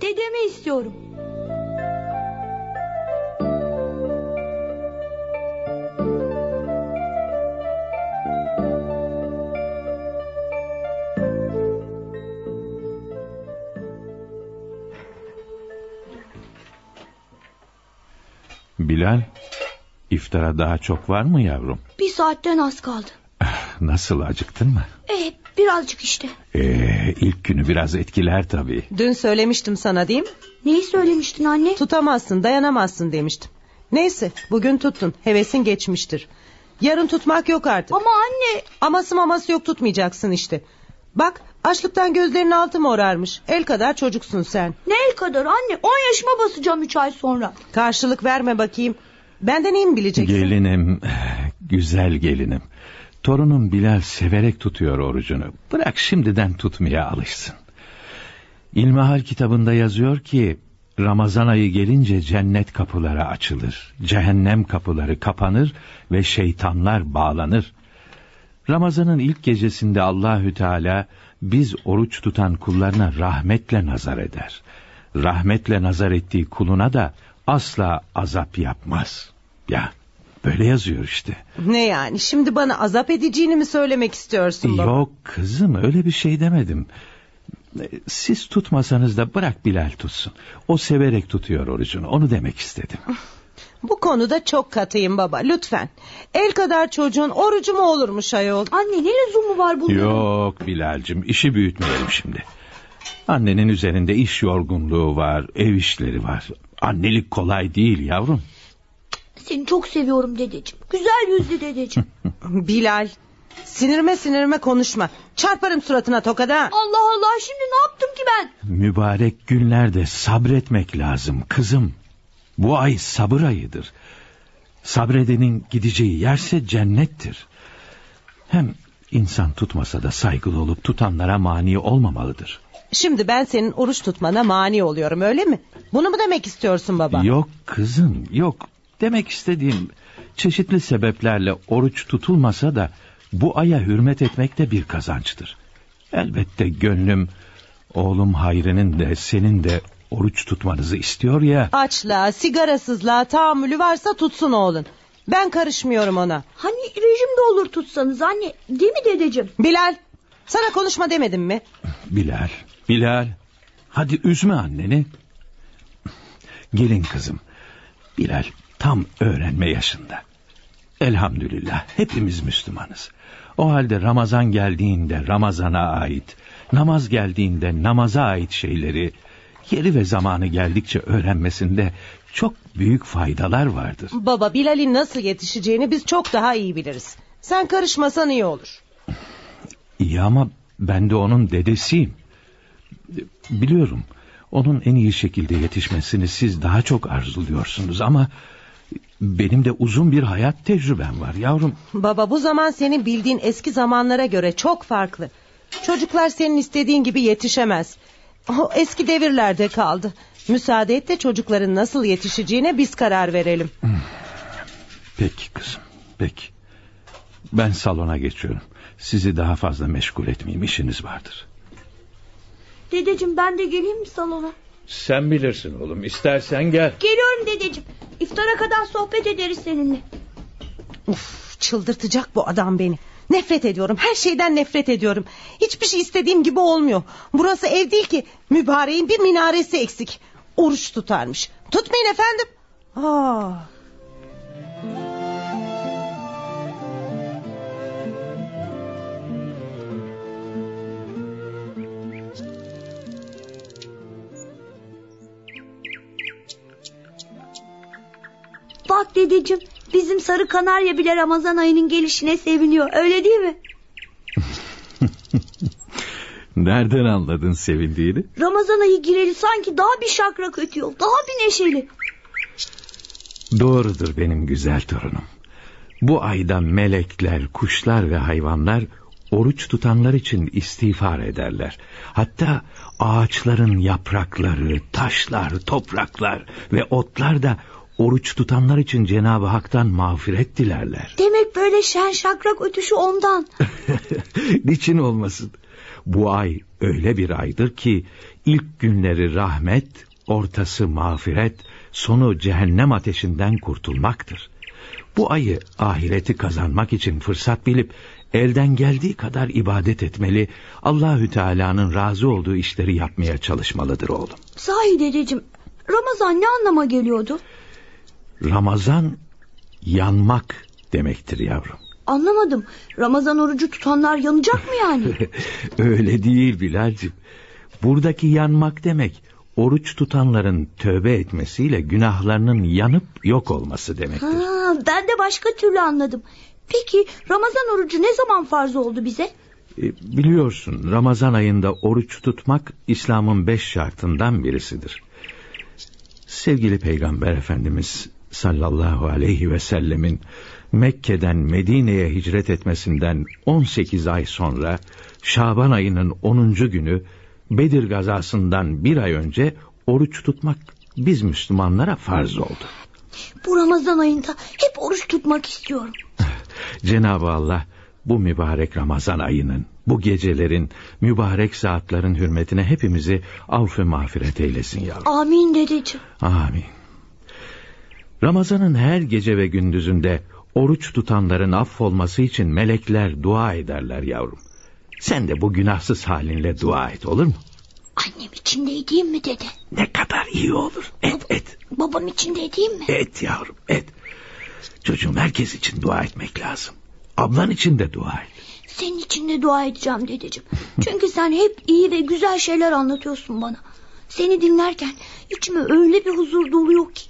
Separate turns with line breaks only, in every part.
Dedemi istiyorum.
Bilal, iftara daha çok var mı yavrum?
Bir saatten az kaldı.
Nasıl acıktın mı?
Evet birazcık işte.
Ee, ilk günü biraz etkiler tabii.
Dün söylemiştim sana değil mi?
Neyi söylemiştin anne?
Tutamazsın dayanamazsın demiştim. Neyse bugün tuttun hevesin geçmiştir. Yarın tutmak yok artık.
Ama anne.
Aması maması yok tutmayacaksın işte. Bak açlıktan gözlerinin altı morarmış. El kadar çocuksun sen.
Ne el kadar anne? On yaşıma basacağım üç ay sonra.
Karşılık verme bakayım. Benden iyi mi bileceksin?
Gelinim, güzel gelinim. Torunum Bilal severek tutuyor orucunu. Bırak şimdiden tutmaya alışsın. İlmihal kitabında yazıyor ki... Ramazan ayı gelince cennet kapıları açılır. Cehennem kapıları kapanır ve şeytanlar bağlanır. Ramazanın ilk gecesinde Allahü Teala biz oruç tutan kullarına rahmetle nazar eder. Rahmetle nazar ettiği kuluna da asla azap yapmaz. Ya böyle yazıyor işte.
Ne yani şimdi bana azap edeceğini mi söylemek istiyorsun baba?
Yok kızım öyle bir şey demedim. Siz tutmasanız da bırak Bilal tutsun. O severek tutuyor orucunu. Onu demek istedim.
Bu konuda çok katıyım baba lütfen. El kadar çocuğun orucu mu olurmuş ayol?
Anne ne lüzumu var bunun?
Yok Bilal'cim işi büyütmeyelim şimdi. Annenin üzerinde iş yorgunluğu var, ev işleri var. Annelik kolay değil yavrum.
Seni çok seviyorum dedeciğim. Güzel yüzlü dedeciğim.
Bilal sinirme sinirme konuşma. Çarparım suratına tokada.
Allah Allah şimdi ne yaptım ki ben?
Mübarek günlerde sabretmek lazım kızım. Bu ay sabır ayıdır. Sabredenin gideceği yerse cennettir. Hem insan tutmasa da saygılı olup tutanlara mani olmamalıdır.
Şimdi ben senin oruç tutmana mani oluyorum öyle mi? Bunu mu demek istiyorsun baba?
Yok kızım yok. Demek istediğim çeşitli sebeplerle oruç tutulmasa da bu aya hürmet etmek de bir kazançtır. Elbette gönlüm oğlum Hayri'nin de senin de oruç tutmanızı istiyor ya.
Açlığa, sigarasızlığa tahammülü varsa tutsun oğlun. Ben karışmıyorum ona.
Hani rejimde olur tutsanız anne değil mi dedeciğim?
Bilal sana konuşma demedim mi?
Bilal, Bilal hadi üzme anneni. Gelin kızım. Bilal tam öğrenme yaşında. Elhamdülillah hepimiz Müslümanız. O halde Ramazan geldiğinde Ramazan'a ait, namaz geldiğinde namaza ait şeyleri yeri ve zamanı geldikçe öğrenmesinde çok büyük faydalar vardır.
Baba Bilal'in nasıl yetişeceğini biz çok daha iyi biliriz. Sen karışmasan iyi olur.
İyi ama ben de onun dedesiyim. Biliyorum onun en iyi şekilde yetişmesini siz daha çok arzuluyorsunuz ama... Benim de uzun bir hayat tecrübem var yavrum.
Baba bu zaman senin bildiğin eski zamanlara göre çok farklı. Çocuklar senin istediğin gibi yetişemez. O eski devirlerde kaldı. Müsaade et de çocukların nasıl yetişeceğine biz karar verelim.
Peki kızım, peki. Ben salona geçiyorum. Sizi daha fazla meşgul etmeyeyim, işiniz vardır.
Dedeciğim ben de geleyim mi salona?
Sen bilirsin oğlum, istersen gel.
Geliyorum dedeciğim. İftara kadar sohbet ederiz seninle.
Uf, çıldırtacak bu adam beni. Nefret ediyorum. Her şeyden nefret ediyorum. Hiçbir şey istediğim gibi olmuyor. Burası ev değil ki. Mübareğin bir minaresi eksik. Oruç tutarmış. Tutmayın efendim. Aa.
Bak dedeciğim bizim sarı kanarya bile Ramazan ayının gelişine seviniyor öyle değil mi?
Nereden anladın sevindiğini?
Ramazan ayı gireli sanki daha bir şakrak ötüyor daha bir neşeli.
Doğrudur benim güzel torunum. Bu ayda melekler, kuşlar ve hayvanlar oruç tutanlar için istiğfar ederler. Hatta ağaçların yaprakları, taşlar, topraklar ve otlar da oruç tutanlar için Cenab-ı Hak'tan mağfiret dilerler.
Demek böyle şen şakrak ötüşü ondan.
Niçin olmasın? Bu ay öyle bir aydır ki ilk günleri rahmet, ortası mağfiret, sonu cehennem ateşinden kurtulmaktır. Bu ayı ahireti kazanmak için fırsat bilip elden geldiği kadar ibadet etmeli, Allahü Teala'nın razı olduğu işleri yapmaya çalışmalıdır oğlum.
Sahi dedeciğim Ramazan ne anlama geliyordu?
Ramazan yanmak demektir yavrum.
Anlamadım. Ramazan orucu tutanlar yanacak mı yani?
Öyle değil Bilal'cim. Buradaki yanmak demek oruç tutanların tövbe etmesiyle günahlarının yanıp yok olması demektir.
Ha, ben de başka türlü anladım. Peki Ramazan orucu ne zaman farz oldu bize?
E, biliyorsun Ramazan ayında oruç tutmak İslam'ın beş şartından birisidir. Sevgili Peygamber Efendimiz sallallahu aleyhi ve sellemin Mekke'den Medine'ye hicret etmesinden 18 ay sonra Şaban ayının 10. günü Bedir gazasından bir ay önce oruç tutmak biz Müslümanlara farz oldu.
Bu Ramazan ayında hep oruç tutmak istiyorum.
Cenab-ı Allah bu mübarek Ramazan ayının, bu gecelerin, mübarek saatlerin hürmetine hepimizi af ve mağfiret eylesin yavrum.
Amin dedeciğim.
Amin. Ramazanın her gece ve gündüzünde oruç tutanların affolması için melekler dua ederler yavrum. Sen de bu günahsız halinle dua et olur mu?
Annem için de edeyim mi dede?
Ne kadar iyi olur. Et et.
Babam için de edeyim mi?
Et yavrum et. Çocuğum herkes için dua etmek lazım. Ablan için de dua et.
Senin için de dua edeceğim dedeciğim. Çünkü sen hep iyi ve güzel şeyler anlatıyorsun bana. Seni dinlerken içime öyle bir huzur doluyor ki.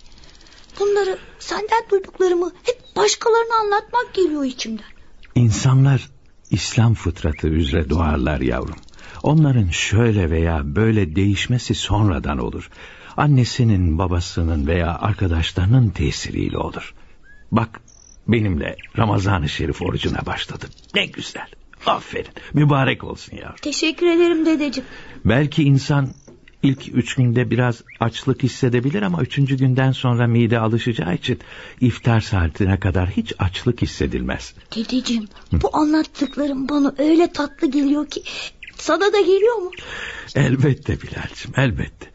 Bunları senden duyduklarımı hep başkalarına anlatmak geliyor içimden.
İnsanlar İslam fıtratı üzere doğarlar yavrum. Onların şöyle veya böyle değişmesi sonradan olur. Annesinin, babasının veya arkadaşlarının tesiriyle olur. Bak benimle Ramazan-ı Şerif orucuna başladın. Ne güzel. Aferin. Mübarek olsun yavrum.
Teşekkür ederim dedeciğim.
Belki insan ilk üç günde biraz açlık hissedebilir ama üçüncü günden sonra mide alışacağı için iftar saatine kadar hiç açlık hissedilmez.
Dedeciğim bu anlattıklarım bana öyle tatlı geliyor ki sana da geliyor mu?
Elbette Bilal'cim elbette.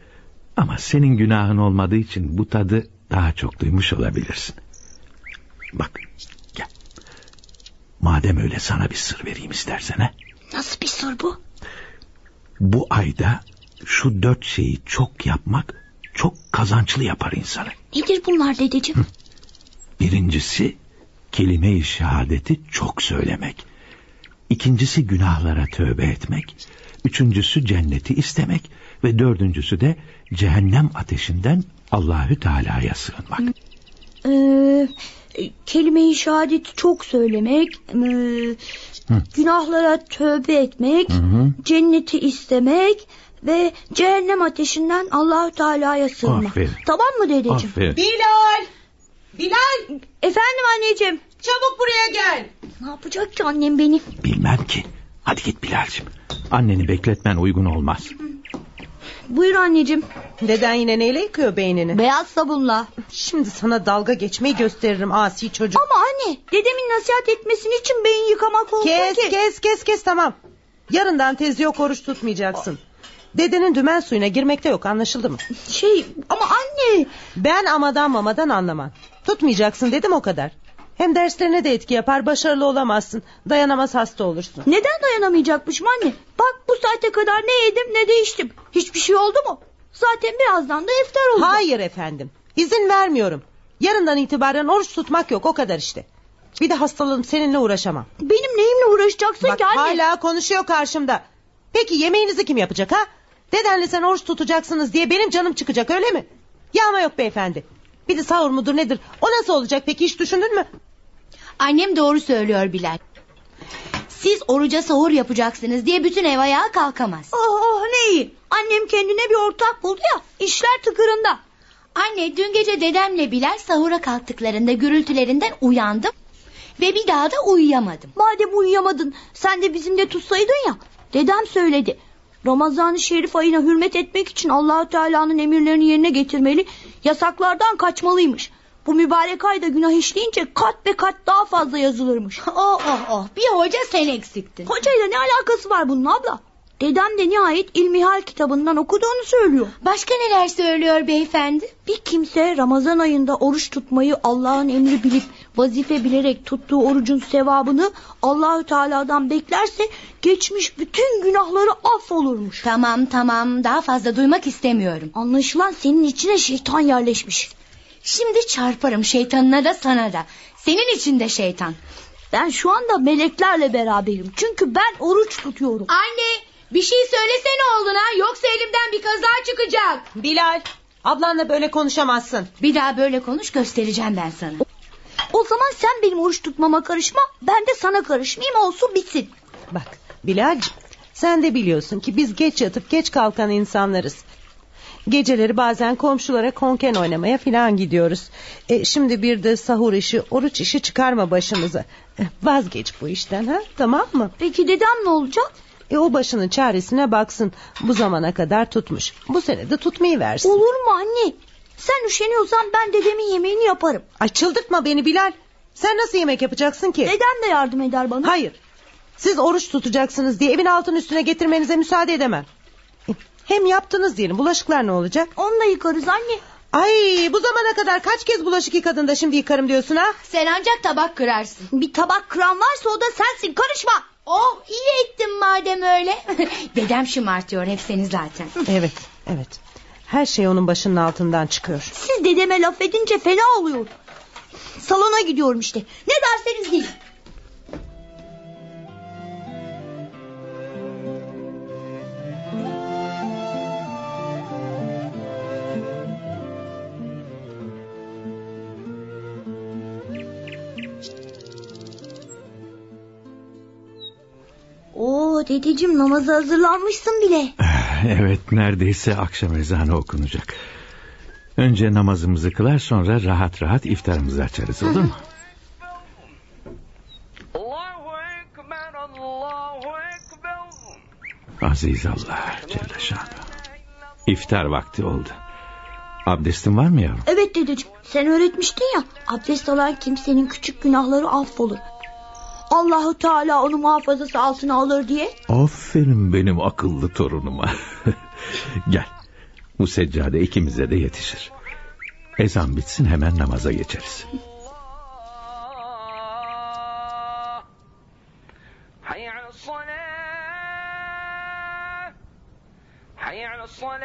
Ama senin günahın olmadığı için bu tadı daha çok duymuş olabilirsin. Bak gel. Madem öyle sana bir sır vereyim istersen ha.
Nasıl bir sır bu?
Bu ayda şu dört şeyi çok yapmak çok kazançlı yapar insanı.
Nedir bunlar dedeciğim?
Birincisi kelime-i şehadeti çok söylemek. İkincisi günahlara tövbe etmek. Üçüncüsü cenneti istemek. Ve dördüncüsü de cehennem ateşinden Allahü Teala'ya sığınmak.
Ee, kelime-i şehadeti çok söylemek, e, günahlara tövbe etmek,
hı.
cenneti istemek ve cehennem ateşinden Allahü Teala'ya sığınmak.
Aferin.
Tamam mı dedeciğim?
Aferin.
Bilal! Bilal!
Efendim anneciğim.
Çabuk buraya gel.
Ne yapacak ki annem beni?
Bilmem ki. Hadi git Bilal'cim. Anneni bekletmen uygun olmaz.
Buyur anneciğim.
Deden yine neyle yıkıyor beynini?
Beyaz sabunla.
Şimdi sana dalga geçmeyi gösteririm asi çocuk.
Ama anne dedemin nasihat etmesini için beyin yıkamak olsun
Kes
ki.
kes kes kes tamam. Yarından tezi yok oruç tutmayacaksın. Dedenin dümen suyuna girmekte yok anlaşıldı mı?
Şey ama anne.
Ben amadan mamadan anlamam. Tutmayacaksın dedim o kadar. Hem derslerine de etki yapar başarılı olamazsın. Dayanamaz hasta olursun.
Neden dayanamayacakmışım anne? Bak bu saate kadar ne yedim ne de içtim. Hiçbir şey oldu mu? Zaten birazdan da iftar olacak.
Hayır efendim. İzin vermiyorum. Yarından itibaren oruç tutmak yok o kadar işte. Bir de hastalığım seninle uğraşamam.
Benim neyimle uğraşacaksın
Bak
ki anne?
hala konuşuyor karşımda. Peki yemeğinizi kim yapacak ha? Dedenle sen oruç tutacaksınız diye benim canım çıkacak öyle mi? Yağma yok beyefendi. Bir de sahur mudur nedir? O nasıl olacak peki hiç düşündün mü?
Annem doğru söylüyor Bilal. Siz oruca sahur yapacaksınız diye bütün ev ayağa kalkamaz.
Oh oh ne iyi. Annem kendine bir ortak buldu ya. İşler tıkırında.
Anne dün gece dedemle Bilal sahura kalktıklarında gürültülerinden uyandım. Ve bir daha da uyuyamadım.
Madem uyuyamadın sen de bizimle tutsaydın ya. Dedem söyledi. Ramazan-ı Şerif ayına hürmet etmek için Allahü Teala'nın emirlerini yerine getirmeli, yasaklardan kaçmalıymış. Bu mübarek ayda günah işleyince kat be kat daha fazla yazılırmış.
Oh oh oh bir hoca sen eksiktin.
Hocayla ne alakası var bunun abla? Dedem de nihayet İlmihal kitabından okuduğunu söylüyor.
Başka neler söylüyor beyefendi?
Bir kimse Ramazan ayında oruç tutmayı Allah'ın emri bilip vazife bilerek tuttuğu orucun sevabını Allahü Teala'dan beklerse geçmiş bütün günahları affolurmuş.
Tamam tamam daha fazla duymak istemiyorum.
Anlaşılan senin içine şeytan yerleşmiş.
Şimdi çarparım şeytanına da sana da. Senin için de şeytan.
Ben şu anda meleklerle beraberim. Çünkü ben oruç tutuyorum.
Anne bir şey söylesene oğluna yoksa elimden bir kaza çıkacak.
Bilal ablanla böyle konuşamazsın.
Bir daha böyle konuş göstereceğim ben sana.
O zaman sen benim oruç tutmama karışma. Ben de sana karışmayayım olsun bitsin.
Bak Bilal'cim sen de biliyorsun ki biz geç yatıp geç kalkan insanlarız. Geceleri bazen komşulara konken oynamaya filan gidiyoruz. E, şimdi bir de sahur işi, oruç işi çıkarma başımıza. E, vazgeç bu işten ha tamam mı?
Peki dedem ne olacak?
E, o başının çaresine baksın. Bu zamana kadar tutmuş. Bu sene de tutmayı versin.
Olur mu anne? Sen üşeniyorsan ben dedemin yemeğini yaparım.
Ay çıldırtma beni Bilal. Sen nasıl yemek yapacaksın ki?
Dedem de yardım eder bana.
Hayır. Siz oruç tutacaksınız diye evin altın üstüne getirmenize müsaade edemem. E, Hem yaptınız diyelim. Bulaşıklar ne olacak?
Onu da yıkarız anne.
Ay bu zamana kadar kaç kez bulaşık yıkadın da şimdi yıkarım diyorsun ha?
Sen ancak tabak kırarsın.
Bir tabak kıran varsa o da sensin. Karışma.
Oh iyi ettin madem öyle. Dedem şımartıyor hep seni zaten.
Evet, evet. Her şey onun başının altından çıkıyor.
Siz dedeme laf edince fena oluyor. Salona gidiyorum işte. Ne derseniz deyin. Oo dedeciğim namaza hazırlanmışsın bile.
Evet neredeyse akşam ezanı okunacak. Önce namazımızı kılar sonra rahat rahat iftarımızı açarız olur mu? Aziz Allah Celle Şanı. İftar vakti oldu. Abdestin var mı yavrum?
Evet dedeciğim sen öğretmiştin ya abdest alan kimsenin küçük günahları affolur. Allahu Teala onu muhafazası altına alır diye.
Aferin benim akıllı torunuma. Gel. Bu seccade ikimize de yetişir. Ezan bitsin hemen namaza geçeriz.
حي على الصلاة حي على الصلاة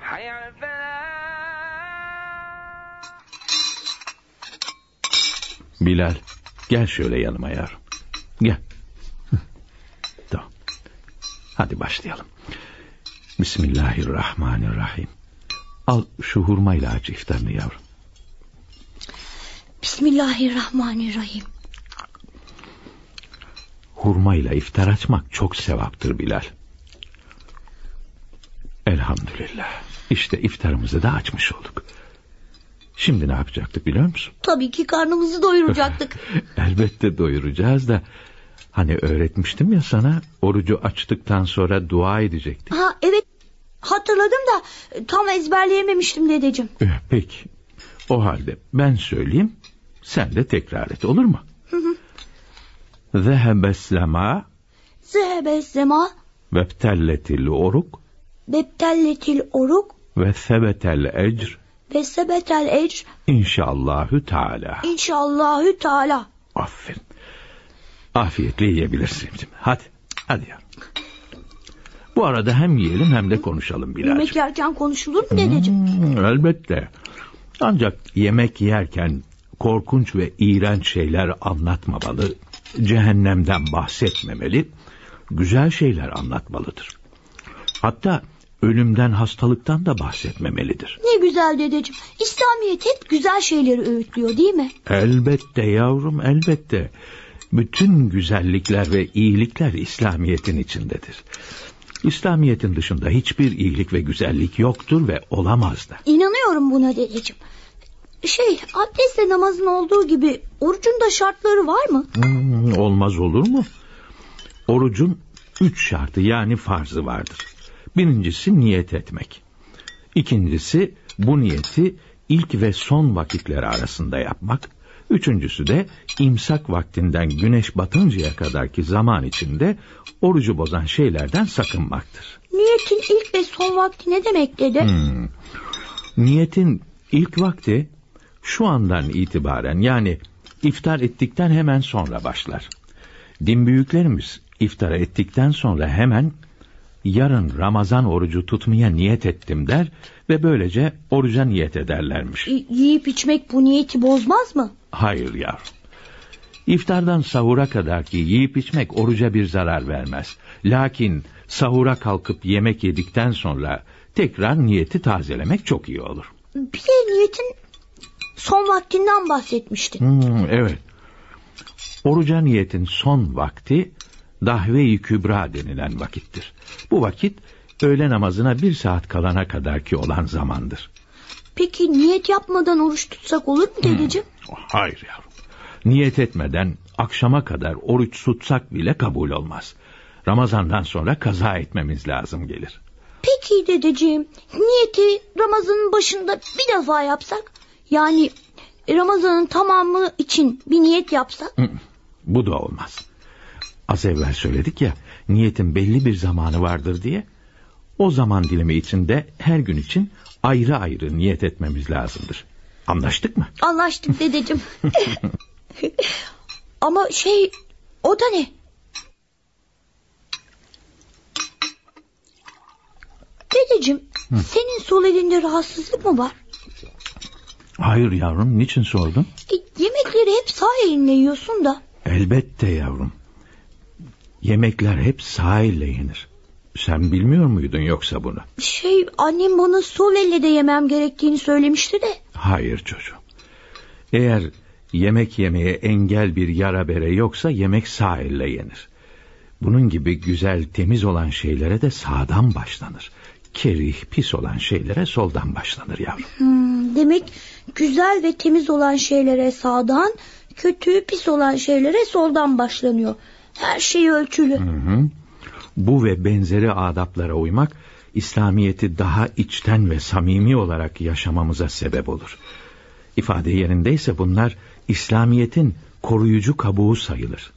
حي على الفلاح
Bilal gel şöyle yanıma yavrum. Gel. Tamam. Hadi başlayalım. Bismillahirrahmanirrahim. Al şu hurmayla aç iftarını yavrum.
Bismillahirrahmanirrahim.
Hurmayla iftar açmak çok sevaptır Bilal. Elhamdülillah. İşte iftarımızı da açmış olduk. Şimdi ne yapacaktık biliyor musun?
Tabii ki karnımızı doyuracaktık.
Elbette doyuracağız da hani öğretmiştim ya sana orucu açtıktan sonra dua edecektik.
ha evet hatırladım da tam ezberleyememiştim dedeciğim.
Eh, Peki o halde ben söyleyeyim sen de tekrar et olur mu? Zehebes sema
Zehebe zema
vebtelletil oruk
bebtelletil oruk
ve sebetel ecr
ve sebetel ecr
inşallahü teala.
inşallahü teala.
Aferin. Afiyetle yiyebilirsin. şimdi. Hadi. Hadi ya. Bu arada hem yiyelim hem de konuşalım
Yemek
Bilal'cim.
yerken konuşulur mu dedeciğim?
Hmm, elbette. Ancak yemek yerken korkunç ve iğrenç şeyler anlatmamalı, cehennemden bahsetmemeli, güzel şeyler anlatmalıdır. Hatta ölümden, hastalıktan da bahsetmemelidir.
Ne güzel dedeciğim. İslamiyet hep güzel şeyleri öğütlüyor değil mi?
Elbette yavrum, elbette. Bütün güzellikler ve iyilikler İslamiyet'in içindedir. İslamiyet'in dışında hiçbir iyilik ve güzellik yoktur ve olamaz da.
İnanıyorum buna dedeciğim. Şey abdestle namazın olduğu gibi orucun da şartları var mı?
Hmm, olmaz olur mu? Orucun üç şartı yani farzı vardır. Birincisi niyet etmek. İkincisi bu niyeti ilk ve son vakitleri arasında yapmak. Üçüncüsü de imsak vaktinden güneş batıncaya kadarki zaman içinde orucu bozan şeylerden sakınmaktır.
Niyetin ilk ve son vakti ne demek dede?
Hmm. Niyetin ilk vakti şu andan itibaren yani iftar ettikten hemen sonra başlar. Din büyüklerimiz iftara ettikten sonra hemen yarın Ramazan orucu tutmaya niyet ettim der ve böylece oruca niyet ederlermiş.
Y- yiyip içmek bu niyeti bozmaz mı?
Hayır yavrum. İftardan sahura kadar ki yiyip içmek oruca bir zarar vermez. Lakin sahura kalkıp yemek yedikten sonra tekrar niyeti tazelemek çok iyi olur.
Bir de niyetin son vaktinden bahsetmiştin.
Hmm, evet. Oruca niyetin son vakti dahve-i kübra denilen vakittir. Bu vakit öğle namazına bir saat kalana kadar ki olan zamandır.
Peki niyet yapmadan oruç tutsak olur mu dedeciğim?
Hayır yavrum. Niyet etmeden akşama kadar oruç tutsak bile kabul olmaz. Ramazandan sonra kaza etmemiz lazım gelir.
Peki dedeciğim niyeti Ramazan'ın başında bir defa yapsak? Yani Ramazan'ın tamamı için bir niyet yapsak?
Hı, Bu da olmaz. Az evvel söyledik ya niyetin belli bir zamanı vardır diye. O zaman dilimi içinde her gün için ayrı ayrı niyet etmemiz lazımdır. Anlaştık mı?
Anlaştık dedeciğim. Ama şey o da ne? Dedeciğim senin sol elinde rahatsızlık mı var?
Hayır yavrum niçin sordun?
E, yemekleri hep sağ elinle yiyorsun da.
Elbette yavrum. Yemekler hep sağ elle yenir. Sen bilmiyor muydun yoksa bunu?
Şey annem bana sol elle de yemem gerektiğini söylemişti de.
Hayır çocuğum. Eğer yemek yemeye engel bir yara bere yoksa yemek sağ elle yenir. Bunun gibi güzel temiz olan şeylere de sağdan başlanır. Kerih pis olan şeylere soldan başlanır yavrum.
Hmm, demek güzel ve temiz olan şeylere sağdan, kötü pis olan şeylere soldan başlanıyor. Her şey ölçülü.
Hı hı. Bu ve benzeri adaplara uymak İslamiyeti daha içten ve samimi olarak yaşamamıza sebep olur. İfade yerindeyse bunlar İslamiyet'in koruyucu kabuğu sayılır.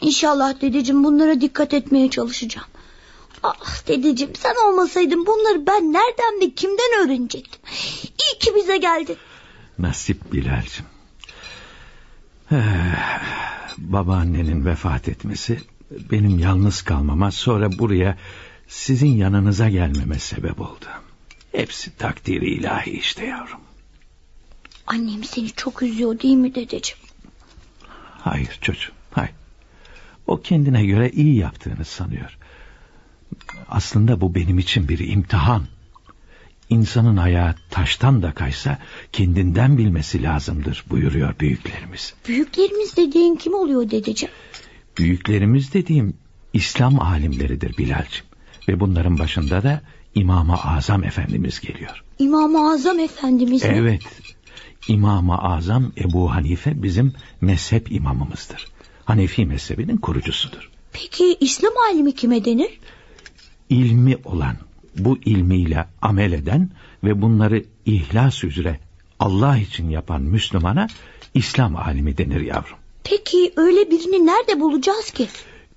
İnşallah dedeciğim bunlara dikkat etmeye çalışacağım. Ah dedeciğim sen olmasaydın bunları ben nereden ve kimden öğrenecektim? İyi ki bize geldin.
Nasip Bilal'cim. Eh, babaannenin vefat etmesi benim yalnız kalmama sonra buraya sizin yanınıza gelmeme sebep oldu. Hepsi takdiri ilahi işte yavrum.
Annem seni çok üzüyor değil mi dedeciğim?
Hayır çocuğum, hayır. O kendine göre iyi yaptığını sanıyor. Aslında bu benim için bir imtihan. İnsanın ayağı taştan da kaysa kendinden bilmesi lazımdır buyuruyor büyüklerimiz.
Büyüklerimiz dediğin kim oluyor dedeciğim?
Büyüklerimiz dediğim İslam alimleridir Bilal'cim. Ve bunların başında da İmam-ı Azam Efendimiz geliyor.
İmam-ı Azam Efendimiz mi?
Evet, İmam-ı Azam Ebu Hanife bizim mezhep imamımızdır. Hanefi mezhebinin kurucusudur.
Peki İslam alimi kime denir?
ilmi olan, bu ilmiyle amel eden ve bunları ihlas üzere Allah için yapan Müslümana İslam alimi denir yavrum.
Peki öyle birini nerede bulacağız ki?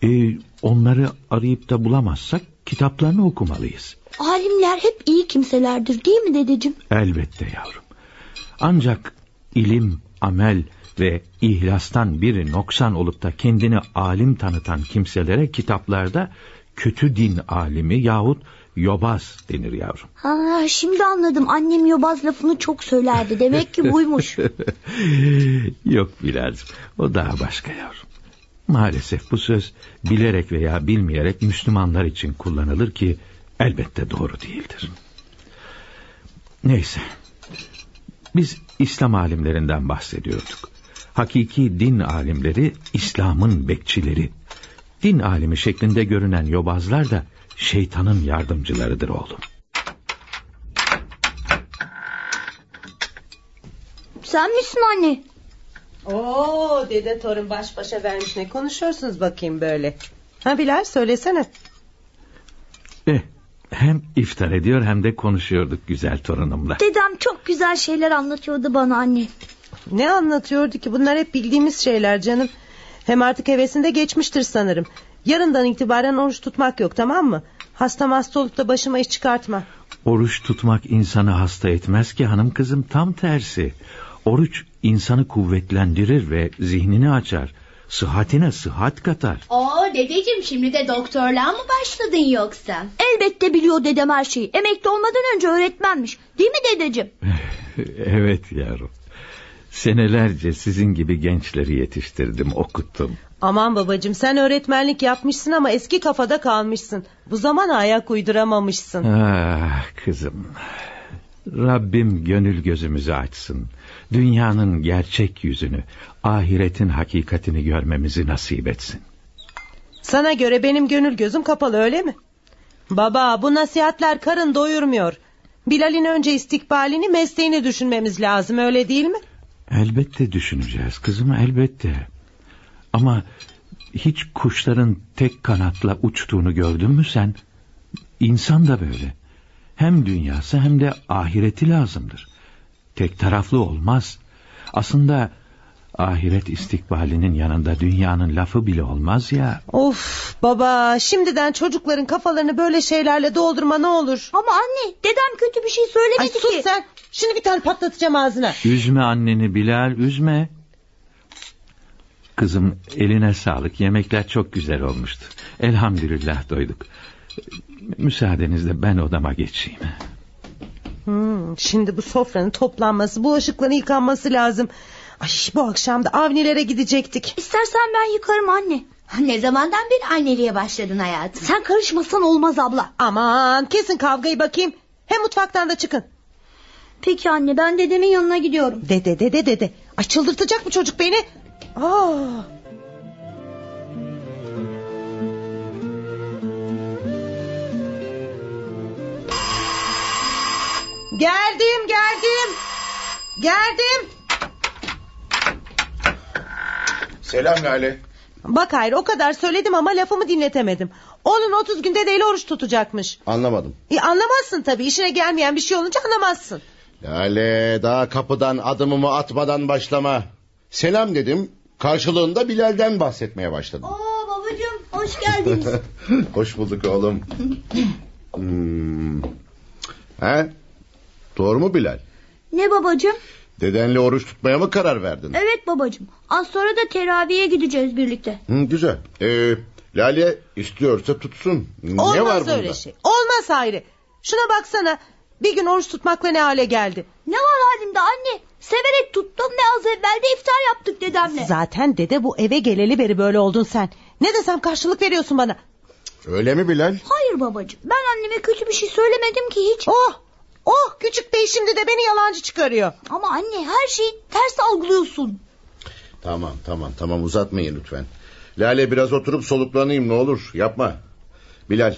Ee, onları arayıp da bulamazsak kitaplarını okumalıyız.
Alimler hep iyi kimselerdir değil mi dedeciğim?
Elbette yavrum. Ancak ilim, amel ve ihlastan biri noksan olup da kendini alim tanıtan kimselere kitaplarda kötü din alimi yahut yobaz denir yavrum.
Ha, şimdi anladım annem yobaz lafını çok söylerdi demek ki buymuş.
Yok Bilal'cim o daha başka yavrum. Maalesef bu söz bilerek veya bilmeyerek Müslümanlar için kullanılır ki elbette doğru değildir. Neyse. Biz İslam alimlerinden bahsediyorduk. Hakiki din alimleri İslam'ın bekçileri. Din alimi şeklinde görünen yobazlar da şeytanın yardımcılarıdır oğlum.
Sen misin anne?
Oo dede torun baş başa vermiş ne konuşuyorsunuz bakayım böyle. Ha Bilal söylesene.
Eh, hem iftar ediyor hem de konuşuyorduk güzel torunumla.
Dedem çok güzel şeyler anlatıyordu bana anne.
Ne anlatıyordu ki bunlar hep bildiğimiz şeyler canım. Hem artık hevesinde geçmiştir sanırım. Yarından itibaren oruç tutmak yok tamam mı? Hasta hasta olup da başıma iş çıkartma.
Oruç tutmak insanı hasta etmez ki hanım kızım tam tersi. Oruç insanı kuvvetlendirir ve zihnini açar. Sıhhatine sıhhat katar.
Oo dedeciğim şimdi de doktorluğa mı başladın yoksa?
Elbette biliyor dedem her şeyi. Emekli olmadan önce öğretmenmiş. Değil mi dedeciğim?
evet yavrum. Senelerce sizin gibi gençleri yetiştirdim, okuttum.
Aman babacığım sen öğretmenlik yapmışsın ama eski kafada kalmışsın. Bu zamana ayak uyduramamışsın.
Ah kızım. Rabbim gönül gözümüzü açsın. Dünyanın gerçek yüzünü, ahiretin hakikatini görmemizi nasip etsin.
Sana göre benim gönül gözüm kapalı öyle mi? Baba bu nasihatler karın doyurmuyor. Bilal'in önce istikbalini mesleğini düşünmemiz lazım öyle değil mi?
Elbette düşüneceğiz kızım elbette. Ama hiç kuşların tek kanatla uçtuğunu gördün mü sen? İnsan da böyle. Hem dünyası hem de ahireti lazımdır. Tek taraflı olmaz. Aslında ahiret istikbalinin yanında dünyanın lafı bile olmaz ya.
Of baba şimdiden çocukların kafalarını böyle şeylerle doldurma ne olur.
Ama anne dedem kötü bir şey söylemedi
Ay
ki.
sus sen. Şimdi bir tane patlatacağım ağzına.
Üzme anneni Bilal üzme. Kızım eline sağlık yemekler çok güzel olmuştu. Elhamdülillah doyduk. Müsaadenizle ben odama geçeyim.
Hmm, şimdi bu sofranın toplanması, bulaşıkların yıkanması lazım. Ay bu akşam da avnilere gidecektik.
İstersen ben yıkarım anne.
Ne zamandan beri anneliğe başladın hayatım?
Sen karışmasan olmaz abla.
Aman kesin kavgayı bakayım. Hem mutfaktan da çıkın.
Peki anne ben dedemin yanına gidiyorum.
Dede dede dede. Ay çıldırtacak bu çocuk beni. Aa. Geldim geldim. Geldim.
Selam Lale.
Bak hayır o kadar söyledim ama lafımı dinletemedim. Oğlun 30 günde değil oruç tutacakmış.
Anlamadım.
E, anlamazsın tabii işine gelmeyen bir şey olunca anlamazsın.
Lale daha kapıdan adımımı atmadan başlama. Selam dedim. Karşılığında Bilal'den bahsetmeye başladım.
Oo babacığım hoş geldiniz.
Hoş bulduk oğlum. Hmm. He? Doğru mu Bilal?
ne babacığım?
Dedenle oruç tutmaya mı karar verdin?
Evet babacığım. Az sonra da teraviye gideceğiz birlikte.
Hı, güzel. Ee, Lale istiyorsa tutsun.
Olmaz
ne var bunda?
öyle şey. Olmaz Hayri. Şuna baksana. Bir gün oruç tutmakla ne hale geldi.
Ne var halimde anne? Severek tuttum ve az evvel de iftar yaptık dedemle.
Zaten dede bu eve geleli beri böyle oldun sen. Ne desem karşılık veriyorsun bana.
Öyle mi Bilal?
Hayır babacığım. Ben anneme kötü bir şey söylemedim ki hiç.
Oh oh küçük bey şimdi de beni yalancı çıkarıyor.
Ama anne her şeyi ters algılıyorsun.
Tamam tamam tamam uzatmayın lütfen. Lale biraz oturup soluklanayım ne olur yapma. Bilal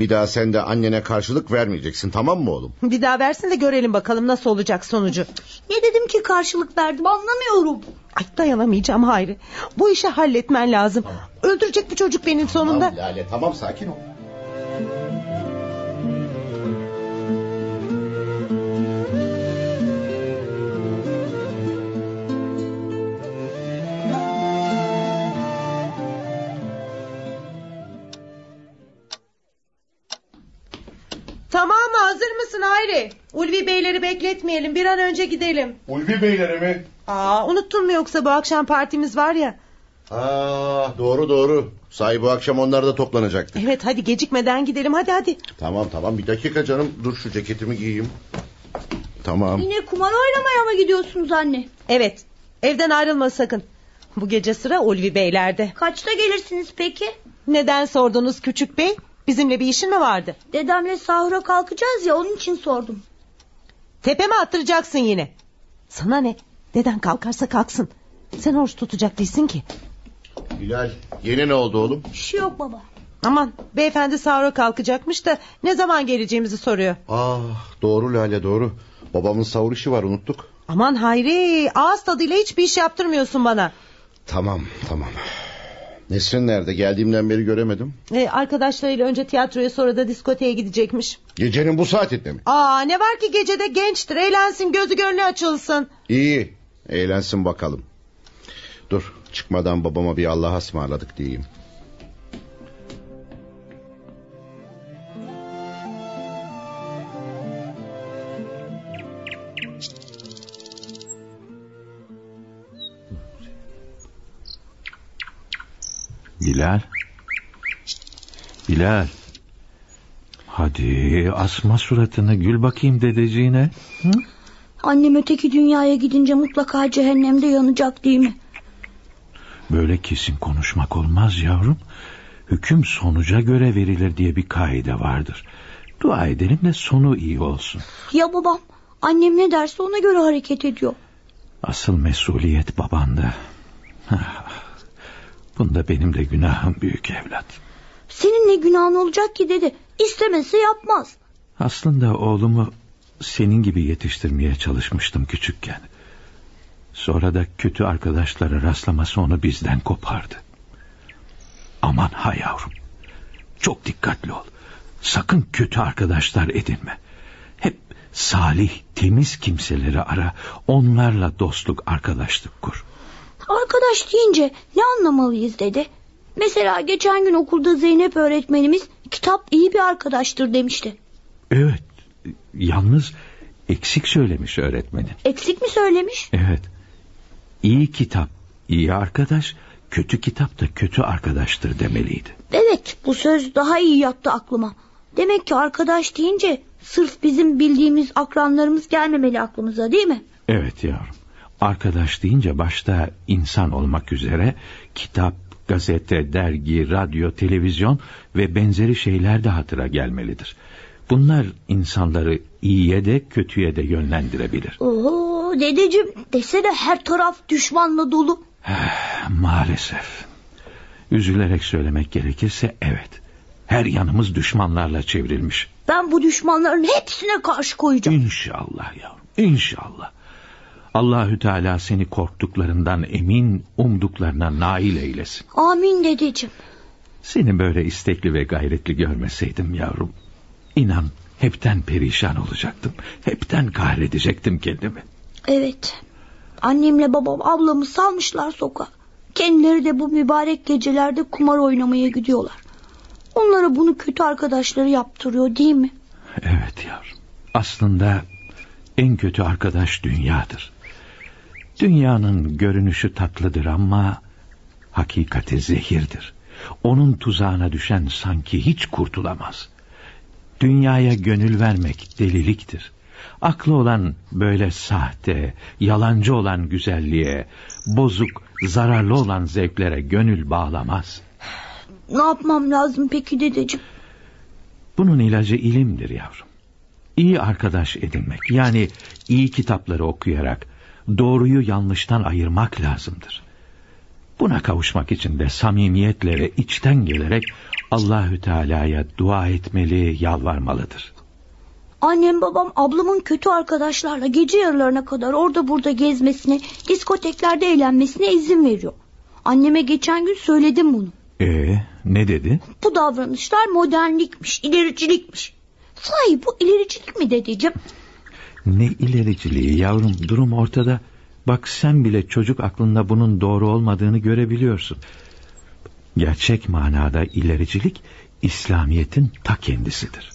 bir daha sen de annene karşılık vermeyeceksin tamam mı oğlum?
Bir daha versin de görelim bakalım nasıl olacak sonucu.
Ne dedim ki karşılık verdim anlamıyorum.
Ay dayanamayacağım Hayri. Bu işi halletmen lazım. Öldürecek bu çocuk benim sonunda.
Tamam Lale tamam sakin ol.
Tamam mı hazır mısın Hayri? Ulvi beyleri bekletmeyelim bir an önce gidelim.
Ulvi beylere mi?
Aa unuttun mu yoksa bu akşam partimiz var ya.
Aa, doğru doğru. Sahi bu akşam onlar da toplanacaktı.
Evet hadi gecikmeden gidelim hadi hadi.
Tamam tamam bir dakika canım. Dur şu ceketimi giyeyim. Tamam.
Yine kumar oynamaya mı gidiyorsunuz anne?
Evet evden ayrılma sakın. Bu gece sıra Ulvi beylerde.
Kaçta gelirsiniz peki?
Neden sordunuz küçük bey? Bizimle bir işin mi vardı?
Dedemle sahura kalkacağız ya onun için sordum.
Tepeme attıracaksın yine. Sana ne? Deden kalkarsa kalksın. Sen oruç tutacak değilsin ki.
Bilal yeni ne oldu oğlum?
Bir şey yok baba.
Aman beyefendi sahura kalkacakmış da ne zaman geleceğimizi soruyor.
Ah doğru Lale doğru. Babamın sahur işi var unuttuk.
Aman Hayri ağız tadıyla hiçbir iş yaptırmıyorsun bana.
Tamam tamam. Nesrin nerede? Geldiğimden beri göremedim.
Ee, arkadaşlarıyla önce tiyatroya sonra da diskoteye gidecekmiş.
Gecenin bu saatinde mi?
Aa ne var ki gecede gençtir eğlensin gözü gönlü açılsın.
İyi. Eğlensin bakalım. Dur çıkmadan babama bir Allah'a ısmarladık diyeyim.
Bilal. Bilal. Hadi asma suratını gül bakayım dedeciğine. Hı?
Annem öteki dünyaya gidince mutlaka cehennemde yanacak değil mi?
Böyle kesin konuşmak olmaz yavrum. Hüküm sonuca göre verilir diye bir kaide vardır. Dua edelim de sonu iyi olsun.
Ya babam? Annem ne derse ona göre hareket ediyor.
Asıl mesuliyet babanda. Bunda benim de günahım büyük evlat.
Senin ne günahın olacak ki dedi. İstemese yapmaz.
Aslında oğlumu senin gibi yetiştirmeye çalışmıştım küçükken. Sonra da kötü arkadaşlara rastlaması onu bizden kopardı. Aman ha yavrum. Çok dikkatli ol. Sakın kötü arkadaşlar edinme. Hep salih, temiz kimseleri ara. Onlarla dostluk, arkadaşlık kur.
Arkadaş deyince ne anlamalıyız dedi. Mesela geçen gün okulda Zeynep öğretmenimiz kitap iyi bir arkadaştır demişti.
Evet. Yalnız eksik söylemiş öğretmenin.
Eksik mi söylemiş?
Evet. İyi kitap, iyi arkadaş, kötü kitap da kötü arkadaştır demeliydi.
Evet bu söz daha iyi yattı aklıma. Demek ki arkadaş deyince sırf bizim bildiğimiz akranlarımız gelmemeli aklımıza değil mi?
Evet yavrum. Arkadaş deyince başta insan olmak üzere kitap, gazete, dergi, radyo, televizyon ve benzeri şeyler de hatıra gelmelidir. Bunlar insanları iyiye de kötüye de yönlendirebilir.
Oo dedeciğim desene her taraf düşmanla dolu.
Maalesef. Üzülerek söylemek gerekirse evet. Her yanımız düşmanlarla çevrilmiş.
Ben bu düşmanların hepsine karşı koyacağım.
İnşallah yavrum, inşallah. Allahü Teala seni korktuklarından emin, umduklarına nail eylesin.
Amin dedeciğim.
Seni böyle istekli ve gayretli görmeseydim yavrum, inan hepten perişan olacaktım. Hepten kahredecektim kendimi.
Evet. Annemle babam ablamı salmışlar sokağa. Kendileri de bu mübarek gecelerde kumar oynamaya gidiyorlar. Onlara bunu kötü arkadaşları yaptırıyor değil mi?
Evet yavrum. Aslında en kötü arkadaş dünyadır. Dünyanın görünüşü tatlıdır ama hakikati zehirdir. Onun tuzağına düşen sanki hiç kurtulamaz. Dünyaya gönül vermek deliliktir. Aklı olan böyle sahte, yalancı olan güzelliğe, bozuk, zararlı olan zevklere gönül bağlamaz.
Ne yapmam lazım peki dedeciğim?
Bunun ilacı ilimdir yavrum. İyi arkadaş edinmek, yani iyi kitapları okuyarak doğruyu yanlıştan ayırmak lazımdır. Buna kavuşmak için de samimiyetle ve içten gelerek Allahü Teala'ya dua etmeli, yalvarmalıdır.
Annem babam ablamın kötü arkadaşlarla gece yarılarına kadar orada burada gezmesine, diskoteklerde eğlenmesine izin veriyor. Anneme geçen gün söyledim bunu.
Ee, ne dedi?
Bu davranışlar modernlikmiş, ilericilikmiş. Sahi bu ilericilik mi dedeciğim?
Ne ilericiliği yavrum durum ortada. Bak sen bile çocuk aklında bunun doğru olmadığını görebiliyorsun. Gerçek manada ilericilik İslamiyet'in ta kendisidir.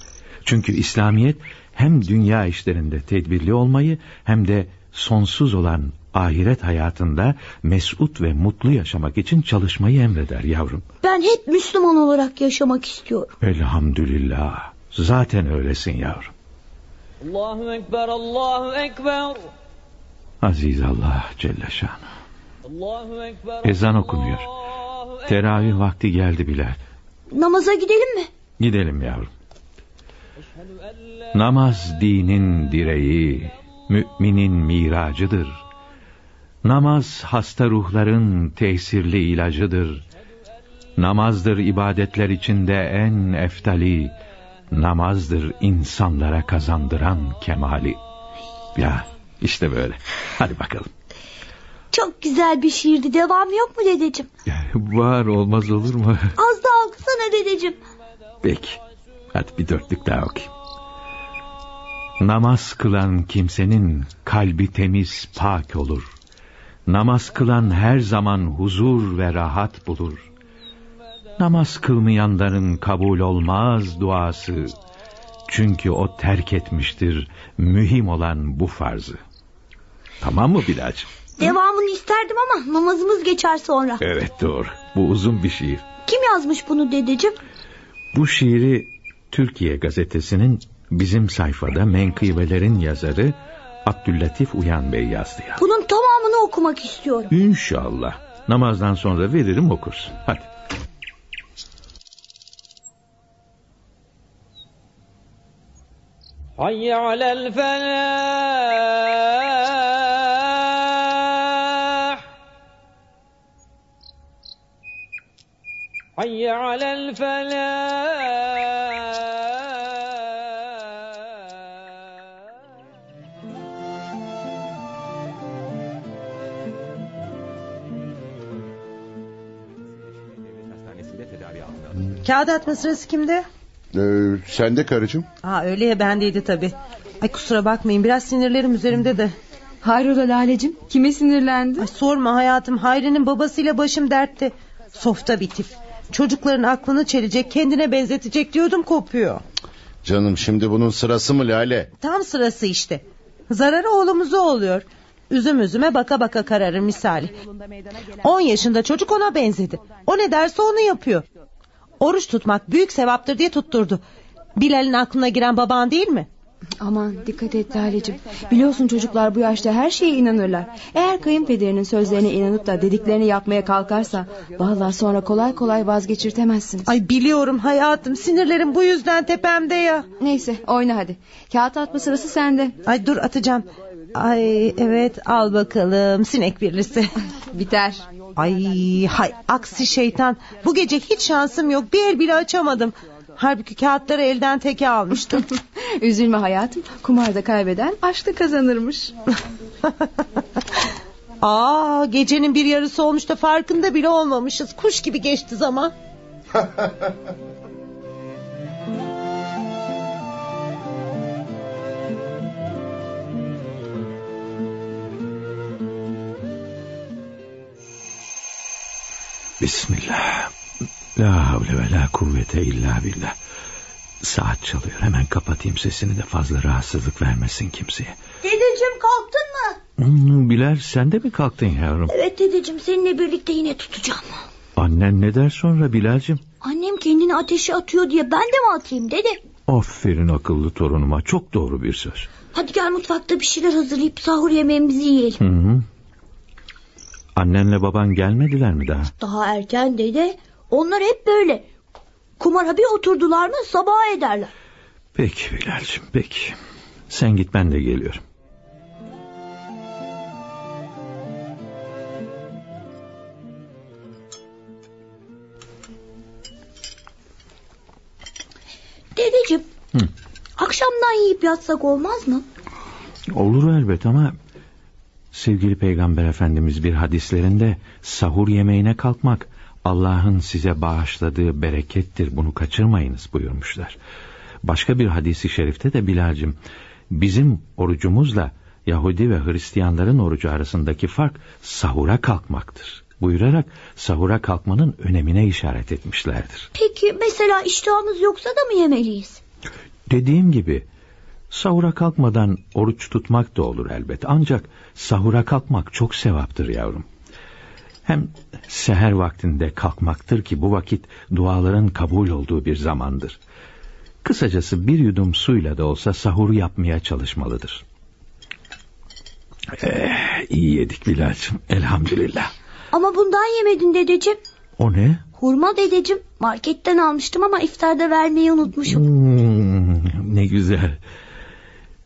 Çünkü İslamiyet hem dünya işlerinde tedbirli olmayı hem de sonsuz olan ahiret hayatında mesut ve mutlu yaşamak için çalışmayı emreder yavrum.
Ben hep Müslüman olarak yaşamak istiyorum.
Elhamdülillah. Zaten öylesin yavrum.
Allahu Ekber, Allahu Ekber.
Aziz Allah Celle Şanı. Ezan okunuyor. Teravih vakti geldi Bilal.
Namaza gidelim mi?
Gidelim yavrum. Namaz dinin direği, müminin miracıdır. Namaz hasta ruhların tesirli ilacıdır. Namazdır ibadetler içinde en eftali. Namazdır insanlara kazandıran kemali. Ya işte böyle. Hadi bakalım.
Çok güzel bir şiirdi. Devam yok mu dedeciğim?
Var olmaz olur mu?
Az daha okusana dedeciğim.
Peki. Hadi bir dörtlük daha okuyayım. Namaz kılan kimsenin kalbi temiz pak olur. Namaz kılan her zaman huzur ve rahat bulur. Namaz kılmayanların kabul olmaz duası. Çünkü o terk etmiştir mühim olan bu farzı. Tamam mı Bilal'cim?
Devamını isterdim ama namazımız geçer sonra.
Evet doğru. Bu uzun bir şiir.
Kim yazmış bunu dedeciğim?
Bu şiiri Türkiye gazetesinin bizim sayfada menkıbelerin yazarı Abdüllatif Uyan Bey yazdı ya.
Bunun tamamını okumak istiyorum.
İnşallah. Namazdan sonra veririm okursun. Hadi.
حي على الفلاح حي على الفلاح
Kağıt atma sırası?
Ee, sen de karıcığım.
Aa öyle ya bendeydi tabi. Ay kusura bakmayın biraz sinirlerim üzerimde de.
Hayrola Lalecim kime sinirlendi?
Ay sorma hayatım Hayri'nin babasıyla başım dertte. Softa bir tip. Çocukların aklını çelecek kendine benzetecek diyordum kopuyor.
Canım şimdi bunun sırası mı Lale?
Tam sırası işte. Zararı oğlumuza oluyor. Üzüm üzüme baka baka kararır misali. 10 yaşında çocuk ona benzedi. O ne derse onu yapıyor. Oruç tutmak büyük sevaptır diye tutturdu. Bilal'in aklına giren baban değil mi?
Aman dikkat et Lalecim. Biliyorsun çocuklar bu yaşta her şeye inanırlar. Eğer kayınpederinin sözlerine inanıp da dediklerini yapmaya kalkarsa... ...vallahi sonra kolay kolay vazgeçirtemezsin.
Ay biliyorum hayatım sinirlerim bu yüzden tepemde ya.
Neyse oyna hadi. Kağıt atma sırası sende.
Ay dur atacağım. Ay evet al bakalım sinek birlisi.
Biter.
Ay hay aksi şeytan. Bu gece hiç şansım yok. Bir el bile açamadım. Halbuki kağıtları elden teke almıştım.
Üzülme hayatım. Kumarda kaybeden aşkta kazanırmış.
Aa gecenin bir yarısı olmuş da farkında bile olmamışız. Kuş gibi geçti zaman.
Bismillah. La havle ve la kuvvete illa billah. Saat çalıyor. Hemen kapatayım sesini de fazla rahatsızlık vermesin kimseye.
Dedeciğim kalktın mı?
Hmm, Bilal sen de mi kalktın yavrum?
Evet dedeciğim seninle birlikte yine tutacağım.
Annen ne der sonra Bilal'cim?
Annem kendini ateşe atıyor diye ben de mi atayım dede?
Aferin akıllı torunuma. Çok doğru bir söz.
Hadi gel mutfakta bir şeyler hazırlayıp sahur yemeğimizi yiyelim.
Hı hı. Annenle baban gelmediler mi daha?
Daha erken dede. Onlar hep böyle. Kumara bir oturdular mı sabaha ederler.
Peki Bilal'cim peki. Sen git ben de geliyorum.
Dedeciğim
Hı.
akşamdan yiyip yatsak olmaz mı?
Olur elbet ama sevgili peygamber efendimiz bir hadislerinde sahur yemeğine kalkmak Allah'ın size bağışladığı berekettir bunu kaçırmayınız buyurmuşlar. Başka bir hadisi şerifte de Bilal'cim bizim orucumuzla Yahudi ve Hristiyanların orucu arasındaki fark sahura kalkmaktır. Buyurarak sahura kalkmanın önemine işaret etmişlerdir.
Peki mesela iştahımız yoksa da mı yemeliyiz?
Dediğim gibi sahura kalkmadan oruç tutmak da olur elbet. Ancak sahura kalkmak çok sevaptır yavrum. Hem seher vaktinde kalkmaktır ki bu vakit duaların kabul olduğu bir zamandır. Kısacası bir yudum suyla da olsa sahuru yapmaya çalışmalıdır. Eh, iyi yedik Bilal'cim elhamdülillah.
Ama bundan yemedin dedeciğim.
O ne?
Hurma dedeciğim. Marketten almıştım ama iftarda vermeyi unutmuşum.
Hmm, ne güzel.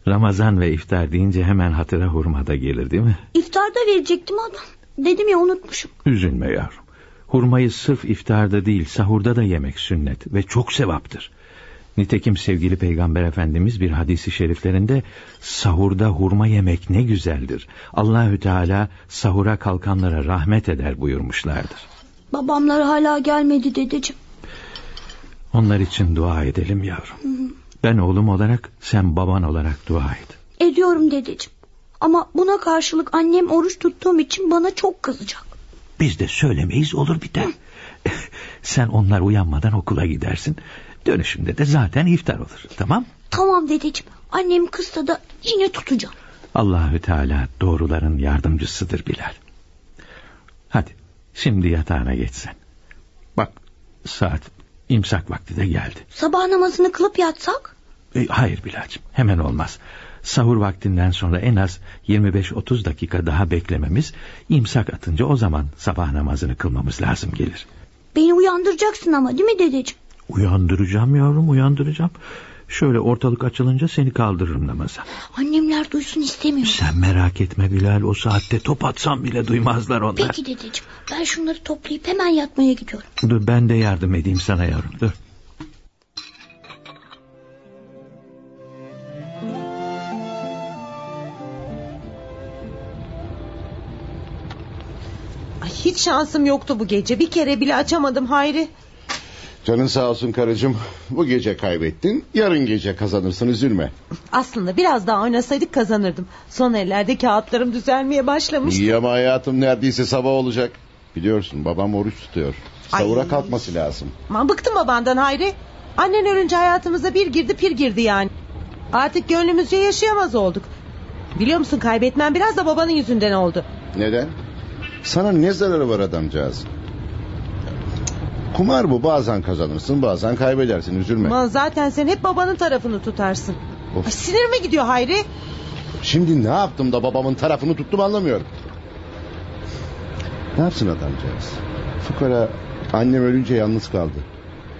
Ramazan ve iftar deyince hemen hatıra hurma da gelir değil mi?
İftarda verecektim ama dedim ya unutmuşum.
Üzülme yavrum. Hurmayı sırf iftarda değil sahurda da yemek sünnet ve çok sevaptır. Nitekim sevgili Peygamber Efendimiz bir hadisi şeriflerinde sahurda hurma yemek ne güzeldir. Allahü Teala sahura kalkanlara rahmet eder buyurmuşlardır.
Babamlar hala gelmedi dedeciğim.
Onlar için dua edelim yavrum. Ben oğlum olarak sen baban olarak dua et.
Ediyorum dedeciğim. Ama buna karşılık annem oruç tuttuğum için bana çok kızacak.
Biz de söylemeyiz olur biter. Sen onlar uyanmadan okula gidersin. Dönüşümde de zaten iftar olur. Tamam?
Tamam dedeciğim. Annem kızsa da yine tutacağım.
Allahü Teala doğruların yardımcısıdır Bilal. Hadi şimdi yatağına geçsen. Bak saat imsak vakti de geldi.
Sabah namazını kılıp yatsak?
E, hayır Bilal'cim hemen olmaz. Sahur vaktinden sonra en az 25-30 dakika daha beklememiz... ...imsak atınca o zaman sabah namazını kılmamız lazım gelir.
Beni uyandıracaksın ama değil mi dedeciğim?
Uyandıracağım yavrum uyandıracağım. Şöyle ortalık açılınca seni kaldırırım namaza.
Annemler duysun istemiyorum.
Sen merak etme Bilal o saatte top atsam bile duymazlar onlar.
Peki dedeciğim ben şunları toplayıp hemen yatmaya gidiyorum.
Dur ben de yardım edeyim sana yavrum dur.
Ay, hiç şansım yoktu bu gece. Bir kere bile açamadım Hayri.
Canın sağ olsun karıcığım. Bu gece kaybettin. Yarın gece kazanırsın üzülme.
Aslında biraz daha oynasaydık kazanırdım. Son ellerde kağıtlarım düzelmeye başlamış.
İyi ama hayatım neredeyse sabah olacak. Biliyorsun babam oruç tutuyor. Savura
Ay.
kalkması lazım.
Aman bıktım babandan Hayri. Annen ölünce hayatımıza bir girdi pir girdi yani. Artık gönlümüzce yaşayamaz olduk. Biliyor musun kaybetmem biraz da babanın yüzünden oldu.
Neden? Sana ne zararı var adamcağız? Kumar bu bazen kazanırsın bazen kaybedersin üzülme.
Aman zaten sen hep babanın tarafını tutarsın.
Of.
Ay, sinirime gidiyor Hayri.
Şimdi ne yaptım da babamın tarafını tuttum anlamıyorum. Ne yapsın adamcağız? Fukara annem ölünce yalnız kaldı.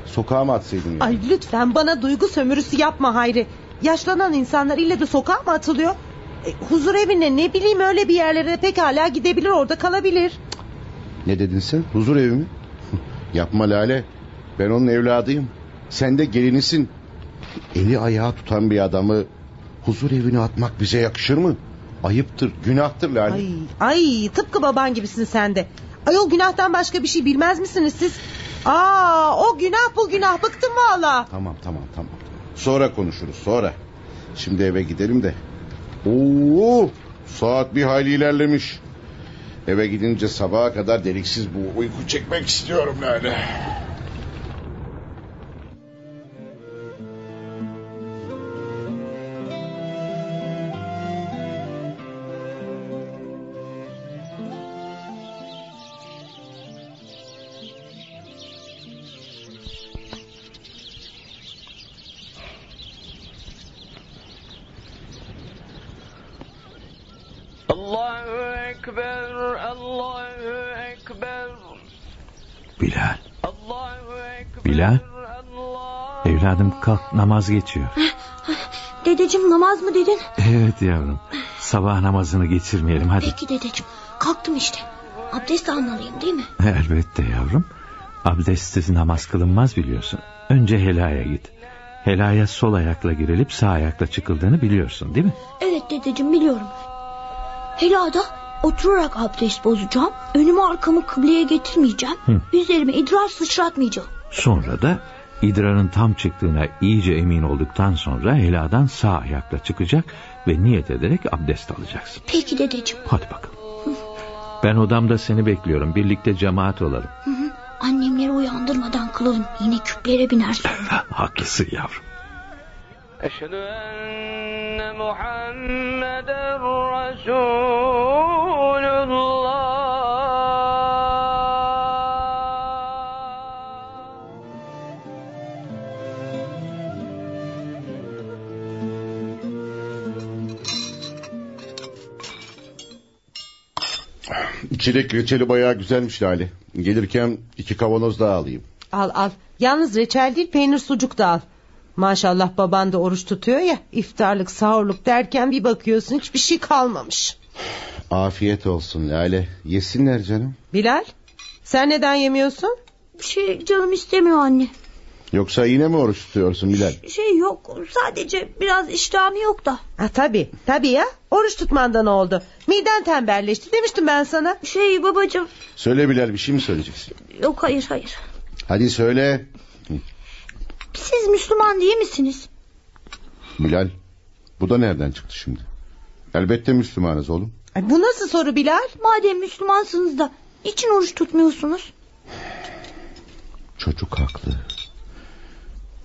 Sokağa mı atsaydın ya?
Ay lütfen bana duygu sömürüsü yapma Hayri. Yaşlanan insanlar ille de sokağa mı atılıyor? E, huzur evine ne bileyim öyle bir yerlere pekala gidebilir orada kalabilir.
Ne dedin sen? Huzur evi mi? Yapma Lale. Ben onun evladıyım. Sen de gelinisin. Eli ayağı tutan bir adamı huzur evine atmak bize yakışır mı? Ayıptır, günahtır Lale.
Ay, ay tıpkı baban gibisin sen de. Ayol günahtan başka bir şey bilmez misiniz siz? Aa, o günah bu günah bıktım valla.
Tamam tamam tamam. Sonra konuşuruz sonra. Şimdi eve gidelim de. Oo, saat bir hayli ilerlemiş. Eve gidince sabaha kadar deliksiz bu uyku çekmek istiyorum Lale.
Ekber, Allahu Ekber,
Bilal
Allahu Ekber.
Bilal. Evladım kalk namaz geçiyor.
Dedeciğim namaz mı dedin?
Evet yavrum sabah namazını geçirmeyelim hadi.
Peki dedeciğim kalktım işte. Abdest almalıyım değil mi?
Elbette yavrum. Abdestsiz namaz kılınmaz biliyorsun. Önce helaya git. Helaya sol ayakla girilip sağ ayakla çıkıldığını biliyorsun değil mi?
Evet dedeciğim biliyorum. Helada oturarak abdest bozacağım. Önümü arkamı kıbleye getirmeyeceğim.
Hı.
Üzerime idrar sıçratmayacağım.
Sonra da idrarın tam çıktığına iyice emin olduktan sonra heladan sağ ayakla çıkacak ve niyet ederek abdest alacaksın.
Peki dedeciğim.
Hadi bakalım. Ben odamda seni bekliyorum. Birlikte cemaat olalım.
Hı hı. Annemleri uyandırmadan kılalım. Yine küplere biner sonra.
Haklısın yavrum.
Eşhedü enne Muhammeden Resulullah.
Çilek reçeli bayağı güzelmiş Lale. Gelirken iki kavanoz daha alayım.
Al al. Yalnız reçel değil peynir sucuk da al. Maşallah baban da oruç tutuyor ya. iftarlık sahurluk derken bir bakıyorsun hiçbir şey kalmamış.
Afiyet olsun Lale. Yesinler canım.
Bilal sen neden yemiyorsun?
Şey canım istemiyor anne.
Yoksa yine mi oruç tutuyorsun Bilal?
Şey yok sadece biraz iştahım yok da.
Ha tabi tabi ya oruç tutmandan oldu. Miden tembelleşti demiştim ben sana.
Şey babacığım
Söyle Bilal bir şey mi söyleyeceksin?
yok hayır hayır.
Hadi söyle.
Siz Müslüman değil misiniz?
Bilal bu da nereden çıktı şimdi? Elbette Müslümanız oğlum.
Ay, bu nasıl soru Bilal?
Madem Müslümansınız da niçin oruç tutmuyorsunuz?
Çocuk haklı.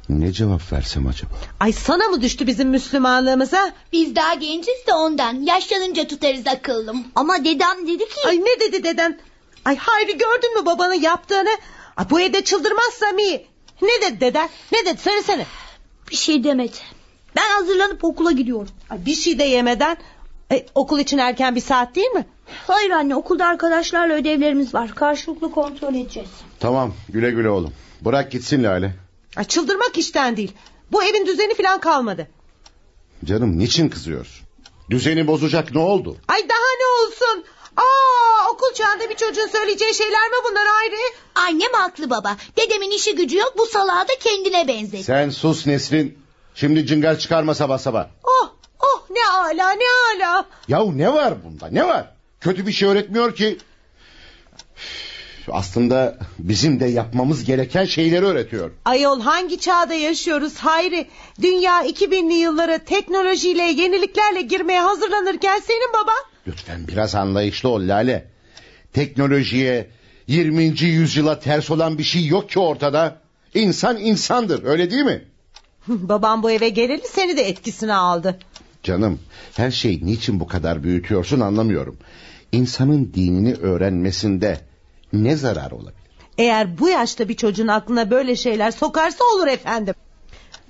Ne cevap versem acaba?
Ay sana mı düştü bizim Müslümanlığımıza?
Biz daha genciz de ondan. Yaşlanınca tutarız akıllım.
Ama dedem dedi ki...
Ay ne dedi deden? Ay Hayri gördün mü babanın yaptığını? Ay, bu evde çıldırmazsam iyi. Ne dedi deden? Ne dedi söylesene.
Bir şey demedi. Ben hazırlanıp okula gidiyorum.
Ay, bir şey de yemeden. E, okul için erken bir saat değil mi?
Hayır anne okulda arkadaşlarla ödevlerimiz var. Karşılıklı kontrol edeceğiz.
Tamam güle güle oğlum. Bırak gitsin Lale.
Ay, çıldırmak işten değil. Bu evin düzeni falan kalmadı.
Canım niçin kızıyorsun? Düzeni bozacak ne oldu?
Ay daha ne olsun? Aa, okul çağında bir çocuğun söyleyeceği şeyler mi bunlar Hayri?
Annem haklı baba. Dedemin işi gücü yok bu salağı da kendine benzedi.
Sen sus Nesrin. Şimdi cıngal çıkarma sabah sabah.
Oh oh ne ala ne ala.
Yahu ne var bunda ne var? Kötü bir şey öğretmiyor ki. Aslında bizim de yapmamız gereken şeyleri öğretiyor.
Ayol hangi çağda yaşıyoruz Hayri? Dünya 2000'li yıllara teknolojiyle yeniliklerle girmeye hazırlanırken senin baba.
Lütfen biraz anlayışlı ol Lale. Teknolojiye 20. yüzyıla ters olan bir şey yok ki ortada. İnsan insandır öyle değil mi?
Babam bu eve geleli seni de etkisine aldı.
Canım her şeyi niçin bu kadar büyütüyorsun anlamıyorum. İnsanın dinini öğrenmesinde ne zarar olabilir?
Eğer bu yaşta bir çocuğun aklına böyle şeyler sokarsa olur efendim.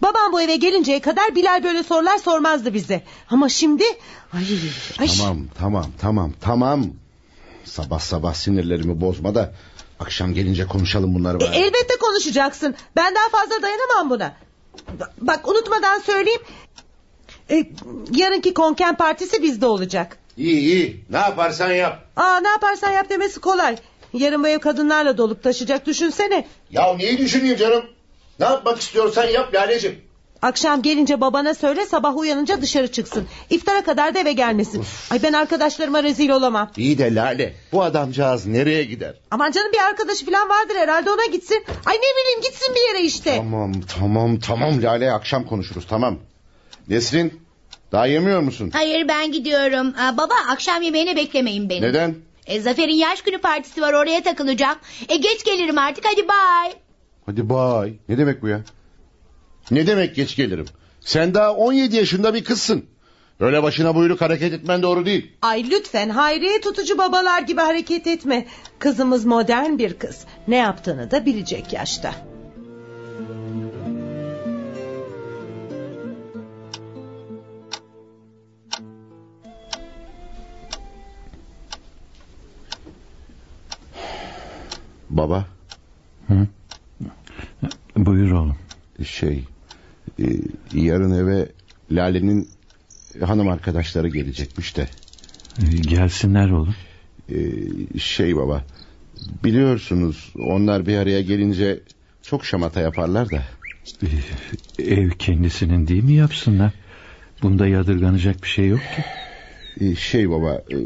Babam bu eve gelinceye kadar Bilal böyle sorular sormazdı bize. Ama şimdi... Ay, ay.
Tamam tamam tamam tamam. Sabah sabah sinirlerimi bozma da akşam gelince konuşalım bunları.
E,
bari.
elbette konuşacaksın. Ben daha fazla dayanamam buna. Ba- Bak unutmadan söyleyeyim. E, yarınki konken partisi bizde olacak.
İyi iyi ne yaparsan yap.
Aa, ne yaparsan yap demesi kolay. Yarın bu ev kadınlarla dolup taşıyacak düşünsene.
Ya neyi düşüneyim canım? Ne yapmak istiyorsan yap Laleciğim.
Akşam gelince babana söyle sabah uyanınca dışarı çıksın. İftara kadar da eve gelmesin. Ay ben arkadaşlarıma rezil olamam.
İyi de Lale bu adamcağız nereye gider?
Aman canım bir arkadaşı falan vardır herhalde ona gitsin. Ay ne bileyim gitsin bir yere işte.
Tamam tamam tamam Lale akşam konuşuruz tamam. Nesrin daha yemiyor musun?
Hayır ben gidiyorum. Aa, baba akşam yemeğine beklemeyin beni.
Neden?
E, Zafer'in yaş günü partisi var oraya takılacağım. E geç gelirim artık hadi bay.
Hadi bay. Ne demek bu ya? Ne demek geç gelirim? Sen daha 17 yaşında bir kızsın. Öyle başına buyruk hareket etmen doğru değil.
Ay lütfen Hayriye tutucu babalar gibi hareket etme. Kızımız modern bir kız. Ne yaptığını da bilecek yaşta.
Baba
Buyur oğlum.
şey e, yarın eve Lale'nin hanım arkadaşları gelecekmiş de.
Ee, Gelsinler oğlum.
E, şey baba biliyorsunuz onlar bir araya gelince çok şamata yaparlar da.
Ee, Ev kendisinin değil mi yapsınlar? Bunda yadırganacak bir şey yok ki.
E, şey baba e,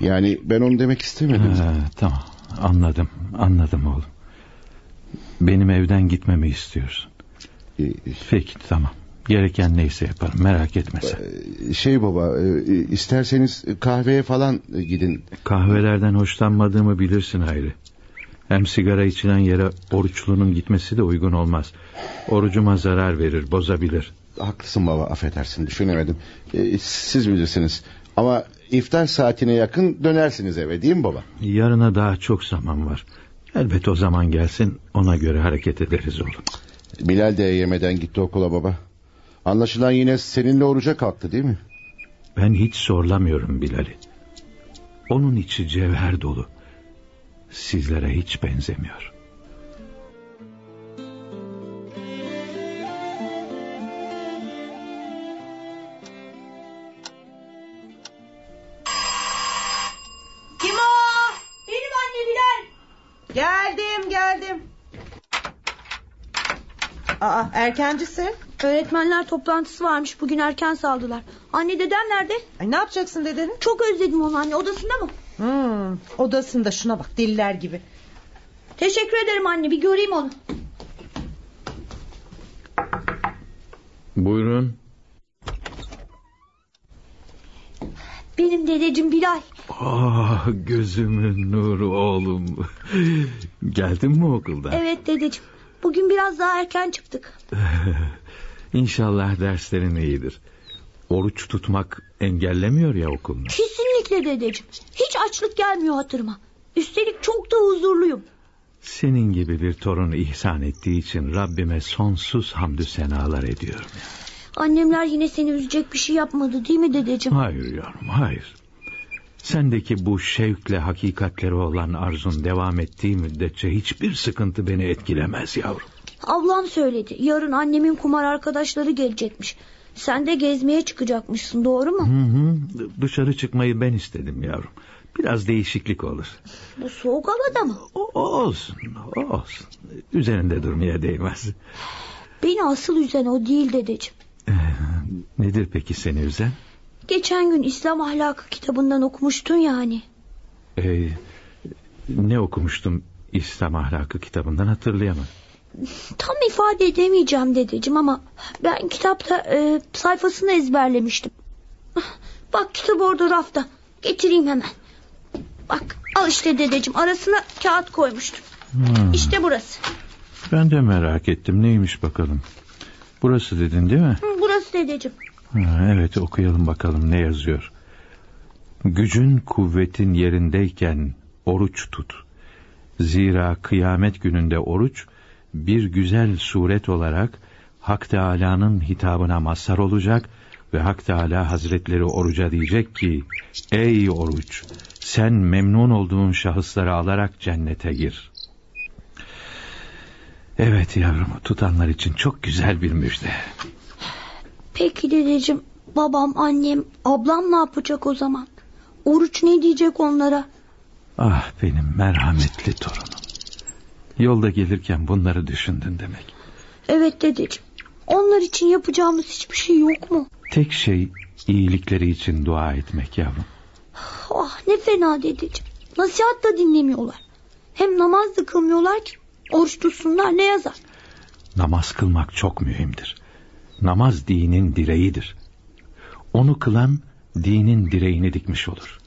yani ben onu demek istemedim.
Ha, tamam anladım anladım oğlum. Benim evden gitmemi istiyorsun.
E,
Peki tamam. Gereken neyse yaparım merak etme sen.
şey baba e, isterseniz kahveye falan gidin.
Kahvelerden hoşlanmadığımı bilirsin Hayri. Hem sigara içilen yere oruçlunun gitmesi de uygun olmaz. Orucuma zarar verir, bozabilir.
Haklısın baba affedersin düşünemedim. E, siz bilirsiniz. Ama iftar saatine yakın dönersiniz eve değil mi baba?
Yarına daha çok zaman var. Elbet o zaman gelsin, ona göre hareket ederiz oğlum.
Bilal de yemeden gitti okula baba. Anlaşılan yine seninle oruca kalktı değil mi?
Ben hiç zorlamıyorum Bilal'i. Onun içi cevher dolu. Sizlere hiç benzemiyor.
Geldim geldim. Aa erkencisin.
Öğretmenler toplantısı varmış bugün erken saldılar. Anne dedem nerede?
Ay ne yapacaksın dedeni?
Çok özledim onu anne odasında mı?
Hmm, odasında şuna bak deliler gibi.
Teşekkür ederim anne bir göreyim onu.
Buyurun.
Benim dedeciğim Bilal.
Ah gözümün nuru oğlum. Geldin mi okuldan?
Evet dedeciğim. Bugün biraz daha erken çıktık.
İnşallah derslerin iyidir. Oruç tutmak engellemiyor ya okulunu.
Kesinlikle dedeciğim. Hiç açlık gelmiyor hatırıma. Üstelik çok da huzurluyum.
Senin gibi bir torun ihsan ettiği için Rabbime sonsuz hamdü senalar ediyorum.
Annemler yine seni üzecek bir şey yapmadı değil mi dedeciğim?
Hayır yavrum hayır. Sendeki bu şevkle hakikatleri olan arzun devam ettiği müddetçe hiçbir sıkıntı beni etkilemez yavrum.
Ablam söyledi. Yarın annemin kumar arkadaşları gelecekmiş. Sen de gezmeye çıkacakmışsın doğru mu?
Hı hı, dışarı çıkmayı ben istedim yavrum. Biraz değişiklik olur.
Bu soğuk havada mı?
O, olsun o olsun. Üzerinde durmaya değmez.
Beni asıl üzen o değil dedeciğim.
Ee, nedir peki seni üzen?
Geçen gün İslam ahlakı kitabından okumuştun ya hani.
Ee, ne okumuştum İslam ahlakı kitabından hatırlayamam.
Tam ifade edemeyeceğim dedeciğim ama ben kitapta e, sayfasını ezberlemiştim. Bak kitap orada rafta. Getireyim hemen. Bak al işte dedeciğim arasına kağıt koymuştum.
Hmm.
İşte burası.
Ben de merak ettim neymiş bakalım. Burası dedin değil mi?
Hı, burası dedeciğim.
Ha, evet okuyalım bakalım ne yazıyor. Gücün kuvvetin yerindeyken oruç tut. Zira kıyamet gününde oruç bir güzel suret olarak Hak Teâlâ'nın hitabına mazhar olacak ve Hak Teâlâ Hazretleri oruca diyecek ki Ey oruç sen memnun olduğun şahısları alarak cennete gir. Evet yavrum tutanlar için çok güzel bir müjde.
Peki dedeciğim babam annem ablam ne yapacak o zaman? Oruç ne diyecek onlara?
Ah benim merhametli torunum. Yolda gelirken bunları düşündün demek.
Evet dedeciğim. Onlar için yapacağımız hiçbir şey yok mu?
Tek şey iyilikleri için dua etmek yavrum.
Ah ne fena dedeciğim. Nasihat da dinlemiyorlar. Hem namaz da kılmıyorlar ki. Oruç tutsunlar ne yazar?
Namaz kılmak çok mühimdir. Namaz dinin direğidir. Onu kılan dinin direğini dikmiş olur.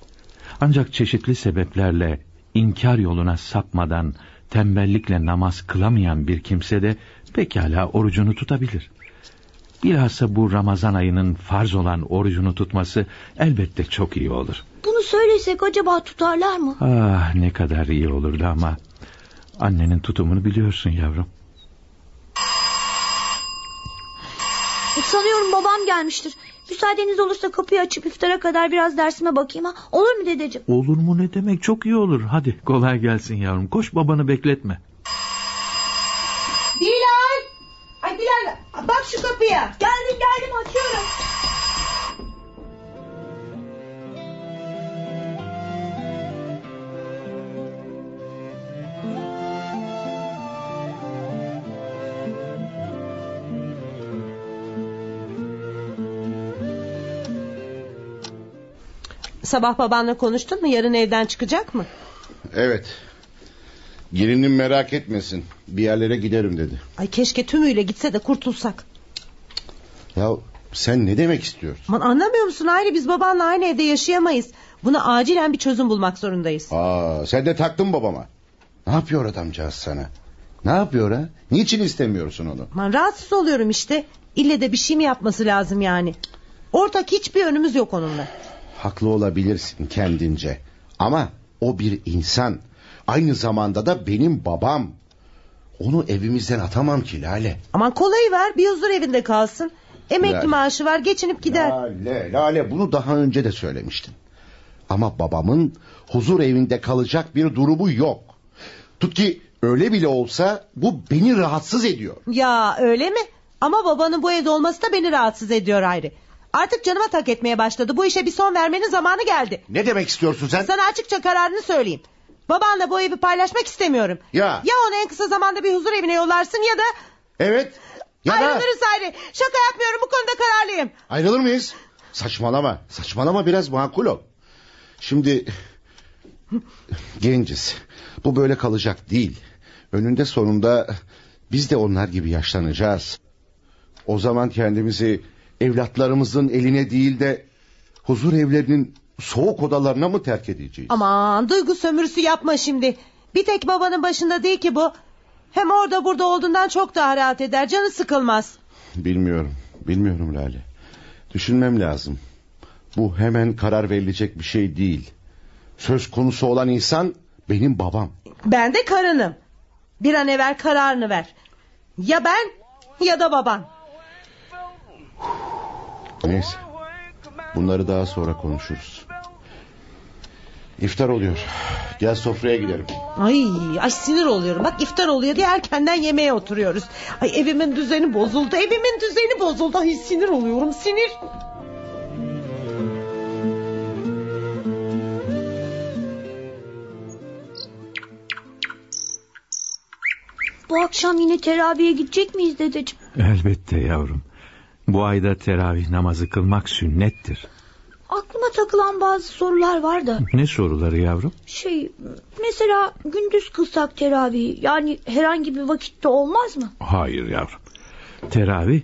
Ancak çeşitli sebeplerle inkar yoluna sapmadan tembellikle namaz kılamayan bir kimse de pekala orucunu tutabilir. Bilhassa bu Ramazan ayının farz olan orucunu tutması elbette çok iyi olur.
Bunu söylesek acaba tutarlar mı?
Ah ne kadar iyi olurdu ama annenin tutumunu biliyorsun yavrum.
Sanıyorum babam gelmiştir. Müsaadeniz olursa kapıyı açıp iftara kadar biraz dersime bakayım ha. Olur mu dedeciğim?
Olur mu ne demek çok iyi olur. Hadi kolay gelsin yavrum. Koş babanı bekletme.
Bilal! Ay Bilal bak şu kapıya.
Geldim geldim açıyorum.
Sabah babanla konuştun mu? Yarın evden çıkacak mı?
Evet. Gelinim merak etmesin. Bir yerlere giderim dedi.
Ay keşke tümüyle gitse de kurtulsak.
Ya sen ne demek istiyorsun?
Aman anlamıyor musun Hayri biz babanla aynı evde yaşayamayız. Buna acilen bir çözüm bulmak zorundayız.
Aa, sen de taktın babama. Ne yapıyor adamcağız sana? Ne yapıyor ha? Niçin istemiyorsun onu?
Aman rahatsız oluyorum işte. İlle de bir şey mi yapması lazım yani? Ortak hiçbir önümüz yok onunla.
Haklı olabilirsin kendince. Ama o bir insan. Aynı zamanda da benim babam. Onu evimizden atamam ki Lale.
Aman kolayı ver bir huzur evinde kalsın. Emekli
Lale.
maaşı var geçinip gider.
Lale, Lale bunu daha önce de söylemiştin. Ama babamın huzur evinde kalacak bir durumu yok. Tut ki öyle bile olsa bu beni rahatsız ediyor.
Ya öyle mi? Ama babanın bu evde olması da beni rahatsız ediyor Hayri. Artık canıma tak etmeye başladı. Bu işe bir son vermenin zamanı geldi.
Ne demek istiyorsun sen?
Sana açıkça kararını söyleyeyim. Babanla bu evi paylaşmak istemiyorum.
Ya.
Ya onu en kısa zamanda bir huzur evine yollarsın ya da...
Evet. Ya da
Ayrılırız Hayri. Şaka yapmıyorum bu konuda kararlıyım.
ayrılır mıyız? Saçmalama. Saçmalama biraz makul ol. Şimdi genciz. Bu böyle kalacak değil. Önünde sonunda biz de onlar gibi yaşlanacağız. O zaman kendimizi evlatlarımızın eline değil de huzur evlerinin soğuk odalarına mı terk edeceğiz?
Aman duygu sömürüsü yapma şimdi. Bir tek babanın başında değil ki bu. Hem orada burada olduğundan çok daha rahat eder. Canı sıkılmaz.
Bilmiyorum. Bilmiyorum Lale. Düşünmem lazım. Bu hemen karar verilecek bir şey değil. Söz konusu olan insan benim babam.
Ben de karınım. Bir an evvel kararını ver. Ya ben ya da baban.
Neyse. Bunları daha sonra konuşuruz. İftar oluyor. Gel sofraya gidelim.
Ay, ay sinir oluyorum. Bak iftar oluyor diye erkenden yemeğe oturuyoruz. Ay evimin düzeni bozuldu. Evimin düzeni bozuldu. Ay sinir oluyorum sinir.
Bu akşam yine teraviye gidecek miyiz dedeciğim?
Elbette yavrum. Bu ayda teravih namazı kılmak sünnettir.
Aklıma takılan bazı sorular var da.
Ne soruları yavrum?
Şey mesela gündüz kılsak teravih yani herhangi bir vakitte olmaz mı?
Hayır yavrum. Teravih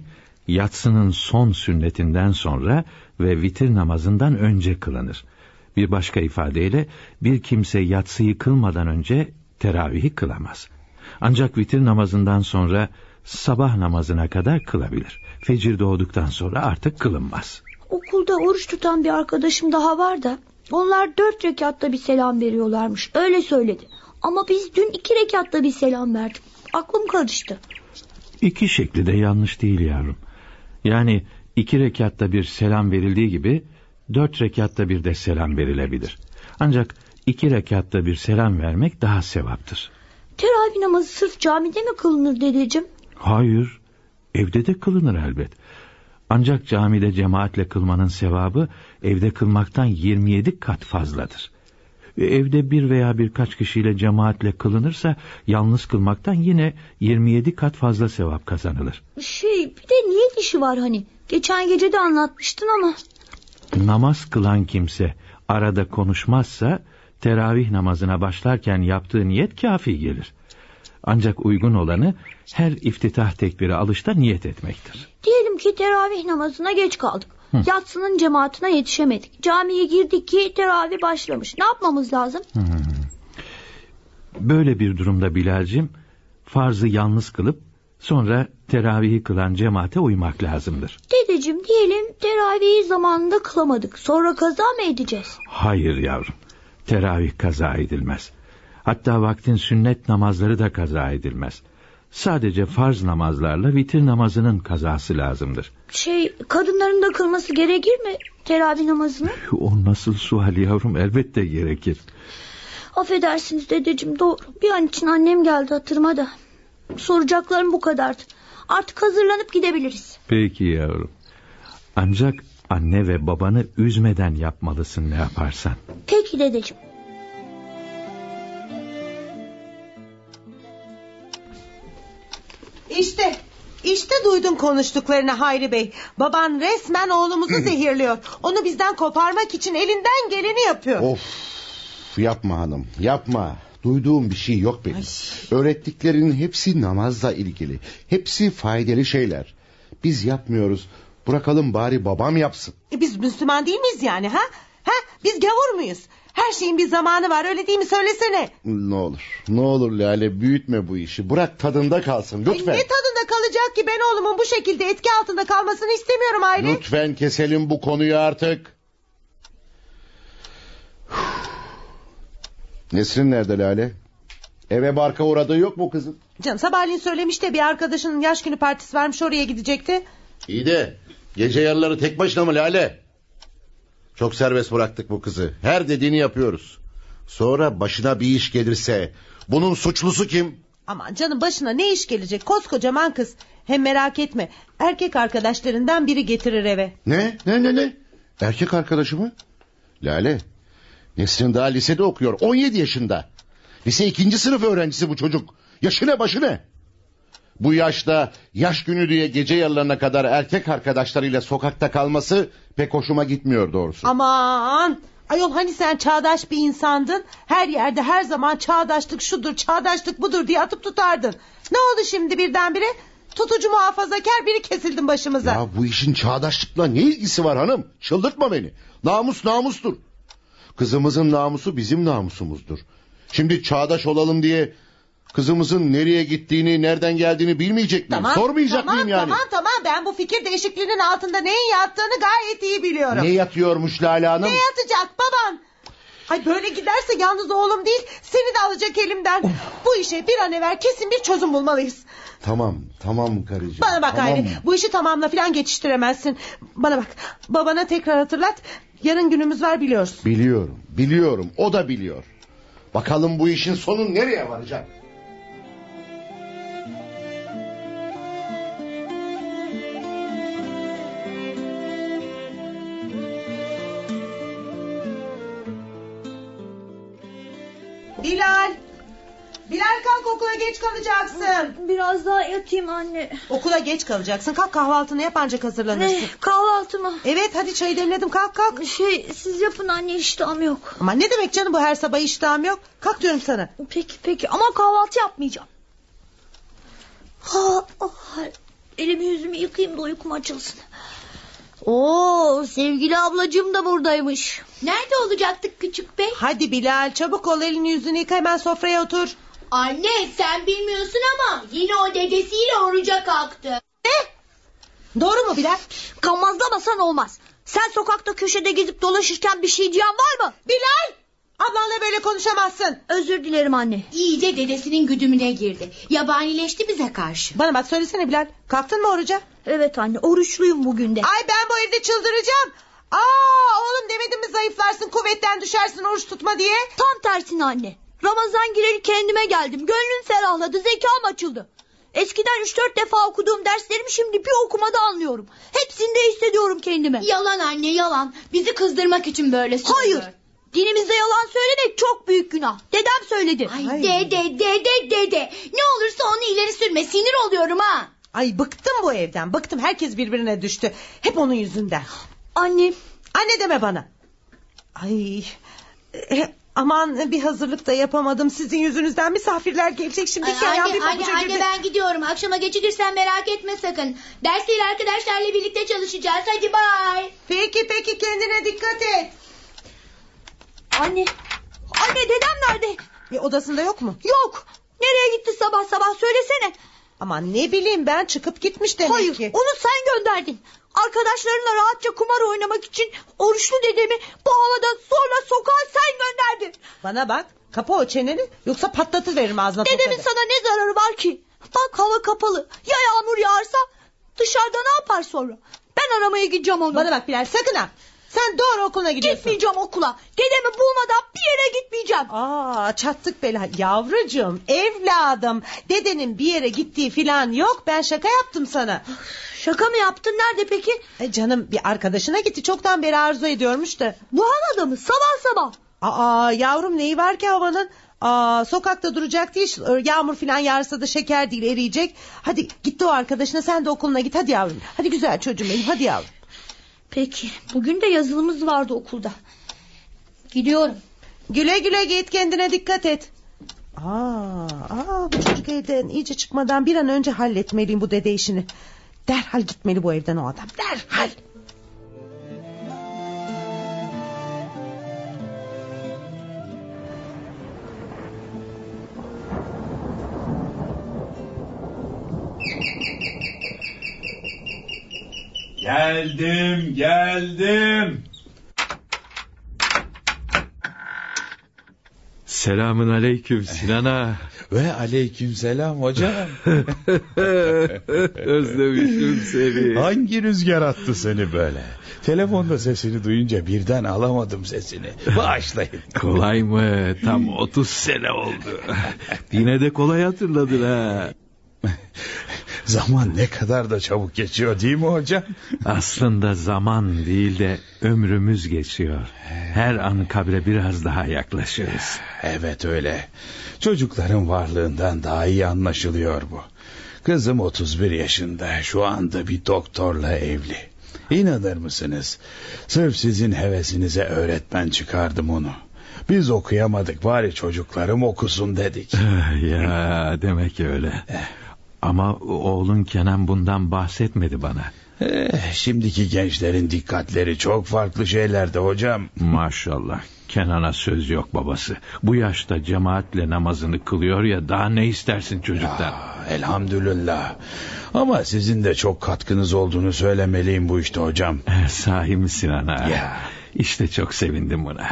yatsının son sünnetinden sonra ve vitir namazından önce kılınır. Bir başka ifadeyle bir kimse yatsıyı kılmadan önce teravihi kılamaz. Ancak vitir namazından sonra sabah namazına kadar kılabilir. Fecir doğduktan sonra artık kılınmaz.
Okulda oruç tutan bir arkadaşım daha var da onlar dört rekatta bir selam veriyorlarmış öyle söyledi. Ama biz dün iki rekatta bir selam verdik. Aklım karıştı.
İki şekli de yanlış değil yavrum. Yani iki rekatta bir selam verildiği gibi dört rekatta bir de selam verilebilir. Ancak iki rekatta bir selam vermek daha sevaptır.
Teravih namazı sırf camide mi kılınır dedeciğim?
Hayır, evde de kılınır elbet. Ancak camide cemaatle kılmanın sevabı evde kılmaktan 27 kat fazladır. E, Evde bir veya birkaç kişiyle cemaatle kılınırsa yalnız kılmaktan yine 27 kat fazla sevap kazanılır.
Şey bir de niyet işi var hani. Geçen gece de anlatmıştın ama.
Namaz kılan kimse arada konuşmazsa teravih namazına başlarken yaptığı niyet kafi gelir. Ancak uygun olanı her iftitah tekbiri alışta niyet etmektir.
Diyelim ki teravih namazına geç kaldık. Yatsının cemaatine yetişemedik. Camiye girdik ki teravih başlamış. Ne yapmamız lazım?
Böyle bir durumda Bilal'cim farzı yalnız kılıp sonra teravihi kılan cemaate uymak lazımdır.
Dedeciğim diyelim teravihi zamanında kılamadık. Sonra kaza mı edeceğiz?
Hayır yavrum. Teravih kaza edilmez. Hatta vaktin sünnet namazları da kaza edilmez. Sadece farz namazlarla vitir namazının kazası lazımdır.
Şey kadınların da kılması gerekir mi teravih namazını?
O nasıl sual yavrum elbette gerekir.
Affedersiniz dedeciğim doğru. Bir an için annem geldi hatırıma da. Soracaklarım bu kadardı. Artık hazırlanıp gidebiliriz.
Peki yavrum. Ancak anne ve babanı üzmeden yapmalısın ne yaparsan.
Peki dedeciğim.
İşte işte duydum konuştuklarını Hayri Bey. Baban resmen oğlumuzu zehirliyor. Onu bizden koparmak için elinden geleni yapıyor.
Of yapma hanım yapma. Duyduğum bir şey yok benim. Öğrettiklerinin hepsi namazla ilgili. Hepsi faydalı şeyler. Biz yapmıyoruz. Bırakalım bari babam yapsın.
E Biz Müslüman değil miyiz yani ha? Ha? Biz gavur muyuz? Her şeyin bir zamanı var öyle değil mi söylesene.
Ne olur ne olur Lale büyütme bu işi. Bırak tadında kalsın lütfen.
ne tadında kalacak ki ben oğlumun bu şekilde etki altında kalmasını istemiyorum Hayri.
Lütfen keselim bu konuyu artık. Nesrin nerede Lale? Eve barka uğradığı yok mu kızım?
Canım sabahleyin söylemiş de bir arkadaşının yaş günü partisi varmış oraya gidecekti.
İyi de gece yarıları tek başına mı Lale? Çok serbest bıraktık bu kızı. Her dediğini yapıyoruz. Sonra başına bir iş gelirse bunun suçlusu kim?
Aman canım başına ne iş gelecek koskocaman kız. Hem merak etme erkek arkadaşlarından biri getirir eve.
Ne? Ne ne ne? Erkek arkadaşı mı? Lale. Nesrin daha lisede okuyor. 17 yaşında. Lise ikinci sınıf öğrencisi bu çocuk. Yaşı ne başı ne? Bu yaşta yaş günü diye gece yarılarına kadar erkek arkadaşlarıyla sokakta kalması pek hoşuma gitmiyor doğrusu.
Aman ayol hani sen çağdaş bir insandın. Her yerde her zaman çağdaşlık şudur çağdaşlık budur diye atıp tutardın. Ne oldu şimdi birdenbire? Tutucu muhafazakar biri kesildin başımıza.
Ya bu işin çağdaşlıkla ne ilgisi var hanım? Çıldırtma beni. Namus namustur. Kızımızın namusu bizim namusumuzdur. Şimdi çağdaş olalım diye kızımızın nereye gittiğini, nereden geldiğini bilmeyecek miyim? Sormayacak
tamam,
mıyım yani?
Tamam tamam ben bu fikir değişikliğinin altında neyin yattığını gayet iyi biliyorum.
Ne yatıyormuş Lale Hanım?
Ne yatacak baban? Ay böyle giderse yalnız oğlum değil seni de alacak elimden. Bu işe bir an evvel kesin bir çözüm bulmalıyız.
Tamam, tamam karıcığım.
Bana bak
tamam.
Hayri bu işi tamamla falan geçiştiremezsin. Bana bak babana tekrar hatırlat. Yarın günümüz var biliyorsun.
Biliyorum, biliyorum. O da biliyor. Bakalım bu işin sonu nereye varacak?
Bilal. Bilal kalk okula geç kalacaksın.
Biraz daha yatayım anne.
Okula geç kalacaksın. Kalk kahvaltını yap ancak hazırlanırsın.
Ne kahvaltı mı?
Evet hadi çayı demledim kalk kalk.
Şey siz yapın anne iştahım yok.
Ama ne demek canım bu her sabah iştahım yok. Kalk diyorum sana.
Peki peki ama kahvaltı yapmayacağım. Ha, ah, elimi yüzümü yıkayayım da uykum açılsın. Oo sevgili ablacığım da buradaymış.
Nerede olacaktık küçük bey?
Hadi Bilal çabuk ol elini yüzünü yıka hemen sofraya otur.
Anne sen bilmiyorsun ama yine o dedesiyle oruca kalktı.
Doğru mu Bilal?
Kanmazlamasan olmaz. Sen sokakta köşede gezip dolaşırken bir şey diyen var mı?
Bilal! Ablanla böyle konuşamazsın.
Özür dilerim anne.
İyice dedesinin güdümüne girdi. Yabanileşti bize karşı.
Bana bak söylesene Bilal. Kalktın mı oruca?
Evet anne oruçluyum bugün de.
Ay ben bu evde çıldıracağım. Aa oğlum demedim mi zayıflarsın kuvvetten düşersin oruç tutma diye.
Tam tersine anne. Ramazan gireli kendime geldim. Gönlüm ferahladı. Zekam açıldı. Eskiden 3-4 defa okuduğum derslerimi şimdi bir okumada anlıyorum. Hepsinde hissediyorum kendimi.
Yalan anne yalan. Bizi kızdırmak için böyle söylüyor.
Hayır. Dinimizde yalan söylemek çok büyük günah. Dedem söyledi.
Ay,
Ay.
dede dede dede. Ne olursa onu ileri sürme sinir oluyorum ha.
Ay bıktım bu evden bıktım herkes birbirine düştü. Hep onun yüzünden.
Anne
Anne deme bana. Ay e, aman bir hazırlık da yapamadım. Sizin yüzünüzden misafirler gelecek şimdi.
Ay,
ayağım
anne
bir
anne, anne
girdi.
ben gidiyorum. Akşama geçirirsen merak etme sakın. Dersleri arkadaşlarla birlikte çalışacağız. Hadi bay.
Peki peki kendine dikkat et.
Anne. Anne dedem nerede?
E, odasında yok mu?
Yok. Nereye gitti sabah sabah söylesene.
Aman ne bileyim ben çıkıp gitmiş demek
Hayır
ki.
onu sen gönderdin. Arkadaşlarınla rahatça kumar oynamak için oruçlu dedemi bu havada zorla sokağa sen gönderdin.
Bana bak kapa o çeneni yoksa patlatıveririm ağzına
Dedemin
tokadı.
sana ne zararı var ki? Bak hava kapalı. Ya yağmur yağarsa dışarıda ne yapar sonra? Ben aramaya gideceğim onu.
Bana bak Bilal sakın ha. Sen doğru okuluna gidiyorsun.
Gitmeyeceğim okula. Dedemi bulmadan bir yere gitmeyeceğim.
Aa çattık bela yavrucuğum evladım dedenin bir yere gittiği filan yok ben şaka yaptım sana.
Şaka mı yaptın? Nerede peki?
E, canım bir arkadaşına gitti çoktan beri arzu ediyormuş da.
Bu havada mı? Sabah sabah.
Aa yavrum neyi var ki havanın? Aa, sokakta duracak değil yağmur filan yağarsa da şeker değil eriyecek. Hadi gitti o arkadaşına sen de okuluna git hadi yavrum. Hadi güzel çocuğum benim hadi yavrum.
Peki. Bugün de yazılımız vardı okulda. Gidiyorum.
Güle güle git kendine dikkat et. Aa, aa, bu çocuk evden iyice çıkmadan bir an önce halletmeliyim bu dede işini. Derhal gitmeli bu evden o adam derhal.
Geldim, geldim. Selamın aleyküm Sinan'a.
Ve aleykümselam hocam.
Özlemişim seni.
Hangi rüzgar attı seni böyle? Telefonda sesini duyunca birden alamadım sesini. Bağışlayın.
Kolay mı? Tam 30 sene oldu. Yine de kolay hatırladın ha.
Zaman ne kadar da çabuk geçiyor değil mi hocam?
Aslında zaman değil de ömrümüz geçiyor. Her an kabre biraz daha yaklaşıyoruz.
Evet öyle. Çocukların varlığından daha iyi anlaşılıyor bu. Kızım 31 yaşında şu anda bir doktorla evli. İnanır mısınız? Sırf sizin hevesinize öğretmen çıkardım onu. Biz okuyamadık bari çocuklarım okusun dedik.
ya demek öyle. Ama oğlun Kenan bundan bahsetmedi bana.
Eh, şimdiki gençlerin dikkatleri çok farklı şeylerde hocam.
Maşallah. Kenan'a söz yok babası. Bu yaşta cemaatle namazını kılıyor ya daha ne istersin çocuktan?
Ah, elhamdülillah. Ama sizin de çok katkınız olduğunu söylemeliyim bu işte hocam.
Eh, Sahi mi Sinan?
Ya.
İşte çok sevindim buna.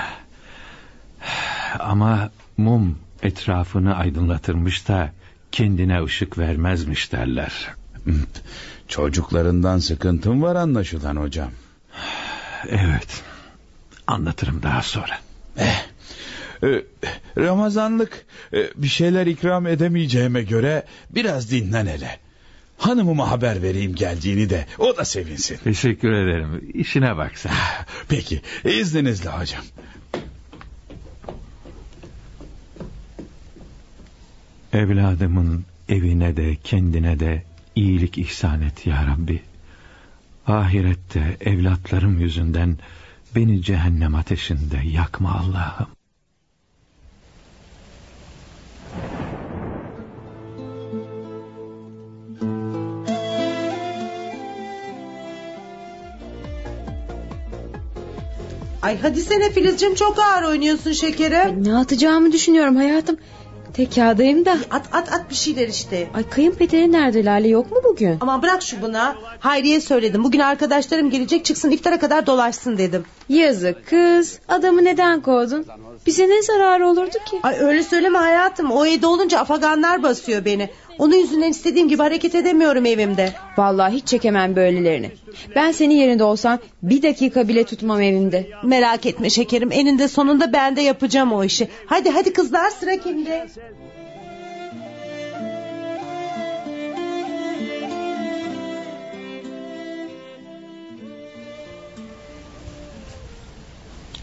Ama mum etrafını aydınlatırmış da kendine ışık vermezmiş derler.
Çocuklarından sıkıntım var anlaşılan hocam.
Evet. Anlatırım daha sonra.
Ee, Ramazanlık e, bir şeyler ikram edemeyeceğime göre biraz dinlen hele. Hanımıma haber vereyim geldiğini de o da sevinsin.
Teşekkür ederim. İşine bak sen.
Peki izninizle hocam.
Evladımın evine de kendine de iyilik ihsan et ya Rabbi. Ahirette evlatlarım yüzünden beni cehennem ateşinde yakma Allah'ım.
Ay hadi sene Filizciğim çok ağır oynuyorsun şekerim.
Ne atacağımı düşünüyorum hayatım. Tek kağıdayım da.
At at at bir şeyler işte.
Ay kayınpederi nerede Lale yok mu bugün?
Aman bırak şu buna. Hayriye söyledim. Bugün arkadaşlarım gelecek çıksın iftara kadar dolaşsın dedim.
Yazık kız. Adamı neden kovdun? Bize ne zararı olurdu ki?
Ay öyle söyleme hayatım. O evde olunca afaganlar basıyor beni. Onun yüzünden istediğim gibi hareket edemiyorum evimde.
Vallahi hiç çekemem böylelerini. Ben senin yerinde olsam bir dakika bile tutmam evimde.
Merak etme şekerim. Eninde sonunda ben de yapacağım o işi. Hadi hadi kızlar sıra kimde?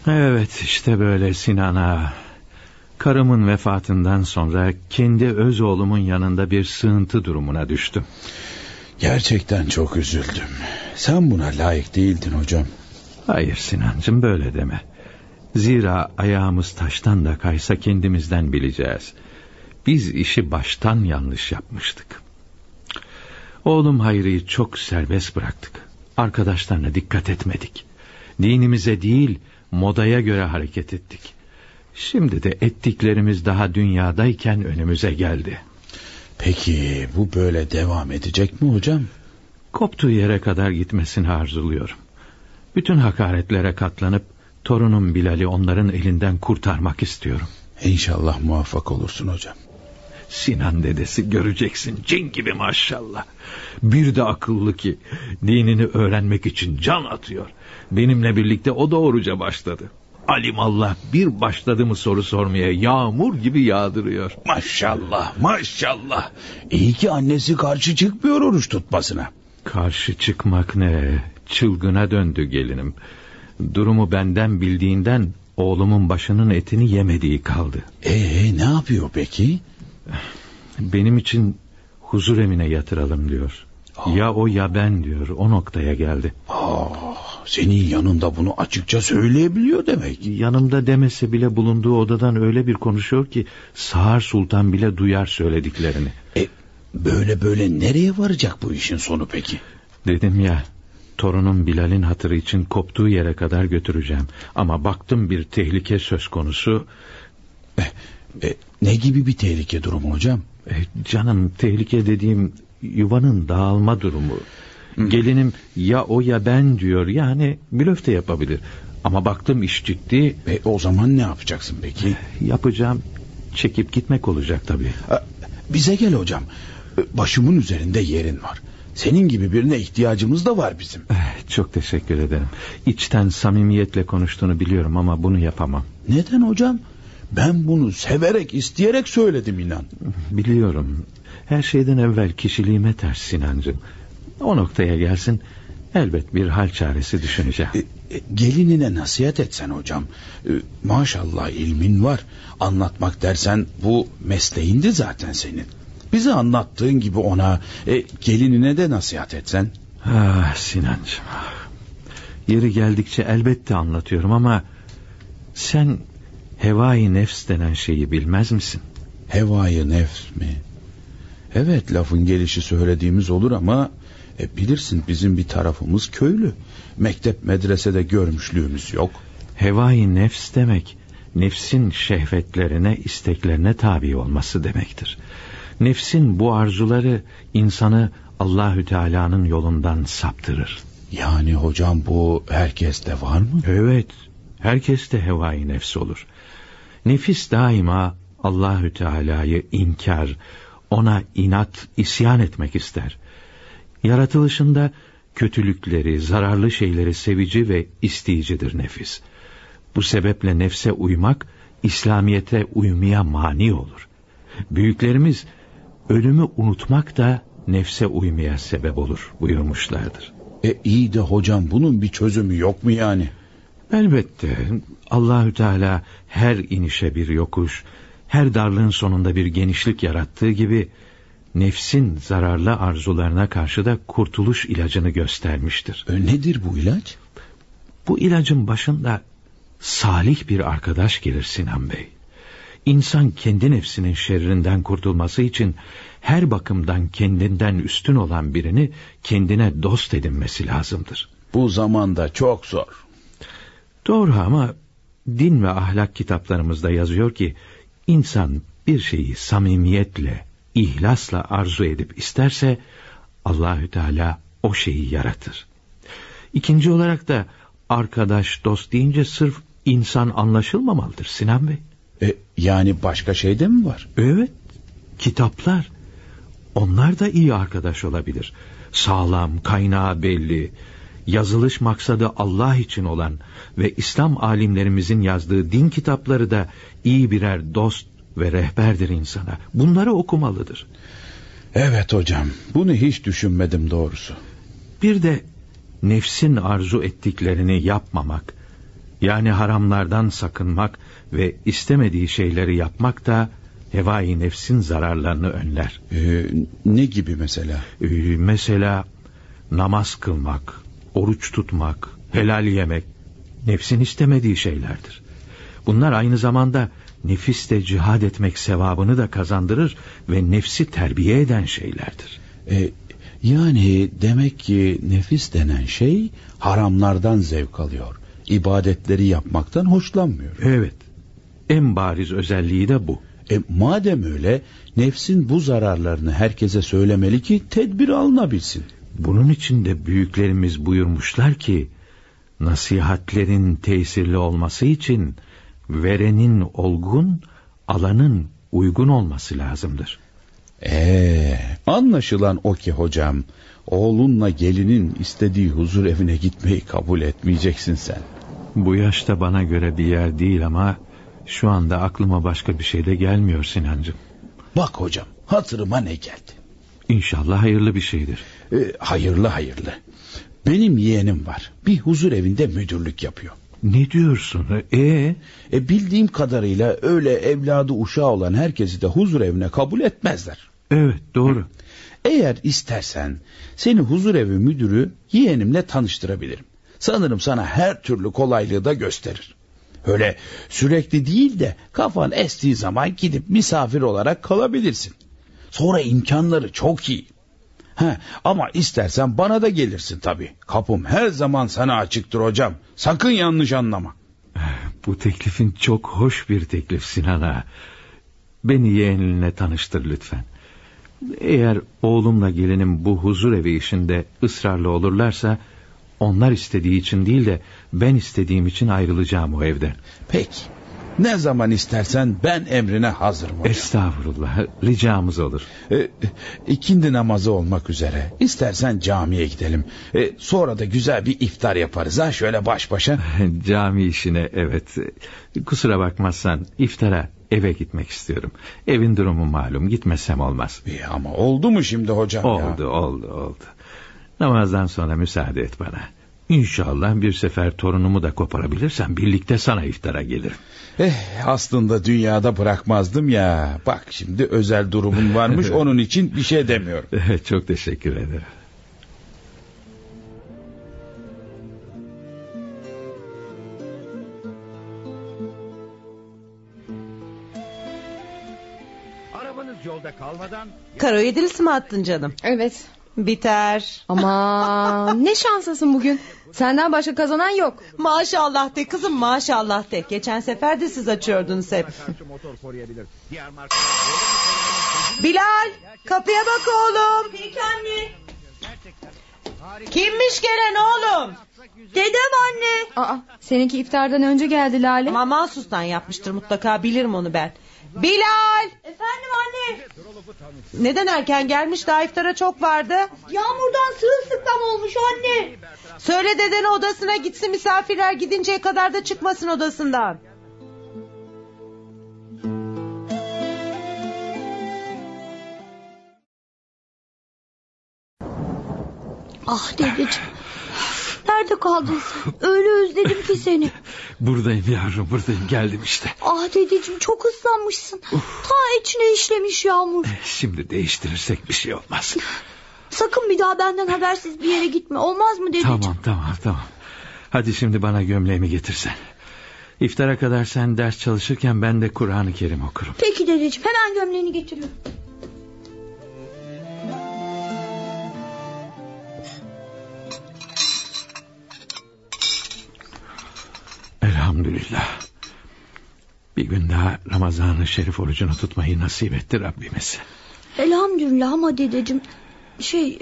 Evet işte böyle Sinan ağa. Karımın vefatından sonra kendi öz oğlumun yanında bir sığıntı durumuna düştüm.
Gerçekten çok üzüldüm. Sen buna layık değildin hocam.
Hayır Sinancım böyle deme. Zira ayağımız taştan da kaysa kendimizden bileceğiz. Biz işi baştan yanlış yapmıştık. Oğlum Hayri'yi çok serbest bıraktık. Arkadaşlarına dikkat etmedik. Dinimize değil modaya göre hareket ettik. Şimdi de ettiklerimiz daha dünyadayken önümüze geldi.
Peki bu böyle devam edecek mi hocam?
Koptuğu yere kadar gitmesini arzuluyorum. Bütün hakaretlere katlanıp torunum Bilal'i onların elinden kurtarmak istiyorum.
İnşallah muvaffak olursun hocam.
Sinan dedesi göreceksin cin gibi maşallah. Bir de akıllı ki dinini öğrenmek için can atıyor. Benimle birlikte o da oruca başladı. Alimallah bir başladı mı soru sormaya yağmur gibi yağdırıyor.
Maşallah maşallah. İyi ki annesi karşı çıkmıyor oruç tutmasına.
Karşı çıkmak ne? Çılgına döndü gelinim. Durumu benden bildiğinden oğlumun başının etini yemediği kaldı.
Ee ne yapıyor peki?
Benim için huzur evine yatıralım diyor. Ya o ya ben diyor. O noktaya geldi.
Aa, senin yanında bunu açıkça söyleyebiliyor demek.
Yanımda demese bile bulunduğu odadan öyle bir konuşuyor ki Sağır Sultan bile duyar söylediklerini.
E, böyle böyle nereye varacak bu işin sonu peki?
Dedim ya torunum Bilal'in hatırı için koptuğu yere kadar götüreceğim. Ama baktım bir tehlike söz konusu.
E, e, ne gibi bir tehlike durumu hocam?
E, canım tehlike dediğim yuvanın dağılma durumu. Gelinim ya o ya ben diyor yani blöf de yapabilir. Ama baktım iş ciddi
E, o zaman ne yapacaksın peki?
yapacağım çekip gitmek olacak tabii.
E, bize gel hocam. E, Başımın üzerinde yerin var. Senin gibi birine ihtiyacımız da var bizim.
Eh, Çok teşekkür ederim. İçten samimiyetle konuştuğunu biliyorum ama bunu yapamam.
Neden hocam? Ben bunu severek, isteyerek söyledim inan.
Biliyorum. Her şeyden evvel kişiliğime ters Sinancığım. O noktaya gelsin elbet bir hal çaresi düşüneceğim.
E, e, gelinine nasihat etsen hocam. E, maşallah ilmin var. Anlatmak dersen bu mesleğindi zaten senin. Bize anlattığın gibi ona e, gelinine de nasihat etsen.
Ah Sinancığım. ah. Yeri geldikçe elbette anlatıyorum ama... ...sen hevai nefs denen şeyi bilmez misin?
Hevayı nefs mi? Evet lafın gelişi söylediğimiz olur ama e, bilirsin bizim bir tarafımız köylü. Mektep medresede görmüşlüğümüz yok.
Hevai nefs demek, nefsin şehvetlerine, isteklerine tabi olması demektir. Nefsin bu arzuları insanı Allahü Teala'nın yolundan saptırır.
Yani hocam bu herkeste var mı?
Evet, herkeste hevai nefs olur. Nefis daima Allahü Teala'yı inkar, ona inat, isyan etmek ister. Yaratılışında kötülükleri, zararlı şeyleri sevici ve isteyicidir nefis. Bu sebeple nefse uymak, İslamiyete uymaya mani olur. Büyüklerimiz ölümü unutmak da nefse uymaya sebep olur buyurmuşlardır.
E iyi de hocam bunun bir çözümü yok mu yani?
Elbette Allahü Teala her inişe bir yokuş, her darlığın sonunda bir genişlik yarattığı gibi nefsin zararlı arzularına karşı da kurtuluş ilacını göstermiştir.
E, nedir bu ilaç?
Bu ilacın başında salih bir arkadaş gelir Sinan Bey. İnsan kendi nefsinin şerrinden kurtulması için her bakımdan kendinden üstün olan birini kendine dost edinmesi lazımdır.
Bu zamanda çok zor.
Doğru ama din ve ahlak kitaplarımızda yazıyor ki insan bir şeyi samimiyetle, ihlasla arzu edip isterse Allahü Teala o şeyi yaratır. İkinci olarak da arkadaş, dost deyince sırf insan anlaşılmamalıdır Sinan Bey.
E, yani başka şey de mi var?
Evet, kitaplar. Onlar da iyi arkadaş olabilir. Sağlam, kaynağı belli, yazılış maksadı Allah için olan ve İslam alimlerimizin yazdığı din kitapları da iyi birer dost ve rehberdir insana. Bunları okumalıdır.
Evet hocam, bunu hiç düşünmedim doğrusu.
Bir de nefsin arzu ettiklerini yapmamak, yani haramlardan sakınmak ve istemediği şeyleri yapmak da hevai nefsin zararlarını önler.
Ee, ne gibi mesela?
Ee, mesela namaz kılmak, oruç tutmak, helal yemek nefsin istemediği şeylerdir. Bunlar aynı zamanda nefiste cihad etmek sevabını da kazandırır ve nefsi terbiye eden şeylerdir.
Ee, yani demek ki nefis denen şey haramlardan zevk alıyor. İbadetleri yapmaktan hoşlanmıyor.
Evet. En bariz özelliği de bu.
E, madem öyle nefsin bu zararlarını herkese söylemeli ki tedbir alınabilsin.
Bunun için de büyüklerimiz buyurmuşlar ki nasihatlerin tesirli olması için verenin olgun, alanın uygun olması lazımdır.
Ee, anlaşılan o ki hocam, oğlunla gelinin istediği huzur evine gitmeyi kabul etmeyeceksin sen.
Bu yaşta bana göre bir yer değil ama şu anda aklıma başka bir şey de gelmiyor Sinancım.
Bak hocam, hatırıma ne geldi?
İnşallah hayırlı bir şeydir.
Ee, hayırlı hayırlı. Benim yeğenim var. Bir huzur evinde müdürlük yapıyor.
Ne diyorsun? Ee?
E bildiğim kadarıyla öyle evladı uşağı olan herkesi de huzur evine kabul etmezler.
Evet doğru.
Eğer istersen seni huzur evi müdürü yeğenimle tanıştırabilirim. Sanırım sana her türlü kolaylığı da gösterir. Öyle sürekli değil de kafan estiği zaman gidip misafir olarak kalabilirsin. Sonra imkanları çok iyi. He, ama istersen bana da gelirsin tabii. Kapım her zaman sana açıktır hocam. Sakın yanlış anlama.
Bu teklifin çok hoş bir teklif Sinan ağa. Beni yeğeninle tanıştır lütfen. Eğer oğlumla gelinim bu huzur evi işinde ısrarlı olurlarsa... ...onlar istediği için değil de ben istediğim için ayrılacağım o evden.
Peki. Ne zaman istersen ben emrine hazırım hocam.
Estağfurullah ricamız olur.
E, ikindi namazı olmak üzere. İstersen camiye gidelim. E, sonra da güzel bir iftar yaparız ha şöyle baş başa.
Cami işine evet. Kusura bakmazsan iftara eve gitmek istiyorum. Evin durumu malum gitmesem olmaz.
İyi ama oldu mu şimdi hocam
Oldu
ya?
oldu oldu. Namazdan sonra müsaade et bana. İnşallah bir sefer torunumu da koparabilirsem birlikte sana iftara gelirim.
Eh, aslında dünyada bırakmazdım ya. Bak şimdi özel durumun varmış onun için bir şey demiyorum.
Çok teşekkür ederim.
Arabanız yolda kaldı.
Karo yedilisi mi attın canım?
Evet.
Biter.
Ama ne şanslısın bugün. Senden başka kazanan yok.
Maşallah de kızım maşallah de. Geçen sefer de siz açıyordunuz hep. Bilal kapıya bak oğlum. Peki anne. Kimmiş gelen oğlum?
Dedem anne.
Aa, seninki iftardan önce geldi Lale.
Ama mahsustan yapmıştır mutlaka bilirim onu ben. Bilal.
Efendim anne.
Neden erken gelmiş daha iftara çok vardı.
Yağmurdan sırılsıklam olmuş anne.
Söyle dedene odasına gitsin misafirler gidinceye kadar da çıkmasın odasından.
Ah dedeciğim. Nerede kaldın sen? Öyle özledim ki seni.
Buradayım yavrum buradayım geldim işte.
Ah dedeciğim çok ıslanmışsın. Ta içine işlemiş yağmur.
Şimdi değiştirirsek bir şey olmaz.
Sakın bir daha benden habersiz bir yere gitme. Olmaz mı dedeciğim?
Tamam tamam tamam. Hadi şimdi bana gömleğimi getirsen. İftara kadar sen ders çalışırken ben de Kur'an-ı Kerim okurum.
Peki dedeciğim hemen gömleğini getiriyorum.
Elhamdülillah. Bir gün daha Ramazan-ı Şerif orucunu tutmayı nasip etti Rabbimiz.
Elhamdülillah ama dedeciğim. Şey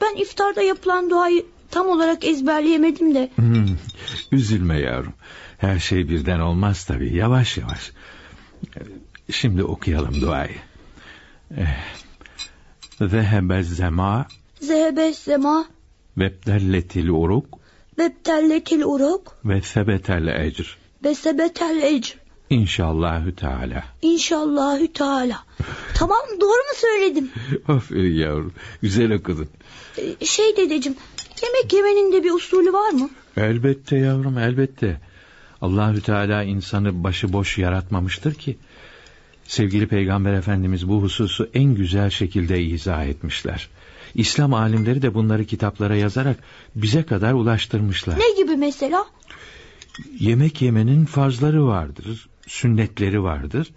ben iftarda yapılan duayı tam olarak ezberleyemedim de.
Hmm, üzülme yavrum. Her şey birden olmaz tabii. Yavaş yavaş. Şimdi okuyalım duayı. Eh, Zehebe zema
Zehebe sema
vebdelletil uruk
ve telletil uruk
ve sebetel ecr.
ve sebetel ecr.
İnşallahü Teala.
İnşallahü Teala. tamam doğru mu söyledim?
Aferin yavrum. Güzel okudun.
Ee, Şey dedeciğim yemek yemenin de bir usulü var mı?
Elbette yavrum elbette. Allahü Teala insanı başıboş yaratmamıştır ki. Sevgili Peygamber Efendimiz bu hususu en güzel şekilde izah etmişler. İslam alimleri de bunları kitaplara yazarak bize kadar ulaştırmışlar.
Ne gibi mesela?
Yemek yemenin farzları vardır, sünnetleri vardır.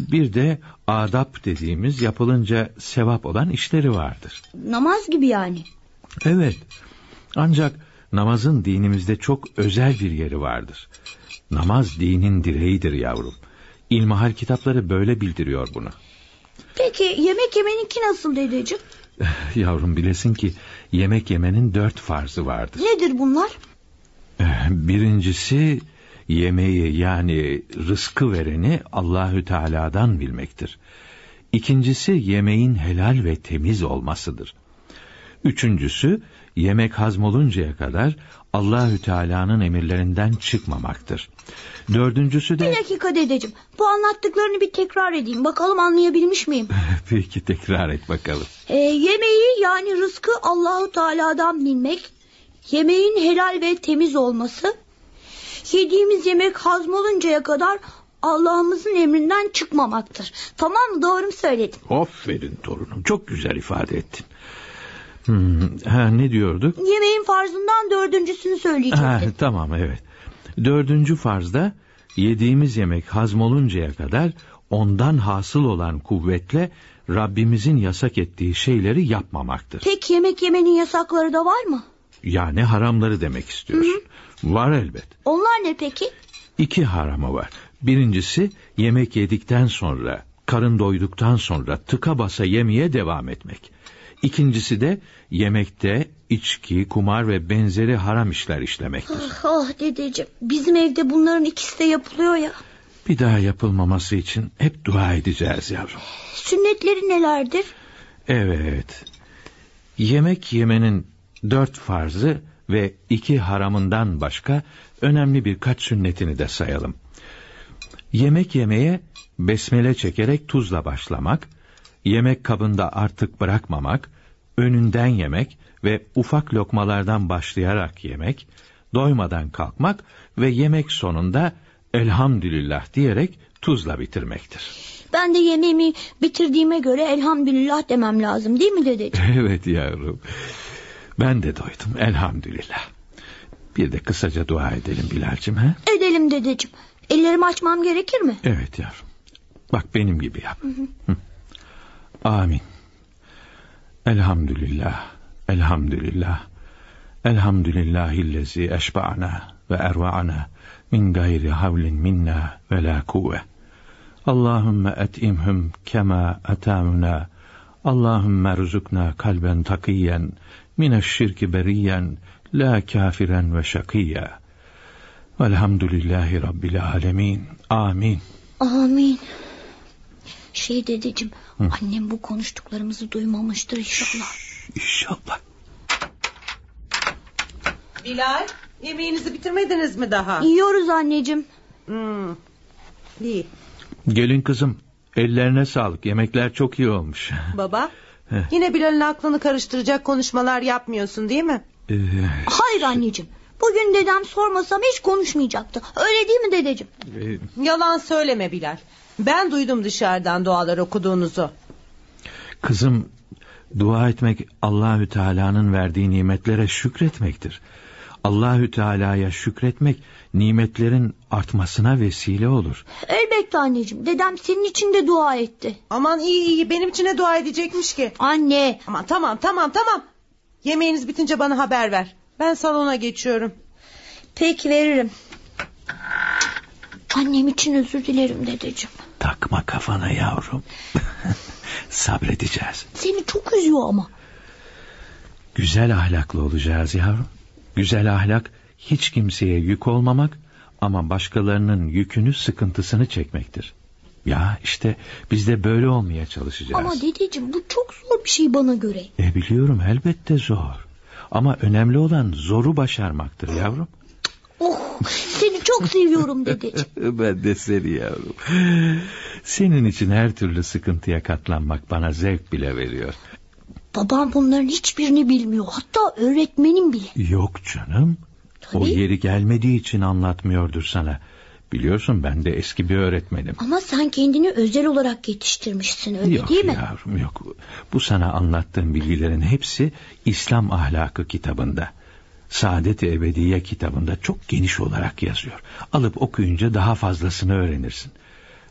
Bir de adap dediğimiz yapılınca sevap olan işleri vardır.
Namaz gibi yani.
Evet. Ancak namazın dinimizde çok özel bir yeri vardır. Namaz dinin direğidir yavrum. İlmihal kitapları böyle bildiriyor bunu.
Peki yemek yemeninki nasıl dedeciğim?
Yavrum bilesin ki yemek yemenin dört farzı vardır.
Nedir bunlar?
Birincisi yemeği yani rızkı vereni Allahü Teala'dan bilmektir. İkincisi yemeğin helal ve temiz olmasıdır. Üçüncüsü yemek hazmoluncaya kadar Allahü Teala'nın emirlerinden çıkmamaktır. Dördüncüsü de
Bir dakika dedeciğim. Bu anlattıklarını bir tekrar edeyim. Bakalım anlayabilmiş miyim?
peki tekrar et bakalım.
Ee, yemeği yani rızkı Allahu Teala'dan bilmek, yemeğin helal ve temiz olması, yediğimiz yemek hazmoluncaya kadar Allah'ımızın emrinden çıkmamaktır. Tamam mı? Doğru mu söyledim?
Aferin torunum çok güzel ifade ettin. Hmm, ha, ne diyorduk?
Yemeğin farzından dördüncüsünü söyleyecektim.
Ha, tamam evet. Dördüncü farzda yediğimiz yemek hazmoluncaya kadar ondan hasıl olan kuvvetle Rabbimizin yasak ettiği şeyleri yapmamaktır.
Tek yemek yemenin yasakları da var mı?
Yani haramları demek istiyorsun. Var elbet.
Onlar ne peki?
İki haramı var. Birincisi yemek yedikten sonra, karın doyduktan sonra tıka basa yemeye devam etmek. İkincisi de yemekte içki, kumar ve benzeri haram işler işlemektir.
Ah, ah dedeciğim bizim evde bunların ikisi de yapılıyor ya.
Bir daha yapılmaması için hep dua edeceğiz yavrum.
Sünnetleri nelerdir?
Evet. Yemek yemenin dört farzı ve iki haramından başka önemli birkaç sünnetini de sayalım. Yemek yemeye besmele çekerek tuzla başlamak, yemek kabında artık bırakmamak, önünden yemek ve ufak lokmalardan başlayarak yemek, doymadan kalkmak ve yemek sonunda elhamdülillah diyerek tuzla bitirmektir.
Ben de yemeğimi bitirdiğime göre elhamdülillah demem lazım değil mi dedeciğim?
Evet yavrum. Ben de doydum elhamdülillah. Bir de kısaca dua edelim Bilal'cim ha?
Edelim dedeciğim. Ellerimi açmam gerekir mi?
Evet yavrum. Bak benim gibi yap. Hı. Amin. Elhamdülillah. Elhamdülillah. Elhamdülillahillezi eşba'na ve erva'na min gayri havlin minna ve la kuvve. Allahümme et'imhum kema etamuna. Allahümme rızukna kalben takiyen mineşşirki beriyen la kafiren ve şakiyya. Velhamdülillahi Rabbil alemin. Amin.
Amin. Şey dedeciğim annem bu konuştuklarımızı duymamıştır inşallah.
İnşallah.
Bilal yemeğinizi bitirmediniz mi daha?
Yiyoruz anneciğim.
Hmm. İyi.
Gelin kızım. Ellerine sağlık. Yemekler çok iyi olmuş.
Baba yine Bilal'in aklını karıştıracak konuşmalar yapmıyorsun değil mi?
Ee,
Hayır anneciğim. Bugün dedem sormasam hiç konuşmayacaktı. Öyle değil mi dedeciğim?
e,
Yalan söyleme Bilal. Ben duydum dışarıdan dualar okuduğunuzu.
kızım dua etmek Allahü Teala'nın verdiği nimetlere şükretmektir. Allahü Teala'ya şükretmek nimetlerin artmasına vesile olur.
Elbette anneciğim. Dedem senin için de dua etti.
Aman iyi iyi benim için ne dua edecekmiş ki?
Anne.
Aman tamam tamam tamam. Yemeğiniz bitince bana haber ver. Ben salona geçiyorum.
Peki veririm. Annem için özür dilerim dedeciğim.
Takma kafana yavrum. Sabredeceğiz.
Seni çok üzüyor ama.
Güzel ahlaklı olacağız yavrum. Güzel ahlak hiç kimseye yük olmamak ama başkalarının yükünü sıkıntısını çekmektir. Ya işte biz de böyle olmaya çalışacağız.
Ama dedeciğim bu çok zor bir şey bana göre.
E biliyorum elbette zor. Ama önemli olan zoru başarmaktır yavrum.
Oh seni çok seviyorum dedeciğim.
ben de seni yavrum. Senin için her türlü sıkıntıya katlanmak bana zevk bile veriyor.
Babam bunların hiçbirini bilmiyor. Hatta öğretmenim bile.
Yok canım. O
Tabii.
yeri gelmediği için anlatmıyordur sana. Biliyorsun ben de eski bir öğretmenim.
Ama sen kendini özel olarak yetiştirmişsin öyle
yok
değil mi?
yavrum yok. Bu sana anlattığım bilgilerin hepsi İslam ahlakı kitabında. Saadet-i Ebediye kitabında çok geniş olarak yazıyor. Alıp okuyunca daha fazlasını öğrenirsin.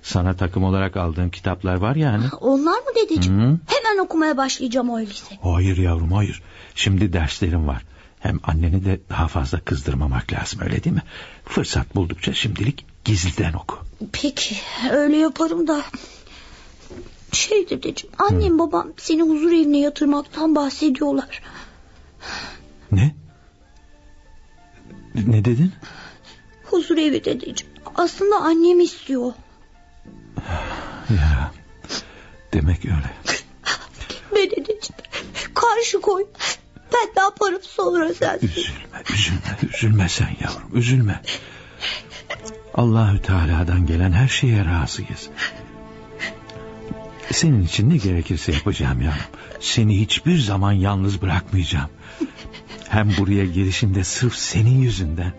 Sana takım olarak aldığım kitaplar var ya hani.
Onlar mı dedeciğim?
Hı.
Hemen okumaya başlayacağım öyleyse.
Hayır yavrum hayır. Şimdi derslerim var. Hem anneni de daha fazla kızdırmamak lazım öyle değil mi? Fırsat buldukça şimdilik gizliden oku.
Peki öyle yaparım da. Şey dedeciğim annem babam seni huzur evine yatırmaktan bahsediyorlar.
Ne? Ne dedin?
Huzur evi dedeciğim. Aslında annem istiyor.
Ya demek öyle.
Be dedeciğim. Karşı koy. Ben ne yaparım sonra sensin.
Üzülme, üzülme, üzülme sen yavrum, üzülme. Allahü Teala'dan gelen her şeye razıyız. Senin için ne gerekirse yapacağım yavrum. Seni hiçbir zaman yalnız bırakmayacağım. Hem buraya gelişimde sırf senin yüzünden.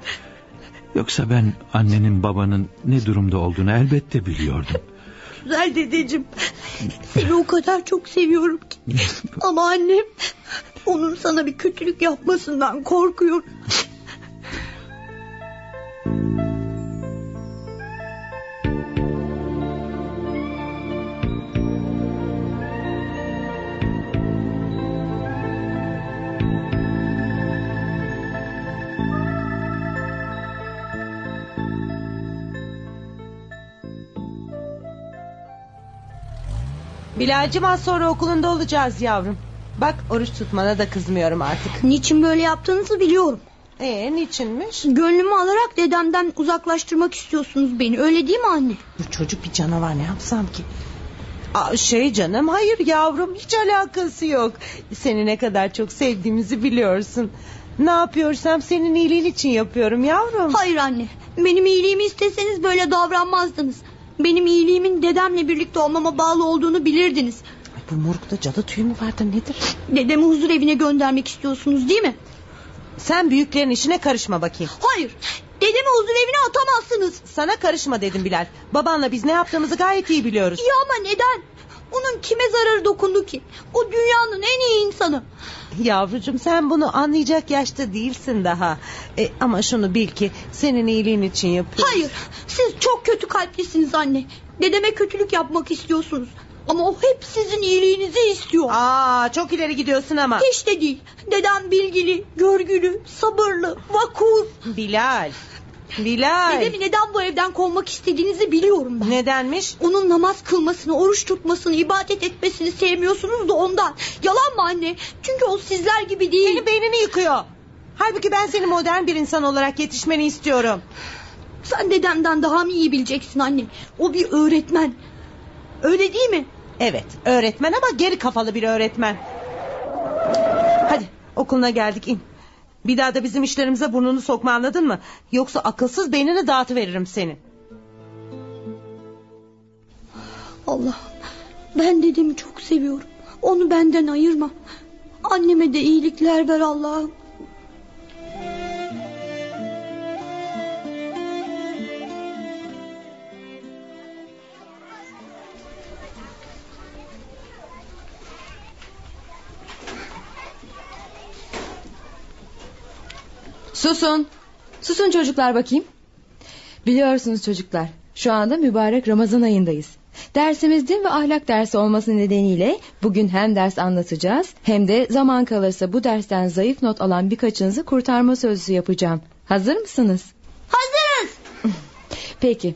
Yoksa ben annenin babanın ne durumda olduğunu elbette biliyordum.
Güzel dedeciğim. Seni o kadar çok seviyorum ki. Ama annem onun sana bir kötülük yapmasından korkuyor.
Bilal'cim az sonra okulunda olacağız yavrum. Bak oruç tutmana da kızmıyorum artık.
Niçin böyle yaptığınızı biliyorum.
Ee niçinmiş?
Gönlümü alarak dedemden uzaklaştırmak istiyorsunuz beni. Öyle değil mi anne?
Bu çocuk bir canavar ne yapsam ki? Aa, şey canım hayır yavrum hiç alakası yok. Seni ne kadar çok sevdiğimizi biliyorsun. Ne yapıyorsam senin iyiliğin için yapıyorum yavrum.
Hayır anne. Benim iyiliğimi isteseniz böyle davranmazdınız. Benim iyiliğimin dedemle birlikte olmama bağlı olduğunu bilirdiniz.
Ay, Bu morukta cadı tüyü mü vardır nedir?
Dedemi huzur evine göndermek istiyorsunuz değil mi?
Sen büyüklerin işine karışma bakayım.
Hayır. Dedemi huzur evine atamazsınız.
Sana karışma dedim Bilal. Babanla biz ne yaptığımızı gayet iyi biliyoruz.
Ya ama neden? Onun kime zararı dokundu ki? O dünyanın en iyi insanı.
Yavrucuğum sen bunu anlayacak yaşta değilsin daha. E, ama şunu bil ki senin iyiliğin için yapıyorum.
Hayır. Siz çok kötü kalplisiniz anne. Dedeme kötülük yapmak istiyorsunuz. Ama o hep sizin iyiliğinizi istiyor.
Aa çok ileri gidiyorsun ama.
Hiç de değil. Dedem bilgili, görgülü, sabırlı, vakur.
Bilal. Bilal.
Dedemi neden bu evden kovmak istediğinizi biliyorum ben.
Nedenmiş?
Onun namaz kılmasını, oruç tutmasını, ibadet etmesini sevmiyorsunuz da ondan. Yalan mı anne? Çünkü o sizler gibi değil.
Senin beynini yıkıyor. Halbuki ben seni modern bir insan olarak yetişmeni istiyorum.
Sen dedemden daha mı iyi bileceksin anne? O bir öğretmen. Öyle değil mi?
Evet öğretmen ama geri kafalı bir öğretmen. Hadi okuluna geldik in. Bir daha da bizim işlerimize burnunu sokma anladın mı? Yoksa akılsız beynini dağıtıveririm seni.
Allah. Ben dedemi çok seviyorum. Onu benden ayırma. Anneme de iyilikler ver Allah'ım.
Susun. Susun çocuklar bakayım. Biliyorsunuz çocuklar şu anda mübarek Ramazan ayındayız. Dersimiz din ve ahlak dersi olması nedeniyle bugün hem ders anlatacağız hem de zaman kalırsa bu dersten zayıf not alan birkaçınızı kurtarma sözlüsü yapacağım. Hazır mısınız?
Hazırız.
Peki.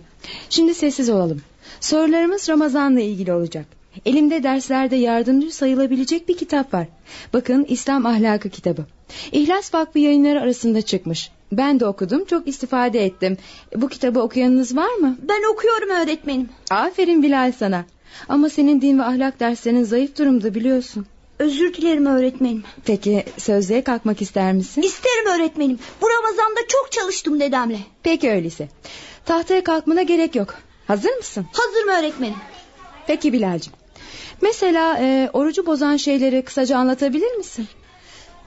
Şimdi sessiz olalım. Sorularımız Ramazan'la ilgili olacak. Elimde derslerde yardımcı sayılabilecek bir kitap var. Bakın İslam Ahlakı kitabı. İhlas Vakfı yayınları arasında çıkmış. Ben de okudum, çok istifade ettim. Bu kitabı okuyanınız var mı?
Ben okuyorum öğretmenim.
Aferin Bilal sana. Ama senin din ve ahlak derslerin zayıf durumda biliyorsun.
Özür dilerim öğretmenim.
Peki sözlüğe kalkmak ister misin?
İsterim öğretmenim. Bu Ramazan'da çok çalıştım dedemle.
Peki öyleyse. Tahtaya kalkmana gerek yok. Hazır mısın?
Hazırım öğretmenim.
Peki Bilal'cim. Mesela e, orucu bozan şeyleri kısaca anlatabilir misin?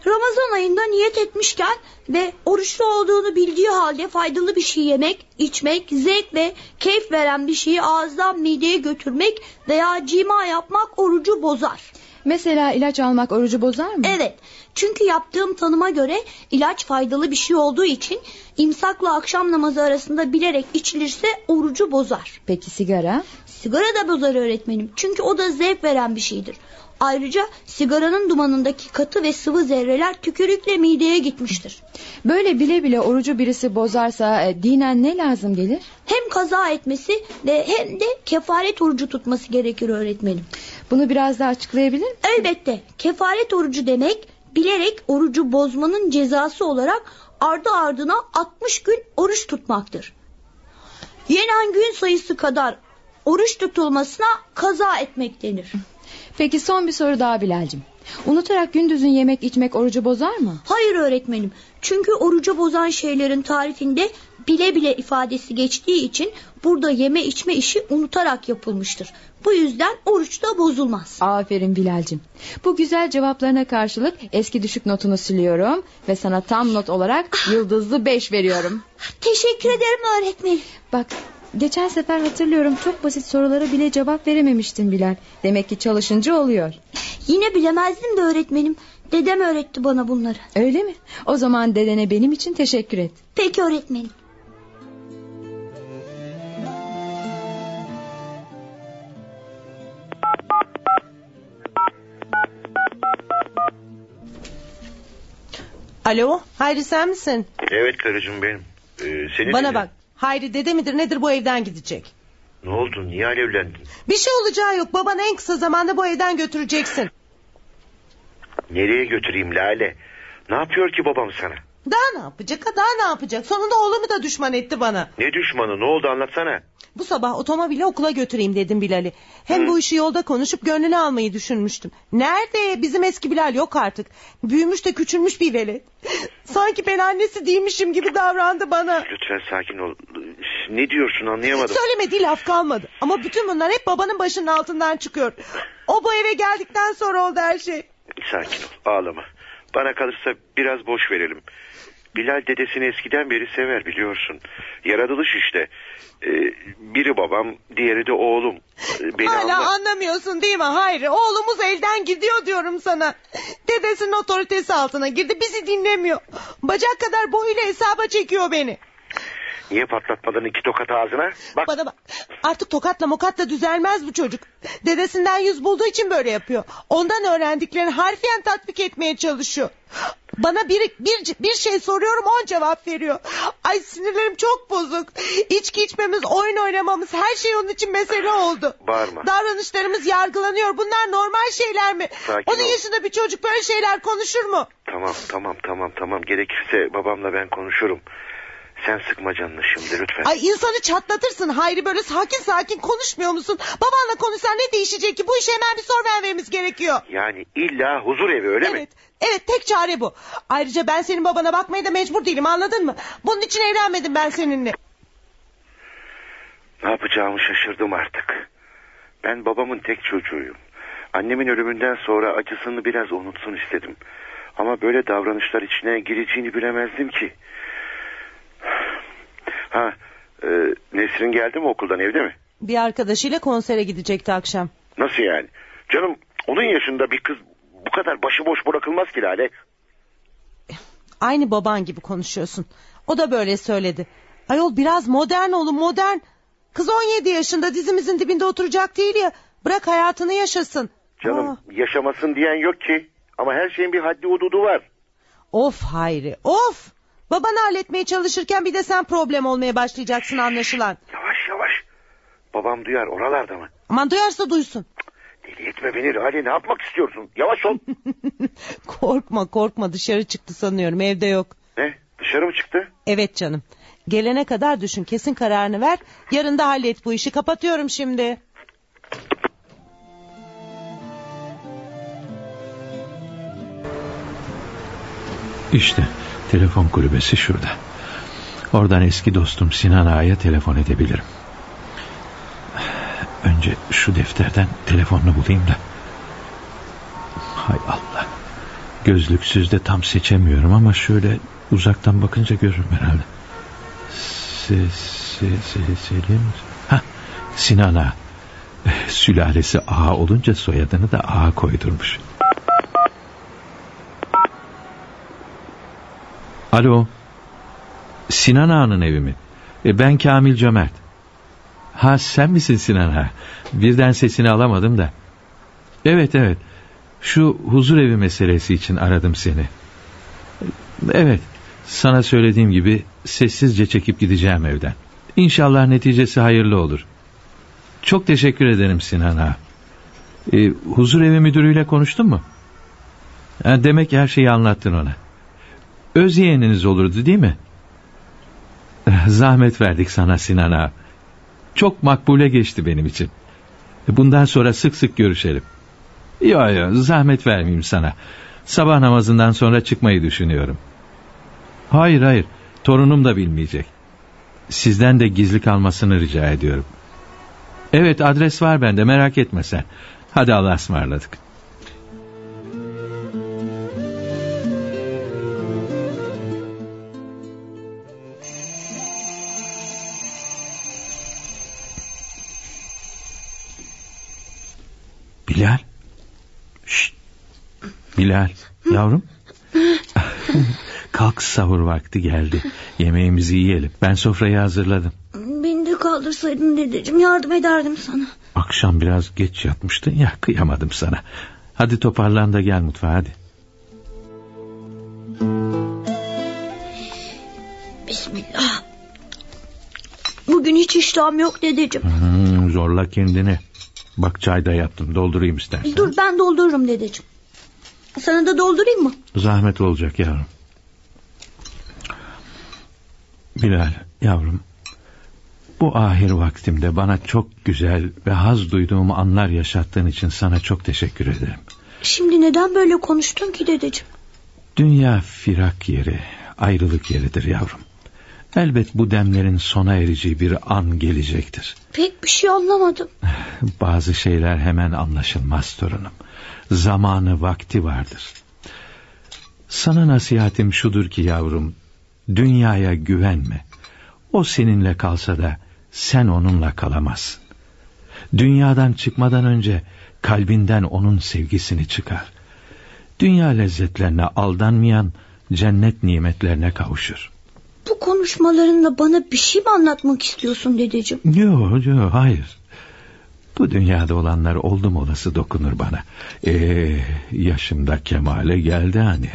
Ramazan ayında niyet etmişken ve oruçlu olduğunu bildiği halde faydalı bir şey yemek, içmek, zevk ve keyif veren bir şeyi ağızdan mideye götürmek veya cima yapmak orucu bozar.
Mesela ilaç almak orucu bozar mı?
Evet. Çünkü yaptığım tanıma göre ilaç faydalı bir şey olduğu için imsakla akşam namazı arasında bilerek içilirse orucu bozar.
Peki sigara?
Sigara da bozar öğretmenim. Çünkü o da zevk veren bir şeydir. Ayrıca sigaranın dumanındaki katı ve sıvı zerreler tükürükle mideye gitmiştir.
Böyle bile bile orucu birisi bozarsa e, dinen ne lazım gelir?
Hem kaza etmesi ve hem de kefaret orucu tutması gerekir öğretmenim.
Bunu biraz daha açıklayabilir misin?
Elbette kefaret orucu demek bilerek orucu bozmanın cezası olarak ardı ardına 60 gün oruç tutmaktır. Yenen gün sayısı kadar oruç tutulmasına kaza etmek denir.
Peki son bir soru daha Bilal'cim. Unutarak gündüzün yemek içmek orucu bozar mı?
Hayır öğretmenim. Çünkü orucu bozan şeylerin tarifinde bile bile ifadesi geçtiği için burada yeme içme işi unutarak yapılmıştır. Bu yüzden oruç da bozulmaz.
Aferin Bilal'cim. Bu güzel cevaplarına karşılık eski düşük notunu siliyorum ve sana tam not olarak yıldızlı 5 veriyorum.
Teşekkür ederim öğretmenim.
Bak geçen sefer hatırlıyorum çok basit sorulara bile cevap verememiştin Bilal. Demek ki çalışınca oluyor.
Yine bilemezdim de öğretmenim. Dedem öğretti bana bunları.
Öyle mi? O zaman dedene benim için teşekkür et.
Peki öğretmenim.
Alo Hayri sen misin?
Evet karıcığım benim. Ee, seni
Bana
dinliyorum.
bak Hayri dede midir nedir bu evden gidecek.
Ne oldu niye alevlendin?
Bir şey olacağı yok babanı en kısa zamanda bu evden götüreceksin.
Nereye götüreyim Lale? Ne yapıyor ki babam sana?
Daha ne yapacak ha daha ne yapacak sonunda oğlumu da düşman etti bana.
Ne düşmanı ne oldu anlatsana.
Bu sabah otomobili okula götüreyim dedim Bilal'i. Hem
Hı.
bu işi yolda konuşup gönlünü almayı düşünmüştüm. Nerede bizim eski Bilal yok artık. Büyümüş de küçülmüş bir velet. Sanki ben annesi değilmişim gibi davrandı bana.
Lütfen sakin ol. Ne diyorsun anlayamadım.
Söylemediği laf kalmadı. Ama bütün bunlar hep babanın başının altından çıkıyor. O bu eve geldikten sonra oldu her şey.
Sakin ol ağlama. Bana kalırsa biraz boş verelim. Bilal dedesini eskiden beri sever biliyorsun. Yaratılış işte. Ee, biri babam diğeri de oğlum. Ee, Beni
Hala
anla-
anlamıyorsun değil mi Hayri? Oğlumuz elden gidiyor diyorum sana. Dedesinin otoritesi altına girdi bizi dinlemiyor. Bacak kadar boyuyla hesaba çekiyor beni.
Niye patlatmadın iki tokat ağzına? Bak
Bana bak artık tokatla mokatla düzelmez bu çocuk. Dedesinden yüz bulduğu için böyle yapıyor. Ondan öğrendiklerini harfiyen tatbik etmeye çalışıyor. Bana bir, bir, bir şey soruyorum on cevap veriyor. Ay sinirlerim çok bozuk. İçki içmemiz, oyun oynamamız her şey onun için mesele oldu.
Bağırma.
Davranışlarımız yargılanıyor. Bunlar normal şeyler mi?
Sakin
onun
ol.
yaşında bir çocuk böyle şeyler konuşur mu?
tamam tamam tamam tamam gerekirse babamla ben konuşurum. Sen sıkma canını şimdi lütfen.
Ay insanı çatlatırsın Hayri böyle sakin sakin konuşmuyor musun? Babanla konuşsan ne değişecek ki? Bu işe hemen bir sor vermemiz gerekiyor.
Yani illa huzur evi öyle mi?
evet. Evet tek çare bu. Ayrıca ben senin babana bakmaya da mecbur değilim anladın mı? Bunun için evlenmedim ben seninle.
Ne yapacağımı şaşırdım artık. Ben babamın tek çocuğuyum. Annemin ölümünden sonra acısını biraz unutsun istedim. Ama böyle davranışlar içine gireceğini bilemezdim ki. Ha, e, Nesrin geldi mi okuldan evde mi?
Bir arkadaşıyla konsere gidecekti akşam.
Nasıl yani? Canım onun yaşında bir kız bu kadar başıboş bırakılmaz ki Lale.
Aynı baban gibi konuşuyorsun. O da böyle söyledi. Ayol biraz modern olun modern. Kız 17 yaşında dizimizin dibinde oturacak değil ya. Bırak hayatını yaşasın.
Canım
Aa,
yaşamasın diyen yok ki. Ama her şeyin bir haddi hududu var.
of Hayri of. Babanı halletmeye çalışırken bir de sen problem olmaya başlayacaksın anlaşılan.
Yavaş yavaş. Babam duyar oralarda mı?
Aman duyarsa duysun.
Deli etme beni Lale ne yapmak istiyorsun? Yavaş ol.
korkma korkma dışarı çıktı sanıyorum evde yok.
ne? Dışarı mı çıktı?
Evet canım. Gelene kadar düşün kesin kararını ver. Yarın da hallet bu işi kapatıyorum şimdi.
İşte telefon kulübesi şurada. Oradan eski dostum Sinan Ağa'ya telefon edebilirim. Önce şu defterden telefonunu bulayım da. Hay Allah. Gözlüksüz de tam seçemiyorum ama şöyle uzaktan bakınca görürüm herhalde. Se, se, se, Selim. Ha, Sinan Ağa. Sülalesi Ağa olunca soyadını da Ağa koydurmuş. Alo. Sinan Ağa'nın evi mi? E, ben Kamil Cömert. Ha sen misin Sinan Ağa? Birden sesini alamadım da. Evet evet. Şu huzur evi meselesi için aradım seni. Evet. Sana söylediğim gibi sessizce çekip gideceğim evden. İnşallah neticesi hayırlı olur. Çok teşekkür ederim Sinan Ağa. E, huzur evi müdürüyle konuştun mu? Ha, demek her şeyi anlattın ona. Öz yeğeniniz olurdu değil mi? Zahmet verdik sana Sinan ağa. Çok makbule geçti benim için. Bundan sonra sık sık görüşelim. Yo yo zahmet vermeyeyim sana. Sabah namazından sonra çıkmayı düşünüyorum. Hayır hayır torunum da bilmeyecek. Sizden de gizli kalmasını rica ediyorum. Evet adres var bende merak etme sen. Hadi Allah'a ısmarladık. Bilal. Şşt. Bilal yavrum. Kalk sahur vakti geldi. Yemeğimizi yiyelim. Ben sofrayı hazırladım.
Beni de kaldırsaydın dedeciğim yardım ederdim sana.
Akşam biraz geç yatmıştın ya kıyamadım sana. Hadi toparlan da gel mutfağa hadi.
Bismillah. Bugün hiç iştahım yok dedeciğim.
Hmm, zorla kendini. Bak çay da yaptım doldurayım istersen.
Dur ben doldururum dedeciğim. Sana da doldurayım mı?
Zahmet olacak yavrum. Bilal yavrum. Bu ahir vaktimde bana çok güzel ve haz duyduğum anlar yaşattığın için sana çok teşekkür ederim.
Şimdi neden böyle konuştun ki dedeciğim?
Dünya firak yeri, ayrılık yeridir yavrum. Elbet bu demlerin sona ereceği bir an gelecektir.
Pek bir şey anlamadım.
Bazı şeyler hemen anlaşılmaz torunum. Zamanı vakti vardır. Sana nasihatim şudur ki yavrum, dünyaya güvenme. O seninle kalsa da sen onunla kalamazsın. Dünyadan çıkmadan önce kalbinden onun sevgisini çıkar. Dünya lezzetlerine aldanmayan cennet nimetlerine kavuşur.
Bu konuşmalarınla bana bir şey mi anlatmak istiyorsun dedeciğim?
Yok yok hayır. Bu dünyada olanlar oldum olası dokunur bana. Ee, yaşımda kemale geldi hani.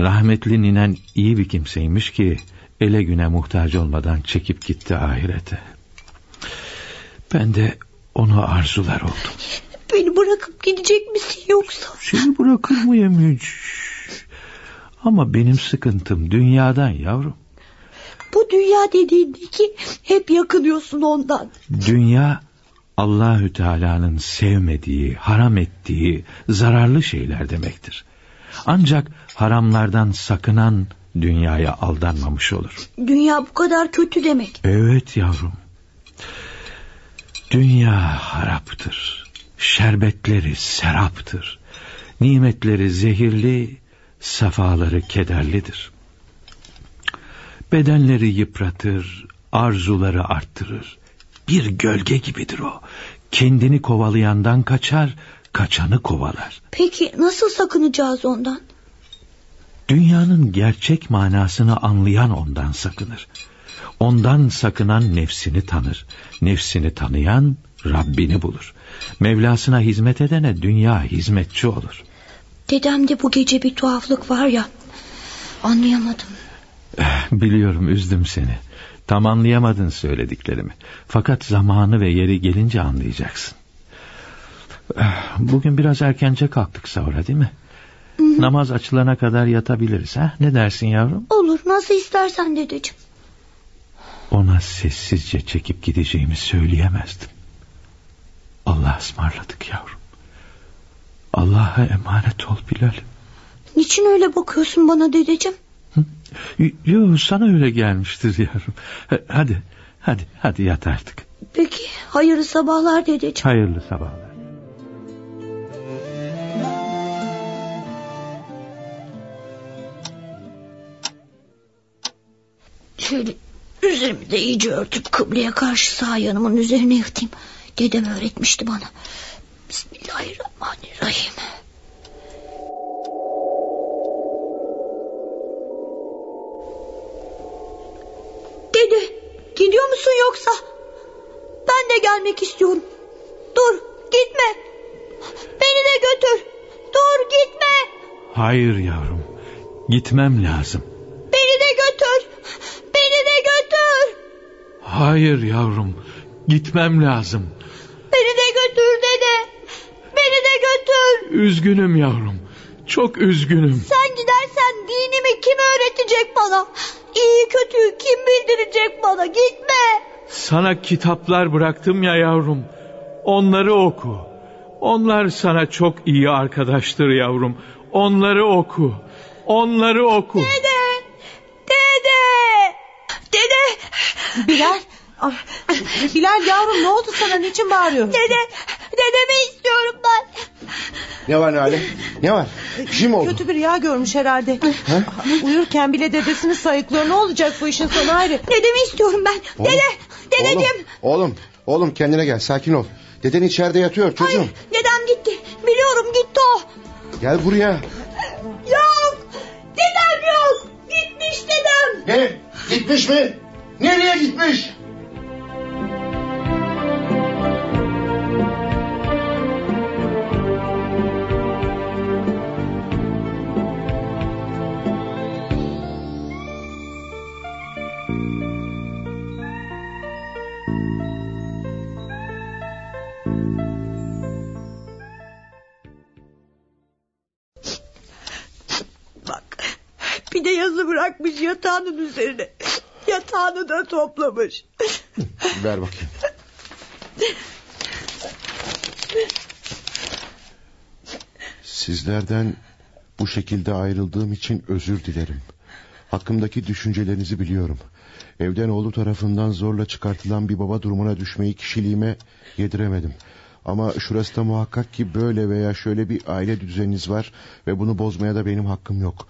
Rahmetli ninen iyi bir kimseymiş ki ele güne muhtaç olmadan çekip gitti ahirete. Ben de onu arzular oldum.
Beni bırakıp gidecek misin yoksa?
Seni bırakır mıyım hiç? Ama benim sıkıntım dünyadan yavrum.
Bu dünya dediğindeki hep yakınıyorsun ondan.
Dünya Allahü Teala'nın sevmediği, haram ettiği zararlı şeyler demektir. Ancak haramlardan sakınan dünyaya aldanmamış olur.
Dünya bu kadar kötü demek.
Evet yavrum. Dünya haraptır. Şerbetleri seraptır. Nimetleri zehirli, sefaları kederlidir. Bedenleri yıpratır, arzuları arttırır. Bir gölge gibidir o. Kendini kovalayandan kaçar, kaçanı kovalar.
Peki nasıl sakınacağız ondan?
Dünyanın gerçek manasını anlayan ondan sakınır. Ondan sakınan nefsini tanır. Nefsini tanıyan Rabbini bulur. Mevlasına hizmet edene dünya hizmetçi olur.
Dedemde bu gece bir tuhaflık var ya. Anlayamadım.
Biliyorum üzdüm seni. Tam anlayamadın söylediklerimi. Fakat zamanı ve yeri gelince anlayacaksın. Bugün biraz erkence kalktık sahura değil mi? Namaz açılana kadar yatabiliriz ha? Ne dersin yavrum?
Olur nasıl istersen dedeciğim.
Ona sessizce çekip gideceğimi söyleyemezdim. Allah'a ısmarladık yavrum. Allah'a emanet ol Bilal.
Niçin öyle bakıyorsun bana dedeciğim?
Yok sana öyle gelmiştir yavrum. Hadi hadi hadi yat artık.
Peki hayırlı sabahlar dedeciğim.
Hayırlı sabahlar.
Şöyle üzerimi de iyice örtüp kıbleye karşı sağ yanımın üzerine yatayım. Dedem öğretmişti bana. Bismillahirrahmanirrahim. Dede gidiyor musun yoksa? Ben de gelmek istiyorum. Dur gitme. Beni de götür. Dur gitme.
Hayır yavrum. Gitmem lazım.
Beni de götür. Beni de götür.
Hayır yavrum. Gitmem lazım.
Beni de götür dede. Beni de götür.
Üzgünüm yavrum. Çok üzgünüm.
Sen gidersen dinimi kim öğretecek bana? İyi kötüyü kim bildirecek bana? Gitme.
Sana kitaplar bıraktım ya yavrum. Onları oku. Onlar sana çok iyi arkadaştır yavrum. Onları oku. Onları oku.
Dede. Dede. Dede.
Bilal. Ah, Bilal yavrum ne oldu sana niçin bağırıyorsun?
Dede. Dedemi istiyorum ben.
Ne var Lale? Ne var? Bir şey mi oldu?
Kötü bir rüya görmüş herhalde. Uyurken bile dedesini sayıklıyor. Ne olacak bu işin sonu ayrı?
Dedemi istiyorum ben.
Oğlum,
Dede. Dedeciğim.
Oğlum, oğlum, oğlum kendine gel sakin ol. Deden içeride yatıyor çocuğum.
Hayır, dedem gitti. Biliyorum gitti o.
Gel buraya.
Yok. Dedem yok. Gitmiş dedem.
Ne? Gitmiş mi? Nereye gitmiş?
Bir yazı bırakmış yatağının üzerine. Yatağını da toplamış.
Ver bakayım. Sizlerden bu şekilde ayrıldığım için özür dilerim. Hakkımdaki düşüncelerinizi biliyorum. Evden oğlu tarafından zorla çıkartılan bir baba durumuna düşmeyi kişiliğime yediremedim. Ama şurası da muhakkak ki böyle veya şöyle bir aile düzeniniz var ve bunu bozmaya da benim hakkım yok.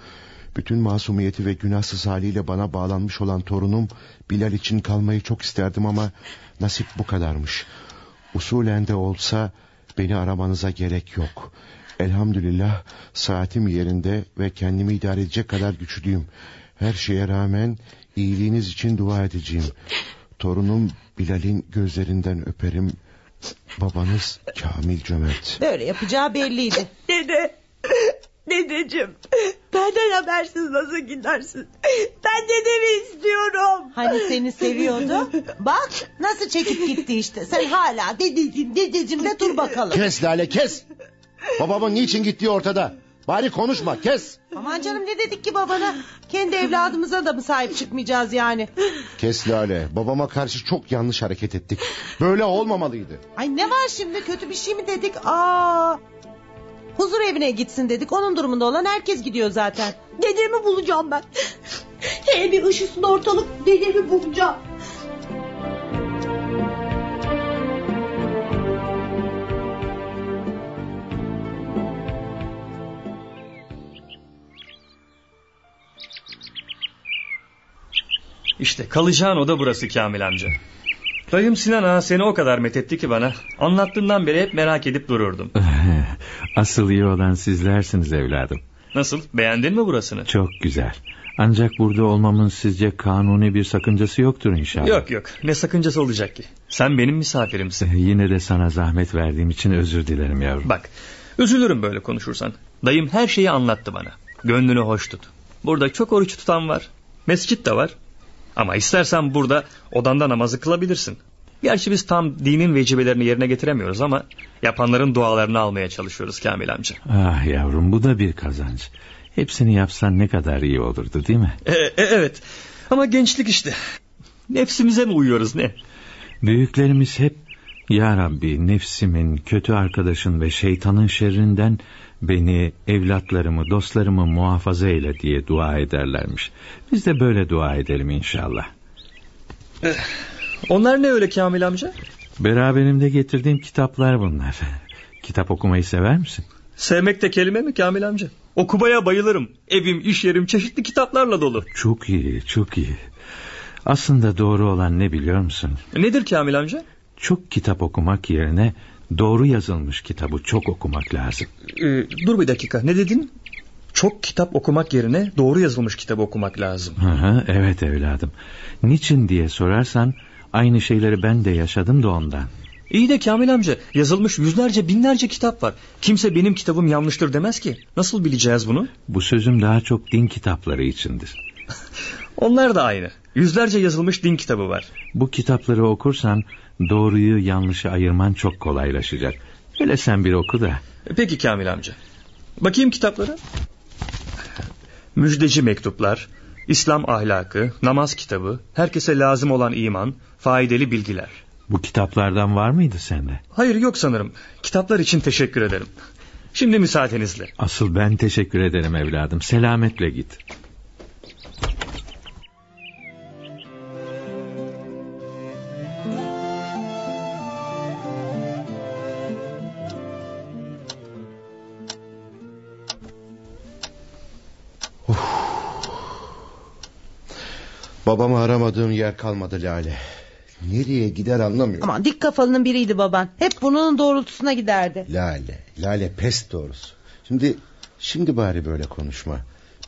Bütün masumiyeti ve günahsız haliyle bana bağlanmış olan torunum Bilal için kalmayı çok isterdim ama nasip bu kadarmış. Usulen de olsa beni aramanıza gerek yok. Elhamdülillah saatim yerinde ve kendimi idare edecek kadar güçlüyüm. Her şeye rağmen iyiliğiniz için dua edeceğim. Torunum Bilal'in gözlerinden öperim. Babanız Kamil Cömert.
Böyle yapacağı belliydi.
Dede. Dedeciğim. Benden habersiz nasıl gidersin? Ben dedemi istiyorum.
Hani seni seviyordu. Bak nasıl çekip gitti işte. Sen hala dedeciğim dedeciğim de dur bakalım.
Kes Lale kes. Babamın niçin gittiği ortada. Bari konuşma kes.
Aman canım ne dedik ki babana? Kendi evladımıza da mı sahip çıkmayacağız yani?
Kes Lale. Babama karşı çok yanlış hareket ettik. Böyle olmamalıydı.
Ay ne var şimdi kötü bir şey mi dedik? Aa, huzur evine gitsin dedik. Onun durumunda olan herkes gidiyor zaten.
Dedemi bulacağım ben. Hele bir ışısın ortalık dedemi bulacağım.
İşte kalacağın oda burası Kamil amca. Dayım Sinan ağa seni o kadar methetti ki bana. Anlattığından beri hep merak edip dururdum.
Asıl iyi olan sizlersiniz evladım.
Nasıl beğendin mi burasını?
Çok güzel. Ancak burada olmamın sizce kanuni bir sakıncası yoktur inşallah.
Yok yok ne sakıncası olacak ki. Sen benim misafirimsin.
Yine de sana zahmet verdiğim için özür dilerim yavrum.
Bak üzülürüm böyle konuşursan. Dayım her şeyi anlattı bana. Gönlünü hoş tut. Burada çok oruç tutan var. Mescit de var. Ama istersen burada odanda namazı kılabilirsin. Gerçi biz tam dinin vecibelerini yerine getiremiyoruz ama yapanların dualarını almaya çalışıyoruz Kamil amca.
Ah yavrum bu da bir kazanç. Hepsini yapsan ne kadar iyi olurdu değil mi?
E, e, evet ama gençlik işte. Nefsimize mi uyuyoruz ne?
Büyüklerimiz hep Ya Rabbi nefsimin, kötü arkadaşın ve şeytanın şerrinden beni, evlatlarımı, dostlarımı muhafaza eyle diye dua ederlermiş. Biz de böyle dua edelim inşallah.
Onlar ne öyle Kamil amca?
Beraberimde getirdiğim kitaplar bunlar. Kitap okumayı sever misin?
Sevmek de kelime mi Kamil amca? Okumaya bayılırım. Evim, iş yerim çeşitli kitaplarla dolu.
Çok iyi, çok iyi. Aslında doğru olan ne biliyor musun?
Nedir Kamil amca?
Çok kitap okumak yerine doğru yazılmış kitabı çok okumak lazım.
Ee, dur bir dakika ne dedin? Çok kitap okumak yerine doğru yazılmış kitabı okumak lazım.
Hı hı, evet evladım. Niçin diye sorarsan aynı şeyleri ben de yaşadım da ondan.
İyi de Kamil amca yazılmış yüzlerce binlerce kitap var. Kimse benim kitabım yanlıştır demez ki. Nasıl bileceğiz bunu?
Bu sözüm daha çok din kitapları içindir.
Onlar da aynı. Yüzlerce yazılmış din kitabı var.
Bu kitapları okursan doğruyu yanlışı ayırman çok kolaylaşacak. Hele sen bir oku da.
Peki Kamil amca. Bakayım kitaplara. Müjdeci mektuplar, İslam ahlakı, namaz kitabı, herkese lazım olan iman, faydalı bilgiler.
Bu kitaplardan var mıydı sende?
Hayır yok sanırım. Kitaplar için teşekkür ederim. Şimdi müsaadenizle.
Asıl ben teşekkür ederim evladım. Selametle git.
Babamı aramadığım yer kalmadı Lale. Nereye gider anlamıyorum.
Aman dik kafalının biriydi baban. Hep burnunun doğrultusuna giderdi.
Lale, Lale pes doğrusu. Şimdi, şimdi bari böyle konuşma.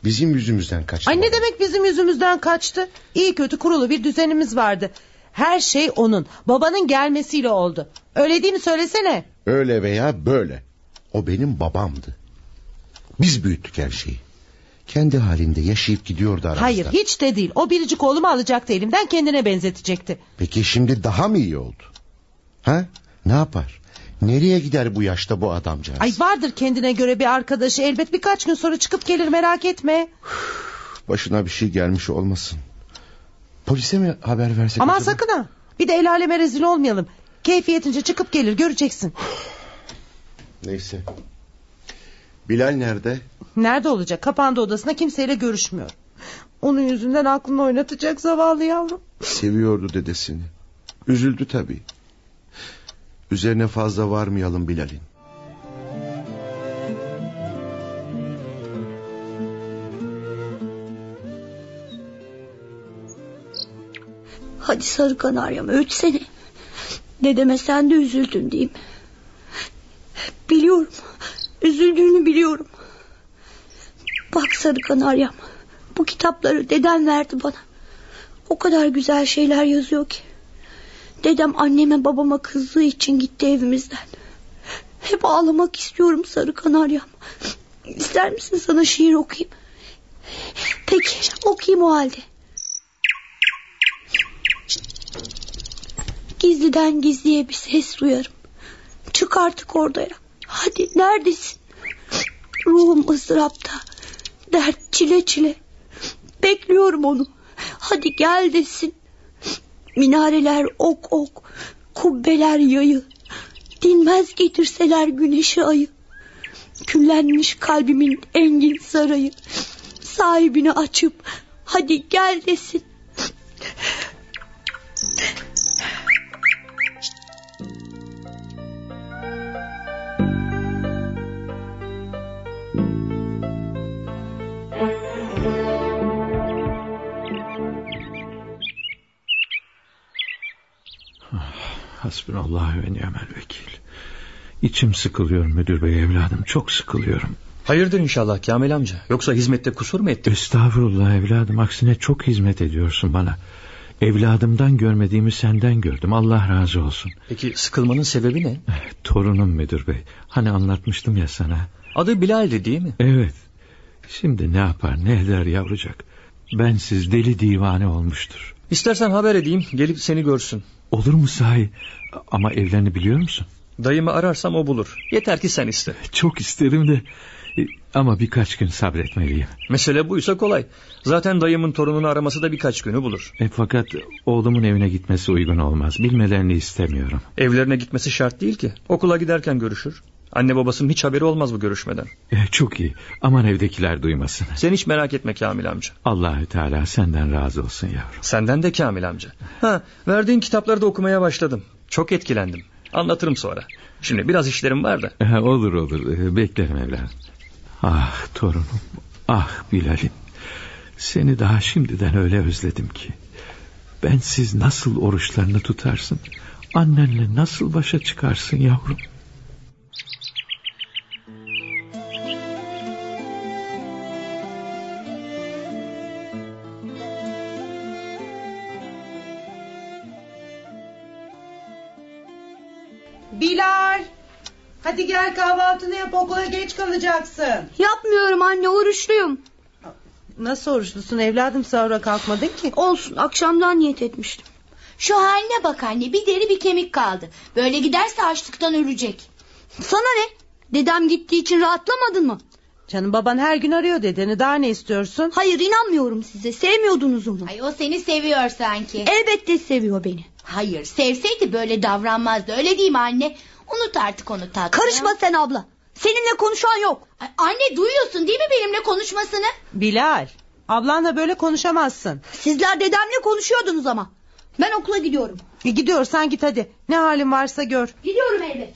Bizim yüzümüzden kaçtı.
Ay ne demek bizim yüzümüzden kaçtı? İyi kötü kurulu bir düzenimiz vardı. Her şey onun. Babanın gelmesiyle oldu. Öyle değil mi söylesene.
Öyle veya böyle. O benim babamdı. Biz büyüttük her şeyi. Kendi halinde yaşayıp gidiyordu aramızda.
Hayır hiç de değil. O biricik oğlumu alacaktı elimden kendine benzetecekti.
Peki şimdi daha mı iyi oldu? Ha? Ne yapar? Nereye gider bu yaşta bu adamcağız?
Ay vardır kendine göre bir arkadaşı elbet birkaç gün sonra çıkıp gelir merak etme.
Başına bir şey gelmiş olmasın. Polise mi haber versek
Aman
acaba?
sakın ha. Bir de el aleme rezil olmayalım. Keyfiyetince çıkıp gelir göreceksin.
Neyse. Bilal nerede?
Nerede olacak? Kapandı odasına kimseyle görüşmüyor. Onun yüzünden aklını oynatacak zavallı yavrum.
Seviyordu dedesini. Üzüldü tabii. Üzerine fazla varmayalım Bilal'in.
Hadi sarı kanaryam ötsene. Dedeme sen de üzüldün diyeyim. Biliyorum. Üzüldüğünü biliyorum. Bak sarı kanaryam. Bu kitapları dedem verdi bana. O kadar güzel şeyler yazıyor ki. Dedem anneme babama kızdığı için gitti evimizden. Hep ağlamak istiyorum sarı kanaryam. İster misin sana şiir okuyayım? Peki okuyayım o halde. Gizliden gizliye bir ses duyarım. Çık artık oraya. Hadi neredesin? Ruhum ızdırapta. Dert çile çile. Bekliyorum onu. Hadi gel desin. Minareler ok ok. Kubbeler yayı. Dinmez getirseler güneşi ayı. Küllenmiş kalbimin engin sarayı. Sahibini açıp hadi gel desin.
Hasbunallah ve ni'mel vekil. İçim sıkılıyor müdür bey evladım çok sıkılıyorum.
Hayırdır inşallah Kamil amca. Yoksa hizmette kusur mu ettim?
Estağfurullah evladım aksine çok hizmet ediyorsun bana. Evladımdan görmediğimi senden gördüm Allah razı olsun.
Peki sıkılmanın sebebi ne?
Torunum müdür bey. Hani anlatmıştım ya sana.
Adı Bilal'di değil mi?
Evet. Şimdi ne yapar ne eder yavrucak. Bensiz deli divane olmuştur.
İstersen haber edeyim gelip seni görsün.
Olur mu sahi? Ama evlerini biliyor musun?
Dayımı ararsam o bulur. Yeter ki sen iste.
Çok isterim de e, ama birkaç gün sabretmeliyim.
Mesele buysa kolay. Zaten dayımın torununu araması da birkaç günü bulur.
E, fakat oğlumun evine gitmesi uygun olmaz. Bilmelerini istemiyorum.
Evlerine gitmesi şart değil ki. Okula giderken görüşür. Anne babasının hiç haberi olmaz bu görüşmeden.
E, çok iyi. Aman evdekiler duymasın.
Sen hiç merak etme Kamil amca.
Allahü Teala senden razı olsun yavrum.
Senden de Kamil amca. Ha, verdiğin kitapları da okumaya başladım. Çok etkilendim. Anlatırım sonra. Şimdi biraz işlerim var da.
E, olur olur. E, beklerim evladım. Ah torunum. Ah Bilal'im. Seni daha şimdiden öyle özledim ki. Ben siz nasıl oruçlarını tutarsın? Annenle nasıl başa çıkarsın yavrum?
Bilal. Hadi gel kahvaltını yap okula geç kalacaksın.
Yapmıyorum anne oruçluyum.
Nasıl oruçlusun evladım sahura kalkmadın ki?
Olsun akşamdan niyet etmiştim.
Şu haline bak anne bir deri bir kemik kaldı. Böyle giderse açlıktan ölecek.
Sana ne? Dedem gittiği için rahatlamadın mı?
Canım baban her gün arıyor dedeni daha ne istiyorsun?
Hayır inanmıyorum size sevmiyordunuz onu.
Ay o seni seviyor sanki.
Elbette seviyor beni.
Hayır sevseydi böyle davranmazdı öyle değil mi anne? Unut artık onu tatlım.
Karışma sen abla. Seninle konuşan yok.
Ay, anne duyuyorsun değil mi benimle konuşmasını?
Bilal ablanla böyle konuşamazsın.
Sizler dedemle konuşuyordunuz ama. Ben okula gidiyorum.
E, gidiyorsan git hadi ne halin varsa gör.
Gidiyorum elbet.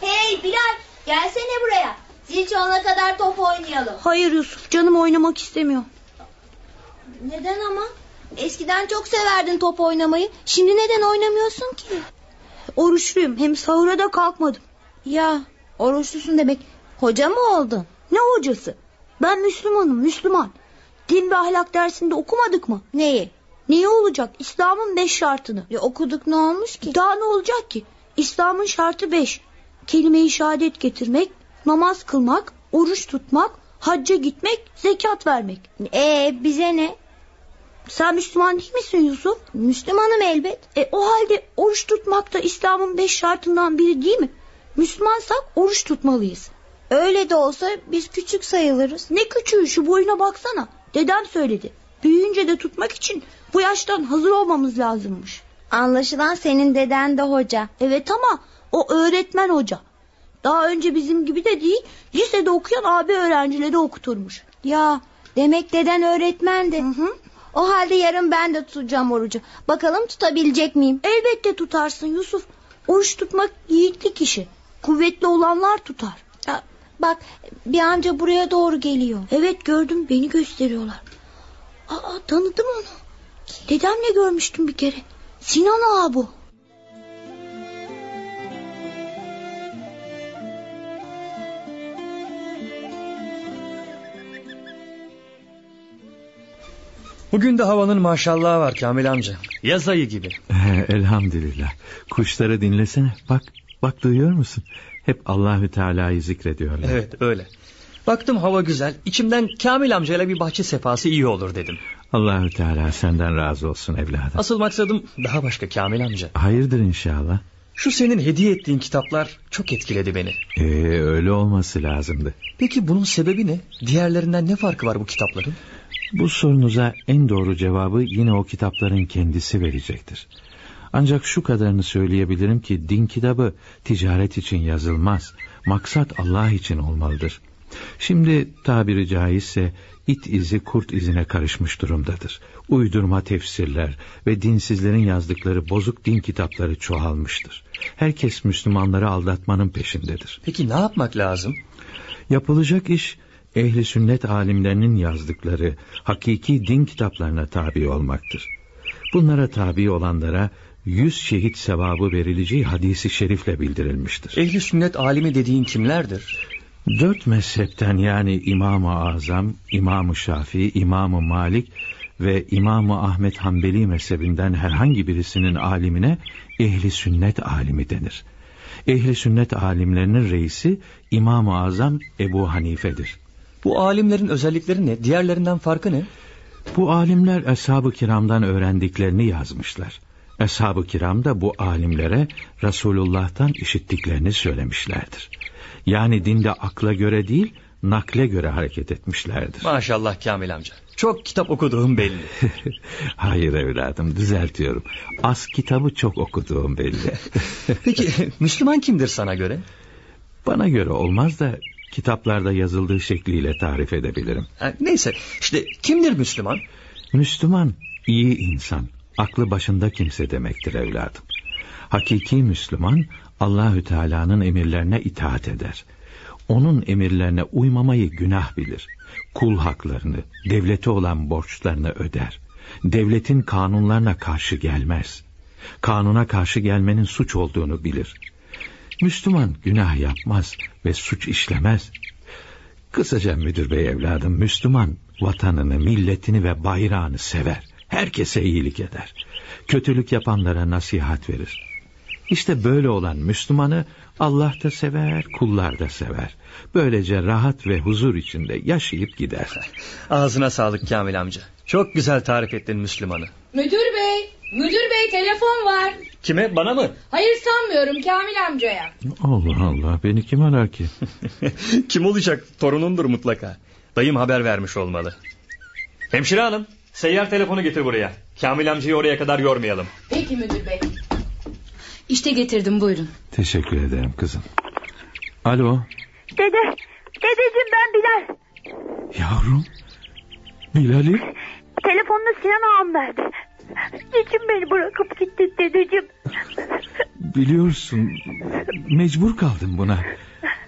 Hey Bilal gelsene buraya. Zil çalana kadar top oynayalım.
Hayır Yusuf canım oynamak istemiyor.
Neden ama? Eskiden çok severdin top oynamayı. Şimdi neden oynamıyorsun ki?
Oruçluyum hem sahura da kalkmadım.
Ya oruçlusun demek hoca mı oldun?
Ne hocası? Ben Müslümanım Müslüman. Din ve ahlak dersinde okumadık mı?
Neyi?
Niye olacak? İslam'ın beş şartını.
Ya okuduk ne olmuş ki?
Daha ne olacak ki? İslam'ın şartı beş. Kelime-i şehadet getirmek, namaz kılmak, oruç tutmak, hacca gitmek, zekat vermek.
Ee bize ne?
Sen Müslüman değil misin Yusuf?
Müslümanım elbet.
E o halde oruç tutmak da İslam'ın beş şartından biri değil mi? Müslümansak oruç tutmalıyız.
Öyle de olsa biz küçük sayılırız.
Ne küçüğü şu boyuna baksana. Dedem söyledi. Büyüyünce de tutmak için bu yaştan hazır olmamız lazımmış.
Anlaşılan senin deden de hoca.
Evet ama o öğretmen hoca. Daha önce bizim gibi de değil lisede okuyan abi öğrencileri okuturmuş.
Ya demek deden öğretmendi.
Hı hı.
O halde yarın ben de tutacağım orucu. Bakalım tutabilecek miyim?
Elbette tutarsın Yusuf. Oruç tutmak yiğitlik işi. Kuvvetli olanlar tutar.
Ya, bak bir amca buraya doğru geliyor.
Evet gördüm beni gösteriyorlar. Aa tanıdım onu. Dedemle görmüştüm bir kere. Sinan ağa bu.
Bugün de havanın maşallahı var Kamil amca. Yaz ayı gibi.
Elhamdülillah. Kuşları dinlesene. Bak, bak duyuyor musun? Hep Allahü Teala'yı zikrediyorlar.
Evet öyle. Baktım hava güzel. İçimden Kamil amcayla bir bahçe sefası iyi olur dedim.
Allahü Teala senden razı olsun evladım.
Asıl maksadım daha başka Kamil amca.
Hayırdır inşallah.
Şu senin hediye ettiğin kitaplar çok etkiledi beni.
Ee, öyle olması lazımdı.
Peki bunun sebebi ne? Diğerlerinden ne farkı var bu kitapların?
Bu sorunuza en doğru cevabı yine o kitapların kendisi verecektir. Ancak şu kadarını söyleyebilirim ki din kitabı ticaret için yazılmaz. Maksat Allah için olmalıdır. Şimdi tabiri caizse it izi kurt izine karışmış durumdadır. Uydurma tefsirler ve dinsizlerin yazdıkları bozuk din kitapları çoğalmıştır. Herkes Müslümanları aldatmanın peşindedir.
Peki ne yapmak lazım?
Yapılacak iş ehli sünnet alimlerinin yazdıkları hakiki din kitaplarına tabi olmaktır. Bunlara tabi olanlara yüz şehit sevabı verileceği hadisi şerifle bildirilmiştir.
Ehli sünnet alimi dediğin kimlerdir?
Dört mezhepten yani İmam-ı Azam, İmam-ı Şafii, İmam-ı Malik ve İmam-ı Ahmet Hanbeli mezhebinden herhangi birisinin alimine ehli sünnet alimi denir. Ehli sünnet alimlerinin reisi İmam-ı Azam Ebu Hanife'dir.
Bu alimlerin özellikleri ne? Diğerlerinden farkı ne?
Bu alimler Eshab-ı Kiram'dan öğrendiklerini yazmışlar. Eshab-ı Kiram da bu alimlere Resulullah'tan işittiklerini söylemişlerdir. Yani dinde akla göre değil, nakle göre hareket etmişlerdir.
Maşallah Kamil amca. Çok kitap okuduğum belli.
Hayır evladım düzeltiyorum. Az kitabı çok okuduğum belli.
Peki Müslüman kimdir sana göre?
Bana göre olmaz da kitaplarda yazıldığı şekliyle tarif edebilirim.
Neyse işte kimdir Müslüman?
Müslüman iyi insan, aklı başında kimse demektir evladım. Hakiki Müslüman Allahü Teala'nın emirlerine itaat eder. Onun emirlerine uymamayı günah bilir. Kul haklarını, devlete olan borçlarını öder. Devletin kanunlarına karşı gelmez. Kanuna karşı gelmenin suç olduğunu bilir. Müslüman günah yapmaz ve suç işlemez. Kısaca müdür bey evladım Müslüman vatanını, milletini ve bayrağını sever. Herkese iyilik eder. Kötülük yapanlara nasihat verir. İşte böyle olan Müslümanı Allah da sever, kullar da sever. Böylece rahat ve huzur içinde yaşayıp gider.
Ağzına sağlık Kamil amca. Çok güzel tarif ettin Müslümanı.
Müdür bey, müdür bey telefon var.
Kime bana mı?
Hayır sanmıyorum Kamil amcaya.
Allah Allah beni kim arar ki?
Kim olacak? Torunundur mutlaka. Dayım haber vermiş olmalı. Hemşire hanım seyyar telefonu getir buraya. Kamil amcayı oraya kadar yormayalım.
Peki müdür bey. İşte getirdim buyurun.
Teşekkür ederim kızım. Alo
Dede, dedeciğim ben Bilal.
yavrum. Bilal'i
Telefonunu Sinan ağam verdi. Niçin beni bırakıp gittin dedeciğim?
biliyorsun mecbur kaldım buna.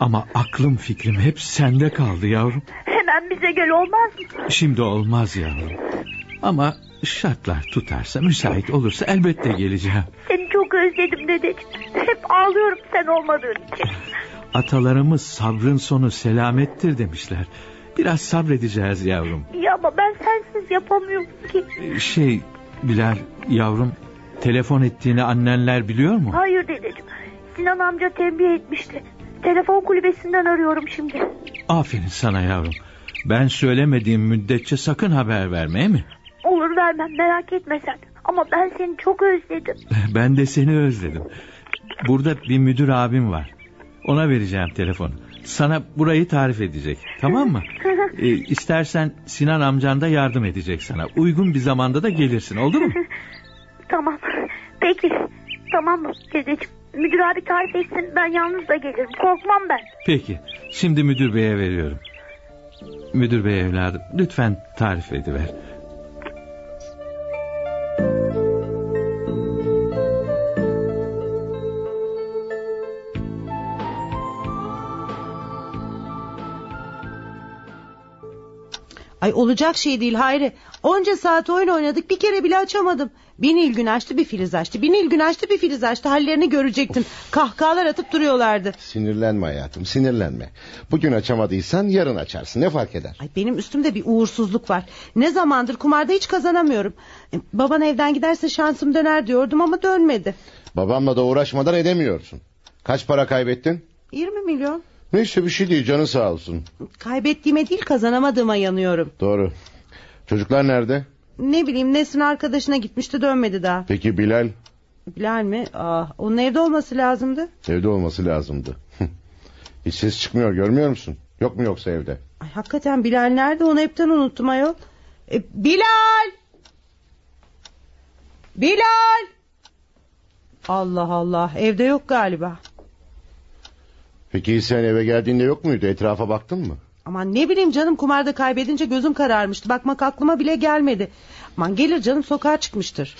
Ama aklım fikrim hep sende kaldı yavrum.
Hemen bize gel olmaz mı?
Şimdi olmaz yavrum. Ama şartlar tutarsa müsait olursa elbette geleceğim.
Seni çok özledim dedeciğim. Hep ağlıyorum sen olmadığın için.
Atalarımız sabrın sonu selamettir demişler. Biraz sabredeceğiz yavrum.
Ya ama ben sensiz yapamıyorum ki.
Şey Bilal yavrum telefon ettiğini annenler biliyor mu?
Hayır dedeciğim. Sinan amca tembih etmişti. Telefon kulübesinden arıyorum şimdi.
Aferin sana yavrum. Ben söylemediğim müddetçe sakın haber verme mi?
Olur vermem merak etme sen. Ama ben seni çok özledim.
Ben de seni özledim. Burada bir müdür abim var. Ona vereceğim telefonu. Sana burayı tarif edecek. Tamam mı? Ee, istersen Sinan amcan da yardım edecek sana. Uygun bir zamanda da gelirsin. Oldu mu?
tamam. Peki. Tamam mı dedeciğim? Müdür abi tarif etsin ben yalnız da gelirim. Korkmam ben.
Peki. Şimdi müdür beye veriyorum. Müdür bey evladım lütfen tarif ediver.
Ay olacak şey değil Hayri. Onca saat oyun oynadık bir kere bile açamadım. Bir Nil gün açtı bir filiz açtı. Bir Nil gün açtı bir filiz açtı. Hallerini görecektin. Kahkahalar atıp duruyorlardı.
Sinirlenme hayatım sinirlenme. Bugün açamadıysan yarın açarsın ne fark eder?
Ay benim üstümde bir uğursuzluk var. Ne zamandır kumarda hiç kazanamıyorum. E, Baban evden giderse şansım döner diyordum ama dönmedi.
Babamla da uğraşmadan edemiyorsun. Kaç para kaybettin?
20 milyon.
Neyse bir şey değil canın sağ olsun.
Kaybettiğime değil kazanamadığıma yanıyorum.
Doğru. Çocuklar nerede?
Ne bileyim Nesrin arkadaşına gitmişti dönmedi daha.
Peki Bilal?
Bilal mi? Ah, onun evde olması lazımdı.
Evde olması lazımdı. Hiç ses çıkmıyor görmüyor musun? Yok mu yoksa evde?
Ay, hakikaten Bilal nerede onu hepten unuttum ayol. E, Bilal! Bilal! Allah Allah evde yok galiba.
Peki sen eve geldiğinde yok muydu? Etrafa baktın mı?
Aman ne bileyim canım kumarda kaybedince gözüm kararmıştı. Bakmak aklıma bile gelmedi. Aman gelir canım sokağa çıkmıştır.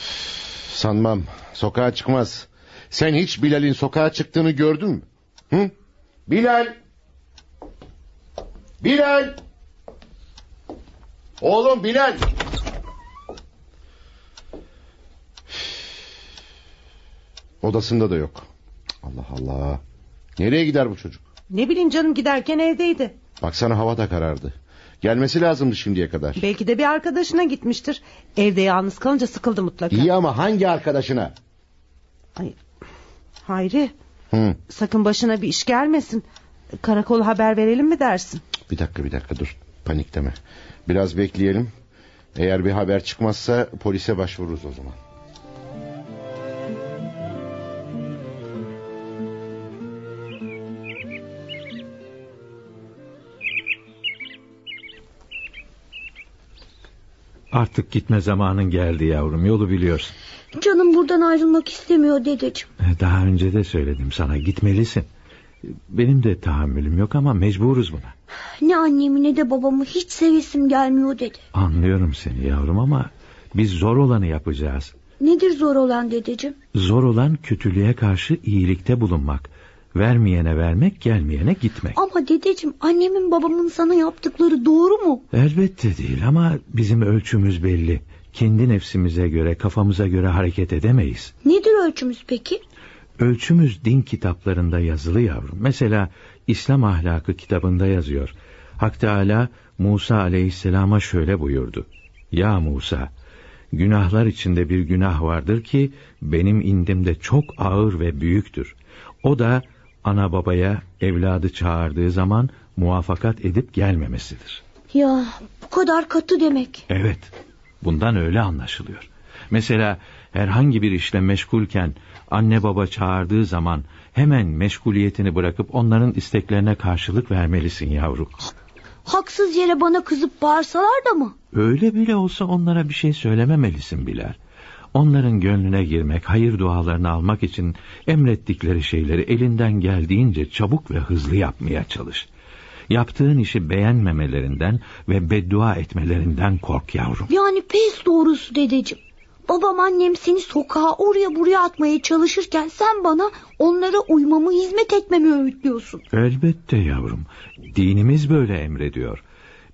Sanmam. Sokağa çıkmaz. Sen hiç Bilal'in sokağa çıktığını gördün mü? Hı? Bilal! Bilal! Oğlum Bilal! Odasında da yok. Allah Allah. Nereye gider bu çocuk?
Ne bileyim canım giderken evdeydi.
Baksana hava da karardı. Gelmesi lazımdı şimdiye kadar.
Belki de bir arkadaşına gitmiştir. Evde yalnız kalınca sıkıldı mutlaka.
İyi ama hangi arkadaşına?
Ay, Hayri
Hı.
sakın başına bir iş gelmesin. Karakola haber verelim mi dersin?
Bir dakika bir dakika dur. Panikleme. Biraz bekleyelim. Eğer bir haber çıkmazsa polise başvururuz o zaman.
Artık gitme zamanın geldi yavrum yolu biliyorsun.
Canım buradan ayrılmak istemiyor dedeciğim.
E, Daha önce de söyledim sana gitmelisin. Benim de tahammülüm yok ama mecburuz buna.
Ne annemi ne de babamı hiç sevesim gelmiyor dedi.
Anlıyorum seni yavrum ama biz zor olanı yapacağız.
Nedir zor olan dedeciğim?
Zor olan kötülüğe karşı iyilikte bulunmak. Vermeyene vermek, gelmeyene gitmek.
Ama dedeciğim annemin babamın sana yaptıkları doğru mu?
Elbette değil ama bizim ölçümüz belli. Kendi nefsimize göre, kafamıza göre hareket edemeyiz.
Nedir ölçümüz peki?
Ölçümüz din kitaplarında yazılı yavrum. Mesela İslam ahlakı kitabında yazıyor. Hak Teala Musa aleyhisselama şöyle buyurdu. Ya Musa, günahlar içinde bir günah vardır ki benim indimde çok ağır ve büyüktür. O da ana babaya evladı çağırdığı zaman muvaffakat edip gelmemesidir.
Ya bu kadar katı demek.
Evet, bundan öyle anlaşılıyor. Mesela herhangi bir işle meşgulken anne baba çağırdığı zaman hemen meşguliyetini bırakıp onların isteklerine karşılık vermelisin yavrum.
Haksız yere bana kızıp bağırsalar da mı?
Öyle bile olsa onlara bir şey söylememelisin Bilal. Onların gönlüne girmek, hayır dualarını almak için emrettikleri şeyleri elinden geldiğince çabuk ve hızlı yapmaya çalış. Yaptığın işi beğenmemelerinden ve beddua etmelerinden kork yavrum.
Yani pes doğrusu dedeciğim. Babam annem seni sokağa oraya buraya atmaya çalışırken sen bana onlara uymamı hizmet etmemi öğütlüyorsun.
Elbette yavrum. Dinimiz böyle emrediyor.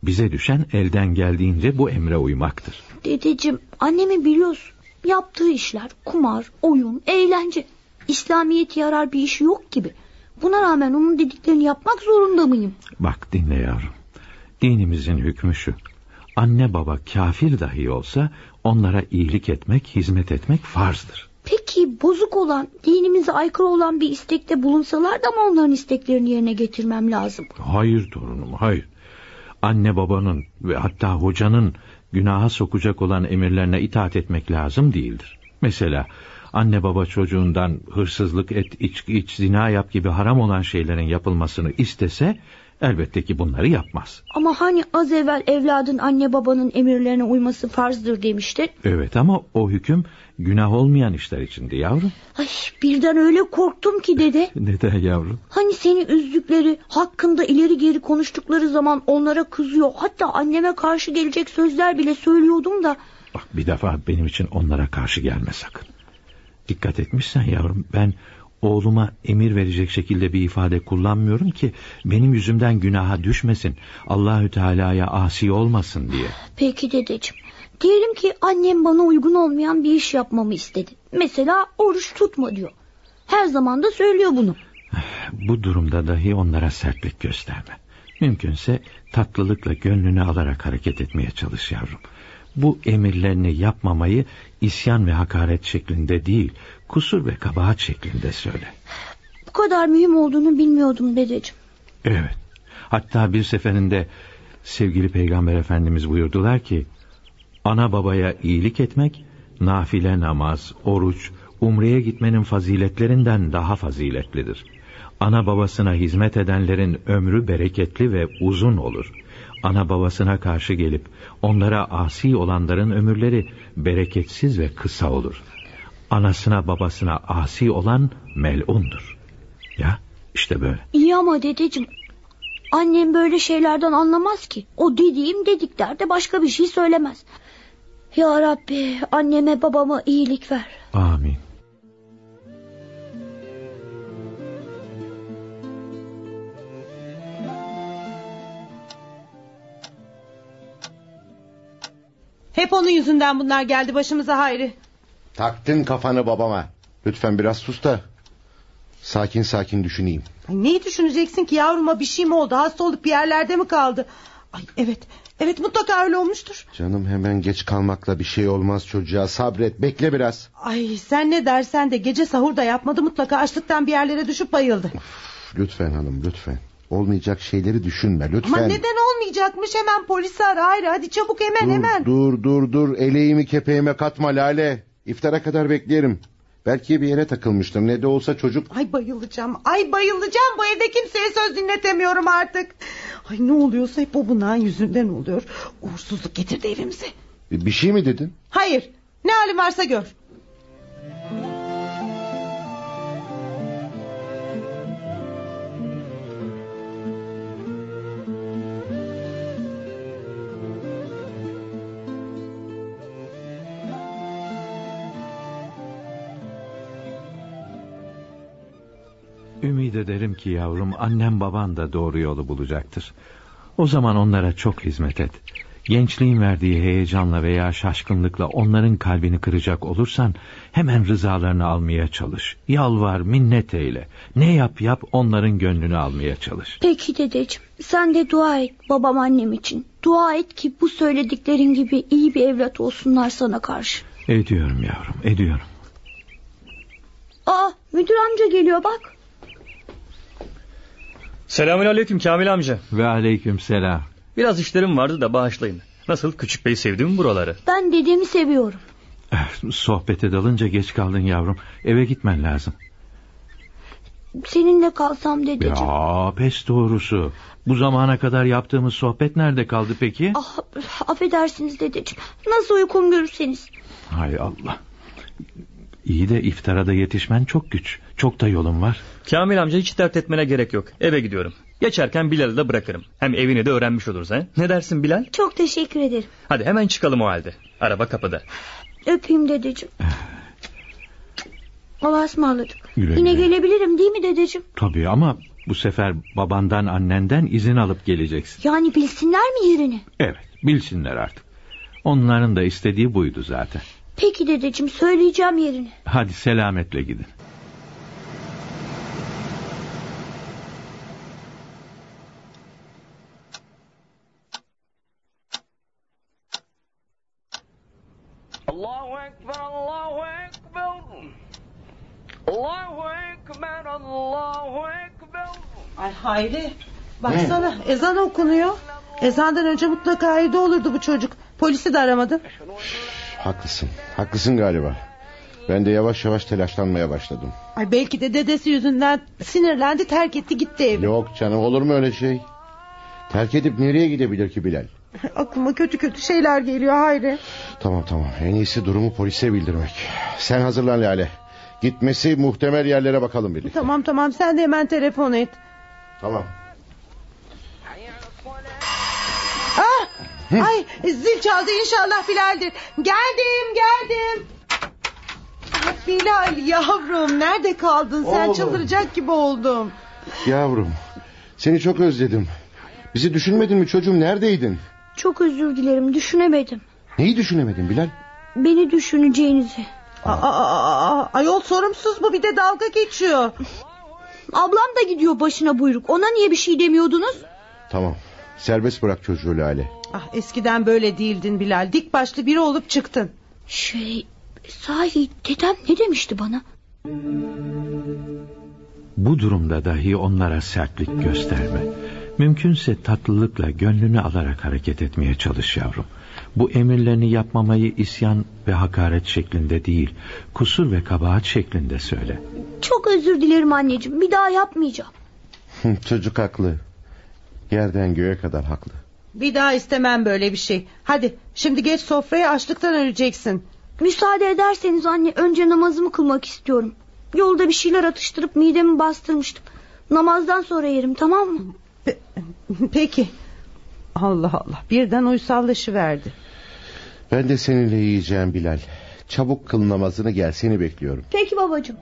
Bize düşen elden geldiğince bu emre uymaktır.
Dedeciğim annemi biliyorsun. Yaptığı işler kumar, oyun, eğlence. İslamiyet yarar bir işi yok gibi. Buna rağmen onun dediklerini yapmak zorunda mıyım?
Bak dinle yavrum. Dinimizin hükmü şu. Anne baba kafir dahi olsa onlara iyilik etmek, hizmet etmek farzdır.
Peki bozuk olan, dinimize aykırı olan bir istekte bulunsalar da mı onların isteklerini yerine getirmem lazım?
Hayır torunum hayır. Anne babanın ve hatta hocanın günaha sokacak olan emirlerine itaat etmek lazım değildir. Mesela anne baba çocuğundan hırsızlık et, içki iç, zina yap gibi haram olan şeylerin yapılmasını istese elbette ki bunları yapmaz.
Ama hani az evvel evladın anne babanın emirlerine uyması farzdır demiştin.
Evet ama o hüküm günah olmayan işler içindi yavrum.
Ay birden öyle korktum ki dede.
Neden yavrum?
Hani seni üzdükleri, hakkında ileri geri konuştukları zaman onlara kızıyor. Hatta anneme karşı gelecek sözler bile söylüyordum da.
Bak bir defa benim için onlara karşı gelme sakın. Dikkat etmişsen yavrum ben oğluma emir verecek şekilde bir ifade kullanmıyorum ki benim yüzümden günaha düşmesin. Allahü Teala'ya asi olmasın diye.
Peki dedeciğim. Diyelim ki annem bana uygun olmayan bir iş yapmamı istedi. Mesela oruç tutma diyor. Her zaman da söylüyor bunu.
Bu durumda dahi onlara sertlik gösterme. Mümkünse tatlılıkla gönlünü alarak hareket etmeye çalış yavrum. Bu emirlerini yapmamayı isyan ve hakaret şeklinde değil, kusur ve kabahat şeklinde söyle.
Bu kadar mühim olduğunu bilmiyordum dedeciğim.
Evet. Hatta bir seferinde sevgili Peygamber Efendimiz buyurdular ki, ana babaya iyilik etmek, nafile namaz, oruç, umreye gitmenin faziletlerinden daha faziletlidir. Ana babasına hizmet edenlerin ömrü bereketli ve uzun olur. Ana babasına karşı gelip onlara asi olanların ömürleri bereketsiz ve kısa olur. Anasına babasına asi olan melundur. Ya işte böyle.
İyi ama dedeciğim annem böyle şeylerden anlamaz ki. O dediğim dediklerde başka bir şey söylemez. Ya Rabbi anneme babama iyilik ver.
Amin.
Hep onun yüzünden bunlar geldi başımıza Hayri.
Taktın kafanı babama. Lütfen biraz sus da sakin sakin düşüneyim.
Ay, neyi düşüneceksin ki yavruma bir şey mi oldu? Hasta olup bir yerlerde mi kaldı? Ay evet. Evet mutlaka öyle olmuştur.
Canım hemen geç kalmakla bir şey olmaz çocuğa. Sabret bekle biraz.
Ay sen ne dersen de gece sahur da yapmadı mutlaka açlıktan bir yerlere düşüp bayıldı.
Lütfen hanım lütfen. Olmayacak şeyleri düşünme lütfen.
Ama neden olmayacakmış hemen polisi ara Hayri hadi çabuk hemen
dur,
hemen.
Dur dur dur eleğimi kepeğime katma Lale. İftara kadar beklerim. Belki bir yere takılmıştır. Ne de olsa çocuk.
Ay bayılacağım. Ay bayılacağım. Bu evde kimseye söz dinletemiyorum artık. Ay ne oluyorsa hep o bunağın yüzünden oluyor. Uğursuzluk getirdi evimize.
Bir şey mi dedin?
Hayır. Ne halin varsa gör.
Ümid ederim ki yavrum annem baban da doğru yolu bulacaktır. O zaman onlara çok hizmet et. Gençliğin verdiği heyecanla veya şaşkınlıkla onların kalbini kıracak olursan hemen rızalarını almaya çalış. Yalvar, minnet eyle. Ne yap yap onların gönlünü almaya çalış.
Peki dedeciğim sen de dua et babam annem için. Dua et ki bu söylediklerin gibi iyi bir evlat olsunlar sana karşı.
Ediyorum yavrum, ediyorum.
Aa müdür amca geliyor bak.
Selamünaleyküm Kamil amca.
Ve aleyküm selam.
Biraz işlerim vardı da bağışlayın. Nasıl küçük bey sevdi mi buraları?
Ben dedemi seviyorum.
Sohbete dalınca geç kaldın yavrum. Eve gitmen lazım.
Seninle kalsam dedeciğim.
Ya pes doğrusu. Bu zamana kadar yaptığımız sohbet nerede kaldı peki?
Ah, affedersiniz dedeciğim. Nasıl uykum görürseniz.
Hay Allah. İyi de iftara da yetişmen çok güç. Çok da yolun var.
Kamil amca hiç dert etmene gerek yok. Eve gidiyorum. Geçerken Bilal'i de bırakırım. Hem evini de öğrenmiş oluruz he. Ne dersin Bilal?
Çok teşekkür ederim.
Hadi hemen çıkalım o halde. Araba kapıda.
Öpeyim dedeciğim. Allah'a ısmarladık.
Güle
Yine
güle.
gelebilirim değil mi dedeciğim?
Tabii ama bu sefer babandan annenden izin alıp geleceksin.
Yani bilsinler mi yerini?
Evet bilsinler artık. Onların da istediği buydu zaten.
Peki dedeciğim söyleyeceğim yerini.
Hadi selametle gidin.
Allahu Ekber, Allahu Ekber. Allahu Ekber, Allahu Ekber.
Ay Hayri. Baksana ezan okunuyor. Ezandan önce mutlaka evde olurdu bu çocuk. Polisi de aramadı.
Haklısın. Haklısın galiba. Ben de yavaş yavaş telaşlanmaya başladım.
Ay belki de dedesi yüzünden sinirlendi terk etti gitti evi.
Yok canım olur mu öyle şey? Terk edip nereye gidebilir ki Bilal?
Aklıma kötü kötü şeyler geliyor Hayri.
Tamam tamam en iyisi durumu polise bildirmek. Sen hazırlan Lale. Gitmesi muhtemel yerlere bakalım birlikte.
Tamam tamam sen de hemen telefon et.
Tamam.
Ah! Ay zil çaldı inşallah Bilal'dir. Geldim geldim. Ah, Bilal yavrum nerede kaldın sen
Oğlum.
çıldıracak gibi oldum.
Yavrum seni çok özledim. Bizi düşünmedin mi çocuğum neredeydin?
Çok özür dilerim düşünemedim.
Neyi düşünemedin Bilal?
Beni düşüneceğinizi.
Aa, aa, aa, ayol sorumsuz bu bir de dalga geçiyor.
Ablam da gidiyor başına buyruk. Ona niye bir şey demiyordunuz?
Tamam. Serbest bırak çocuğu Lale.
Ah, eskiden böyle değildin Bilal. Dik başlı biri olup çıktın.
Şey sahi dedem ne demişti bana?
Bu durumda dahi onlara sertlik gösterme. Mümkünse tatlılıkla gönlünü alarak hareket etmeye çalış yavrum. Bu emirlerini yapmamayı isyan ve hakaret şeklinde değil, kusur ve kabahat şeklinde söyle.
Çok özür dilerim anneciğim. Bir daha yapmayacağım.
Çocuk haklı. Yerden göğe kadar haklı.
Bir daha istemem böyle bir şey. Hadi şimdi geç sofraya açlıktan öleceksin.
Müsaade ederseniz anne önce namazımı kılmak istiyorum. Yolda bir şeyler atıştırıp midemi bastırmıştım. Namazdan sonra yerim tamam mı?
Pe- peki. Allah Allah birden uysallaşıverdi.
Ben de seninle yiyeceğim Bilal. Çabuk kıl namazını gel seni bekliyorum.
Peki babacığım.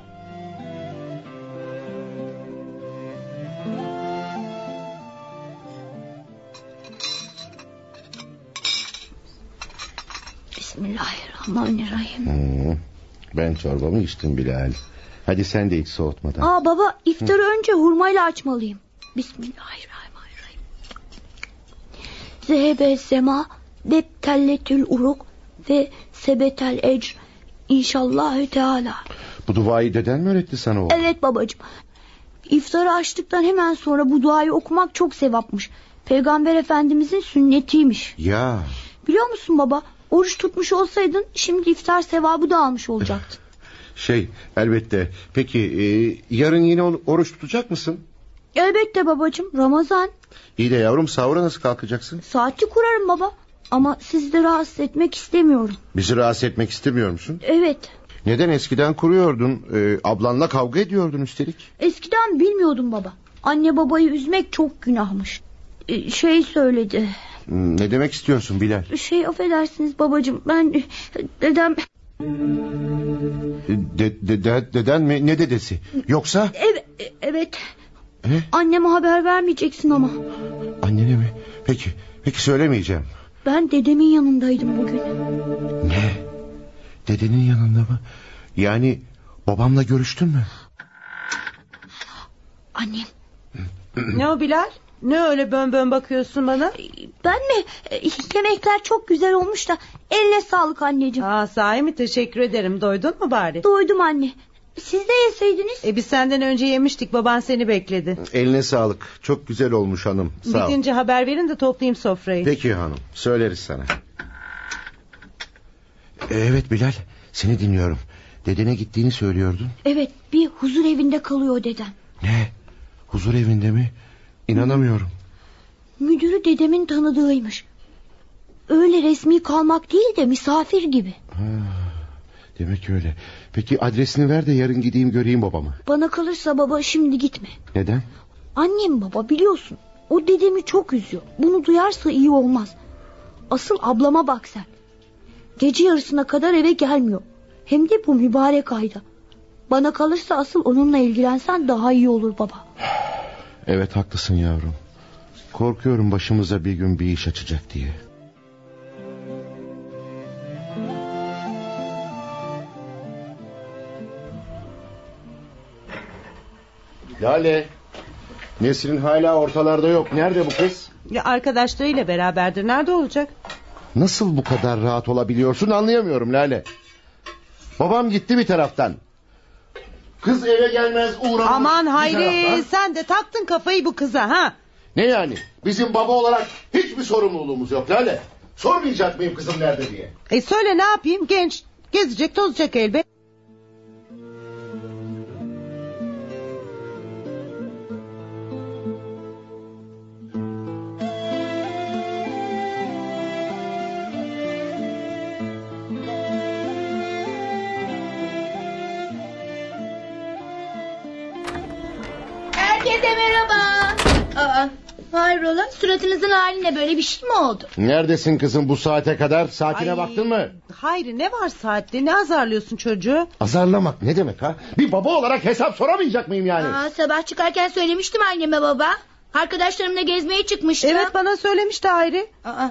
Bismillahirrahmanirrahim.
Hmm, ben çorbamı içtim Bilal. Hadi sen de iç soğutmadan.
Aa baba iftarı önce hurmayla açmalıyım. Bismillahirrahmanirrahim. Zehebe sema ve telletül uruk ve sebetel ecr. İnşallahü teala.
Bu duayı deden mi öğretti sana oğlum?
Evet babacığım. İftarı açtıktan hemen sonra bu duayı okumak çok sevapmış. Peygamber efendimizin sünnetiymiş.
Ya
Biliyor musun baba? Oruç tutmuş olsaydın şimdi iftar sevabı da almış olacaktın.
şey elbette. Peki e, yarın yine or- oruç tutacak mısın?
Elbette babacığım Ramazan.
İyi de yavrum sahura nasıl kalkacaksın?
Saati kurarım baba. Ama sizi de rahatsız etmek istemiyorum.
Bizi rahatsız etmek istemiyor musun?
Evet.
Neden eskiden kuruyordun? E, ablanla kavga ediyordun üstelik.
Eskiden bilmiyordum baba. Anne babayı üzmek çok günahmış. Ee, Şey söyledi.
Hmm, Ne demek istiyorsun Bilal?
Şey affedersiniz babacığım. Ben dedem
De, de- de- deden mi? Ne dedesi? Yoksa
evet evet.
Ne?
Anneme haber vermeyeceksin ama.
annene mi? Peki, peki söylemeyeceğim.
Ben dedemin yanındaydım bugün.
Ne? Dedenin yanında mı? Yani babamla görüştün mü?
Annem.
Ne o Bilal? Ne öyle bön bön bakıyorsun bana?
Ben mi? Yemekler çok güzel olmuş da eline sağlık anneciğim.
Aa, sahi mi teşekkür ederim. Doydun mu bari?
Doydum anne. Siz de yeseydiniz.
E biz senden önce yemiştik. Baban seni bekledi.
Eline sağlık. Çok güzel olmuş hanım. Sağ ol.
Bitince haber verin de toplayayım sofrayı.
Peki hanım. Söyleriz sana. Evet Bilal. Seni dinliyorum. Dedene gittiğini söylüyordun.
Evet bir huzur evinde kalıyor dedem.
Ne? Huzur evinde mi? İnanamıyorum.
Müdürü dedemin tanıdığıymış. Öyle resmi kalmak değil de misafir gibi.
Ha, demek öyle. Peki adresini ver de yarın gideyim göreyim babamı.
Bana kalırsa baba şimdi gitme.
Neden?
Annem baba biliyorsun. O dedemi çok üzüyor. Bunu duyarsa iyi olmaz. Asıl ablama bak sen. Gece yarısına kadar eve gelmiyor. Hem de bu mübarek ayda. Bana kalırsa asıl onunla ilgilensen daha iyi olur baba.
Evet haklısın yavrum. Korkuyorum başımıza bir gün bir iş açacak diye. Lale. Nesrin hala ortalarda yok. Nerede bu kız?
Ya arkadaşlarıyla beraberdir. Nerede olacak?
Nasıl bu kadar rahat olabiliyorsun anlayamıyorum Lale. Babam gitti bir taraftan. Kız eve gelmez uğramaz.
Aman Hayri sen de taktın kafayı bu kıza ha.
Ne yani? Bizim baba olarak hiçbir sorumluluğumuz yok Lale. Sormayacak mıyım kızım nerede diye?
E söyle ne yapayım genç gezecek tozacak elbet.
Hayrola suratınızın haline böyle bir şey mi oldu?
Neredesin kızım bu saate kadar? Saatine
Ay.
baktın mı?
Hayri ne var saatte ne azarlıyorsun çocuğu?
Azarlamak ne demek ha? Bir baba olarak hesap soramayacak mıyım yani?
Aa, sabah çıkarken söylemiştim anneme baba. Arkadaşlarımla gezmeye çıkmıştım.
Evet bana söylemişti Hayri.
Aa,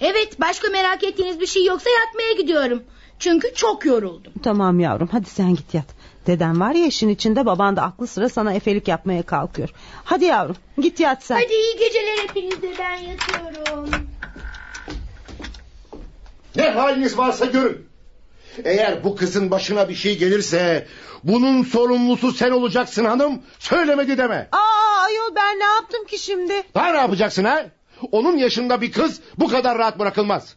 Evet başka merak ettiğiniz bir şey yoksa yatmaya gidiyorum. Çünkü çok yoruldum.
Tamam yavrum hadi sen git yat. Deden var ya işin içinde baban da aklı sıra sana efelik yapmaya kalkıyor. Hadi yavrum git yat sen.
Hadi iyi geceler hepinize ben yatıyorum.
Ne haliniz varsa görün. Eğer bu kızın başına bir şey gelirse bunun sorumlusu sen olacaksın hanım. Söylemedi deme.
Aa ayol ben ne yaptım ki şimdi?
Daha ne yapacaksın ha? Onun yaşında bir kız bu kadar rahat bırakılmaz.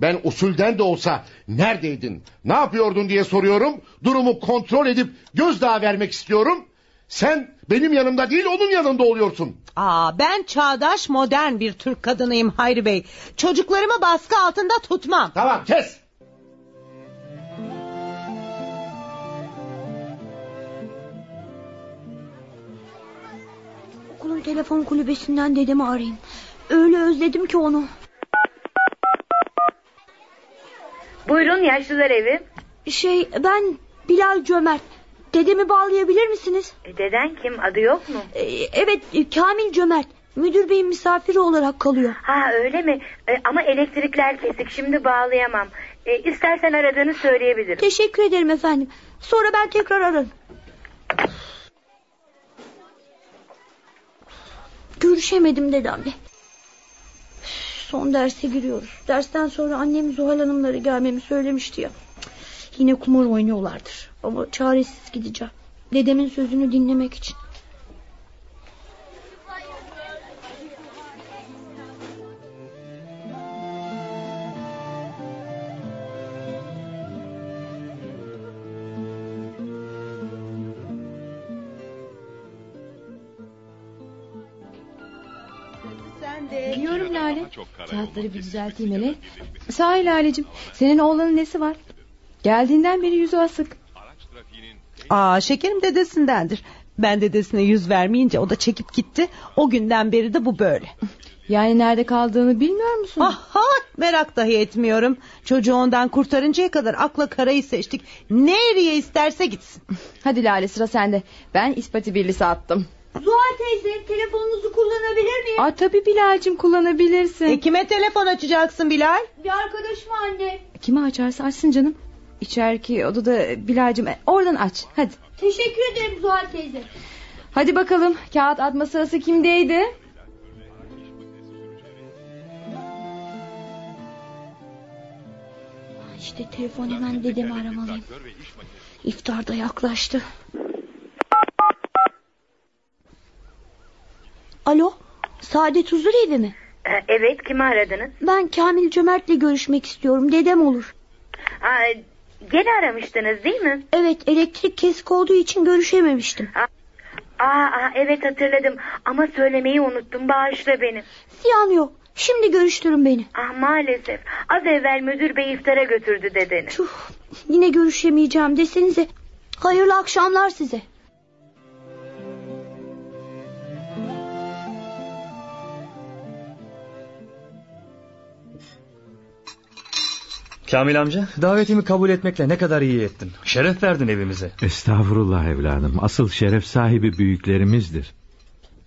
Ben usulden de olsa neredeydin, ne yapıyordun diye soruyorum. Durumu kontrol edip gözdağı vermek istiyorum. Sen benim yanımda değil onun yanında oluyorsun.
Aa ben çağdaş modern bir Türk kadınıyım Hayri Bey. Çocuklarımı baskı altında tutmam.
Tamam kes.
Okulun telefon kulübesinden dedemi arayayım. Öyle özledim ki onu.
Buyurun yaşlılar evi.
Şey ben Bilal Cömert. Dedemi bağlayabilir misiniz?
E, deden kim adı yok mu?
Ee, evet e, Kamil Cömert. Müdür beyin misafiri olarak kalıyor.
Ha öyle mi? E, ama elektrikler kesik şimdi bağlayamam. E, istersen aradığını söyleyebilirim.
Teşekkür ederim efendim. Sonra ben tekrar ararım. Görüşemedim dedemle. Son derse giriyoruz. Dersten sonra annem Zuhal Hanımları gelmemi söylemişti ya. Yine kumar oynuyorlardır. Ama çaresiz gideceğim. Dedemin sözünü dinlemek için.
Lale. Kağıtları bir düzelteyim hele. Sahi Lale'cim senin oğlanın nesi var? Geldiğinden beri yüzü asık.
Aa şekerim dedesindendir. Ben dedesine yüz vermeyince o da çekip gitti. O günden beri de bu böyle.
Yani nerede kaldığını bilmiyor musun?
Aha merak dahi etmiyorum. Çocuğu ondan kurtarıncaya kadar akla karayı seçtik. Nereye isterse gitsin.
Hadi Lale sıra sende. Ben ispati birlisi attım.
Zuhal teyze telefonunuzu kullanabilir miyim?
Aa, tabii Bilal'cim kullanabilirsin.
E, kime telefon açacaksın Bilal?
Bir arkadaşım anne.
Kime açarsa açsın canım. İçeriki odada Bilal'cim e, oradan aç hadi.
Teşekkür ederim Zuhal teyze.
Hadi bakalım kağıt atma sırası kimdeydi?
İşte telefon hemen dedemi aramalıyım. İftar da yaklaştı. Alo, Saadet Huzur Evi mi?
E, evet kimi aradınız?
Ben Kamil Cömert'le görüşmek istiyorum. Dedem olur.
Ha, gene aramıştınız değil mi?
Evet, elektrik kesik olduğu için görüşememiştim.
Aa, aa evet hatırladım ama söylemeyi unuttum bağışla beni.
Ziyan yok. Şimdi görüştürün beni.
Ah maalesef az evvel müdür bey iftara götürdü dedeni.
Tüh, yine görüşemeyeceğim desenize. Hayırlı akşamlar size.
Kamil amca davetimi kabul etmekle ne kadar iyi ettin. Şeref verdin evimize.
Estağfurullah evladım. Asıl şeref sahibi büyüklerimizdir.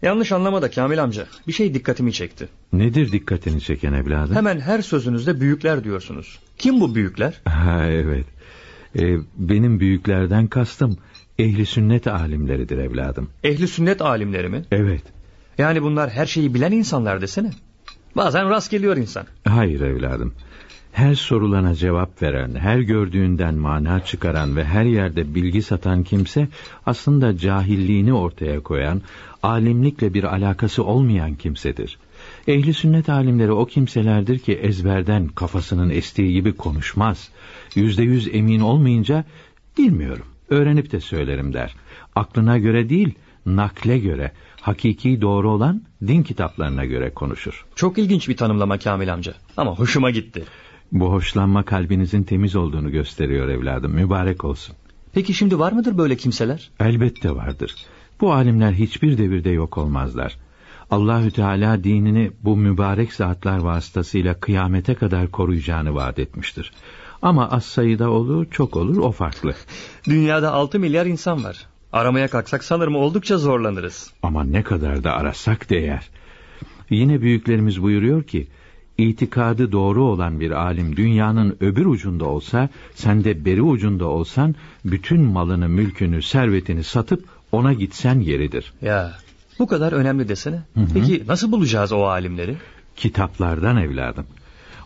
Yanlış anlama da Kamil amca. Bir şey dikkatimi çekti.
Nedir dikkatini çeken evladım?
Hemen her sözünüzde büyükler diyorsunuz. Kim bu büyükler?
Ha evet. Ee, benim büyüklerden kastım ehli sünnet alimleridir evladım.
Ehli sünnet alimleri mi?
Evet.
Yani bunlar her şeyi bilen insanlar desene. Bazen rast geliyor insan.
Hayır evladım. Her sorulana cevap veren, her gördüğünden mana çıkaran ve her yerde bilgi satan kimse aslında cahilliğini ortaya koyan, alimlikle bir alakası olmayan kimsedir. Ehli sünnet alimleri o kimselerdir ki ezberden kafasının estiği gibi konuşmaz. Yüzde yüz emin olmayınca bilmiyorum, öğrenip de söylerim der. Aklına göre değil, nakle göre, hakiki doğru olan din kitaplarına göre konuşur.
Çok ilginç bir tanımlama Kamil amca. Ama hoşuma gitti.
Bu hoşlanma kalbinizin temiz olduğunu gösteriyor evladım. Mübarek olsun.
Peki şimdi var mıdır böyle kimseler?
Elbette vardır. Bu alimler hiçbir devirde yok olmazlar. Allahü Teala dinini bu mübarek zatlar vasıtasıyla kıyamete kadar koruyacağını vaat etmiştir. Ama az sayıda olur, çok olur, o farklı.
Dünyada 6 milyar insan var. Aramaya kalksak sanırım oldukça zorlanırız.
Ama ne kadar da arasak değer. Yine büyüklerimiz buyuruyor ki, itikadı doğru olan bir alim dünyanın öbür ucunda olsa, sen de beri ucunda olsan, bütün malını, mülkünü, servetini satıp ona gitsen yeridir.
Ya bu kadar önemli desene.
hı.
Peki nasıl bulacağız o alimleri?
Kitaplardan evladım.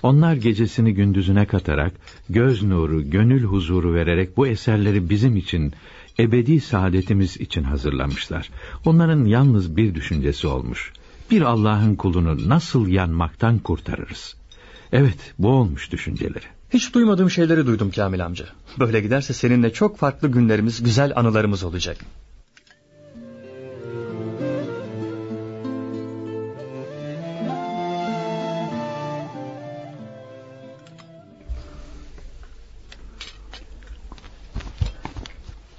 Onlar gecesini gündüzüne katarak, göz nuru, gönül huzuru vererek bu eserleri bizim için, ebedi saadetimiz için hazırlamışlar. Onların yalnız bir düşüncesi olmuş. Bir Allah'ın kulunu nasıl yanmaktan kurtarırız? Evet, bu olmuş düşünceleri.
Hiç duymadığım şeyleri duydum Kamil amca. Böyle giderse seninle çok farklı günlerimiz, güzel anılarımız olacak.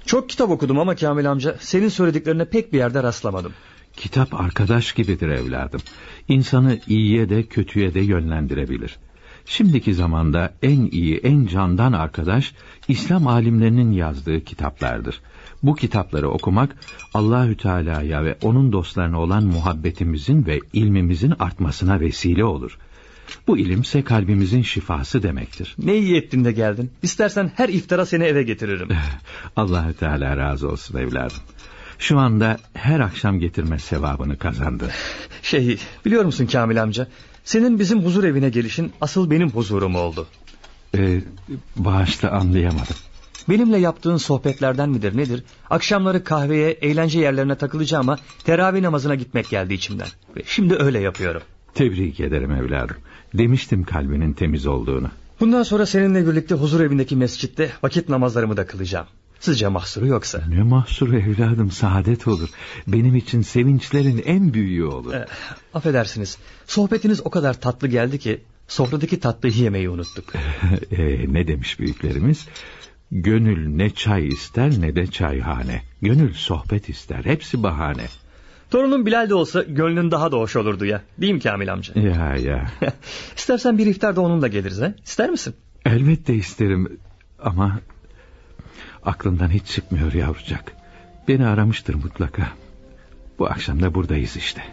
Çok kitap okudum ama Kamil amca senin söylediklerine pek bir yerde rastlamadım.
Kitap arkadaş gibidir evladım. İnsanı iyiye de kötüye de yönlendirebilir. Şimdiki zamanda en iyi, en candan arkadaş İslam alimlerinin yazdığı kitaplardır. Bu kitapları okumak Allahü Teala'ya ve onun dostlarına olan muhabbetimizin ve ilmimizin artmasına vesile olur. Bu ilimse kalbimizin şifası demektir.
Ne iyi ettin de geldin. İstersen her iftara seni eve getiririm.
Allahü Teala razı olsun evladım. Şu anda her akşam getirme sevabını kazandı.
Şey biliyor musun Kamil amca? Senin bizim huzur evine gelişin asıl benim huzurum oldu.
Ee, bağışla anlayamadım.
Benimle yaptığın sohbetlerden midir nedir? Akşamları kahveye, eğlence yerlerine takılacağıma teravih namazına gitmek geldi içimden. Ve şimdi öyle yapıyorum.
Tebrik ederim evladım. Demiştim kalbinin temiz olduğunu.
Bundan sonra seninle birlikte huzur evindeki mescitte vakit namazlarımı da kılacağım. Sizce mahsuru yoksa?
Ne mahsuru evladım saadet olur. Benim için sevinçlerin en büyüğü olur.
Eh, affedersiniz. Sohbetiniz o kadar tatlı geldi ki sofradaki tatlıyı yemeyi unuttuk.
e, ne demiş büyüklerimiz? Gönül ne çay ister ne de çayhane. Gönül sohbet ister. Hepsi bahane.
Torunun Bilal de olsa gönlün daha da hoş olurdu ya. Değil mi Kamil amca?
Ya ya.
İstersen bir iftarda onunla geliriz ha. İster misin?
Elbette isterim ama aklından hiç çıkmıyor yavrucak. Beni aramıştır mutlaka. Bu akşam da buradayız işte.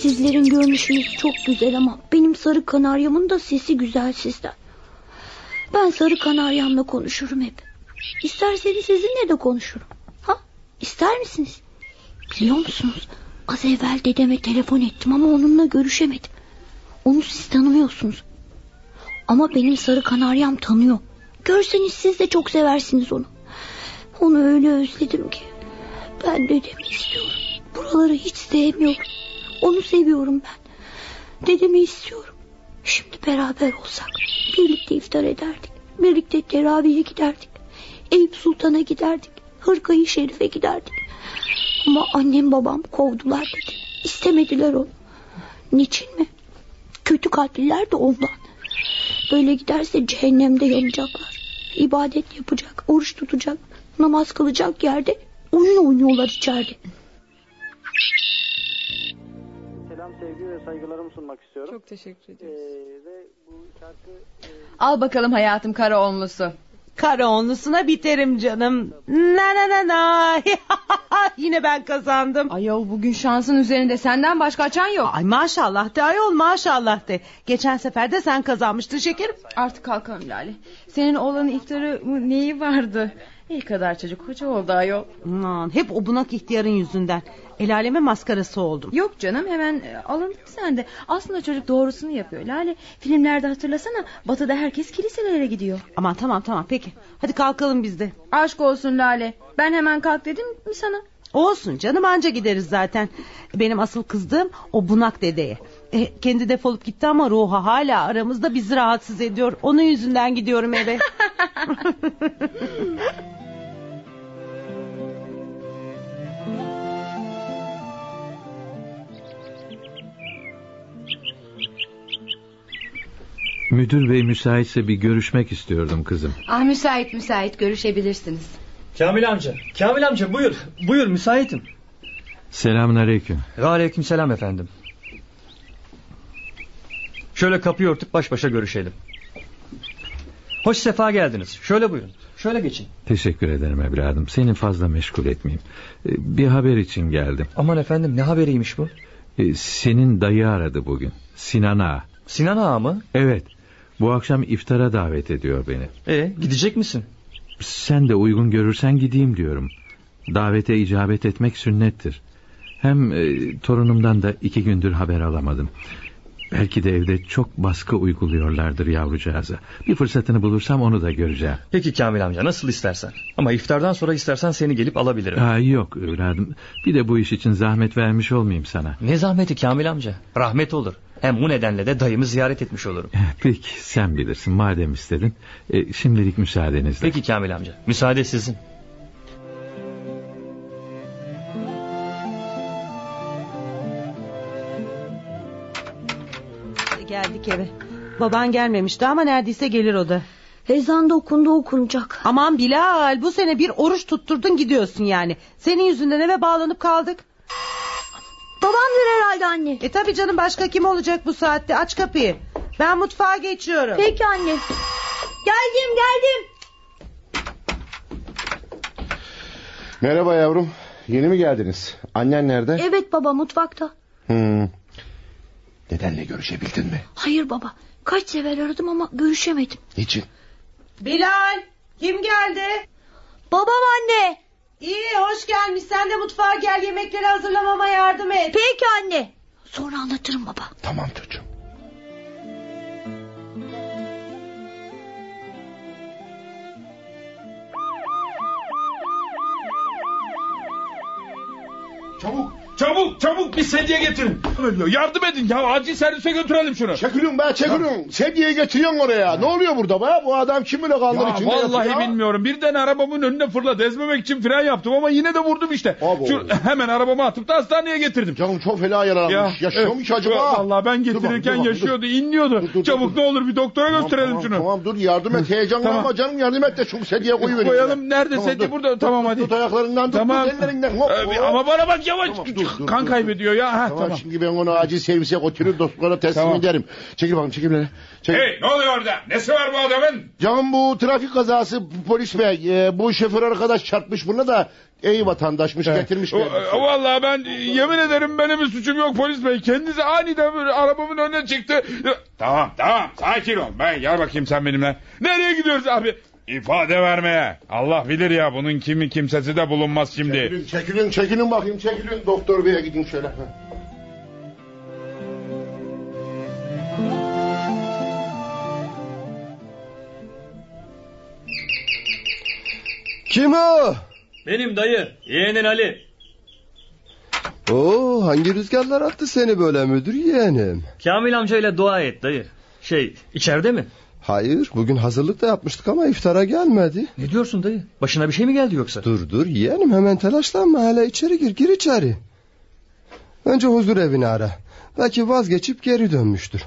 Sizlerin görünüşünüz çok güzel ama benim sarı kanaryamın da sesi güzel sizden. Ben sarı kanaryamla konuşurum hep. İsterseniz sizinle de konuşurum. Ha? İster misiniz? Biliyor musunuz? Az evvel dedeme telefon ettim ama onunla görüşemedim. Onu siz tanımıyorsunuz. Ama benim sarı kanaryam tanıyor. Görseniz siz de çok seversiniz onu. Onu öyle özledim ki. Ben dedemi istiyorum. Buraları hiç sevmiyorum. Onu seviyorum ben. Dedemi istiyorum. Şimdi beraber olsak. Birlikte iftar ederdik. Birlikte teravihe giderdik. Eyüp Sultan'a giderdik. Hırkayı Şerif'e giderdik. Ama annem babam kovdular dedi. İstemediler onu. Niçin mi? Kötü kalpliler de ondan. Böyle giderse cehennemde yanacaklar. İbadet yapacak, oruç tutacak, namaz kılacak yerde oyun oynuyorlar içeride.
Selam, sevgi ve saygılarımı sunmak istiyorum.
Çok teşekkür
Ee, ve bu şarkı e,
Al bakalım hayatım kara onlusu.
Kara onlusuna biterim canım. Na na na na. Yine ben kazandım.
Ayol bugün şansın üzerinde senden başka açan yok.
Ay maşallah de ayol maşallah de. Geçen sefer de sen kazanmıştın şekerim.
Artık kalkalım Lale. Senin oğlanın iftarı neyi vardı? İyi kadar çocuk hoca oldu ayol.
Aman, hep o bunak ihtiyarın yüzünden. El aleme maskarası oldum.
Yok canım hemen e, alındın sen de. Aslında çocuk doğrusunu yapıyor Lale. Filmlerde hatırlasana batıda herkes kiliselere gidiyor.
Aman tamam tamam peki. Hadi kalkalım biz de.
Aşk olsun Lale. Ben hemen kalk dedim mi sana?
Olsun canım anca gideriz zaten. Benim asıl kızdığım o bunak dedeye. E, kendi defolup gitti ama ruhu hala aramızda bizi rahatsız ediyor. Onun yüzünden gidiyorum eve.
Müdür bey müsaitse bir görüşmek istiyordum kızım.
Ah müsait müsait görüşebilirsiniz.
Kamil amca, Kamil amca buyur. Buyur müsaitim.
Selamun aleyküm.
Ve aleyküm selam efendim. Şöyle kapıyı örtüp baş başa görüşelim. Hoş sefa geldiniz. Şöyle buyurun. Şöyle geçin.
Teşekkür ederim evladım. Seni fazla meşgul etmeyeyim. Ee, Bir haber için geldim.
Aman efendim ne haberiymiş bu?
Ee, Senin dayı aradı bugün. Sinan Ağa.
Sinan Ağa mı?
Evet. Bu akşam iftara davet ediyor beni.
E gidecek misin?
Sen de uygun görürsen gideyim diyorum. Davete icabet etmek sünnettir. Hem e, torunumdan da iki gündür haber alamadım. Belki de evde çok baskı uyguluyorlardır yavrucağıza. Bir fırsatını bulursam onu da göreceğim.
Peki Kamil amca nasıl istersen. Ama iftardan sonra istersen seni gelip alabilirim.
Ha, yok evladım. Bir de bu iş için zahmet vermiş olmayayım sana.
Ne zahmeti Kamil amca. Rahmet olur. Hem bu nedenle de dayımı ziyaret etmiş olurum.
Peki sen bilirsin madem istedin. E, şimdilik müsaadenizle.
Peki Kamil amca. Müsaade sizin.
Geldik eve. Baban gelmemişti ama neredeyse gelir o da.
Ezan da okundu okunacak.
Aman Bilal bu sene bir oruç tutturdun gidiyorsun yani. Senin yüzünden eve bağlanıp kaldık.
Babamdır herhalde anne.
E tabi canım başka kim olacak bu saatte aç kapıyı. Ben mutfağa geçiyorum.
Peki anne. Geldim geldim.
Merhaba yavrum. Yeni mi geldiniz? Annen nerede?
Evet baba mutfakta.
Hmm. Dedenle görüşebildin mi?
Hayır baba. Kaç sefer aradım ama görüşemedim.
Niçin?
Bilal kim geldi?
Babam anne.
İyi hoş gelmiş sen de mutfağa gel yemekleri hazırlamama yardım et.
Peki anne. Sonra anlatırım baba.
Tamam çocuğum.
Çabuk çabuk çabuk bir sedye getirin. Ölüyor. Yardım edin ya acil servise götürelim şunu.
Çekilin be çekilin. Sedyeyi getiriyorsun oraya. Ne oluyor burada be? Bu adam kim bile kaldır
Ya
içinde
vallahi
yatıyor ya?
bilmiyorum. Birden arabamın önüne fırladı. Ezmemek için fren yaptım ama yine de vurdum işte.
Abo.
Şu, hemen arabama atıp da hastaneye getirdim.
Canım çok fena yaralanmış. Yaşıyor mu hiç acaba?
Vallahi ben
Dur
getirirken
dur bak,
yaşıyordu, inliyordu.
Dur, dur,
Çabuk
dur.
ne olur bir doktora
Tamam,
gösterelim
tamam,
şunu.
Tamam dur yardım et heyecanlanma
Tamam.
canım yardım et de şu sedyeye koyuverin.
Koyalım. Nerede sedye?
dur.
Burada. Tamam, hadi.
Tut ayaklarından tut,
Tamam.
ellerinden.
Ama bana bak yavaş.
Dur, dur,
kan
dur.
kaybediyor ya. Ha,
Tamam,
tamam.
şimdi ben onu acil servise götürür doktora teslim
Tamam.
ederim. Çekil bakalım çekil.
Hey ne oluyor orada? Nesi var bu adamın?
Canım bu trafik kazası polis bey. e, bu şoför arkadaş çarpmış buna da iyi vatandaşmış getirmiş.
O-
gelmiş.
o- Vallahi ben yemin ederim benim bir suçum yok polis bey. Kendisi aniden böyle arabamın önüne çıktı. Tamam tamam sakin ol. Ben gel bakayım sen benimle. Nereye gidiyoruz abi? İfade vermeye. Allah bilir ya bunun kimi kimsesi de bulunmaz şimdi.
Çekilin, çekilin, çekilin bakayım, çekilin. Doktor beye gidin şöyle.
Kim o?
Benim dayı. Yeğenin Ali.
Oo, hangi rüzgarlar attı seni böyle müdür yeğenim?
Kamil amcayla dua et dayı. Şey içeride mi?
Hayır bugün hazırlık da yapmıştık ama iftara gelmedi.
Ne diyorsun dayı? Başına bir şey mi geldi yoksa?
Dur dur yeğenim hemen telaşlanma hele içeri gir gir içeri. Önce huzur evini ara. Belki vazgeçip geri dönmüştür.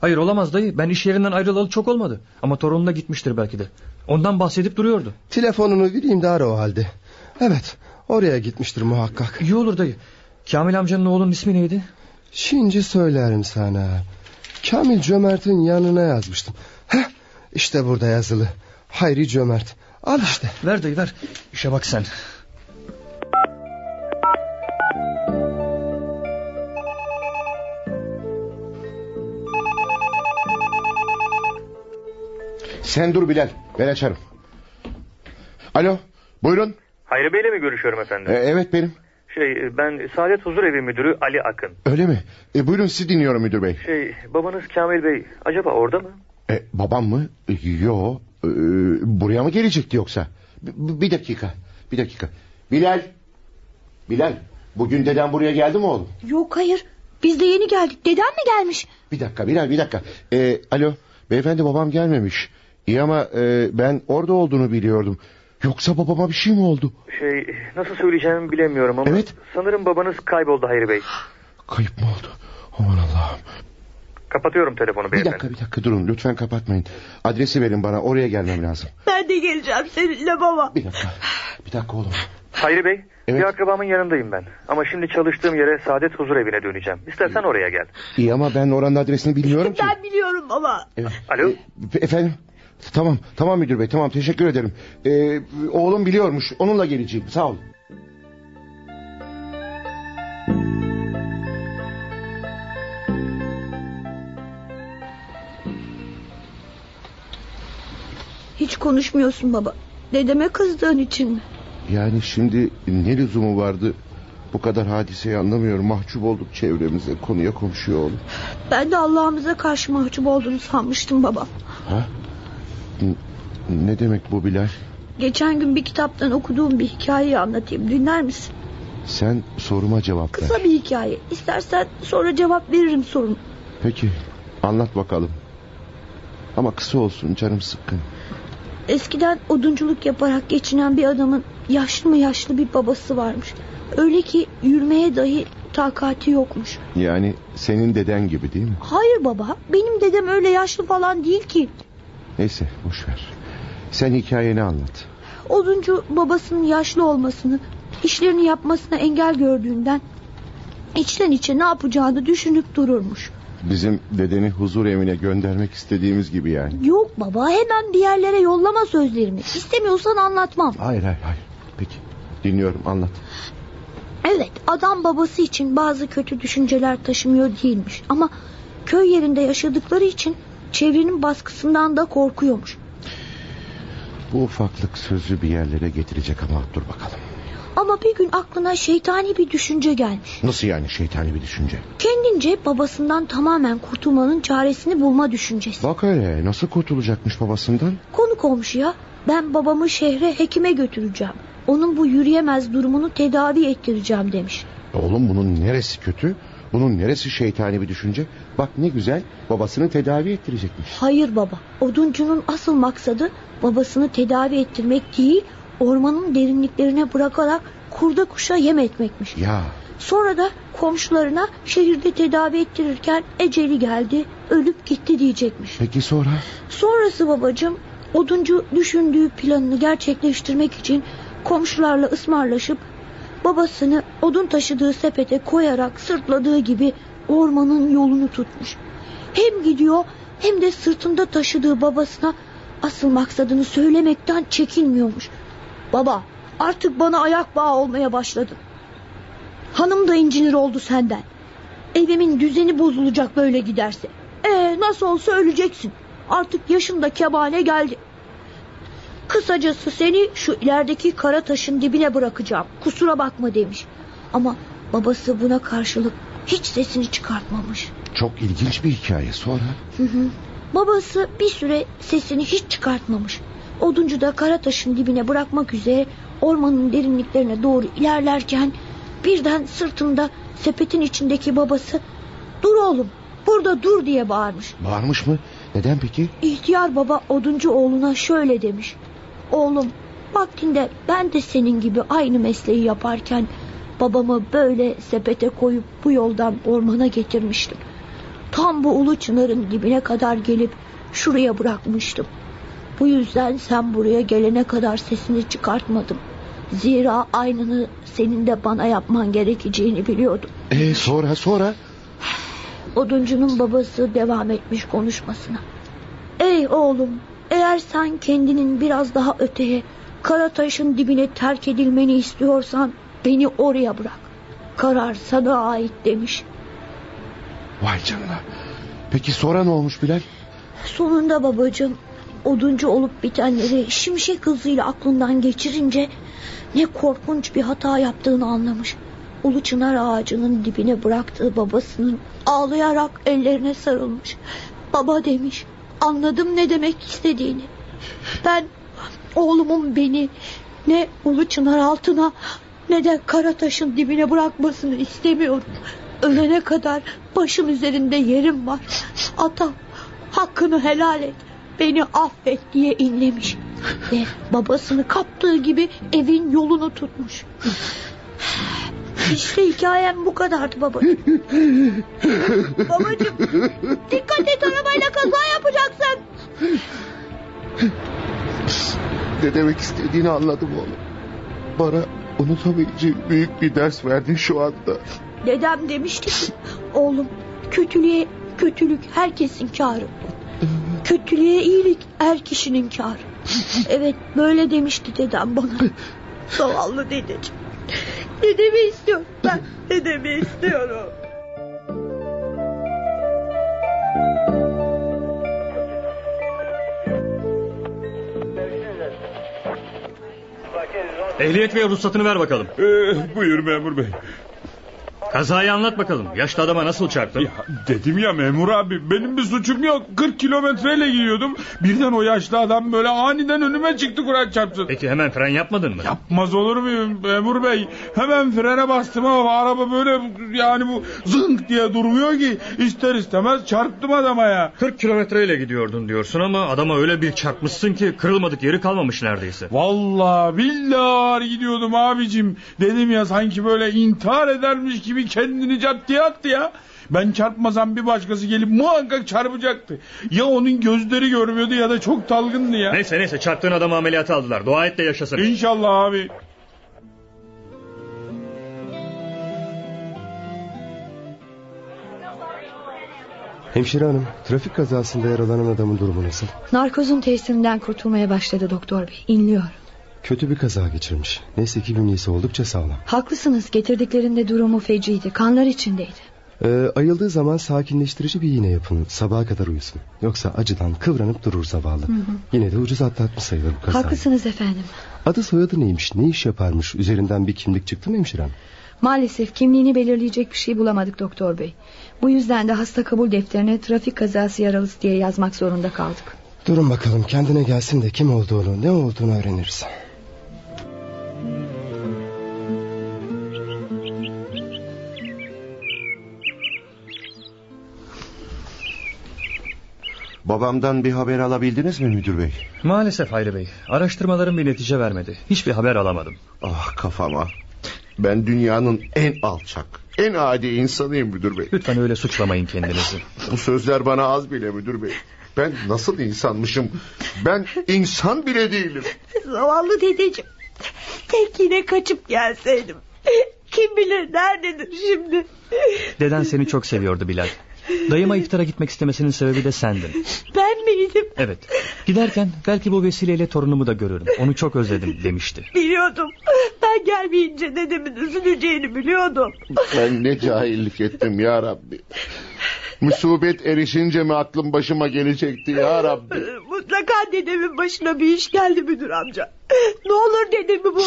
Hayır olamaz dayı. Ben iş yerinden ayrılalı çok olmadı. Ama torununa gitmiştir belki de. Ondan bahsedip duruyordu.
Telefonunu vereyim de ara o halde. Evet oraya gitmiştir muhakkak.
İyi olur dayı. Kamil amcanın oğlunun ismi neydi?
Şimdi söylerim sana. Kamil Cömert'in yanına yazmıştım. Heh, işte burada yazılı. Hayri Cömert. Al işte.
Ver dayı ver. İşe bak sen.
Sen dur Bilal, ben açarım. Alo, buyurun.
Hayri Bey'le mi görüşüyorum efendim?
E, evet benim.
Şey ben Saadet Huzur Evi Müdürü Ali Akın.
Öyle mi? E, buyurun sizi dinliyorum müdür bey.
Şey babanız Kamil Bey acaba orada mı?
E, babam mı? E, yo. E, buraya mı gelecekti yoksa? B- bir dakika, bir dakika. Bilal, Bilal. Bugün deden buraya geldi mi oğlum?
Yok hayır. Biz de yeni geldik. Dedem mi gelmiş?
Bir dakika Bilal bir dakika. E, alo beyefendi babam gelmemiş. İyi ama e, ben orada olduğunu biliyordum. Yoksa babama bir şey mi oldu?
Şey nasıl söyleyeceğimi bilemiyorum ama
Evet.
sanırım babanız kayboldu Hayri Bey.
Kayıp mı oldu? Aman Allah'ım.
Kapatıyorum telefonu
Bir
beyefendi.
dakika bir dakika durun lütfen kapatmayın. Adresi verin bana oraya gelmem lazım.
Ben de geleceğim seninle baba.
Bir dakika. Bir dakika oğlum.
Hayri Bey
Evet.
bir akrabamın yanındayım ben. Ama şimdi çalıştığım yere Saadet Huzur Evi'ne döneceğim. İstersen oraya gel.
İyi ama ben oranın adresini bilmiyorum ki.
Ben biliyorum baba.
Evet.
Alo?
E, efendim? Tamam tamam müdür bey tamam teşekkür ederim. Ee, oğlum biliyormuş onunla geleceğim sağ ol.
Hiç konuşmuyorsun baba. Dedeme kızdığın için mi?
Yani şimdi ne lüzumu vardı bu kadar hadiseyi anlamıyorum. Mahcup olduk çevremize konuya komşuya oğlum.
Ben de Allah'ımıza karşı mahcup olduğunu sanmıştım baba.
Ha? Ne demek bu Bilal?
Geçen gün bir kitaptan okuduğum bir hikayeyi anlatayım. Dinler misin?
Sen soruma cevap ver.
Kısa bir hikaye. İstersen sonra cevap veririm sorun.
Peki anlat bakalım. Ama kısa olsun canım sıkkın.
Eskiden odunculuk yaparak geçinen bir adamın yaşlı mı yaşlı bir babası varmış. Öyle ki yürümeye dahi takati yokmuş.
Yani senin deden gibi değil mi?
Hayır baba benim dedem öyle yaşlı falan değil ki.
Neyse boş ver. Sen hikayeni anlat.
Oduncu babasının yaşlı olmasını, işlerini yapmasına engel gördüğünden içten içe ne yapacağını düşünüp dururmuş.
Bizim dedeni huzur evine göndermek istediğimiz gibi yani.
Yok baba hemen bir yerlere yollama sözlerimi. İstemiyorsan anlatmam.
Hayır hayır hayır. Peki dinliyorum anlat.
Evet adam babası için bazı kötü düşünceler taşımıyor değilmiş. Ama köy yerinde yaşadıkları için çevrenin baskısından da korkuyormuş.
Bu ufaklık sözü bir yerlere getirecek ama dur bakalım.
Ama bir gün aklına şeytani bir düşünce gelmiş.
Nasıl yani şeytani bir düşünce?
Kendince babasından tamamen kurtulmanın çaresini bulma düşüncesi.
Bak öyle nasıl kurtulacakmış babasından?
Konu komşuya ben babamı şehre hekime götüreceğim. Onun bu yürüyemez durumunu tedavi ettireceğim demiş.
Oğlum bunun neresi kötü? Bunun neresi şeytani bir düşünce? Bak ne güzel babasını tedavi ettirecekmiş.
Hayır baba oduncunun asıl maksadı babasını tedavi ettirmek değil ormanın derinliklerine bırakarak kurda kuşa yem etmekmiş.
Ya
Sonra da komşularına şehirde tedavi ettirirken eceli geldi ölüp gitti diyecekmiş.
peki sonra?
Sonrası babacığım oduncu düşündüğü planını gerçekleştirmek için komşularla ısmarlaşıp babasını odun taşıdığı sepete koyarak sırtladığı gibi ormanın yolunu tutmuş. Hem gidiyor hem de sırtında taşıdığı babasına asıl maksadını söylemekten çekinmiyormuş. Baba artık bana ayak bağı olmaya başladın. Hanım da incinir oldu senden. Evimin düzeni bozulacak böyle giderse. Ee, nasıl olsa öleceksin. Artık yaşın da geldi. Kısacası seni şu ilerideki kara taşın dibine bırakacağım. Kusura bakma demiş. Ama babası buna karşılık hiç sesini çıkartmamış.
Çok ilginç bir hikaye sonra.
Hı hı. Babası bir süre sesini hiç çıkartmamış. Oduncu da kara taşın dibine bırakmak üzere ormanın derinliklerine doğru ilerlerken birden sırtında sepetin içindeki babası dur oğlum burada dur diye bağırmış.
Bağırmış mı? Neden peki?
İhtiyar baba oduncu oğluna şöyle demiş. Oğlum vaktinde ben de senin gibi aynı mesleği yaparken babamı böyle sepete koyup bu yoldan ormana getirmiştim. Tam bu ulu çınarın dibine kadar gelip şuraya bırakmıştım. Bu yüzden sen buraya gelene kadar sesini çıkartmadım. Zira aynını senin de bana yapman gerekeceğini biliyordum.
Ee, sonra sonra?
Oduncunun babası devam etmiş konuşmasına. Ey oğlum eğer sen kendinin biraz daha öteye kara taşın dibine terk edilmeni istiyorsan beni oraya bırak. Karar sana ait demiş.
Vay canına. Peki sonra ne olmuş Bilal?
Sonunda babacığım oduncu olup bitenleri şimşek hızıyla aklından geçirince ne korkunç bir hata yaptığını anlamış. Ulu çınar ağacının dibine bıraktığı babasının ağlayarak ellerine sarılmış. Baba demiş anladım ne demek istediğini. Ben oğlumun beni ne ulu çınar altına ne de kara taşın dibine bırakmasını istemiyorum. Ölene kadar başım üzerinde yerim var. Ata hakkını helal et. Beni affet diye inlemiş. Ve babasını kaptığı gibi evin yolunu tutmuş. İşte hikayem bu kadardı babacığım. babacığım dikkat et arabayla kaza yapacaksın.
Ne demek istediğini anladım oğlum. Bana unutamayacağım büyük bir ders verdin şu anda.
Dedem demişti ki oğlum kötülüğe kötülük herkesin kârı. Kötülüğe iyilik er kişinin kârı. Evet böyle demişti dedem bana. Zavallı dedeciğim. Dedemi istiyorum ben. Dedemi istiyorum.
Ehliyet ve ruhsatını ver bakalım.
Ee, buyur memur bey.
Kazayı anlat bakalım. Yaşlı adama nasıl çarptın?
Ya, dedim ya memur abi benim bir suçum yok. 40 kilometreyle gidiyordum. Birden o yaşlı adam böyle aniden önüme çıktı Kur'an çarpsın.
Peki hemen fren yapmadın mı?
Yapmaz olur muyum memur bey? Hemen frene bastım ama araba böyle yani bu zınk diye durmuyor ki. ister istemez çarptım adama ya.
40 kilometreyle gidiyordun diyorsun ama adama öyle bir çarpmışsın ki kırılmadık yeri kalmamış neredeyse.
Vallahi billahi gidiyordum abicim. Dedim ya sanki böyle intihar edermiş gibi kendini caddeye attı ya. Ben çarpmasam bir başkası gelip muhakkak çarpacaktı. Ya onun gözleri görmüyordu ya da çok dalgındı ya.
Neyse neyse çarptığın adamı ameliyata aldılar. Dua et de yaşasın.
İnşallah abi.
Hemşire hanım trafik kazasında yaralanan adamın durumu nasıl?
Narkozun tesirinden kurtulmaya başladı doktor bey. İnliyor.
Kötü bir kaza geçirmiş. Neyse ki bünyesi oldukça sağlam.
Haklısınız getirdiklerinde durumu feciydi. Kanlar içindeydi.
Ee, ayıldığı zaman sakinleştirici bir iğne yapın. Sabaha kadar uyusun. Yoksa acıdan kıvranıp durur zavallı.
Hı hı.
Yine de ucuz atlatmış sayılır bu kazayı.
Haklısınız efendim.
Adı soyadı neymiş? Ne iş yaparmış? Üzerinden bir kimlik çıktı mı hemşirem?
Maalesef kimliğini belirleyecek bir şey bulamadık doktor bey. Bu yüzden de hasta kabul defterine trafik kazası yaralısı diye yazmak zorunda kaldık.
Durun bakalım kendine gelsin de kim olduğunu ne olduğunu öğreniriz.
Babamdan bir haber alabildiniz mi müdür bey?
Maalesef Hayri Bey. Araştırmalarım bir netice vermedi. Hiçbir haber alamadım.
Ah kafama. Ben dünyanın en alçak, en adi insanıyım müdür bey.
Lütfen öyle suçlamayın kendinizi.
Bu sözler bana az bile müdür bey. Ben nasıl insanmışım? Ben insan bile değilim.
Zavallı dedeciğim. Tek yine kaçıp gelseydim. Kim bilir nerededir şimdi.
Deden seni çok seviyordu Bilal. Dayıma iftara gitmek istemesinin sebebi de sendin.
Ben miydim?
Evet. Giderken belki bu vesileyle torunumu da görürüm. Onu çok özledim demişti.
Biliyordum. Ben gelmeyince dedemin üzüleceğini biliyordum.
Ben ne cahillik ettim ya Rabbi. Musibet erişince mi aklım başıma gelecekti ya Rabbi.
Mutlaka dedemin başına bir iş geldi müdür amca. Ne olur dedemi bul.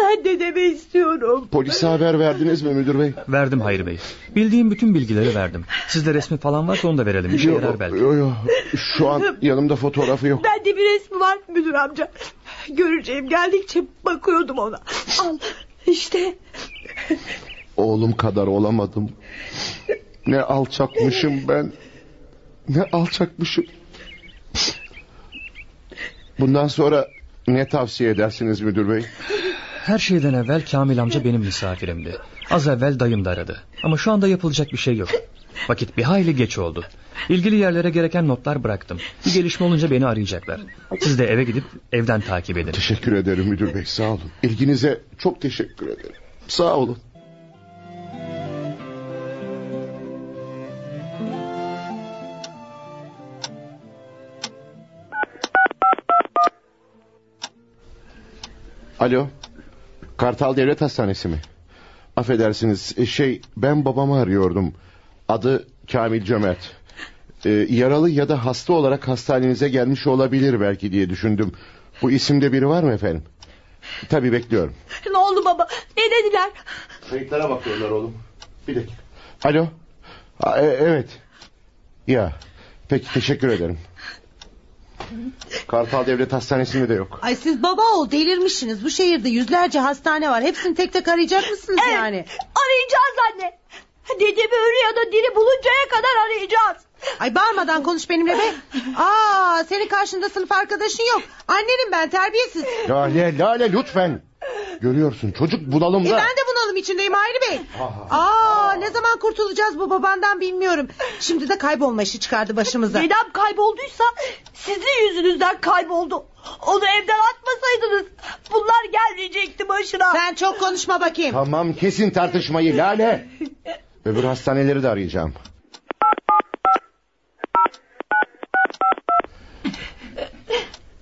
Ben dedemi istiyorum.
Polise haber verdiniz mi müdür bey?
Verdim Hayri Bey. Bildiğim bütün bilgileri verdim. Sizde resmi falan varsa onu da verelim. İşe yarar belki.
Yo, yo. Şu an yanımda fotoğrafı yok.
Bende bir resmi var müdür amca. Göreceğim geldikçe bakıyordum ona. Al işte.
Oğlum kadar olamadım. Ne alçakmışım ben. Ne alçakmışım. Bundan sonra ne tavsiye edersiniz müdür bey?
Her şeyden evvel Kamil amca benim misafirimdi. Az evvel dayım da aradı. Ama şu anda yapılacak bir şey yok. Vakit bir hayli geç oldu. İlgili yerlere gereken notlar bıraktım. Bir gelişme olunca beni arayacaklar. Siz de eve gidip evden takip edin.
Teşekkür ederim müdür bey sağ olun. İlginize çok teşekkür ederim. Sağ olun. Alo. Kartal Devlet Hastanesi mi? Affedersiniz e, şey ben babamı arıyordum. Adı Kamil Cömert. Ee, yaralı ya da hasta olarak hastanenize gelmiş olabilir belki diye düşündüm. Bu isimde biri var mı efendim? Tabii bekliyorum.
Ne oldu baba? Ne dediler?
Kayıtlara bakıyorlar oğlum. Bir dakika. Alo. Ha, e- evet. Ya. Peki teşekkür ederim. Kartal Devlet Hastanesi'nde de yok.
Ay siz baba ol delirmişsiniz. Bu şehirde yüzlerce hastane var. Hepsini tek tek arayacak mısınız
Evet,
yani?
Arayacağız anne. Dedemi ölü ya da diri buluncaya kadar arayacağız.
Ay bağırmadan konuş benimle be. Aa, senin karşında sınıf arkadaşın yok. Annenim ben terbiyesiz.
Lale, Lale lütfen. Görüyorsun çocuk
E
bunalımda.
ben de bunalım içindeyim Hayri Bey. Aa, ne zaman kurtulacağız bu babandan bilmiyorum. Şimdi de kaybolma işi çıkardı başımıza.
Dedem kaybolduysa sizin yüzünüzden kayboldu. Onu evden atmasaydınız bunlar gelmeyecekti başına.
Sen çok konuşma bakayım.
Tamam kesin tartışmayı Lale. Öbür hastaneleri de arayacağım.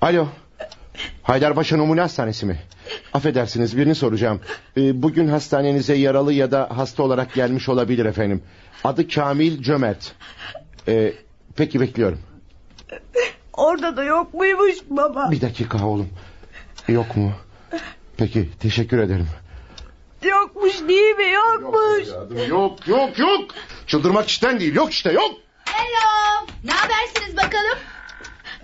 Alo. Haydarpaşa Numune Hastanesi mi? Affedersiniz birini soracağım. Ee, bugün hastanenize yaralı ya da hasta olarak gelmiş olabilir efendim. Adı Kamil Cömert. Ee, peki bekliyorum.
Orada da yok muymuş baba?
Bir dakika oğlum. Yok mu? Peki teşekkür ederim.
Yokmuş değil mi yokmuş.
Yok yok yok. Çıldırmak işten değil yok işte yok.
Hello. Ne habersiniz bakalım?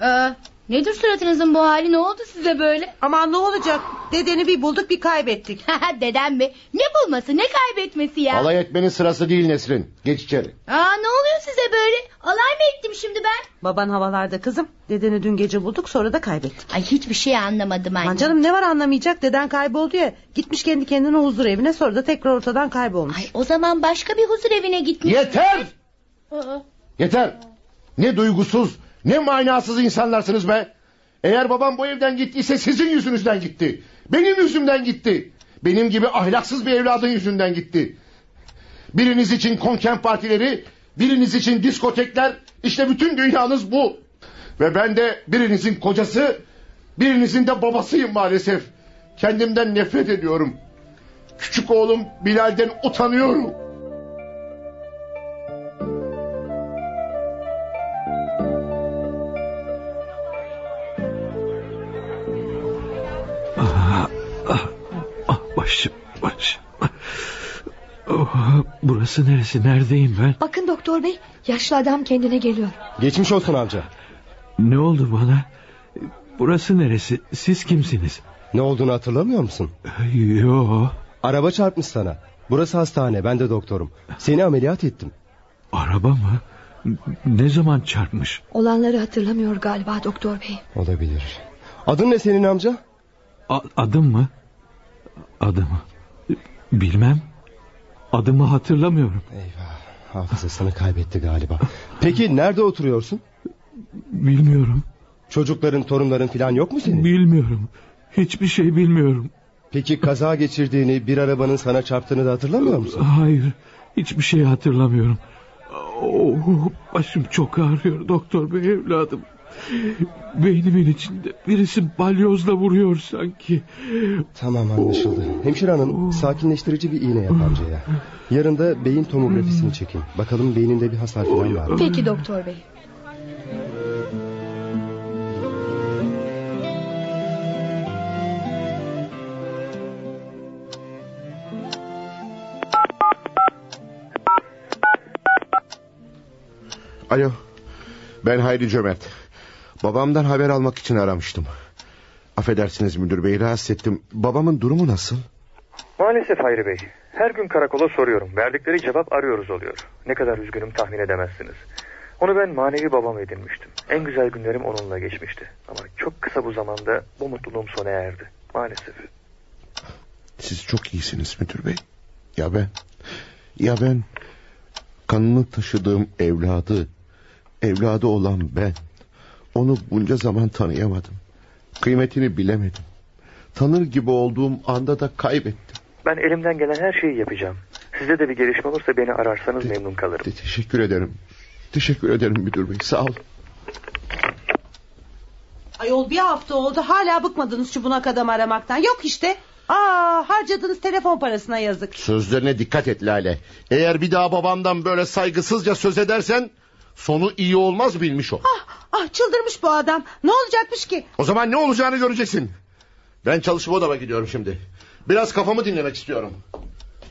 Ee, nedir suratınızın bu hali? Ne oldu size böyle?
Aman ne olacak? Dedeni bir bulduk bir kaybettik.
Dedem mi? Ne bulması ne kaybetmesi ya?
Alay etmenin sırası değil Nesrin. Geç içeri.
Aa, ne oluyor size böyle? Alay mı ettim şimdi ben?
Baban havalarda kızım. Dedeni dün gece bulduk sonra da kaybettik.
Ay hiçbir şey anlamadım anne.
Aman canım ne var anlamayacak deden kayboldu ya. Gitmiş kendi kendine huzur evine sonra da tekrar ortadan kaybolmuş.
Ay, o zaman başka bir huzur evine gitmiş.
Yeter!
Aa,
Yeter! Ne duygusuz, ne manasız insanlarsınız be. Eğer babam bu evden gittiyse sizin yüzünüzden gitti. Benim yüzümden gitti. Benim gibi ahlaksız bir evladın yüzünden gitti. Biriniz için konken partileri, biriniz için diskotekler, işte bütün dünyanız bu. Ve ben de birinizin kocası, birinizin de babasıyım maalesef. Kendimden nefret ediyorum. Küçük oğlum Bilal'den utanıyorum.
Başım başım. Oh, burası neresi neredeyim ben?
Bakın doktor bey yaşlı adam kendine geliyor.
Geçmiş olsun amca.
Ne oldu bana? Burası neresi? Siz kimsiniz?
Ne olduğunu hatırlamıyor musun?
Yo.
Araba çarpmış sana. Burası hastane ben de doktorum. Seni ameliyat ettim.
Araba mı? Ne zaman çarpmış?
Olanları hatırlamıyor galiba doktor bey.
Olabilir. Adın ne senin amca?
A- adım mı? Adımı. Bilmem. Adımı hatırlamıyorum.
Eyvah. Hafızasını kaybetti galiba. Peki nerede oturuyorsun?
Bilmiyorum.
Çocukların, torunların falan yok mu senin?
Bilmiyorum. Hiçbir şey bilmiyorum.
Peki kaza geçirdiğini, bir arabanın sana çarptığını da hatırlamıyor musun?
Hayır. Hiçbir şey hatırlamıyorum. Oh, başım çok ağrıyor doktor bey evladım. Beynimin içinde birisi balyozla vuruyor sanki.
Tamam anlaşıldı. Hemşire hanım sakinleştirici bir iğne yap amcaya. Yarın da beyin tomografisini çekin. Bakalım beyninde bir hasar falan var mı?
Peki doktor bey.
Alo. Ben Hayri Cömert. Babamdan haber almak için aramıştım. Affedersiniz müdür bey rahatsız ettim. Babamın durumu nasıl?
Maalesef Hayri Bey. Her gün karakola soruyorum. Verdikleri cevap arıyoruz oluyor. Ne kadar üzgünüm tahmin edemezsiniz. Onu ben manevi babam edinmiştim. En güzel günlerim onunla geçmişti. Ama çok kısa bu zamanda bu mutluluğum sona erdi. Maalesef.
Siz çok iyisiniz müdür bey. Ya ben? Ya ben? Kanını taşıdığım evladı, evladı olan ben. Onu bunca zaman tanıyamadım. Kıymetini bilemedim. Tanır gibi olduğum anda da kaybettim.
Ben elimden gelen her şeyi yapacağım. Sizde de bir gelişme olursa beni ararsanız memnun kalırım.
Teşekkür ederim. Teşekkür ederim müdür bey sağ ol.
Ayol bir hafta oldu hala bıkmadınız şu bunak adam aramaktan. Yok işte. Aa harcadığınız telefon parasına yazık.
Sözlerine dikkat et Lale. Eğer bir daha babamdan böyle saygısızca söz edersen... ...sonu iyi olmaz bilmiş ol.
Ah, ah çıldırmış bu adam. Ne olacakmış ki?
O zaman ne olacağını göreceksin. Ben çalışma odama gidiyorum şimdi. Biraz kafamı dinlemek istiyorum.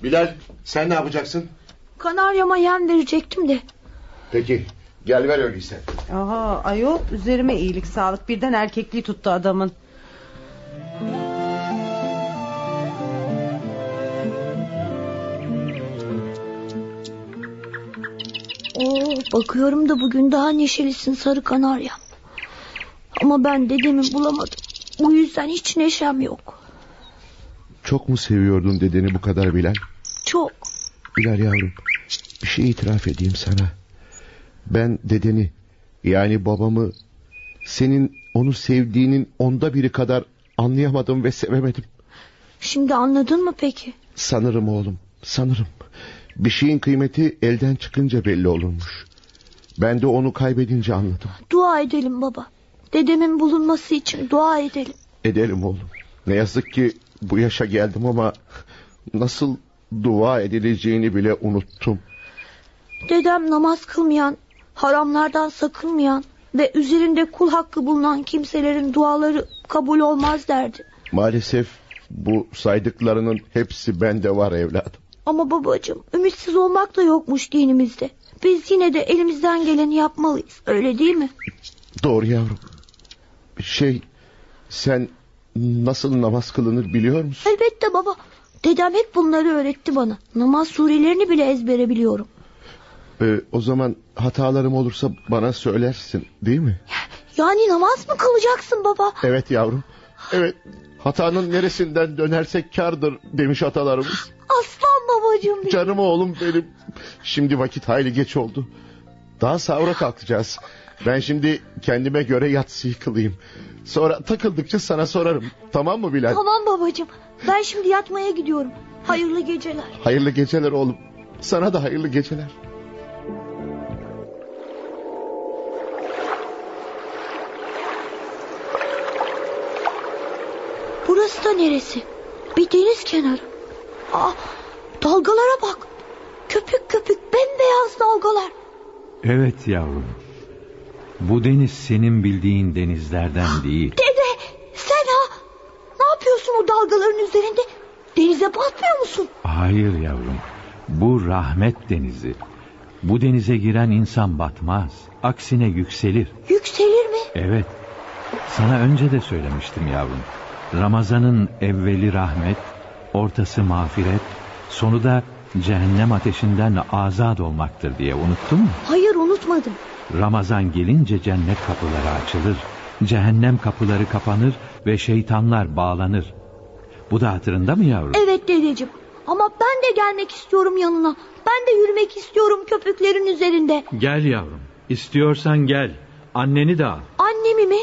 Bilal sen ne yapacaksın?
Kanaryama yem verecektim de.
Peki gel ver öyleyse.
Aha ayol üzerime iyilik sağlık birden erkekliği tuttu adamın.
Oo, bakıyorum da bugün daha neşelisin sarı kanaryam. Ama ben dedemi bulamadım. Bu yüzden hiç neşem yok.
Çok mu seviyordun dedeni bu kadar Bilal?
Çok.
Bilal yavrum bir şey itiraf edeyim sana. Ben dedeni yani babamı senin onu sevdiğinin onda biri kadar anlayamadım ve sevemedim.
Şimdi anladın mı peki?
Sanırım oğlum sanırım. Bir şeyin kıymeti elden çıkınca belli olurmuş. Ben de onu kaybedince anladım.
Dua edelim baba. Dedemin bulunması için dua edelim.
Edelim oğlum. Ne yazık ki bu yaşa geldim ama nasıl dua edileceğini bile unuttum.
Dedem namaz kılmayan, haramlardan sakınmayan ve üzerinde kul hakkı bulunan kimselerin duaları kabul olmaz derdi.
Maalesef bu saydıklarının hepsi bende var evladım.
Ama babacığım ümitsiz olmak da yokmuş dinimizde. Biz yine de elimizden geleni yapmalıyız. Öyle değil mi?
Doğru yavrum. Şey sen nasıl namaz kılınır biliyor musun?
Elbette baba. Dedem hep bunları öğretti bana. Namaz surelerini bile ezbere biliyorum.
Ee, o zaman hatalarım olursa bana söylersin değil mi?
Yani namaz mı kılacaksın baba?
Evet yavrum. Evet hatanın neresinden dönersek kardır demiş atalarımız.
Aslan babacığım benim.
Canım oğlum benim. Şimdi vakit hayli geç oldu. Daha sahura kalkacağız. Ben şimdi kendime göre yatsıyı kılayım. Sonra takıldıkça sana sorarım. Tamam mı Bilal?
Tamam babacığım. Ben şimdi yatmaya gidiyorum. Hayırlı geceler.
Hayırlı geceler oğlum. Sana da hayırlı geceler.
Burası da neresi? Bir deniz kenarı. Aa, dalgalara bak. Köpük köpük bembeyaz dalgalar.
Evet yavrum. Bu deniz senin bildiğin denizlerden değil.
Dede sen ha. Ne yapıyorsun o dalgaların üzerinde? Denize batmıyor musun?
Hayır yavrum. Bu rahmet denizi. Bu denize giren insan batmaz. Aksine yükselir.
Yükselir mi?
Evet. Sana önce de söylemiştim yavrum. Ramazanın evveli rahmet, ortası mağfiret, sonu da cehennem ateşinden azat olmaktır diye unuttun mu?
Hayır unutmadım.
Ramazan gelince cennet kapıları açılır, cehennem kapıları kapanır ve şeytanlar bağlanır. Bu da hatırında mı yavrum?
Evet dedeciğim. Ama ben de gelmek istiyorum yanına. Ben de yürümek istiyorum köpüklerin üzerinde.
Gel yavrum. İstiyorsan gel. Anneni de al.
Annemi mi?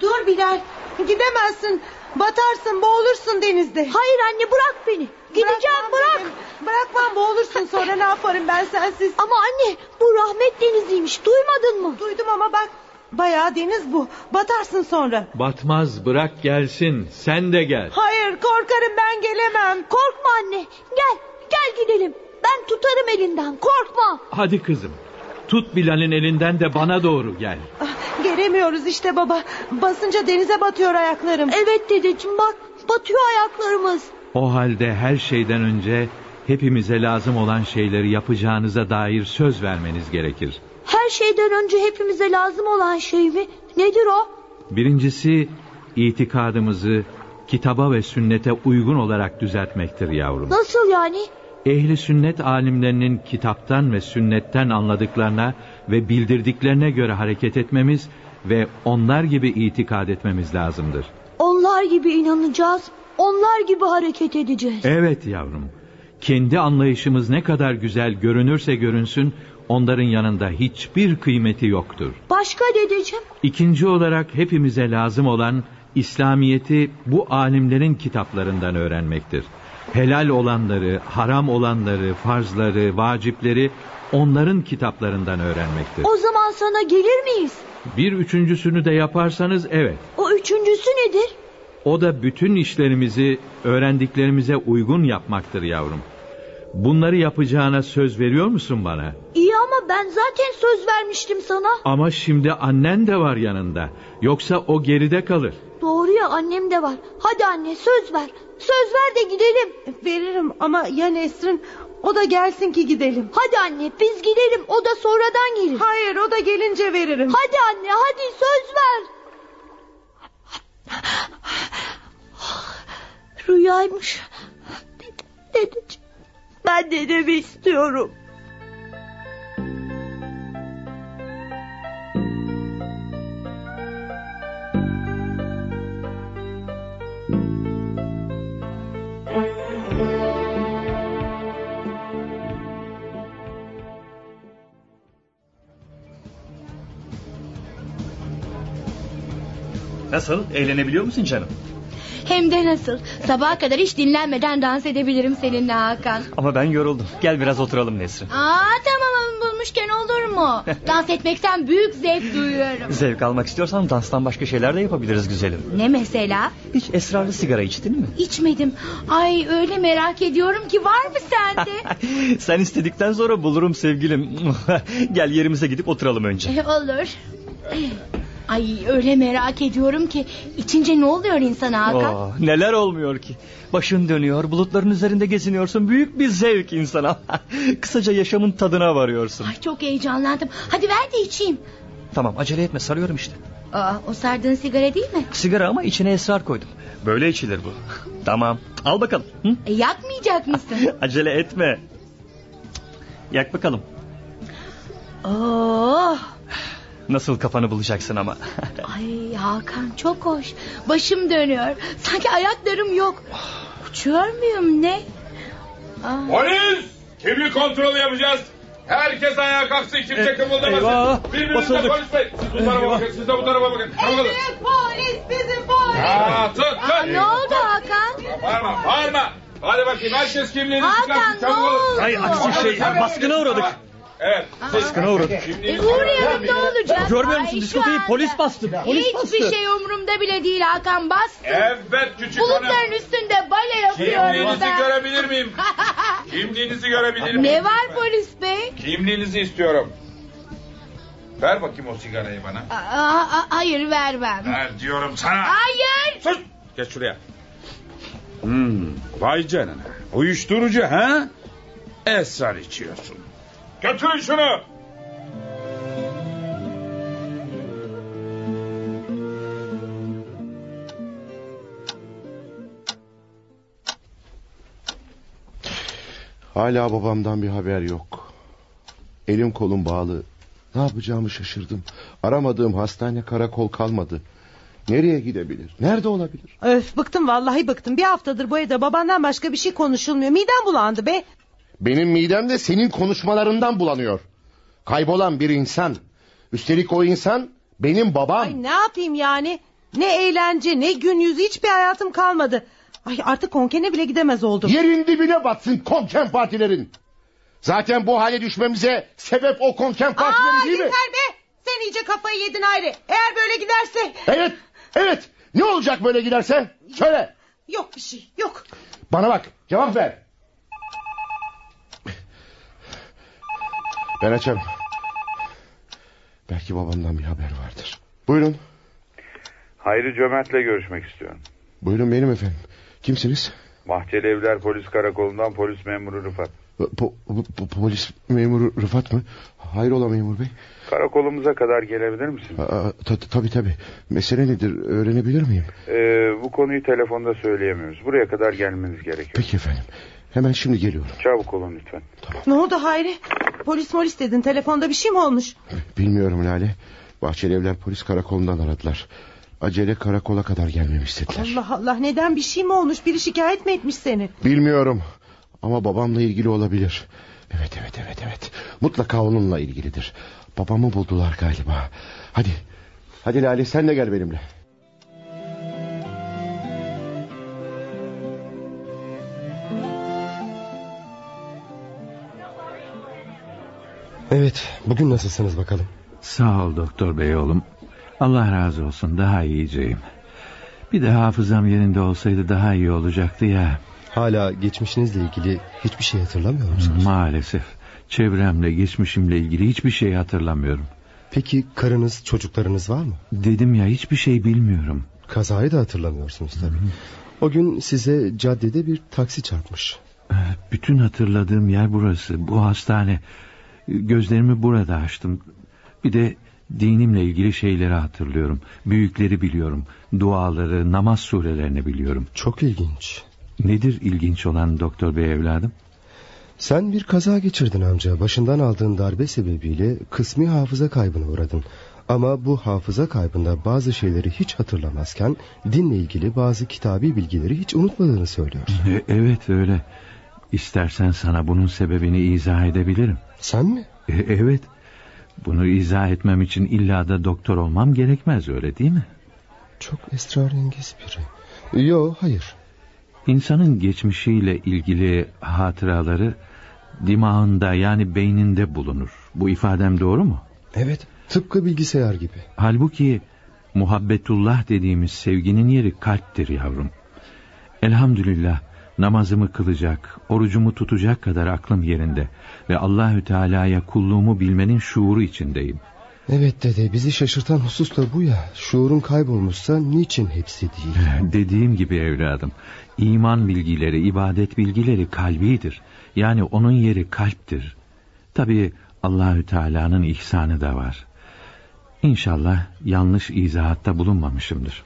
Dur Bilal gidemezsin. Batarsın boğulursun denizde.
Hayır anne bırak beni. Gideceğim bırak.
Dedim. Bırakmam boğulursun sonra ne yaparım ben sensiz.
Ama anne bu rahmet deniziymiş duymadın mı?
Duydum ama bak bayağı deniz bu. Batarsın sonra.
Batmaz bırak gelsin. Sen de gel.
Hayır korkarım ben gelemem.
Korkma anne gel gel gidelim. Ben tutarım elinden korkma.
Hadi kızım. Tut Bilal'in elinden de bana doğru gel.
Ah, Gelemiyoruz işte baba. Basınca denize batıyor ayaklarım.
Evet dedeciğim bak batıyor ayaklarımız.
O halde her şeyden önce hepimize lazım olan şeyleri yapacağınıza dair söz vermeniz gerekir.
Her şeyden önce hepimize lazım olan şey mi? Nedir o?
Birincisi itikadımızı kitaba ve sünnete uygun olarak düzeltmektir yavrum.
Nasıl yani?
Ehli sünnet alimlerinin kitaptan ve sünnetten anladıklarına ve bildirdiklerine göre hareket etmemiz ve onlar gibi itikad etmemiz lazımdır.
Onlar gibi inanacağız. Onlar gibi hareket edeceğiz.
Evet yavrum. Kendi anlayışımız ne kadar güzel görünürse görünsün onların yanında hiçbir kıymeti yoktur.
Başka dedeciğim?
İkinci olarak hepimize lazım olan İslamiyeti bu alimlerin kitaplarından öğrenmektir. Helal olanları, haram olanları, farzları, vacipleri onların kitaplarından öğrenmektir.
O zaman sana gelir miyiz?
Bir üçüncüsünü de yaparsanız evet.
O üçüncüsü nedir?
O da bütün işlerimizi öğrendiklerimize uygun yapmaktır yavrum. Bunları yapacağına söz veriyor musun bana?
İyi ama ben zaten söz vermiştim sana.
Ama şimdi annen de var yanında. Yoksa o geride kalır.
Doğru ya annem de var. Hadi anne söz ver. Söz ver de gidelim.
Veririm ama ya Nesrin o da gelsin ki gidelim.
Hadi anne biz gidelim o da sonradan gelir.
Hayır o da gelince veririm.
Hadi anne hadi söz ver. Rüyaymış. Dedeciğim ben dedemi istiyorum.
Nasıl? Eğlenebiliyor musun canım?
Hem de nasıl? Sabaha kadar hiç dinlenmeden dans edebilirim seninle Hakan.
Ama ben yoruldum. Gel biraz oturalım Nesrin.
Aa tamam bulmuşken olur mu? Dans etmekten büyük zevk duyuyorum.
Zevk almak istiyorsan danstan başka şeyler de yapabiliriz güzelim.
Ne mesela?
Hiç esrarlı sigara içtin mi?
İçmedim. Ay öyle merak ediyorum ki var mı sende?
Sen istedikten sonra bulurum sevgilim. Gel yerimize gidip oturalım önce.
E, olur. Ay öyle merak ediyorum ki içince ne oluyor insana Hakan?
Oh, neler olmuyor ki. Başın dönüyor, bulutların üzerinde geziniyorsun. Büyük bir zevk insana. Kısaca yaşamın tadına varıyorsun.
Ay çok heyecanlandım. Hadi ver de içeyim.
Tamam acele etme sarıyorum işte.
Aa, o sardığın sigara değil mi?
Sigara ama içine esrar koydum. Böyle içilir bu. Tamam al bakalım. Hı?
E, yakmayacak mısın?
Acele etme. Yak bakalım.
Oh.
Nasıl kafanı bulacaksın ama.
Ay Hakan çok hoş. Başım dönüyor. Sanki ayaklarım yok. Uçuyor muyum ne? Aa.
Polis! Kimlik kontrolü yapacağız. Herkes ayağa kalksın. Kimse kımıldamasın.
eyvah,
Birbirinize
basıldık.
polis bey. Siz bu tarafa
Eyvah.
bakın. Siz de bu tarafa bakın. Olun.
polis bizim polis.
Aa, tut tut.
Ne oldu Hakan?
Bağırma bağırma. Hadi bakayım herkes kimliğini
Hakan,
çıkarsın. Çabuk
ne oldu?
Ay aksi şey baskına uğradık.
Evet.
Baskına uğradık.
E, uğrayalım ne olacak?
Görmüyor
Ay,
musun
şu
diskoteyi
anda
polis bastı. Polis bastı.
Hiçbir şey umurumda bile değil Hakan bastı.
Evet küçük hanım.
Bulutların üstünde bale yapıyorum
Kimliğinizi
da.
görebilir miyim? Kimliğinizi görebilir miyim?
Ne var polis bey?
Kimliğinizi istiyorum. Ver bakayım o sigarayı bana.
Aa, aa, hayır vermem.
Ver diyorum sana.
Hayır.
Sus. Geç şuraya. Hmm, vay canına. Uyuşturucu ha? Esrar içiyorsun. Götürün şunu.
Hala babamdan bir haber yok. Elim kolum bağlı. Ne yapacağımı şaşırdım. Aramadığım hastane karakol kalmadı. Nereye gidebilir? Nerede olabilir?
Öf bıktım vallahi bıktım. Bir haftadır bu evde babandan başka bir şey konuşulmuyor. Midem bulandı be.
Benim midem de senin konuşmalarından bulanıyor. Kaybolan bir insan. Üstelik o insan benim babam.
Ay ne yapayım yani? Ne eğlence ne gün yüzü hiçbir hayatım kalmadı. Ay artık konkene bile gidemez oldum.
Yerin dibine batsın konken partilerin. Zaten bu hale düşmemize sebep o konken partileri
Aa
değil mi?
yeter be. Sen iyice kafayı yedin ayrı. Eğer böyle giderse...
Evet, evet. Ne olacak böyle giderse? Söyle.
Yok bir şey yok.
Bana bak, cevap ver. Ben açarım. Belki babamdan bir haber vardır. Buyurun.
Hayri Cömert'le görüşmek istiyorum.
Buyurun benim efendim. Kimsiniz?
Bahçeli Evler Polis Karakolu'ndan polis memuru Rıfat.
Po- po- po- polis memuru Rıfat mı? Hayrola memur bey?
Karakolumuza kadar gelebilir misin?
Tabii tabii. Mesele nedir? Öğrenebilir miyim?
Ee, bu konuyu telefonda söyleyemiyoruz. Buraya kadar gelmeniz gerekiyor.
Peki efendim. Hemen şimdi geliyorum.
Çabuk olun lütfen.
Ne oldu Hayri? Polis molis dedin telefonda bir şey mi olmuş?
Bilmiyorum Lale. Bahçeli Evler Polis Karakolu'ndan aradılar. Acele karakola kadar gelmemi istediler.
Allah Allah neden bir şey mi olmuş? Biri şikayet mi etmiş seni?
Bilmiyorum. Ama babamla ilgili olabilir. Evet evet evet evet. Mutlaka onunla ilgilidir. Babamı buldular galiba. Hadi. Hadi Lale sen de gel benimle.
Evet bugün nasılsınız bakalım?
Sağ ol doktor bey oğlum. Allah razı olsun daha iyiceyim. Bir de hafızam yerinde olsaydı daha iyi olacaktı ya.
Hala geçmişinizle ilgili hiçbir şey hatırlamıyor musunuz?
Maalesef. Çevremle geçmişimle ilgili hiçbir şey hatırlamıyorum.
Peki karınız çocuklarınız var mı?
Dedim ya hiçbir şey bilmiyorum.
Kazayı da hatırlamıyorsunuz tabii. O gün size caddede bir taksi çarpmış.
Bütün hatırladığım yer burası. Bu hastane. Gözlerimi burada açtım. Bir de dinimle ilgili şeyleri hatırlıyorum. Büyükleri biliyorum. Duaları, namaz surelerini biliyorum.
Çok ilginç.
Nedir ilginç olan doktor bey evladım?
Sen bir kaza geçirdin amca. Başından aldığın darbe sebebiyle kısmi hafıza kaybına uğradın. Ama bu hafıza kaybında bazı şeyleri hiç hatırlamazken dinle ilgili bazı kitabi bilgileri hiç unutmadığını söylüyorsun.
E, evet öyle. İstersen sana bunun sebebini izah edebilirim.
Sen mi?
E, evet. Bunu izah etmem için illa da doktor olmam gerekmez öyle değil mi?
Çok esrarengiz biri. Yo hayır.
İnsanın geçmişiyle ilgili hatıraları dimağında yani beyninde bulunur. Bu ifadem doğru mu?
Evet tıpkı bilgisayar gibi.
Halbuki muhabbetullah dediğimiz sevginin yeri kalptir yavrum. Elhamdülillah namazımı kılacak, orucumu tutacak kadar aklım yerinde ve Allahü Teala'ya kulluğumu bilmenin şuuru içindeyim.
Evet dede bizi şaşırtan husus da bu ya. Şuurun kaybolmuşsa niçin hepsi değil?
Dediğim gibi evladım, iman bilgileri, ibadet bilgileri kalbidir. Yani onun yeri kalptir. Tabii Allahü Teala'nın ihsanı da var. İnşallah yanlış izahatta bulunmamışımdır.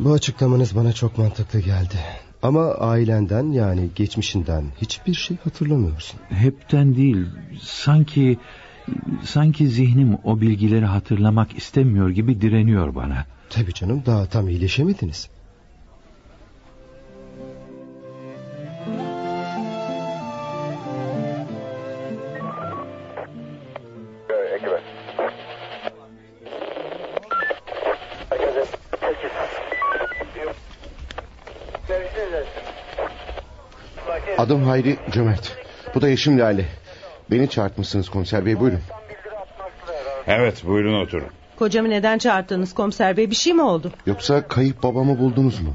Bu açıklamanız bana çok mantıklı geldi. Ama ailenden yani geçmişinden hiçbir şey hatırlamıyorsun.
Hepten değil, sanki sanki zihnim o bilgileri hatırlamak istemiyor gibi direniyor bana.
Tabii canım daha tam iyileşemediniz.
Adım Hayri Cömert. Bu da eşim Lale. Beni çağırtmışsınız komiser bey buyurun.
Evet buyurun oturun.
Kocamı neden çağırttınız komiser bey bir şey mi oldu?
Yoksa kayıp babamı buldunuz mu?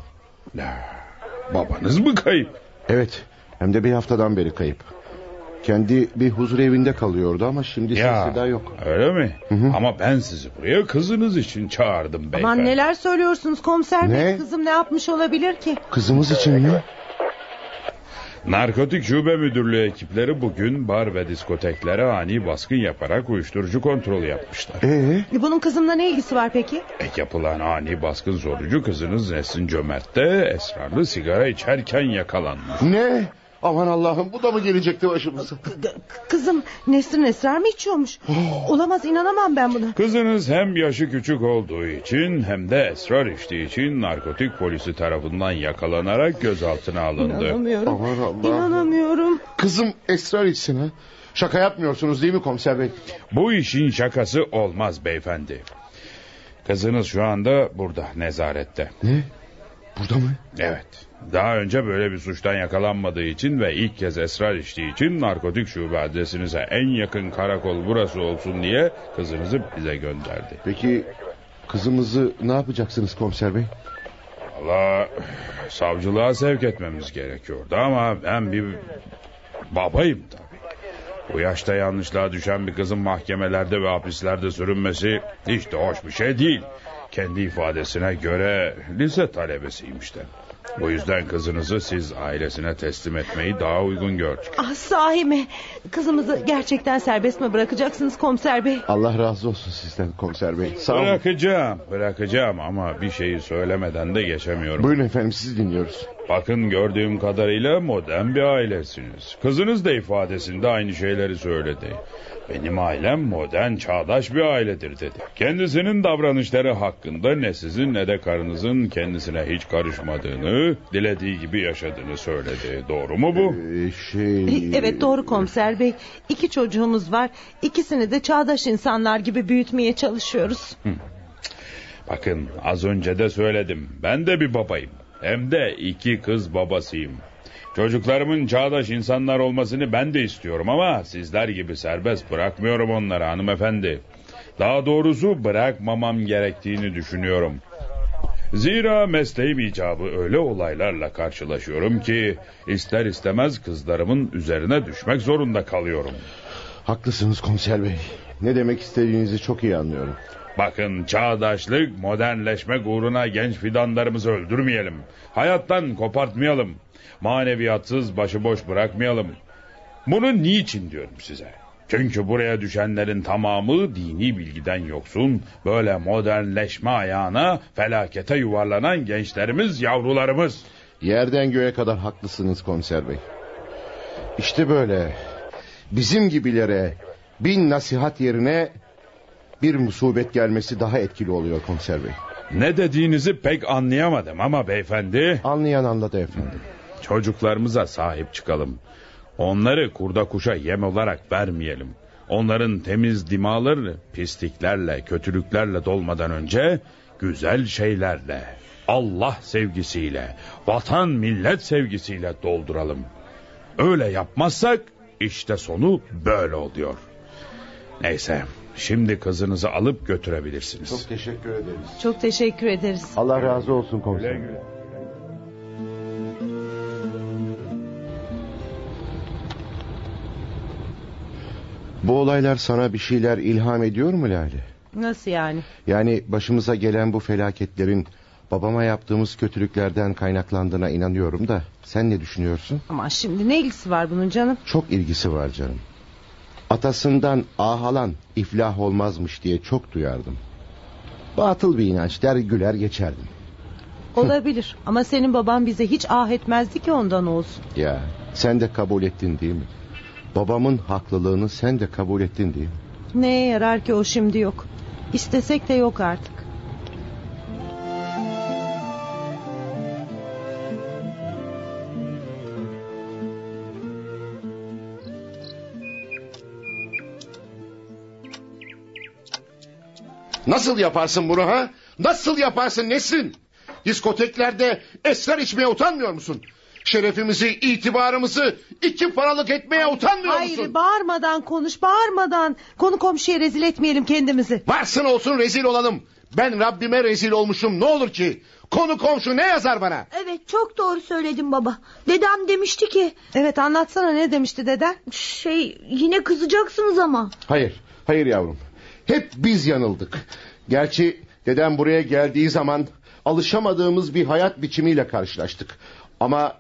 Babanız mı kayıp?
Evet hem de bir haftadan beri kayıp. Kendi bir huzur evinde kalıyordu ama şimdi
Ya,
sesi daha yok.
Öyle mi? Ama ben sizi buraya kızınız için çağırdım beyefendi.
Aman neler söylüyorsunuz komiser bey
Ne?
kızım ne yapmış olabilir ki?
Kızımız için mi?
Narkotik Şube Müdürlüğü ekipleri bugün bar ve diskoteklere ani baskın yaparak uyuşturucu kontrolü yapmışlar.
Ee?
E, Bunun kızımla ne ilgisi var peki?
Ek yapılan ani baskın sonucu kızınız Nesin Cömert de esrarlı sigara içerken yakalanmış.
Ne? Aman Allah'ım bu da mı gelecekti başımıza?
Kızım Nesrin esrar mı içiyormuş? Olamaz inanamam ben buna.
Kızınız hem yaşı küçük olduğu için hem de esrar içtiği için narkotik polisi tarafından yakalanarak gözaltına alındı.
İnanamıyorum.
Aman Allah'ım.
İnanamıyorum.
Kızım esrar içsin ha. Şaka yapmıyorsunuz değil mi komiser bey?
Bu işin şakası olmaz beyefendi. Kızınız şu anda burada nezarette.
Ne? Burada mı?
Evet. Daha önce böyle bir suçtan yakalanmadığı için ve ilk kez esrar içtiği için narkotik şube adresinize en yakın karakol burası olsun diye kızınızı bize gönderdi.
Peki kızımızı ne yapacaksınız komiser bey?
Valla savcılığa sevk etmemiz gerekiyordu ama ben bir babayım tabii. Bu yaşta yanlışlığa düşen bir kızın mahkemelerde ve hapislerde sürünmesi hiç de hoş bir şey değil. Kendi ifadesine göre lise talebesiymiş de. Bu yüzden kızınızı siz ailesine teslim etmeyi daha uygun gördük.
Ah sahi mi? Kızımızı gerçekten serbest mi bırakacaksınız komiser bey?
Allah razı olsun sizden komiser bey. Sağ olun.
Bırakacağım, bırakacağım ama bir şeyi söylemeden de geçemiyorum.
Buyurun efendim sizi dinliyoruz.
Bakın gördüğüm kadarıyla modern bir ailesiniz. Kızınız da ifadesinde aynı şeyleri söyledi. Benim ailem modern çağdaş bir ailedir dedi. Kendisinin davranışları hakkında ne sizin ne de karınızın kendisine hiç karışmadığını, dilediği gibi yaşadığını söyledi. Doğru mu bu?
şey...
Evet doğru komiser bey. İki çocuğumuz var. İkisini de çağdaş insanlar gibi büyütmeye çalışıyoruz.
Bakın az önce de söyledim. Ben de bir babayım. Hem de iki kız babasıyım. Çocuklarımın çağdaş insanlar olmasını ben de istiyorum ama sizler gibi serbest bırakmıyorum onları hanımefendi. Daha doğrusu bırakmamam gerektiğini düşünüyorum. Zira mesleğim icabı öyle olaylarla karşılaşıyorum ki ister istemez kızlarımın üzerine düşmek zorunda kalıyorum.
Haklısınız komiser bey. Ne demek istediğinizi çok iyi anlıyorum.
Bakın çağdaşlık, modernleşmek uğruna genç fidanlarımızı öldürmeyelim. Hayattan kopartmayalım. Maneviyatsız başıboş bırakmayalım. Bunu niçin diyorum size? Çünkü buraya düşenlerin tamamı dini bilgiden yoksun, böyle modernleşme ayağına felakete yuvarlanan gençlerimiz, yavrularımız.
Yerden göğe kadar haklısınız komiser bey. İşte böyle. Bizim gibilere bin nasihat yerine bir musibet gelmesi daha etkili oluyor komiser bey.
Ne dediğinizi pek anlayamadım ama beyefendi...
Anlayan anladı efendim.
Çocuklarımıza sahip çıkalım. Onları kurda kuşa yem olarak vermeyelim. Onların temiz dimalarını pisliklerle, kötülüklerle dolmadan önce güzel şeylerle, Allah sevgisiyle, vatan millet sevgisiyle dolduralım. Öyle yapmazsak işte sonu böyle oluyor.
Neyse şimdi kızınızı alıp götürebilirsiniz.
Çok teşekkür ederiz.
Çok teşekkür ederiz.
Allah razı olsun komiserim. Bu olaylar sana bir şeyler ilham ediyor mu Lale?
Nasıl yani?
Yani başımıza gelen bu felaketlerin babama yaptığımız kötülüklerden kaynaklandığına inanıyorum da sen ne düşünüyorsun?
Ama şimdi ne ilgisi var bunun canım?
Çok ilgisi var canım. Atasından ahalan iflah olmazmış diye çok duyardım. Batıl bir inanç der güler geçerdim.
Olabilir ama senin baban bize hiç ah etmezdi ki ondan olsun.
Ya sen de kabul ettin değil mi? Babamın haklılığını sen de kabul ettin değil mi?
Neye yarar ki o şimdi yok. İstesek de yok artık.
Nasıl yaparsın bunu ha? Nasıl yaparsın Nesrin? Diskoteklerde esrar içmeye utanmıyor musun? Şerefimizi, itibarımızı iki paralık etmeye utanmıyor
Hayır
musun?
bağırmadan konuş bağırmadan. Konu komşuya rezil etmeyelim kendimizi.
Varsın olsun rezil olalım. Ben Rabbime rezil olmuşum ne olur ki? Konu komşu ne yazar bana?
Evet çok doğru söyledin baba. Dedem demişti ki...
Evet anlatsana ne demişti deden?
Şey yine kızacaksınız ama.
Hayır, hayır yavrum. Hep biz yanıldık. Gerçi dedem buraya geldiği zaman alışamadığımız bir hayat biçimiyle karşılaştık. Ama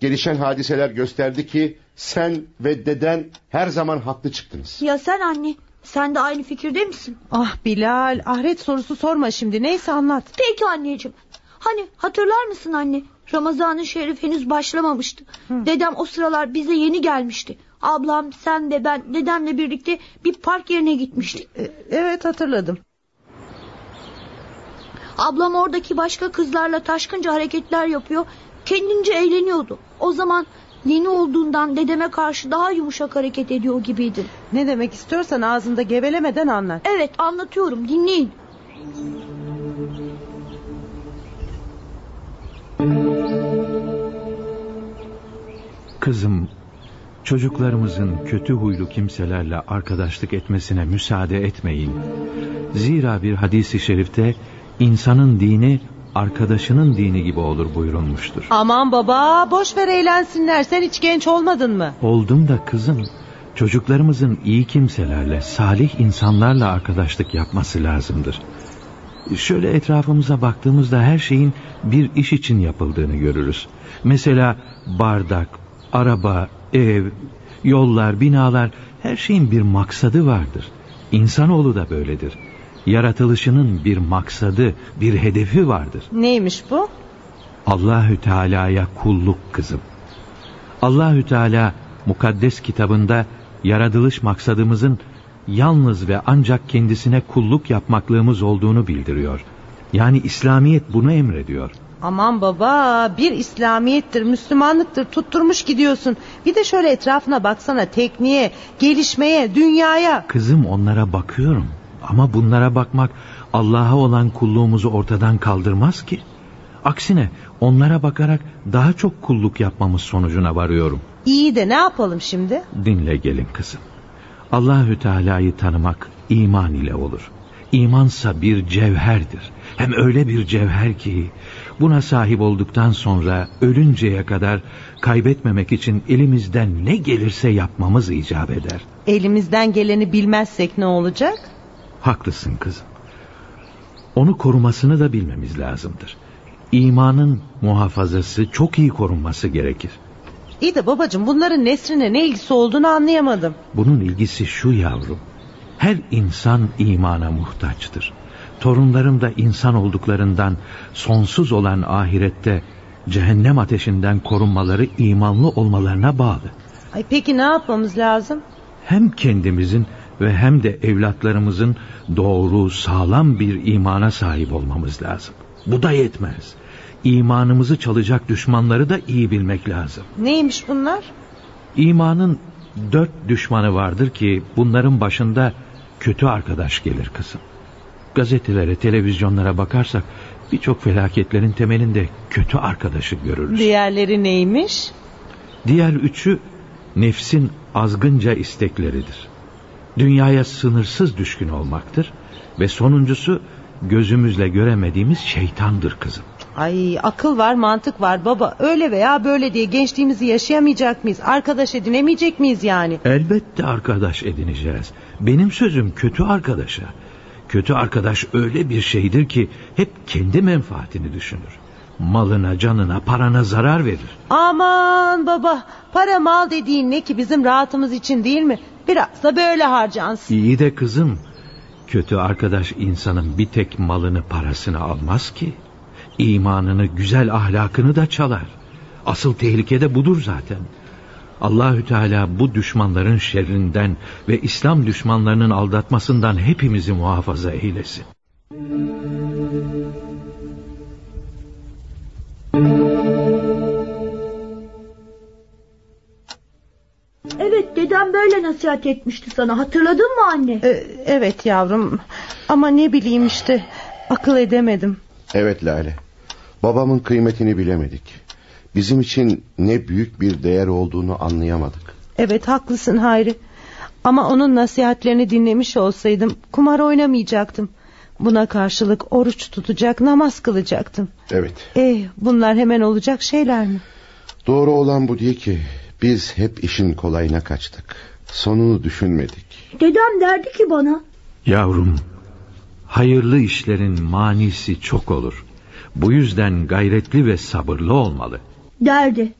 gelişen hadiseler gösterdi ki sen ve deden her zaman haklı çıktınız.
Ya sen anne? Sen de aynı fikirde misin?
Ah Bilal ahiret sorusu sorma şimdi neyse anlat.
Peki anneciğim. Hani hatırlar mısın anne? Ramazan-ı Şerif henüz başlamamıştı. Dedem o sıralar bize yeni gelmişti. Ablam, sen ve ben dedemle birlikte bir park yerine gitmiştik.
E, evet hatırladım.
Ablam oradaki başka kızlarla taşkınca hareketler yapıyor. Kendince eğleniyordu. O zaman yeni olduğundan dedeme karşı daha yumuşak hareket ediyor gibiydi.
Ne demek istiyorsan ağzında gevelemeden anlat.
Evet anlatıyorum dinleyin.
Kızım, çocuklarımızın kötü huylu kimselerle arkadaşlık etmesine müsaade etmeyin. Zira bir hadisi şerifte insanın dini arkadaşının dini gibi olur buyurulmuştur.
Aman baba boş ver eğlensinler sen hiç genç olmadın mı?
Oldum da kızım, çocuklarımızın iyi kimselerle, salih insanlarla arkadaşlık yapması lazımdır. Şöyle etrafımıza baktığımızda her şeyin bir iş için yapıldığını görürüz. Mesela bardak, araba, ev, yollar, binalar her şeyin bir maksadı vardır. İnsanoğlu da böyledir. Yaratılışının bir maksadı, bir hedefi vardır.
Neymiş bu?
Allahü Teala'ya kulluk kızım. Allahü Teala mukaddes kitabında yaratılış maksadımızın yalnız ve ancak kendisine kulluk yapmaklığımız olduğunu bildiriyor. Yani İslamiyet bunu emrediyor.
Aman baba bir İslamiyettir, Müslümanlıktır tutturmuş gidiyorsun. Bir de şöyle etrafına baksana tekniğe, gelişmeye, dünyaya.
Kızım onlara bakıyorum ama bunlara bakmak Allah'a olan kulluğumuzu ortadan kaldırmaz ki. Aksine onlara bakarak daha çok kulluk yapmamız sonucuna varıyorum.
İyi de ne yapalım şimdi?
Dinle gelin kızım. Allahü Teala'yı tanımak iman ile olur. İmansa bir cevherdir. Hem öyle bir cevher ki buna sahip olduktan sonra ölünceye kadar kaybetmemek için elimizden ne gelirse yapmamız icap eder.
Elimizden geleni bilmezsek ne olacak?
Haklısın kızım. Onu korumasını da bilmemiz lazımdır. İmanın muhafazası çok iyi korunması gerekir.
İyi de babacığım bunların Nesrin'e ne ilgisi olduğunu anlayamadım.
Bunun ilgisi şu yavrum. Her insan imana muhtaçtır. Torunlarım da insan olduklarından sonsuz olan ahirette cehennem ateşinden korunmaları imanlı olmalarına bağlı.
Ay peki ne yapmamız lazım?
Hem kendimizin ve hem de evlatlarımızın doğru, sağlam bir imana sahip olmamız lazım. Bu da yetmez. İmanımızı çalacak düşmanları da iyi bilmek lazım.
Neymiş bunlar?
İmanın dört düşmanı vardır ki bunların başında kötü arkadaş gelir kızım. Gazetelere, televizyonlara bakarsak birçok felaketlerin temelinde kötü arkadaşı görürüz.
Diğerleri neymiş?
Diğer üçü nefsin azgınca istekleridir. Dünyaya sınırsız düşkün olmaktır. Ve sonuncusu gözümüzle göremediğimiz şeytandır kızım.
Ay akıl var mantık var baba öyle veya böyle diye gençliğimizi yaşayamayacak mıyız? Arkadaş edinemeyecek miyiz yani?
Elbette arkadaş edineceğiz. Benim sözüm kötü arkadaşa. Kötü arkadaş öyle bir şeydir ki hep kendi menfaatini düşünür. Malına, canına, parana zarar verir.
Aman baba para mal dediğin ne ki bizim rahatımız için değil mi? Biraz da böyle harcansın.
İyi de kızım, kötü arkadaş insanın bir tek malını, parasını almaz ki. İmanını, güzel ahlakını da çalar. Asıl tehlike de budur zaten. Allahü Teala bu düşmanların şerrinden ve İslam düşmanlarının aldatmasından hepimizi muhafaza eylesin.
Evet dedem böyle nasihat etmişti sana hatırladın mı anne?
Ee, evet yavrum ama ne bileyim işte akıl edemedim.
Evet Lale. Babamın kıymetini bilemedik. Bizim için ne büyük bir değer olduğunu anlayamadık.
Evet haklısın Hayri. Ama onun nasihatlerini dinlemiş olsaydım kumar oynamayacaktım. Buna karşılık oruç tutacak, namaz kılacaktım.
Evet.
Eh, bunlar hemen olacak şeyler mi?
Doğru olan bu değil ki. Biz hep işin kolayına kaçtık. Sonunu düşünmedik.
Dedem derdi ki bana.
Yavrum, hayırlı işlerin manisi çok olur. Bu yüzden gayretli ve sabırlı olmalı.
Derdi.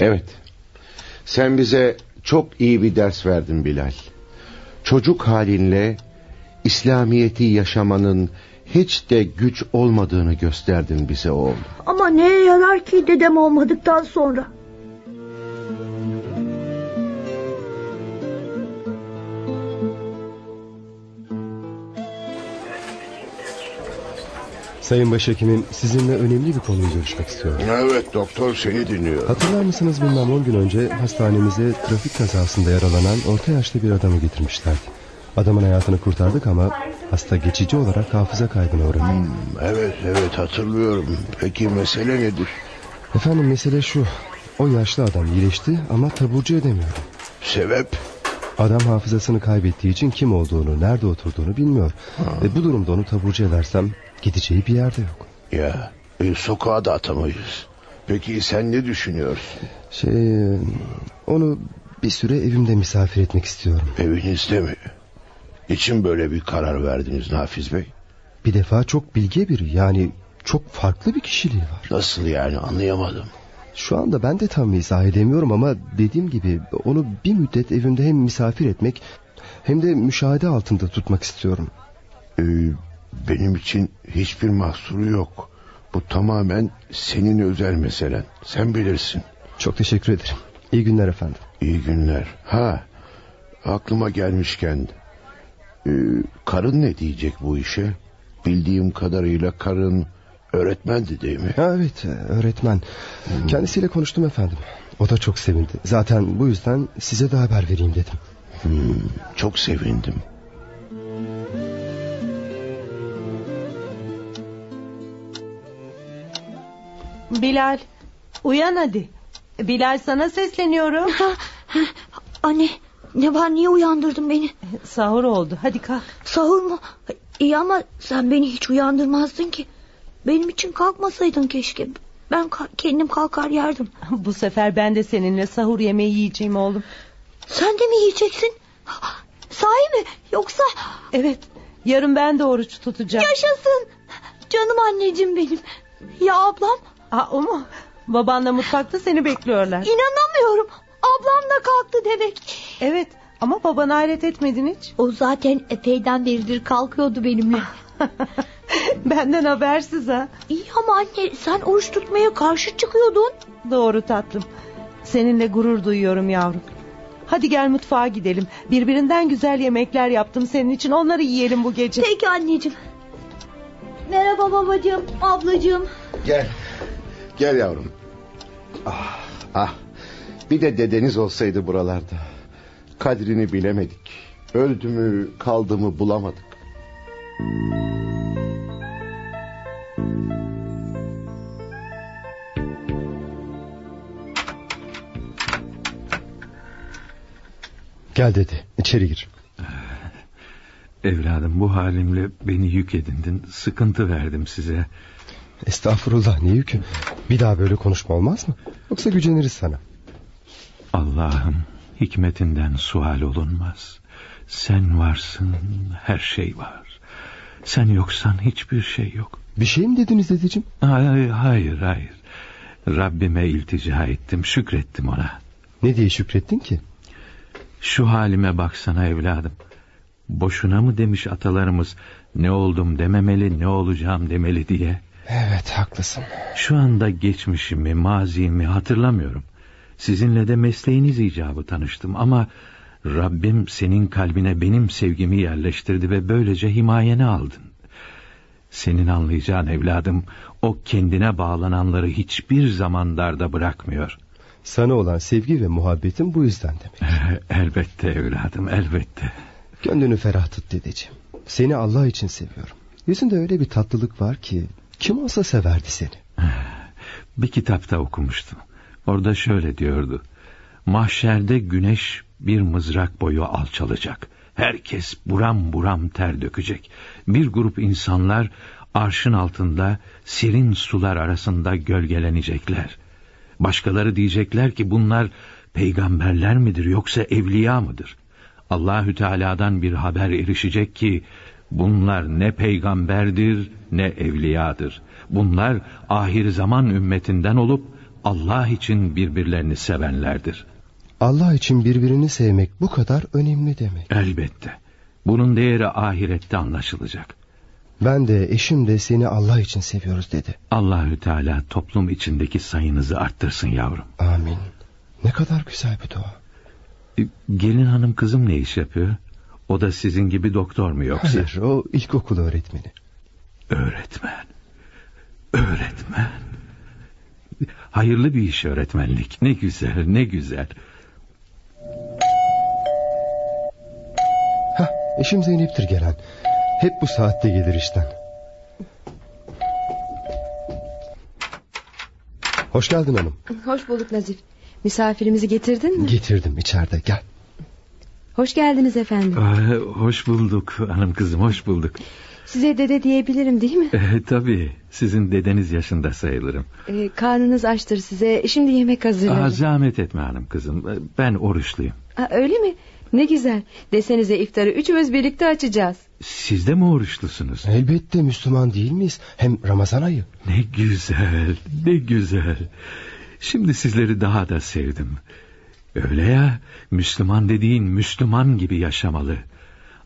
Evet. Sen bize çok iyi bir ders verdin Bilal. Çocuk halinle İslamiyeti yaşamanın hiç de güç olmadığını gösterdin bize oğul.
Ama neye yarar ki dedem olmadıktan sonra?
Sayın Başhekimim sizinle önemli bir konuyu görüşmek istiyorum.
Evet doktor seni dinliyor.
Hatırlar mısınız bilmem 10 gün önce hastanemize trafik kazasında yaralanan orta yaşlı bir adamı getirmişlerdi. Adamın hayatını kurtardık ama hasta geçici olarak hafıza kaybına uğradı.
Hmm, evet evet hatırlıyorum. Peki mesele nedir?
Efendim mesele şu. O yaşlı adam iyileşti ama taburcu edemiyor.
Sebep?
Adam hafızasını kaybettiği için kim olduğunu, nerede oturduğunu bilmiyor. Ve bu durumda onu taburcu edersem gideceği bir yerde yok.
Ya e, sokağa da atamayız. Peki sen ne düşünüyorsun?
Şey, onu bir süre evimde misafir etmek istiyorum.
Evinizde mi? Niçin böyle bir karar verdiniz Nafiz Bey?
Bir defa çok bilge biri yani çok farklı bir kişiliği var.
Nasıl yani anlayamadım.
Şu anda ben de tam izah edemiyorum ama dediğim gibi onu bir müddet evimde hem misafir etmek hem de müşahede altında tutmak istiyorum.
Ee, benim için hiçbir mahsuru yok. Bu tamamen senin özel meselen. Sen bilirsin.
Çok teşekkür ederim. İyi günler efendim.
İyi günler. Ha, aklıma gelmişken... E, karın ne diyecek bu işe? Bildiğim kadarıyla karın öğretmendi değil mi?
Ha, evet öğretmen. Hmm. Kendisiyle konuştum efendim. O da çok sevindi. Zaten bu yüzden size de haber vereyim dedim.
Hmm, çok sevindim.
Bilal uyan hadi. Bilal sana sesleniyorum.
Anne ne var niye uyandırdın beni?
Sahur oldu hadi kalk.
Sahur mu? İyi ama sen beni hiç uyandırmazdın ki. Benim için kalkmasaydın keşke. Ben kendim kalkar yerdim.
Bu sefer ben de seninle sahur yemeği yiyeceğim oğlum.
Sen de mi yiyeceksin? Sahi mi? Yoksa...
Evet. Yarın ben de oruç tutacağım.
Yaşasın. Canım anneciğim benim. Ya ablam?
Aa, o mu? Babanla mutfakta seni bekliyorlar.
İnanamıyorum. Ablam da kalktı demek.
Evet ama babana hayret etmedin hiç.
O zaten epeyden beridir kalkıyordu benimle.
Benden habersiz ha.
İyi ama anne sen oruç tutmaya karşı çıkıyordun.
Doğru tatlım. Seninle gurur duyuyorum yavrum. Hadi gel mutfağa gidelim. Birbirinden güzel yemekler yaptım senin için. Onları yiyelim bu gece.
Peki anneciğim. Merhaba babacığım, ablacığım.
Gel. Gel yavrum. Ah, ah. Bir de dedeniz olsaydı buralarda. Kadrini bilemedik. Öldü mü kaldı mı bulamadık.
Gel dedi içeri gir.
Evladım bu halimle beni yük edindin. Sıkıntı verdim size.
Estağfurullah ne yükü. Bir daha böyle konuşma olmaz mı? Yoksa güceniriz sana.
Allah'ım hikmetinden sual olunmaz. Sen varsın her şey var. Sen yoksan hiçbir şey yok.
Bir şey mi dediniz dedeciğim?
Hayır hayır hayır. Rabbime iltica ettim şükrettim ona.
Ne diye şükrettin ki?
Şu halime baksana evladım. Boşuna mı demiş atalarımız ne oldum dememeli ne olacağım demeli diye.
Evet haklısın.
Şu anda geçmişimi mazimi hatırlamıyorum. Sizinle de mesleğiniz icabı tanıştım ama Rabbim senin kalbine benim sevgimi yerleştirdi ve böylece himayeni aldın. Senin anlayacağın evladım o kendine bağlananları hiçbir zaman darda bırakmıyor.
Sana olan sevgi ve muhabbetim bu yüzden demek.
elbette evladım elbette.
Gönlünü ferah tut dedeciğim. Seni Allah için seviyorum. Yüzünde öyle bir tatlılık var ki kim olsa severdi seni.
Bir kitapta okumuştum. Orada şöyle diyordu. Mahşerde güneş bir mızrak boyu alçalacak. Herkes buram buram ter dökecek. Bir grup insanlar arşın altında serin sular arasında gölgelenecekler. Başkaları diyecekler ki bunlar peygamberler midir yoksa evliya mıdır? Allahü Teala'dan bir haber erişecek ki bunlar ne peygamberdir ne evliyadır. Bunlar ahir zaman ümmetinden olup Allah için birbirlerini sevenlerdir.
Allah için birbirini sevmek bu kadar önemli demek.
Elbette. Bunun değeri ahirette anlaşılacak.
Ben de eşim de seni Allah için seviyoruz dedi.
Allahü Teala toplum içindeki sayınızı arttırsın yavrum.
Amin. Ne kadar güzel bir dua.
E, Gelin hanım kızım ne iş yapıyor? O da sizin gibi doktor mu yoksa?
Hayır o ilkokul öğretmeni.
Öğretmen. Öğretmen. Hayırlı bir iş öğretmenlik. Ne güzel ne güzel.
Hah eşim Zeynep'tir gelen. Hep bu saatte gelir işten. Hoş geldin hanım.
Hoş bulduk Nazif. Misafirimizi getirdin mi?
Getirdim içeride gel.
Hoş geldiniz efendim.
Aa, hoş bulduk hanım kızım hoş bulduk.
Size dede diyebilirim değil mi?
E, tabii sizin dedeniz yaşında sayılırım.
Ee, karnınız açtır size. Şimdi yemek hazırladım.
Aa, zahmet etme hanım kızım. E, Ben oruçluyum.
Aa, öyle mi? Ne güzel. Desenize iftarı üçümüz birlikte açacağız.
Siz de mi oruçlusunuz?
Elbette Müslüman değil miyiz? Hem Ramazan ayı.
Ne güzel, ne güzel. Şimdi sizleri daha da sevdim. Öyle ya, Müslüman dediğin Müslüman gibi yaşamalı.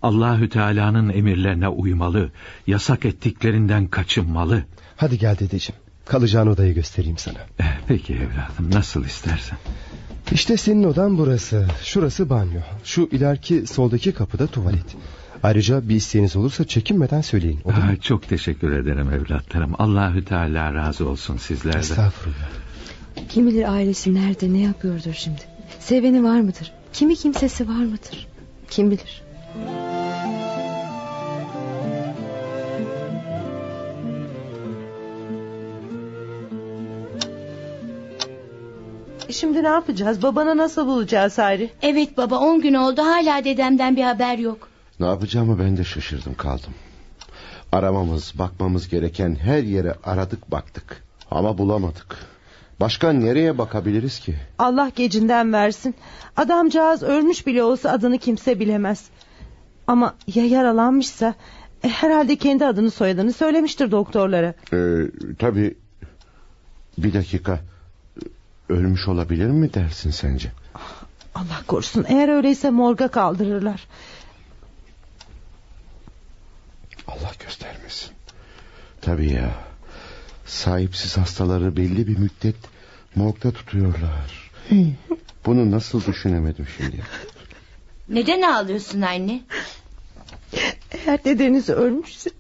Allahü Teala'nın emirlerine uymalı, yasak ettiklerinden kaçınmalı.
Hadi gel dedeciğim. Kalacağın odayı göstereyim sana.
Eh, Peki evladım, nasıl istersen.
İşte senin odan burası. Şurası banyo. Şu ileriki soldaki kapıda tuvalet. Ayrıca bir isteğiniz olursa çekinmeden söyleyin. Olur?
Aa, çok teşekkür ederim evlatlarım. Allahü Teala razı olsun sizlerden.
Estağfurullah.
Kim bilir ailesi nerede ne yapıyordur şimdi. Seveni var mıdır? Kimi kimsesi var mıdır? Kim bilir?
E Şimdi ne yapacağız? Babana nasıl bulacağız Hayri?
Evet baba on gün oldu hala dedemden bir haber yok.
Ne yapacağımı ben de şaşırdım kaldım. Aramamız, bakmamız gereken her yere aradık baktık. Ama bulamadık. Başka nereye bakabiliriz ki?
Allah gecinden versin. Adamcağız ölmüş bile olsa adını kimse bilemez. Ama ya yaralanmışsa e, herhalde kendi adını soyadını söylemiştir doktorlara.
Ee, tabii bir dakika ölmüş olabilir mi dersin sence?
Allah korusun eğer öyleyse morga kaldırırlar.
Allah göstermesin. Tabii ya. Sahipsiz hastaları belli bir müddet morgda tutuyorlar. Bunu nasıl düşünemedim şimdi?
Neden ağlıyorsun anne?
Eğer dedeniz ölmüşse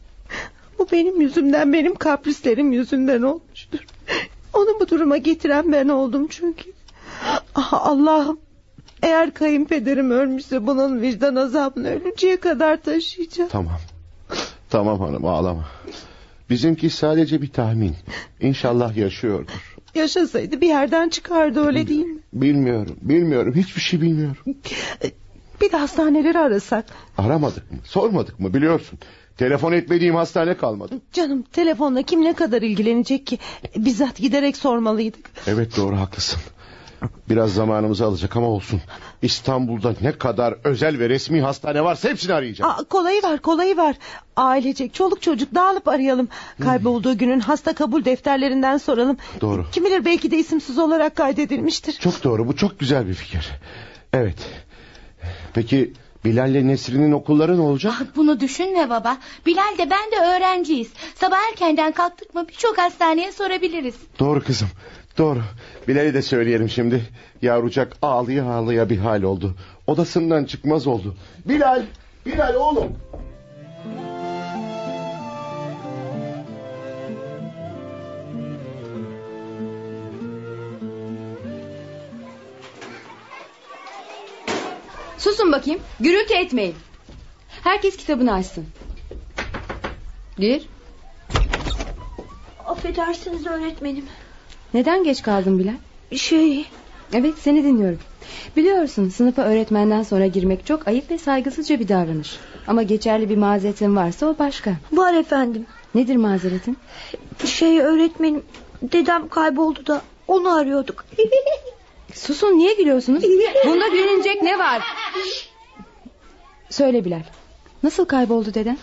bu benim yüzümden benim kaprislerim yüzünden olmuştur. Onu bu duruma getiren ben oldum çünkü. Ah Allah'ım eğer kayınpederim ölmüşse bunun vicdan azabını ölünceye kadar taşıyacağım.
Tamam. Tamam hanım ağlama. Bizimki sadece bir tahmin. İnşallah yaşıyordur.
Yaşasaydı bir yerden çıkardı öyle değil mi?
Bilmiyorum, bilmiyorum. Hiçbir şey bilmiyorum.
Bir de hastaneleri arasak.
Aramadık mı? Sormadık mı? Biliyorsun. Telefon etmediğim hastane kalmadı.
Canım telefonla kim ne kadar ilgilenecek ki? Bizzat giderek sormalıydık.
Evet doğru haklısın. Biraz zamanımızı alacak ama olsun. İstanbul'da ne kadar özel ve resmi hastane varsa hepsini arayacağım.
Aa, kolayı var kolayı var. Ailecek çoluk çocuk dağılıp arayalım. Kaybolduğu günün hasta kabul defterlerinden soralım.
Doğru.
Kim bilir belki de isimsiz olarak kaydedilmiştir.
Çok doğru bu çok güzel bir fikir. Evet. Peki Bilal'le Nesrin'in okulları ne olacak?
Ah, bunu düşünme baba. Bilal de ben de öğrenciyiz. Sabah erkenden kalktık mı birçok hastaneye sorabiliriz.
Doğru kızım. Doğru. Bilal'e de söyleyelim şimdi. Yavrucak ağlıya ağlıya bir hal oldu. Odasından çıkmaz oldu. Bilal! Bilal oğlum!
Susun bakayım. Gürültü etmeyin. Herkes kitabını açsın. Gir.
Affedersiniz öğretmenim.
Neden geç kaldın Bilal?
Şey...
Evet seni dinliyorum. Biliyorsun sınıfa öğretmenden sonra girmek çok ayıp ve saygısızca bir davranış. Ama geçerli bir mazeretin varsa o başka.
Var efendim.
Nedir mazeretin?
Şey öğretmenim dedem kayboldu da onu arıyorduk.
Susun niye gülüyorsunuz? Bunda gülünecek ne var? Söyle Bilal. Nasıl kayboldu deden?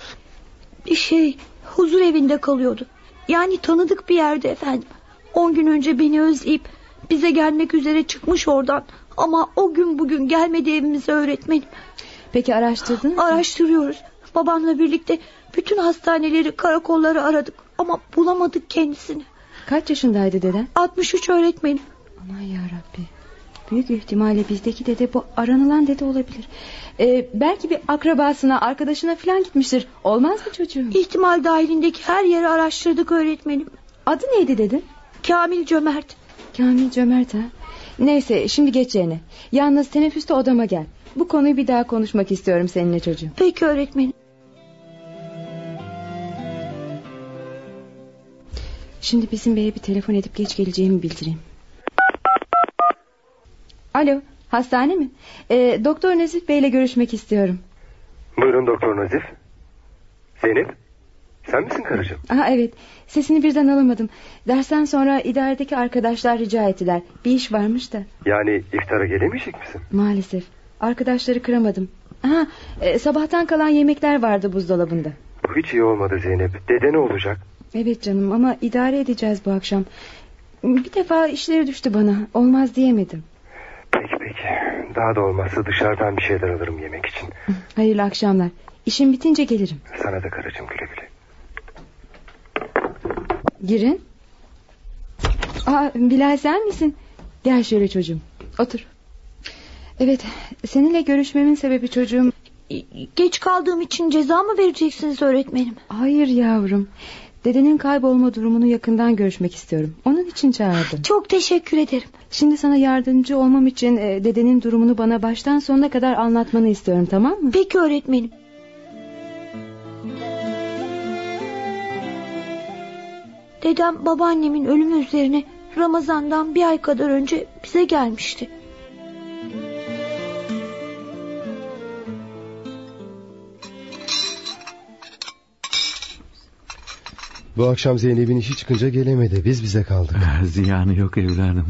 Şey huzur evinde kalıyordu. Yani tanıdık bir yerde efendim. On gün önce beni özleyip bize gelmek üzere çıkmış oradan. Ama o gün bugün gelmedi evimize öğretmenim.
Peki araştırdın mı?
Araştırıyoruz. Babamla birlikte bütün hastaneleri, karakolları aradık. Ama bulamadık kendisini.
Kaç yaşındaydı deden?
63 öğretmenim.
Aman yarabbi. Büyük ihtimalle bizdeki dede bu aranılan dede olabilir. Ee, belki bir akrabasına, arkadaşına falan gitmiştir. Olmaz mı çocuğum?
İhtimal dahilindeki her yeri araştırdık öğretmenim.
Adı neydi dedin?
Kamil Cömert.
Kamil Cömert ha? Neyse şimdi geç yerine. Yalnız teneffüste odama gel. Bu konuyu bir daha konuşmak istiyorum seninle çocuğum.
Peki öğretmenim.
Şimdi bizim beye bir telefon edip geç geleceğimi bildireyim. Alo hastane mi? Ee, Doktor Nezif Bey ile görüşmek istiyorum.
Buyurun Doktor Nazif. Zeynep sen misin karıcığım?
Aha, evet sesini birden alamadım. Dersten sonra idaredeki arkadaşlar rica ettiler. Bir iş varmış da.
Yani iftara gelemeyecek misin?
Maalesef arkadaşları kıramadım. Aha, e, sabahtan kalan yemekler vardı buzdolabında.
Bu hiç iyi olmadı Zeynep. Dede ne olacak?
Evet canım ama idare edeceğiz bu akşam. Bir defa işleri düştü bana. Olmaz diyemedim.
Peki peki. Daha da olmazsa dışarıdan bir şeyler alırım yemek için.
Hayırlı akşamlar. İşim bitince gelirim.
Sana da karıcığım güle güle.
Girin. Aa, Bilal sen misin? Gel şöyle çocuğum. Otur. Evet seninle görüşmemin sebebi çocuğum.
Geç kaldığım için ceza mı vereceksiniz öğretmenim?
Hayır yavrum. Dedenin kaybolma durumunu yakından görüşmek istiyorum. Onun için çağırdım.
Çok teşekkür ederim.
Şimdi sana yardımcı olmam için e, dedenin durumunu bana baştan sonuna kadar anlatmanı istiyorum tamam mı?
Peki öğretmenim. Dedem babaannemin ölümü üzerine Ramazan'dan bir ay kadar önce bize gelmişti.
Bu akşam Zeynep'in işi çıkınca gelemedi. Biz bize kaldık.
Ziyanı yok evladım.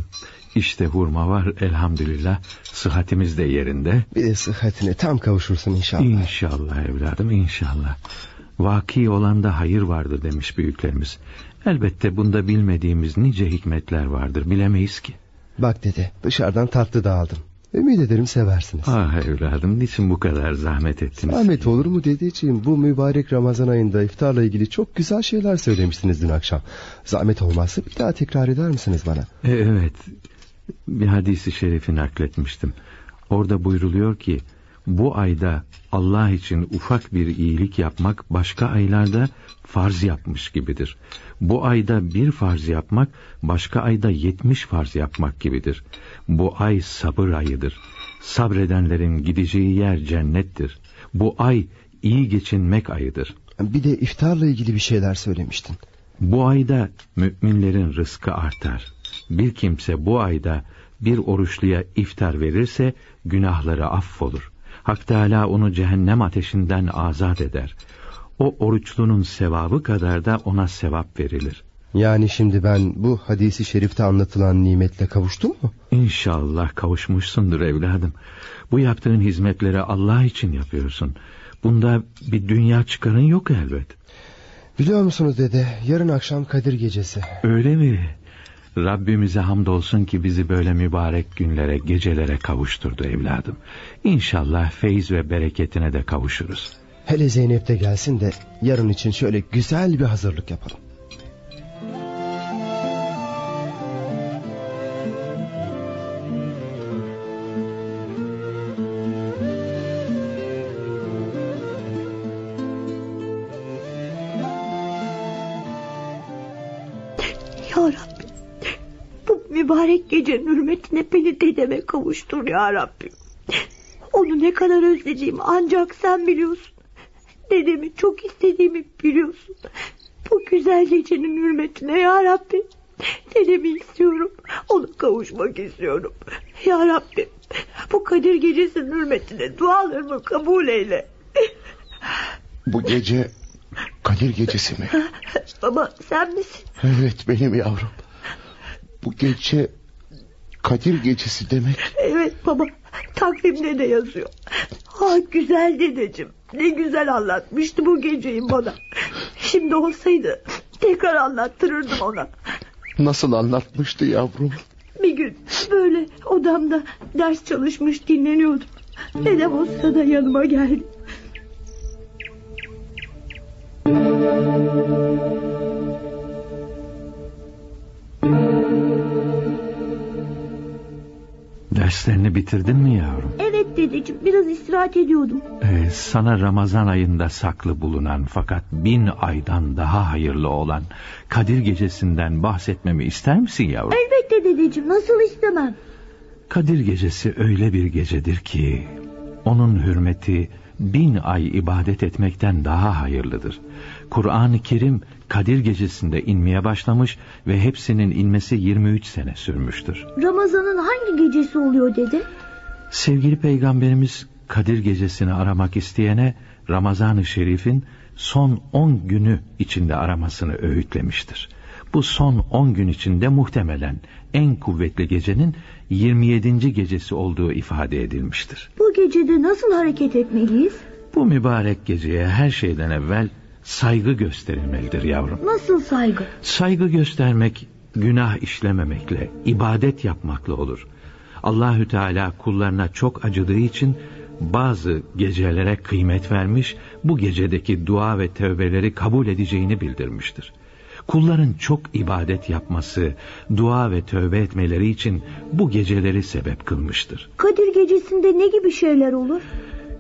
İşte hurma var elhamdülillah. Sıhhatimiz de yerinde.
Bir de sıhhatine tam kavuşursun inşallah.
İnşallah evladım inşallah. Vaki olan da hayır vardır demiş büyüklerimiz. Elbette bunda bilmediğimiz nice hikmetler vardır bilemeyiz ki.
Bak dede dışarıdan tatlı da aldım. Ümit ederim seversiniz.
Ah evladım niçin bu kadar zahmet ettiniz?
Zahmet olur mu dedeciğim? Bu mübarek Ramazan ayında iftarla ilgili çok güzel şeyler söylemiştiniz dün akşam. Zahmet olmazsa bir daha tekrar eder misiniz bana?
E, evet bir hadisi şerifi nakletmiştim. Orada buyruluyor ki bu ayda Allah için ufak bir iyilik yapmak başka aylarda farz yapmış gibidir. Bu ayda bir farz yapmak başka ayda yetmiş farz yapmak gibidir. Bu ay sabır ayıdır. Sabredenlerin gideceği yer cennettir. Bu ay iyi geçinmek ayıdır.
Bir de iftarla ilgili bir şeyler söylemiştin.
Bu ayda müminlerin rızkı artar. Bir kimse bu ayda bir oruçluya iftar verirse günahları affolur. Hak Teala onu cehennem ateşinden azat eder. O oruçlunun sevabı kadar da ona sevap verilir.
Yani şimdi ben bu hadisi şerifte anlatılan nimetle kavuştum mu?
İnşallah kavuşmuşsundur evladım. Bu yaptığın hizmetleri Allah için yapıyorsun. Bunda bir dünya çıkarın yok elbet.
Biliyor musunuz dede yarın akşam Kadir gecesi.
Öyle mi? Rabbimize hamdolsun ki bizi böyle mübarek günlere, gecelere kavuşturdu evladım. İnşallah feyiz ve bereketine de kavuşuruz.
Hele Zeynep de gelsin de yarın için şöyle güzel bir hazırlık yapalım.
Ya Rabbi. Bu mübarek gecenin hürmetine beni dedeme kavuştur ya Rabbi. Onu ne kadar özlediğimi ancak sen biliyorsun. Dedemi çok istediğimi biliyorsun. Bu güzel gecenin hürmetine ya Rabbi. Dedemi istiyorum. Ona kavuşmak istiyorum. Ya Rabbi. Bu Kadir gecesinin hürmetine dualarımı kabul eyle.
Bu gece Kadir gecesi mi?
Baba sen misin?
Evet benim yavrum. Bu gece Kadir gecesi demek.
Evet baba takvimde de yazıyor. Ah güzel dedeciğim. Ne güzel anlatmıştı bu geceyi bana. Şimdi olsaydı tekrar anlattırırdım ona.
Nasıl anlatmıştı yavrum?
Bir gün böyle odamda ders çalışmış dinleniyordum. Dedem o sırada yanıma geldi.
Derslerini bitirdin mi yavrum?
Evet dedeciğim biraz istirahat ediyordum.
Ee, sana Ramazan ayında saklı bulunan fakat bin aydan daha hayırlı olan Kadir gecesinden bahsetmemi ister misin yavrum?
Elbette dedeciğim nasıl istemem.
Kadir gecesi öyle bir gecedir ki onun hürmeti bin ay ibadet etmekten daha hayırlıdır. Kur'an-ı Kerim Kadir gecesinde inmeye başlamış ve hepsinin inmesi 23 sene sürmüştür.
Ramazan'ın hangi gecesi oluyor dedi?
Sevgili peygamberimiz Kadir gecesini aramak isteyene Ramazan-ı Şerif'in son 10 günü içinde aramasını öğütlemiştir. Bu son 10 gün içinde muhtemelen en kuvvetli gecenin 27. gecesi olduğu ifade edilmiştir.
Bu gecede nasıl hareket etmeliyiz?
Bu mübarek geceye her şeyden evvel saygı gösterilmelidir yavrum.
Nasıl saygı?
Saygı göstermek günah işlememekle, ibadet yapmakla olur. Allahü Teala kullarına çok acıdığı için bazı gecelere kıymet vermiş, bu gecedeki dua ve tövbeleri kabul edeceğini bildirmiştir. Kulların çok ibadet yapması, dua ve tövbe etmeleri için bu geceleri sebep kılmıştır.
Kadir gecesinde ne gibi şeyler olur?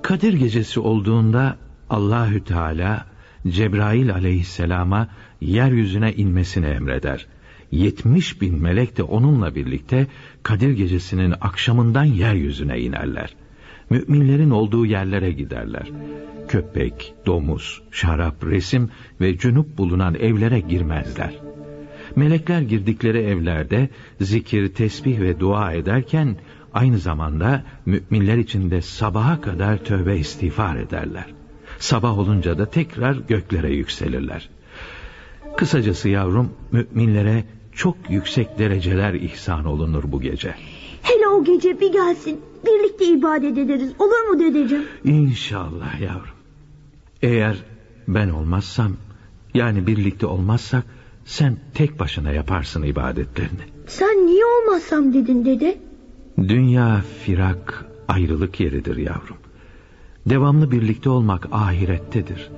Kadir gecesi olduğunda Allahü Teala Cebrail aleyhisselama yeryüzüne inmesini emreder. 70 bin melek de onunla birlikte Kadir gecesinin akşamından yeryüzüne inerler. Müminlerin olduğu yerlere giderler. Köpek, domuz, şarap, resim ve cünüp bulunan evlere girmezler. Melekler girdikleri evlerde zikir, tesbih ve dua ederken aynı zamanda müminler için de sabaha kadar tövbe istiğfar ederler. Sabah olunca da tekrar göklere yükselirler. Kısacası yavrum müminlere çok yüksek dereceler ihsan olunur bu gece.
Hele o gece bir gelsin birlikte ibadet ederiz olur mu dedeciğim?
İnşallah yavrum. Eğer ben olmazsam yani birlikte olmazsak sen tek başına yaparsın ibadetlerini.
Sen niye olmazsam dedin dede?
Dünya firak ayrılık yeridir yavrum. Devamlı birlikte olmak ahirettedir.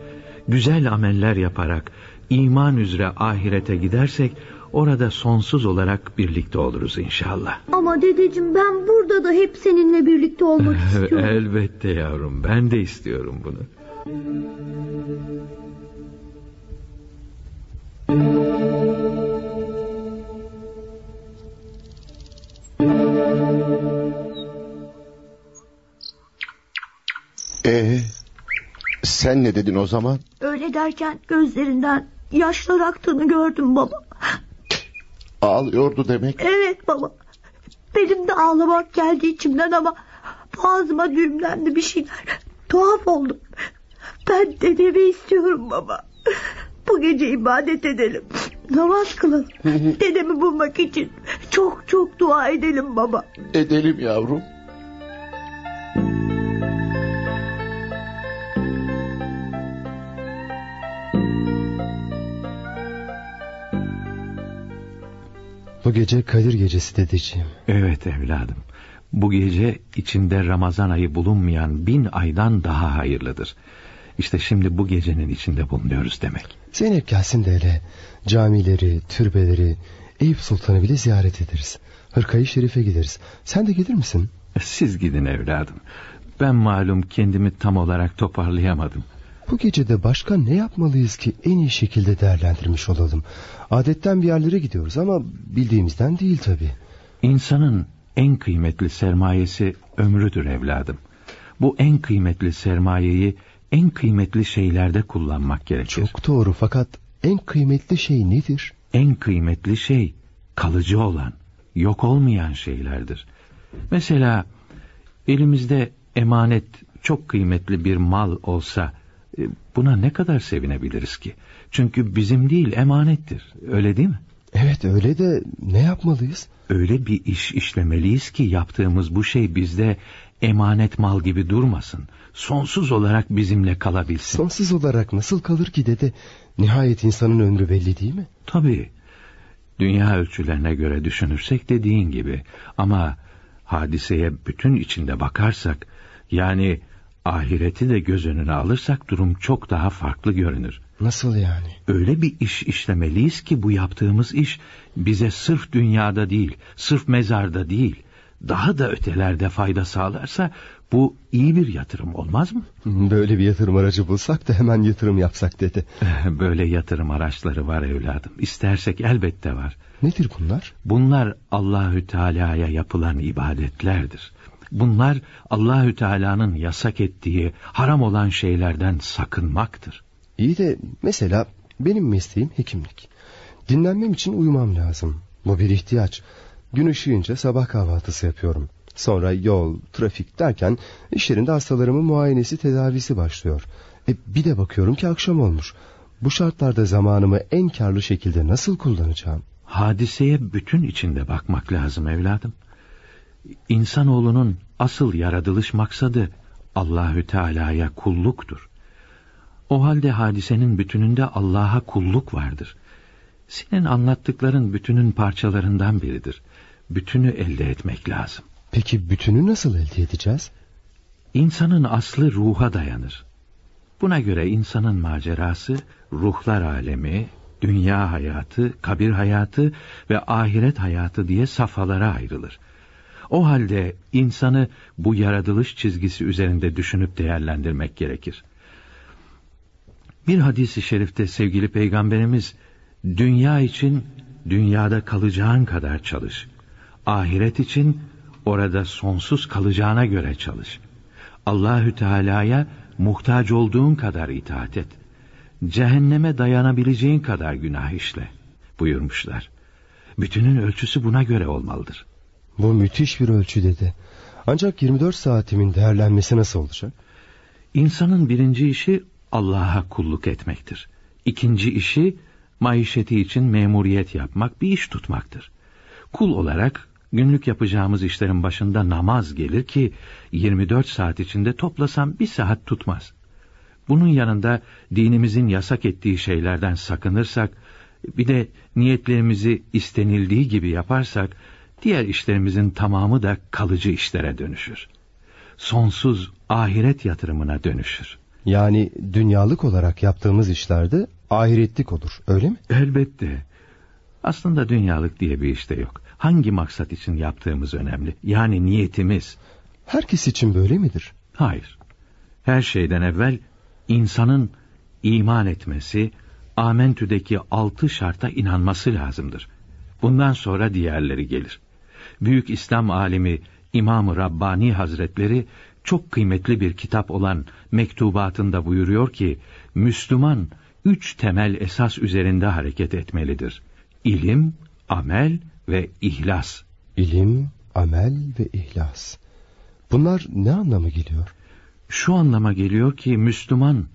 Güzel ameller yaparak iman üzere ahirete gidersek orada sonsuz olarak birlikte oluruz inşallah.
Ama dedeciğim ben burada da hep seninle birlikte olmak istiyorum.
Elbette yavrum ben de istiyorum bunu.
Ee, sen ne dedin o zaman?
Öyle derken gözlerinden yaşlar aktığını gördüm baba.
Ağlıyordu demek.
Evet baba. Benim de ağlamak geldi içimden ama Boğazıma düğümlendi bir şeyler. Tuhaf oldum. Ben dedemi istiyorum baba. Bu gece ibadet edelim. Namaz kılalım. Dedemi bulmak için çok çok dua edelim baba.
Edelim yavrum.
Bu gece Kadir gecesi dedeciğim.
Evet evladım. Bu gece içinde Ramazan ayı bulunmayan bin aydan daha hayırlıdır. İşte şimdi bu gecenin içinde bulunuyoruz demek.
Zeynep gelsin de hele camileri, türbeleri, Eyüp Sultan'ı bile ziyaret ederiz. Hırkayı Şerif'e gideriz. Sen de gelir misin?
Siz gidin evladım. Ben malum kendimi tam olarak toparlayamadım.
Bu gecede başka ne yapmalıyız ki en iyi şekilde değerlendirmiş olalım? Adetten bir yerlere gidiyoruz ama bildiğimizden değil tabii.
İnsanın en kıymetli sermayesi ömrüdür evladım. Bu en kıymetli sermayeyi en kıymetli şeylerde kullanmak gerekir.
Çok doğru fakat en kıymetli şey nedir?
En kıymetli şey kalıcı olan, yok olmayan şeylerdir. Mesela elimizde emanet çok kıymetli bir mal olsa buna ne kadar sevinebiliriz ki? Çünkü bizim değil emanettir. Öyle değil mi?
Evet öyle de ne yapmalıyız?
Öyle bir iş işlemeliyiz ki yaptığımız bu şey bizde emanet mal gibi durmasın. Sonsuz olarak bizimle kalabilsin.
Sonsuz olarak nasıl kalır ki dede? Nihayet insanın ömrü belli değil mi?
Tabii. Dünya ölçülerine göre düşünürsek dediğin gibi. Ama hadiseye bütün içinde bakarsak... yani ahireti de göz önüne alırsak durum çok daha farklı görünür.
Nasıl yani?
Öyle bir iş işlemeliyiz ki bu yaptığımız iş bize sırf dünyada değil, sırf mezarda değil, daha da ötelerde fayda sağlarsa bu iyi bir yatırım olmaz mı?
Böyle bir yatırım aracı bulsak da hemen yatırım yapsak dedi.
Böyle yatırım araçları var evladım. İstersek elbette var.
Nedir bunlar?
Bunlar Allahü Teala'ya yapılan ibadetlerdir. Bunlar Allahü Teala'nın yasak ettiği haram olan şeylerden sakınmaktır.
İyi de mesela benim mesleğim hekimlik. Dinlenmem için uyumam lazım. Bu bir ihtiyaç. Gün ışığınca sabah kahvaltısı yapıyorum. Sonra yol, trafik derken iş yerinde hastalarımın muayenesi tedavisi başlıyor. E, bir de bakıyorum ki akşam olmuş. Bu şartlarda zamanımı en karlı şekilde nasıl kullanacağım?
Hadiseye bütün içinde bakmak lazım evladım. İnsanoğlunun asıl yaratılış maksadı Allahü Teala'ya kulluktur. O halde hadisenin bütününde Allah'a kulluk vardır. Senin anlattıkların bütünün parçalarından biridir. Bütünü elde etmek lazım.
Peki bütünü nasıl elde edeceğiz?
İnsanın aslı ruha dayanır. Buna göre insanın macerası ruhlar alemi, dünya hayatı, kabir hayatı ve ahiret hayatı diye safhalara ayrılır. O halde insanı bu yaratılış çizgisi üzerinde düşünüp değerlendirmek gerekir. Bir hadisi şerifte sevgili peygamberimiz dünya için dünyada kalacağın kadar çalış. Ahiret için orada sonsuz kalacağına göre çalış. Allahü Teala'ya muhtaç olduğun kadar itaat et. Cehenneme dayanabileceğin kadar günah işle buyurmuşlar. Bütünün ölçüsü buna göre olmalıdır.
Bu müthiş bir ölçü dedi. Ancak 24 saatimin değerlenmesi nasıl olacak?
İnsanın birinci işi Allah'a kulluk etmektir. İkinci işi maişeti için memuriyet yapmak, bir iş tutmaktır. Kul olarak günlük yapacağımız işlerin başında namaz gelir ki 24 saat içinde toplasam bir saat tutmaz. Bunun yanında dinimizin yasak ettiği şeylerden sakınırsak, bir de niyetlerimizi istenildiği gibi yaparsak, diğer işlerimizin tamamı da kalıcı işlere dönüşür. Sonsuz ahiret yatırımına dönüşür.
Yani dünyalık olarak yaptığımız işlerde ahiretlik olur öyle mi?
Elbette. Aslında dünyalık diye bir işte yok. Hangi maksat için yaptığımız önemli. Yani niyetimiz.
Herkes için böyle midir?
Hayır. Her şeyden evvel insanın iman etmesi, Amentü'deki altı şarta inanması lazımdır. Bundan sonra diğerleri gelir. Büyük İslam alimi İmam-ı Rabbani Hazretleri çok kıymetli bir kitap olan mektubatında buyuruyor ki, Müslüman üç temel esas üzerinde hareket etmelidir. İlim, amel ve ihlas.
İlim, amel ve ihlas. Bunlar ne anlama geliyor?
Şu anlama geliyor ki Müslüman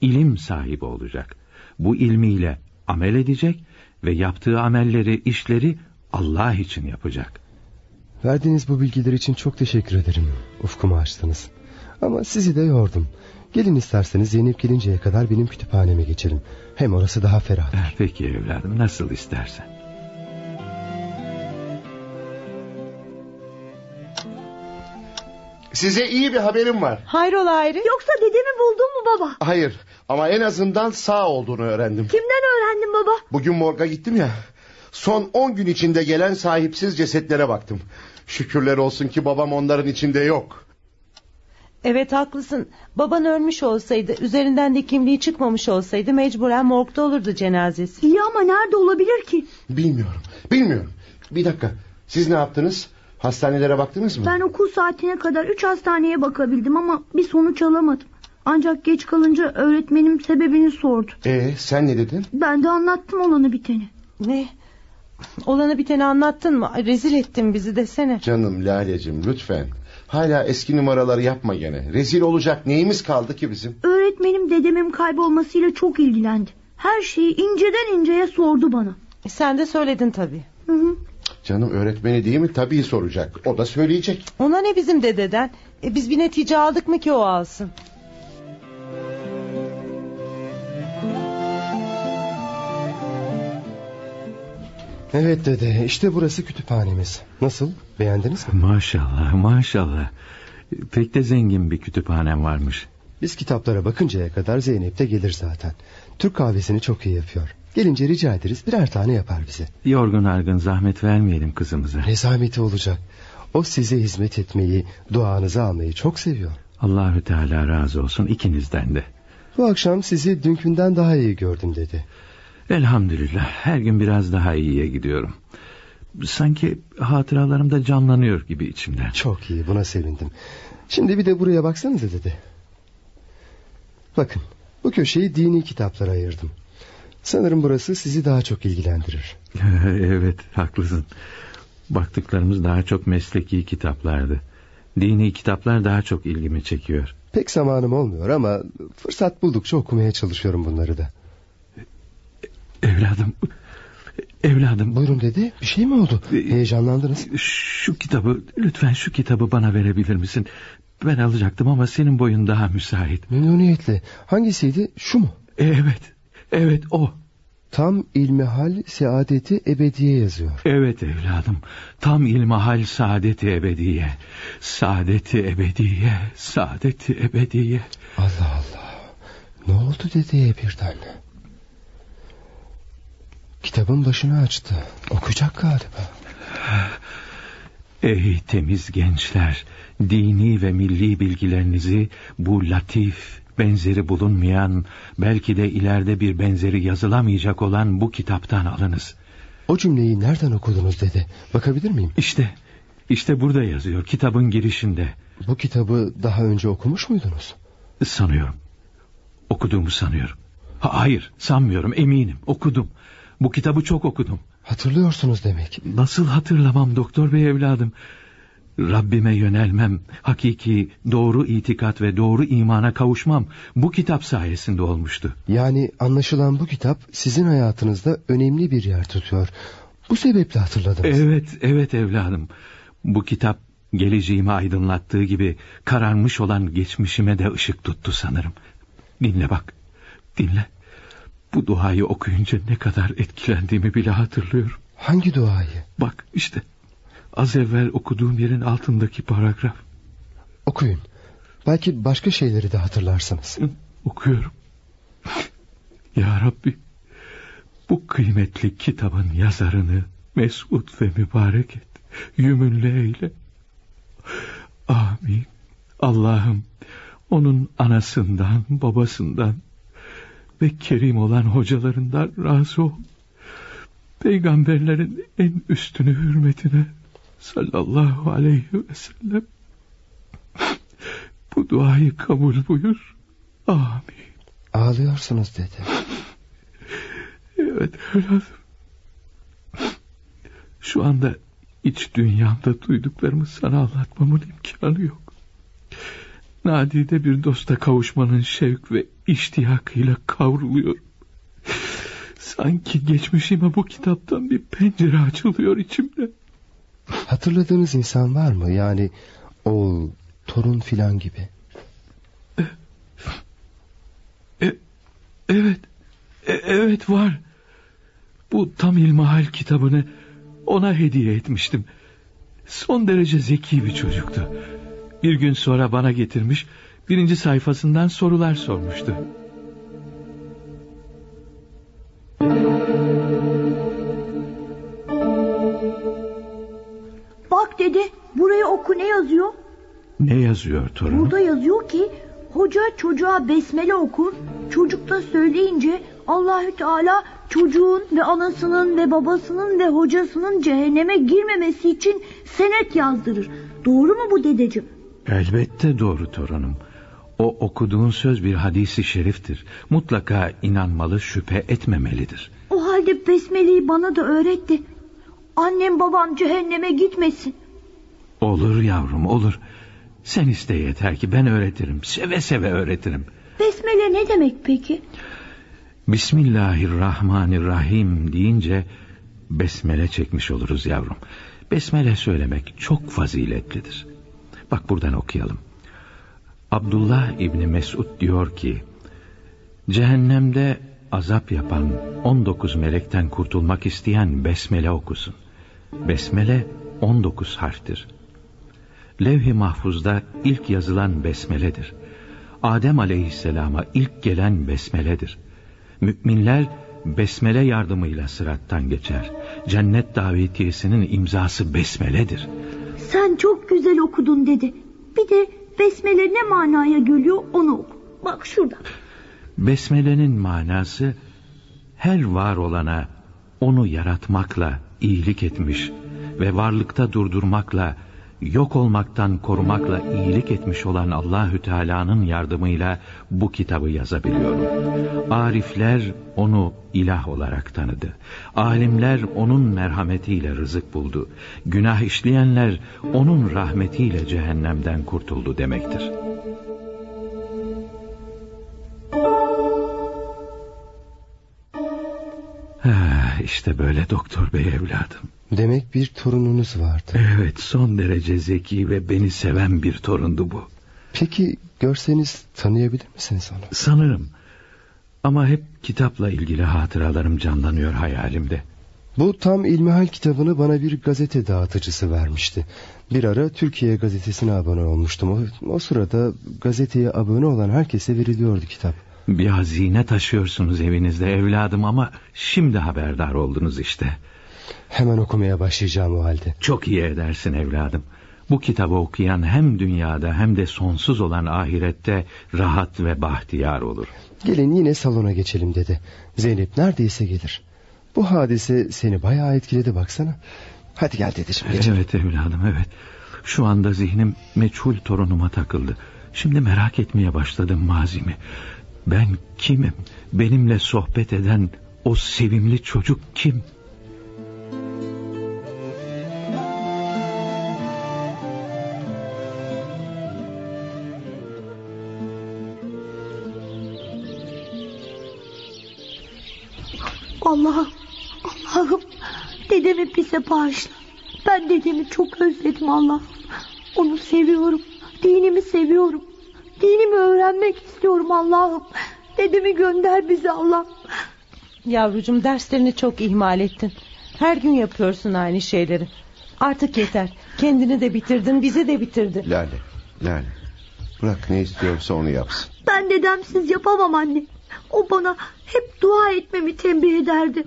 ilim sahibi olacak. Bu ilmiyle amel edecek ve yaptığı amelleri, işleri Allah için yapacak.
Verdiğiniz bu bilgiler için çok teşekkür ederim. Ufkumu açtınız. Ama sizi de yordum. Gelin isterseniz Zeynep gelinceye kadar benim kütüphaneme geçelim. Hem orası daha ferah.
Eh, Peki evladım nasıl istersen.
Size iyi bir haberim var.
Hayrola ayrı?
Yoksa dedemi buldun mu baba?
Hayır ama en azından sağ olduğunu öğrendim.
Kimden öğrendin baba?
Bugün morga gittim ya. Son 10 gün içinde gelen sahipsiz cesetlere baktım. Şükürler olsun ki babam onların içinde yok.
Evet haklısın. Baban ölmüş olsaydı, üzerinden de kimliği çıkmamış olsaydı mecburen morgda olurdu cenazesi.
İyi ama nerede olabilir ki?
Bilmiyorum, bilmiyorum. Bir dakika, siz ne yaptınız? Hastanelere baktınız mı?
Ben okul saatine kadar üç hastaneye bakabildim ama bir sonuç alamadım. Ancak geç kalınca öğretmenim sebebini sordu.
Ee, sen ne dedin?
Ben de anlattım olanı biteni.
Ne? Olanı biteni anlattın mı? Ay, rezil ettin bizi desene.
Canım Lale'cim lütfen. Hala eski numaraları yapma gene. Rezil olacak neyimiz kaldı ki bizim?
Öğretmenim dedemin kaybolmasıyla çok ilgilendi. Her şeyi inceden inceye sordu bana.
E, sen de söyledin tabii.
Hı hı.
Canım öğretmeni değil mi? Tabii soracak. O da söyleyecek.
Ona ne bizim dededen? E, biz bir netice aldık mı ki o alsın?
Evet dede işte burası kütüphanemiz. Nasıl beğendiniz mi?
Maşallah maşallah. Pek de zengin bir kütüphanem varmış.
Biz kitaplara bakıncaya kadar Zeynep de gelir zaten. Türk kahvesini çok iyi yapıyor. Gelince rica ederiz birer tane yapar bize.
Yorgun argın zahmet vermeyelim kızımıza.
Nezameti olacak. O size hizmet etmeyi, duanızı almayı çok seviyor.
Allahü Teala razı olsun ikinizden de.
Bu akşam sizi dünkünden daha iyi gördüm dedi.
Elhamdülillah her gün biraz daha iyiye gidiyorum. Sanki hatıralarım da canlanıyor gibi içimden.
Çok iyi buna sevindim. Şimdi bir de buraya baksanıza dedi. Bakın bu köşeyi dini kitaplara ayırdım. Sanırım burası sizi daha çok ilgilendirir.
evet haklısın. Baktıklarımız daha çok mesleki kitaplardı. Dini kitaplar daha çok ilgimi çekiyor.
Pek zamanım olmuyor ama fırsat buldukça okumaya çalışıyorum bunları da.
Evladım, evladım.
Buyurun dedi. Bir şey mi oldu? Heyecanlandınız.
Şu kitabı, lütfen şu kitabı bana verebilir misin? Ben alacaktım ama senin boyun daha müsait.
Memnuniyetle. Hangisiydi? Şu mu?
Evet, evet o.
Tam ilmihal saadeti ebediye yazıyor.
Evet evladım. Tam ilmihal saadeti ebediye. Saadeti ebediye, saadeti ebediye.
Allah Allah. Ne oldu dedeye birden? Kitabın başını açtı. Okuyacak galiba.
Ey temiz gençler, dini ve milli bilgilerinizi bu latif, benzeri bulunmayan, belki de ileride bir benzeri yazılamayacak olan bu kitaptan alınız.
O cümleyi nereden okudunuz dedi. Bakabilir miyim?
İşte, işte burada yazıyor kitabın girişinde.
Bu kitabı daha önce okumuş muydunuz?
Sanıyorum. Okuduğumu sanıyorum. Ha, hayır sanmıyorum eminim okudum. Bu kitabı çok okudum.
Hatırlıyorsunuz demek.
Nasıl hatırlamam doktor bey evladım. Rabbime yönelmem, hakiki doğru itikat ve doğru imana kavuşmam bu kitap sayesinde olmuştu.
Yani anlaşılan bu kitap sizin hayatınızda önemli bir yer tutuyor. Bu sebeple hatırladınız.
Evet, evet evladım. Bu kitap geleceğimi aydınlattığı gibi kararmış olan geçmişime de ışık tuttu sanırım. Dinle bak, dinle. Bu duayı okuyunca ne kadar etkilendiğimi bile hatırlıyorum.
Hangi duayı?
Bak işte az evvel okuduğum yerin altındaki paragraf.
Okuyun. Belki başka şeyleri de hatırlarsınız.
Okuyorum. Ya Rabbi bu kıymetli kitabın yazarını mesut ve mübarek et. Yümünle eyle. Amin. Allah'ım onun anasından babasından ve kerim olan hocalarından razı ol. Peygamberlerin en üstünü hürmetine sallallahu aleyhi ve sellem bu duayı kabul buyur. Amin.
Ağlıyorsunuz dedi.
Evet evladım. Şu anda iç dünyamda duyduklarımı sana anlatmamın imkanı yok. Nadide bir dosta kavuşmanın şevk ve iştiyakıyla kavruluyor. Sanki geçmişime bu kitaptan bir pencere açılıyor içimde.
Hatırladığınız insan var mı? Yani oğul, torun filan gibi.
E, evet, e, evet var. Bu tam ilmihal kitabını ona hediye etmiştim. Son derece zeki bir çocuktu. Bir gün sonra bana getirmiş, birinci sayfasından sorular sormuştu.
Bak dede buraya oku ne yazıyor?
Ne yazıyor torunum?
Burada yazıyor ki hoca çocuğa besmele okur. Çocuk da söyleyince Allahü Teala çocuğun ve anasının ve babasının ve hocasının cehenneme girmemesi için senet yazdırır. Doğru mu bu dedeciğim?
Elbette doğru torunum. O okuduğun söz bir hadisi şeriftir. Mutlaka inanmalı, şüphe etmemelidir.
O halde besmeleyi bana da öğretti. Annem babam cehenneme gitmesin.
Olur yavrum olur. Sen iste yeter ki ben öğretirim. Seve seve öğretirim.
Besmele ne demek peki?
Bismillahirrahmanirrahim deyince besmele çekmiş oluruz yavrum. Besmele söylemek çok faziletlidir. Bak buradan okuyalım. Abdullah İbni Mesud diyor ki Cehennemde azap yapan 19 melekten kurtulmak isteyen besmele okusun. Besmele 19 harftir. Levh-i mahfuzda ilk yazılan besmeledir. Adem aleyhisselama ilk gelen besmeledir. Müminler besmele yardımıyla sırattan geçer. Cennet davetiyesinin imzası besmeledir.
Sen çok güzel okudun dedi. Bir de besmele ne manaya geliyor onu oku. Bak şurada.
Besmelenin manası her var olana onu yaratmakla iyilik etmiş ve varlıkta durdurmakla yok olmaktan korumakla iyilik etmiş olan Allahü Teala'nın yardımıyla bu kitabı yazabiliyorum. Arifler onu ilah olarak tanıdı. Alimler onun merhametiyle rızık buldu. Günah işleyenler onun rahmetiyle cehennemden kurtuldu demektir. İşte böyle doktor bey evladım.
Demek bir torununuz vardı.
Evet son derece zeki ve beni seven bir torundu bu.
Peki görseniz tanıyabilir misiniz onu?
Sanırım. Ama hep kitapla ilgili hatıralarım canlanıyor hayalimde.
Bu tam ilmihal kitabını bana bir gazete dağıtıcısı vermişti. Bir ara Türkiye gazetesine abone olmuştum. O, o sırada gazeteye abone olan herkese veriliyordu kitap.
Bir hazine taşıyorsunuz evinizde evladım ama şimdi haberdar oldunuz işte.
Hemen okumaya başlayacağım o halde.
Çok iyi edersin evladım. Bu kitabı okuyan hem dünyada hem de sonsuz olan ahirette rahat ve bahtiyar olur.
Gelin yine salona geçelim dedi. Zeynep neredeyse gelir. Bu hadise seni bayağı etkiledi baksana. Hadi gel dedeciğim geçelim.
Evet evladım evet. Şu anda zihnim meçhul torunuma takıldı. Şimdi merak etmeye başladım mazimi. Ben kimim? Benimle sohbet eden o sevimli çocuk kim?
Allah'ım, Allah'ım dedemi bize bağışla. Ben dedemi çok özledim Allah'ım. Onu seviyorum, dinimi seviyorum. Dinimi öğrenmek istiyorum Allah'ım. Dedemi gönder bize Allah'ım.
Yavrucuğum derslerini çok ihmal ettin. Her gün yapıyorsun aynı şeyleri. Artık yeter. Kendini de bitirdin, bizi de bitirdin.
Lale, Lale. Bırak ne istiyorsa onu yapsın.
Ben dedemsiz yapamam anne. O bana hep dua etmemi tembih ederdi.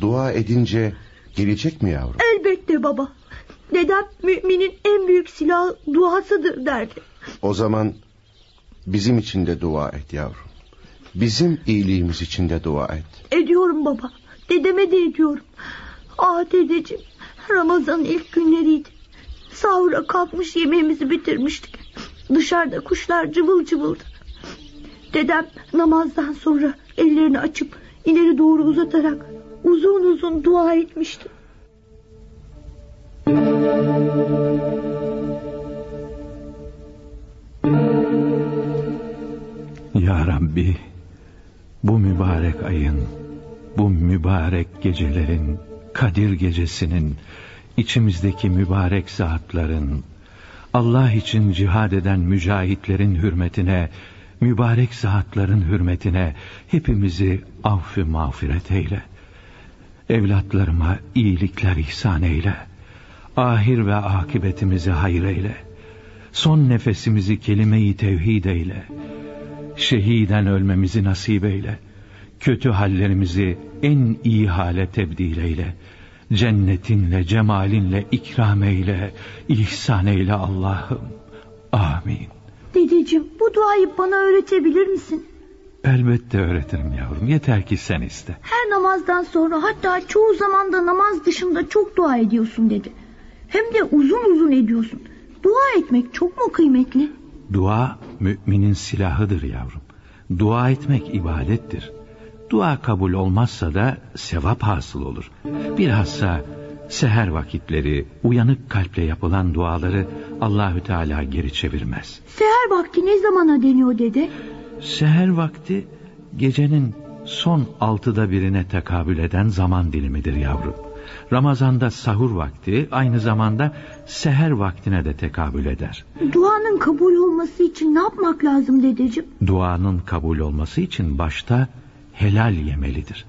Dua edince gelecek mi yavrum?
Elbette baba. Dedem müminin en büyük silahı duasıdır derdi.
O zaman bizim için de dua et yavrum. Bizim iyiliğimiz için de dua et.
Ediyorum baba. Dedeme de ediyorum. Ah dedeciğim. Ramazan'ın ilk günleriydi. Sahura kalkmış yemeğimizi bitirmiştik. Dışarıda kuşlar cıvıl cıvıldı. Dedem namazdan sonra ellerini açıp ileri doğru uzatarak uzun uzun dua etmişti. Müzik
Rabbi bu mübarek ayın, bu mübarek gecelerin, Kadir gecesinin, içimizdeki mübarek saatlerin, Allah için cihad eden mücahitlerin hürmetine, mübarek saatlerin hürmetine hepimizi affı mağfiret eyle. Evlatlarıma iyilikler ihsan eyle. Ahir ve akıbetimizi hayır eyle. Son nefesimizi kelime-i tevhid eyle. Şehiden ölmemizi nasip eyle. Kötü hallerimizi en iyi hale tebdil eyle. Cennetinle, cemalinle ikram eyle, ihsan eyle Allah'ım. Amin.
Dedeciğim bu duayı bana öğretebilir misin?
Elbette öğretirim yavrum. Yeter ki sen iste.
Her namazdan sonra hatta çoğu zaman da namaz dışında çok dua ediyorsun dedi. Hem de uzun uzun ediyorsun. Dua etmek çok mu kıymetli?
Dua müminin silahıdır yavrum. Dua etmek ibadettir. Dua kabul olmazsa da sevap hasıl olur. Bilhassa seher vakitleri uyanık kalple yapılan duaları Allahü Teala geri çevirmez.
Seher vakti ne zamana deniyor dede?
Seher vakti gecenin son altıda birine tekabül eden zaman dilimidir yavrum. Ramazanda sahur vakti aynı zamanda seher vaktine de tekabül eder.
Duanın kabul olması için ne yapmak lazım dedeciğim?
Duanın kabul olması için başta helal yemelidir.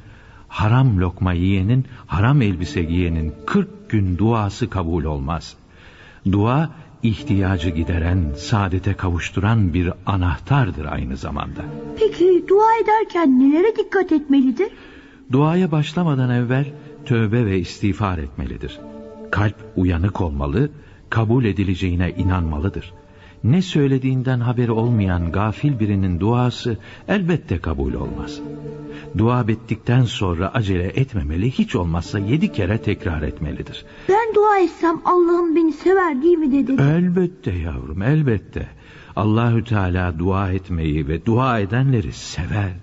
Haram lokma yiyenin, haram elbise giyenin 40 gün duası kabul olmaz. Dua ihtiyacı gideren, saadete kavuşturan bir anahtardır aynı zamanda.
Peki dua ederken nelere dikkat etmelidir?
Duaya başlamadan evvel tövbe ve istiğfar etmelidir. Kalp uyanık olmalı, kabul edileceğine inanmalıdır. Ne söylediğinden haberi olmayan gafil birinin duası elbette kabul olmaz. Dua bittikten sonra acele etmemeli, hiç olmazsa yedi kere tekrar etmelidir.
Ben dua etsem Allah'ım beni sever değil mi dedeciğim?
Elbette yavrum, elbette. Allahü Teala dua etmeyi ve dua edenleri sever.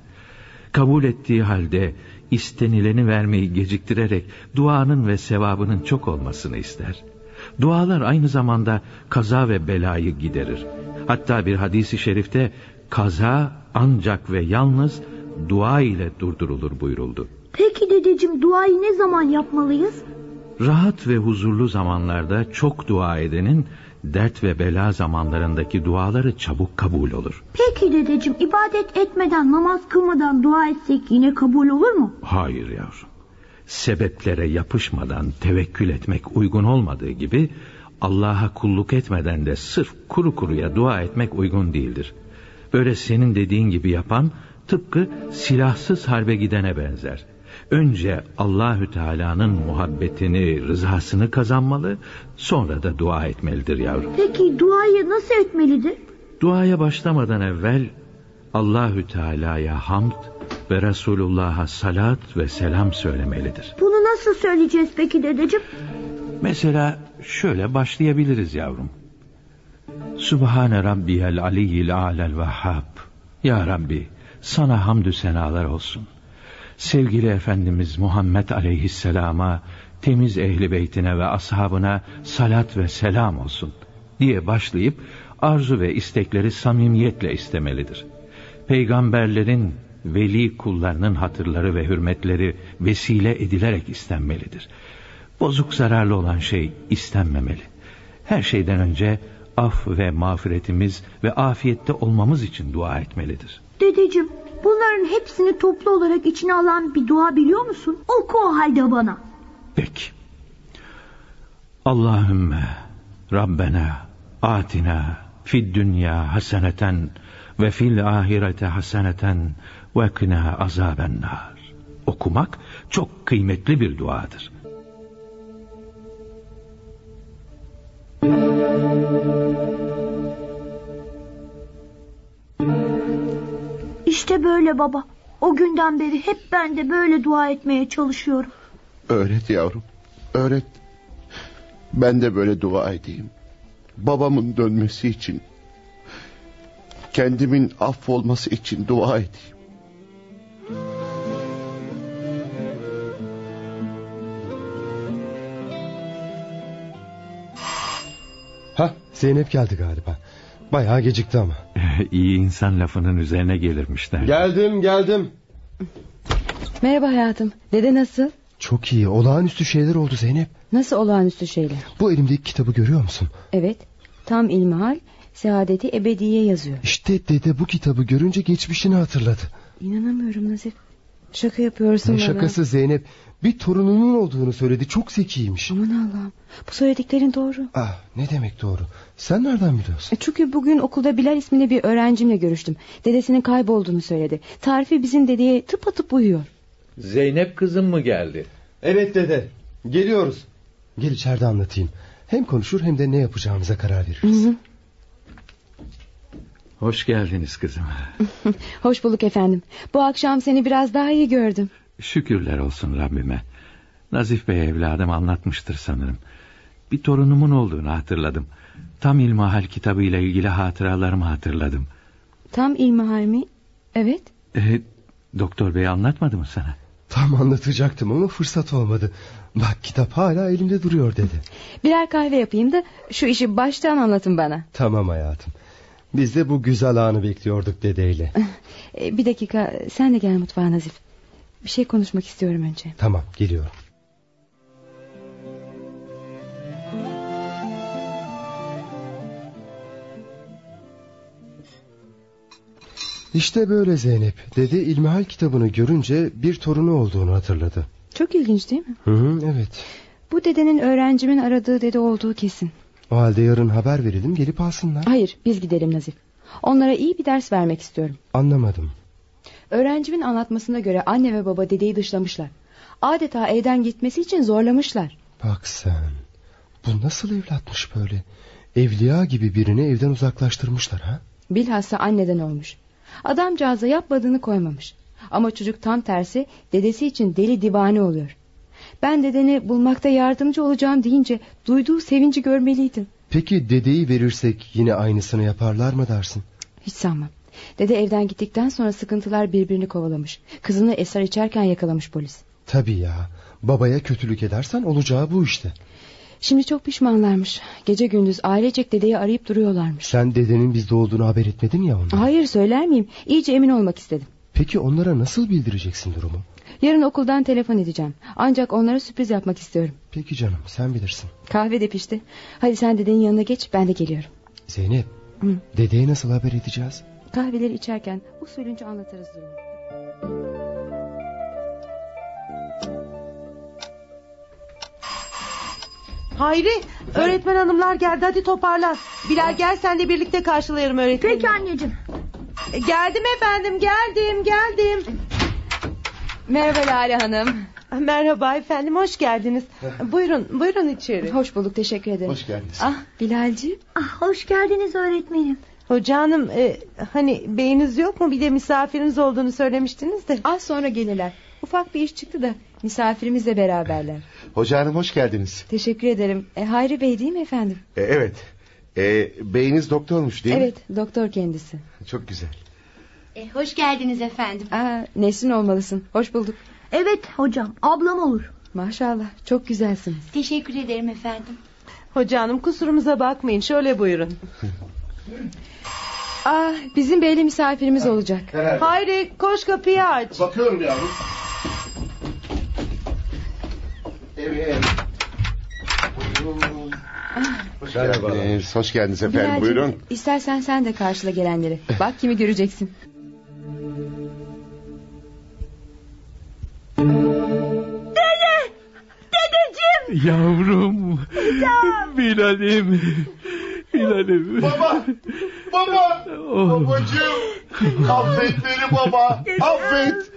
Kabul ettiği halde istenileni vermeyi geciktirerek duanın ve sevabının çok olmasını ister. Dualar aynı zamanda kaza ve belayı giderir. Hatta bir hadisi şerifte kaza ancak ve yalnız dua ile durdurulur buyuruldu.
Peki dedeciğim duayı ne zaman yapmalıyız?
Rahat ve huzurlu zamanlarda çok dua edenin dert ve bela zamanlarındaki duaları çabuk kabul olur.
Peki dedeciğim ibadet etmeden namaz kılmadan dua etsek yine kabul olur mu?
Hayır yavrum. Sebeplere yapışmadan tevekkül etmek uygun olmadığı gibi Allah'a kulluk etmeden de sırf kuru kuruya dua etmek uygun değildir. Böyle senin dediğin gibi yapan tıpkı silahsız harbe gidene benzer. Önce Allahü Teala'nın muhabbetini, rızasını kazanmalı, sonra da dua etmelidir yavrum.
Peki duayı nasıl etmelidir?
Duaya başlamadan evvel Allahü Teala'ya hamd ve Resulullah'a salat ve selam söylemelidir.
Bunu nasıl söyleyeceğiz peki dedeciğim?
Mesela şöyle başlayabiliriz yavrum. Subhane Rabbiyel Aliyyil Alel Vehhab. Ya Rabbi sana hamdü senalar olsun. Sevgili Efendimiz Muhammed Aleyhisselam'a, temiz ehli beytine ve ashabına salat ve selam olsun diye başlayıp arzu ve istekleri samimiyetle istemelidir. Peygamberlerin veli kullarının hatırları ve hürmetleri vesile edilerek istenmelidir. Bozuk zararlı olan şey istenmemeli. Her şeyden önce af ve mağfiretimiz ve afiyette olmamız için dua etmelidir.
Dedeciğim bunların hepsini toplu olarak içine alan bir dua biliyor musun? Oku o halde bana.
Peki. Allahümme Rabbena atina fid dünya haseneten ve fil ahirete haseneten ve kına azaben. Okumak çok kıymetli bir duadır.
İşte böyle baba. O günden beri hep ben de böyle dua etmeye çalışıyorum.
Öğret yavrum. Öğret. Ben de böyle dua edeyim. Babamın dönmesi için. Kendimin affolması için dua edeyim.
Ha Zeynep geldi galiba. Bayağı gecikti ama.
İyi insan lafının üzerine gelirmiş derler.
Geldim geldim.
Merhaba hayatım. Dede nasıl?
Çok iyi olağanüstü şeyler oldu Zeynep.
Nasıl olağanüstü şeyler?
Bu elimdeki kitabı görüyor musun?
Evet. Tam ilmihal Saadeti Ebediye yazıyor.
İşte dede bu kitabı görünce geçmişini hatırladı.
İnanamıyorum Nazif. Şaka yapıyorsun
Ne
bana.
şakası Zeynep. Bir torununun olduğunu söyledi. Çok zekiymiş.
Aman Allah'ım. Bu söylediklerin doğru.
Ah ne demek doğru. Sen nereden biliyorsun?
E, Çünkü bugün okulda Bilal isminde bir öğrencimle görüştüm. Dedesinin kaybolduğunu söyledi. Tarifi bizim dedeye tıpatıp uyuyor.
Zeynep kızım mı geldi?
Evet dede. Geliyoruz. Gel içeride anlatayım. Hem konuşur hem de ne yapacağımıza karar veririz.
Hoş geldiniz kızım.
Hoş bulduk efendim. Bu akşam seni biraz daha iyi gördüm.
Şükürler olsun Rabbime. Nazif Bey evladım anlatmıştır sanırım. Bir torunumun olduğunu hatırladım. Tam İlmihal kitabıyla ilgili hatıralarımı hatırladım.
Tam ilmihal mi? Evet.
Ee, doktor bey anlatmadı mı sana?
Tam anlatacaktım ama fırsat olmadı. Bak kitap hala elimde duruyor dedi.
Birer kahve yapayım da şu işi baştan anlatın bana.
Tamam hayatım. Biz de bu güzel anı bekliyorduk dedeyle.
E, bir dakika sen de gel mutfağa Nazif. Bir şey konuşmak istiyorum önce.
Tamam geliyorum. İşte böyle Zeynep. Dede İlmihal kitabını görünce bir torunu olduğunu hatırladı.
Çok ilginç değil mi?
Hı hı, evet.
Bu dedenin öğrencimin aradığı dede olduğu kesin.
O halde yarın haber verelim gelip alsınlar.
Hayır biz gidelim Nazif. Onlara iyi bir ders vermek istiyorum.
Anlamadım.
Öğrencimin anlatmasına göre anne ve baba dedeyi dışlamışlar. Adeta evden gitmesi için zorlamışlar.
Bak sen. Bu nasıl evlatmış böyle? Evliya gibi birini evden uzaklaştırmışlar ha?
Bilhassa anneden olmuş. Adamcağıza yapmadığını koymamış. Ama çocuk tam tersi dedesi için deli divane oluyor. Ben dedeni bulmakta yardımcı olacağım deyince duyduğu sevinci görmeliydin.
Peki dedeyi verirsek yine aynısını yaparlar mı dersin?
Hiç sanmam. Dede evden gittikten sonra sıkıntılar birbirini kovalamış. Kızını esrar içerken yakalamış polis.
Tabii ya. Babaya kötülük edersen olacağı bu işte.
Şimdi çok pişmanlarmış. Gece gündüz ailecek dedeyi arayıp duruyorlarmış.
Sen dedenin bizde olduğunu haber etmedin ya onlara.
Hayır söyler miyim? İyice emin olmak istedim.
Peki onlara nasıl bildireceksin durumu?
Yarın okuldan telefon edeceğim. Ancak onlara sürpriz yapmak istiyorum.
Peki canım sen bilirsin.
Kahve de pişti. Hadi sen dedenin yanına geç ben de geliyorum.
Zeynep
Hı.
dedeye nasıl haber edeceğiz?
Kahveleri içerken usulünce anlatırız durumu.
Hayri öğretmen hanımlar geldi hadi toparlan. Bilal gel sen de birlikte karşılayalım öğretmeni.
Peki anneciğim.
E, Geldim efendim geldim geldim.
Merhaba Lale Hanım.
Merhaba efendim hoş geldiniz. buyurun buyurun içeri.
Hoş bulduk teşekkür ederim.
Hoş geldiniz.
Ah Bilal'ciğim.
Ah, hoş geldiniz öğretmenim.
Hoca hanım e, hani beyiniz yok mu bir de misafiriniz olduğunu söylemiştiniz de.
Az sonra gelirler. Ufak bir iş çıktı da misafirimizle beraberler.
Hoca hanım hoş geldiniz.
Teşekkür ederim. E, Hayri Bey değil mi efendim?
E, evet. E, beyiniz doktormuş değil
evet doktor kendisi.
mi? Çok güzel.
E, hoş geldiniz efendim.
Aa, Nesrin olmalısın. Hoş bulduk.
Evet hocam ablam olur.
Maşallah çok güzelsiniz.
Teşekkür ederim efendim.
Hoca hanım kusurumuza bakmayın şöyle buyurun.
Ah, bizim beyli misafirimiz olacak.
Hayri koş kapıyı aç.
Bakıyorum yavrum. Evet. Buyurun. Hoş geldiniz. Hoş geldiniz efendim.
Bilal'cim,
Buyurun.
İstersen sen de karşıla gelenleri. Bak kimi göreceksin.
Dede! Dedeciğim!
Yavrum. Bilal'im. Bilal'im.
Baba! Baba!
Oh.
Babacığım! Affet beni baba! Affet!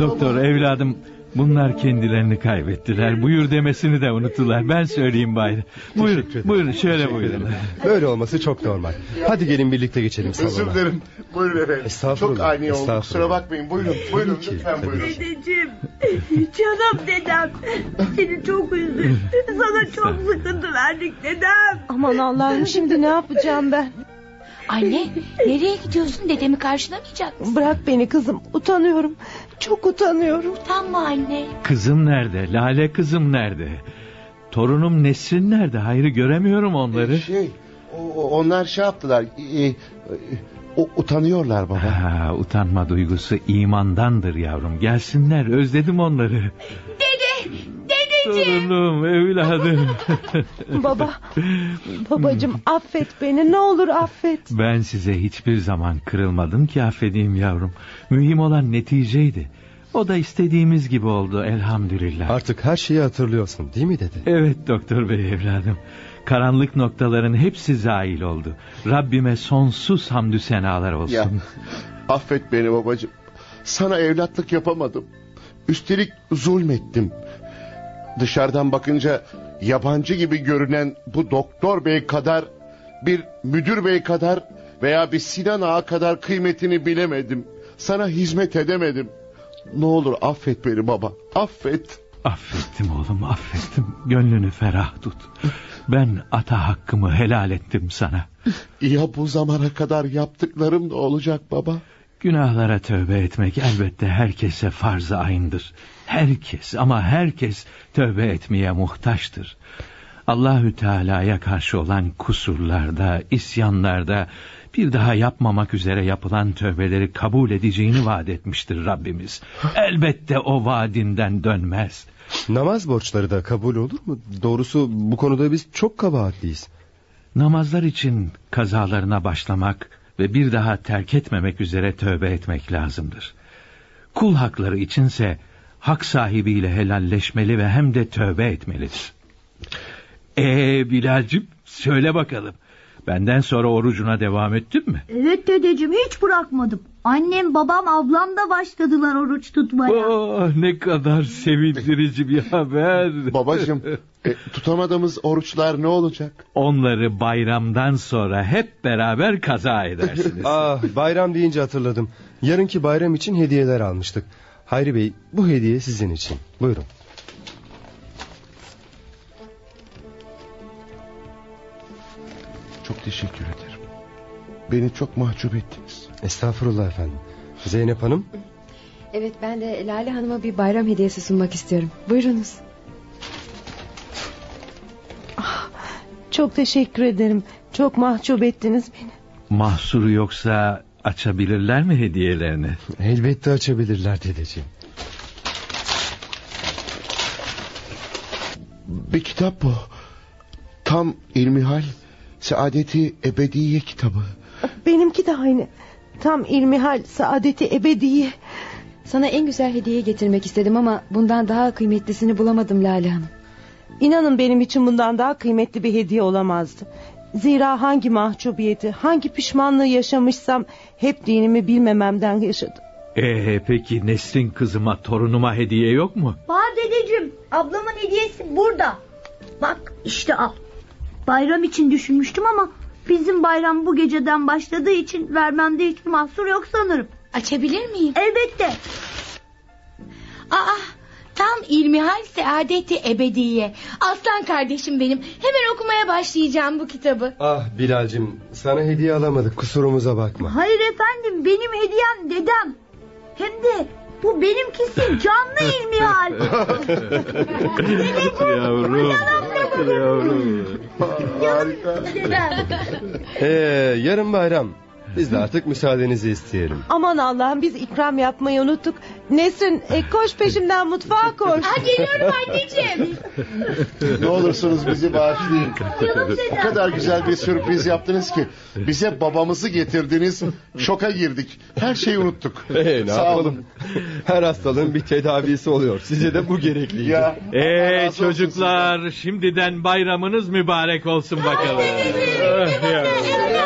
Doktor evladım bunlar kendilerini kaybettiler. Buyur demesini de unuttular. Ben söyleyeyim bari. Buyurun, buyurun şöyle buyurun.
Böyle olması çok normal. Hadi gelin birlikte geçelim salona.
Özür dilerim. Buyurun efendim.
Estağfurullah,
Çok ani oldu. Kusura bakmayın. Buyurun. Buyurun
ki,
lütfen
tabii.
buyurun.
Dedeciğim. Canım dedem. Seni çok üzdük. Sana çok sıkıntı verdik dedem.
Aman Allah'ım şimdi ne yapacağım ben?
Anne nereye gidiyorsun dedemi karşılamayacak mısın?
Bırak beni kızım utanıyorum. Çok utanıyorum.
Utanma anne.
Kızım nerede? Lale kızım nerede? Torunum Nesrin nerede? Hayır göremiyorum onları.
Şey, o- onlar şey yaptılar. e, e, o- utanıyorlar baba.
Ha, utanma duygusu imandandır yavrum. Gelsinler özledim onları.
Dedeciğim.
Torunum evladım.
Baba, babacığım affet beni ne olur affet.
Ben size hiçbir zaman kırılmadım ki affedeyim yavrum. Mühim olan neticeydi. O da istediğimiz gibi oldu elhamdülillah.
Artık her şeyi hatırlıyorsun değil mi dede?
Evet doktor bey evladım. Karanlık noktaların hepsi zail oldu. Rabbime sonsuz hamdü senalar olsun.
Ya, affet beni babacığım. Sana evlatlık yapamadım. Üstelik zulmettim. Dışarıdan bakınca yabancı gibi görünen bu doktor bey kadar bir müdür bey kadar veya bir Sinan ağa kadar kıymetini bilemedim. Sana hizmet edemedim. Ne olur affet beni baba. Affet.
Affettim oğlum affettim. Gönlünü ferah tut. Ben ata hakkımı helal ettim sana.
Ya bu zamana kadar yaptıklarım ne olacak baba?
Günahlara tövbe etmek elbette herkese farz-ı aynıdır. Herkes ama herkes tövbe etmeye muhtaçtır. Allahü Teala'ya karşı olan kusurlarda, isyanlarda bir daha yapmamak üzere yapılan tövbeleri kabul edeceğini vaat etmiştir Rabbimiz. Elbette o vaadinden dönmez.
Namaz borçları da kabul olur mu? Doğrusu bu konuda biz çok kabahatliyiz.
Namazlar için kazalarına başlamak ve bir daha terk etmemek üzere tövbe etmek lazımdır. Kul hakları içinse hak sahibiyle helalleşmeli ve hem de tövbe etmelidir. Ee Bilal'cim söyle bakalım. Benden sonra orucuna devam ettin mi?
Evet dedeciğim hiç bırakmadım. Annem, babam, ablam da başladılar oruç tutmaya.
Oh, ne kadar sevindirici bir haber.
Babacığım e, tutamadığımız oruçlar ne olacak?
Onları bayramdan sonra hep beraber kaza edersiniz.
Ah bayram deyince hatırladım. Yarınki bayram için hediyeler almıştık. Hayri Bey bu hediye sizin için. Buyurun.
Çok teşekkür ederim. Beni çok mahcup ettiniz.
Estağfurullah efendim. Zeynep Hanım
Evet ben de Lale Hanım'a bir bayram hediyesi sunmak istiyorum. Buyurunuz.
Çok teşekkür ederim. Çok mahcup ettiniz beni.
Mahsuru yoksa açabilirler mi hediyelerini?
elbette açabilirler dedeciğim.
Bir kitap bu. Tam ilmihal saadeti ebediye kitabı.
Benimki de aynı. Tam ilmihal saadeti ebediye.
Sana en güzel hediyeyi getirmek istedim ama bundan daha kıymetlisini bulamadım Lale Hanım.
İnanın benim için bundan daha kıymetli bir hediye olamazdı. Zira hangi mahcubiyeti, hangi pişmanlığı yaşamışsam hep dinimi bilmememden yaşadım.
Ee, peki Nesrin kızıma torunuma hediye yok mu?
Var dedeciğim. Ablamın hediyesi burada. Bak işte al. Bayram için düşünmüştüm ama bizim bayram bu geceden başladığı için vermemde hiçbir mahsur yok sanırım.
Açabilir miyim?
Elbette.
Aa, tam ilmihal saadeti ebediye. Aslan kardeşim benim. Hemen okumaya başlayacağım bu kitabı.
Ah Bilal'cim sana hediye alamadık kusurumuza bakma.
Hayır efendim benim hediyem dedem. Hem de bu benimkisi canlı ilmihal.
yavrum. yavrum.
dedem.
Ee, yarın bayram. Biz de artık müsaadenizi isteyelim.
Aman Allah'ım biz ikram yapmayı unuttuk. Nesrin e, koş peşimden mutfağa koş.
Ha, geliyorum anneciğim.
ne olursunuz bizi bağışlayın. O kadar güzel bir sürpriz yaptınız ki. Bize babamızı getirdiniz. Şoka girdik. Her şeyi unuttuk.
Ee, ne
Sağ
yapalım?
olun.
Her hastalığın bir tedavisi oluyor. Size de bu gerekliydi.
Ya, Allah
Ee
razı olsun
çocuklar şimdiden bayramınız mübarek olsun bakalım. Ah ya,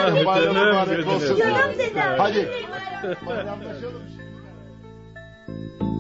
ah
Bayram
canım,
mübarek olsun.
Canım dedem.
Hadi. Bayramlaşalım. Thank you.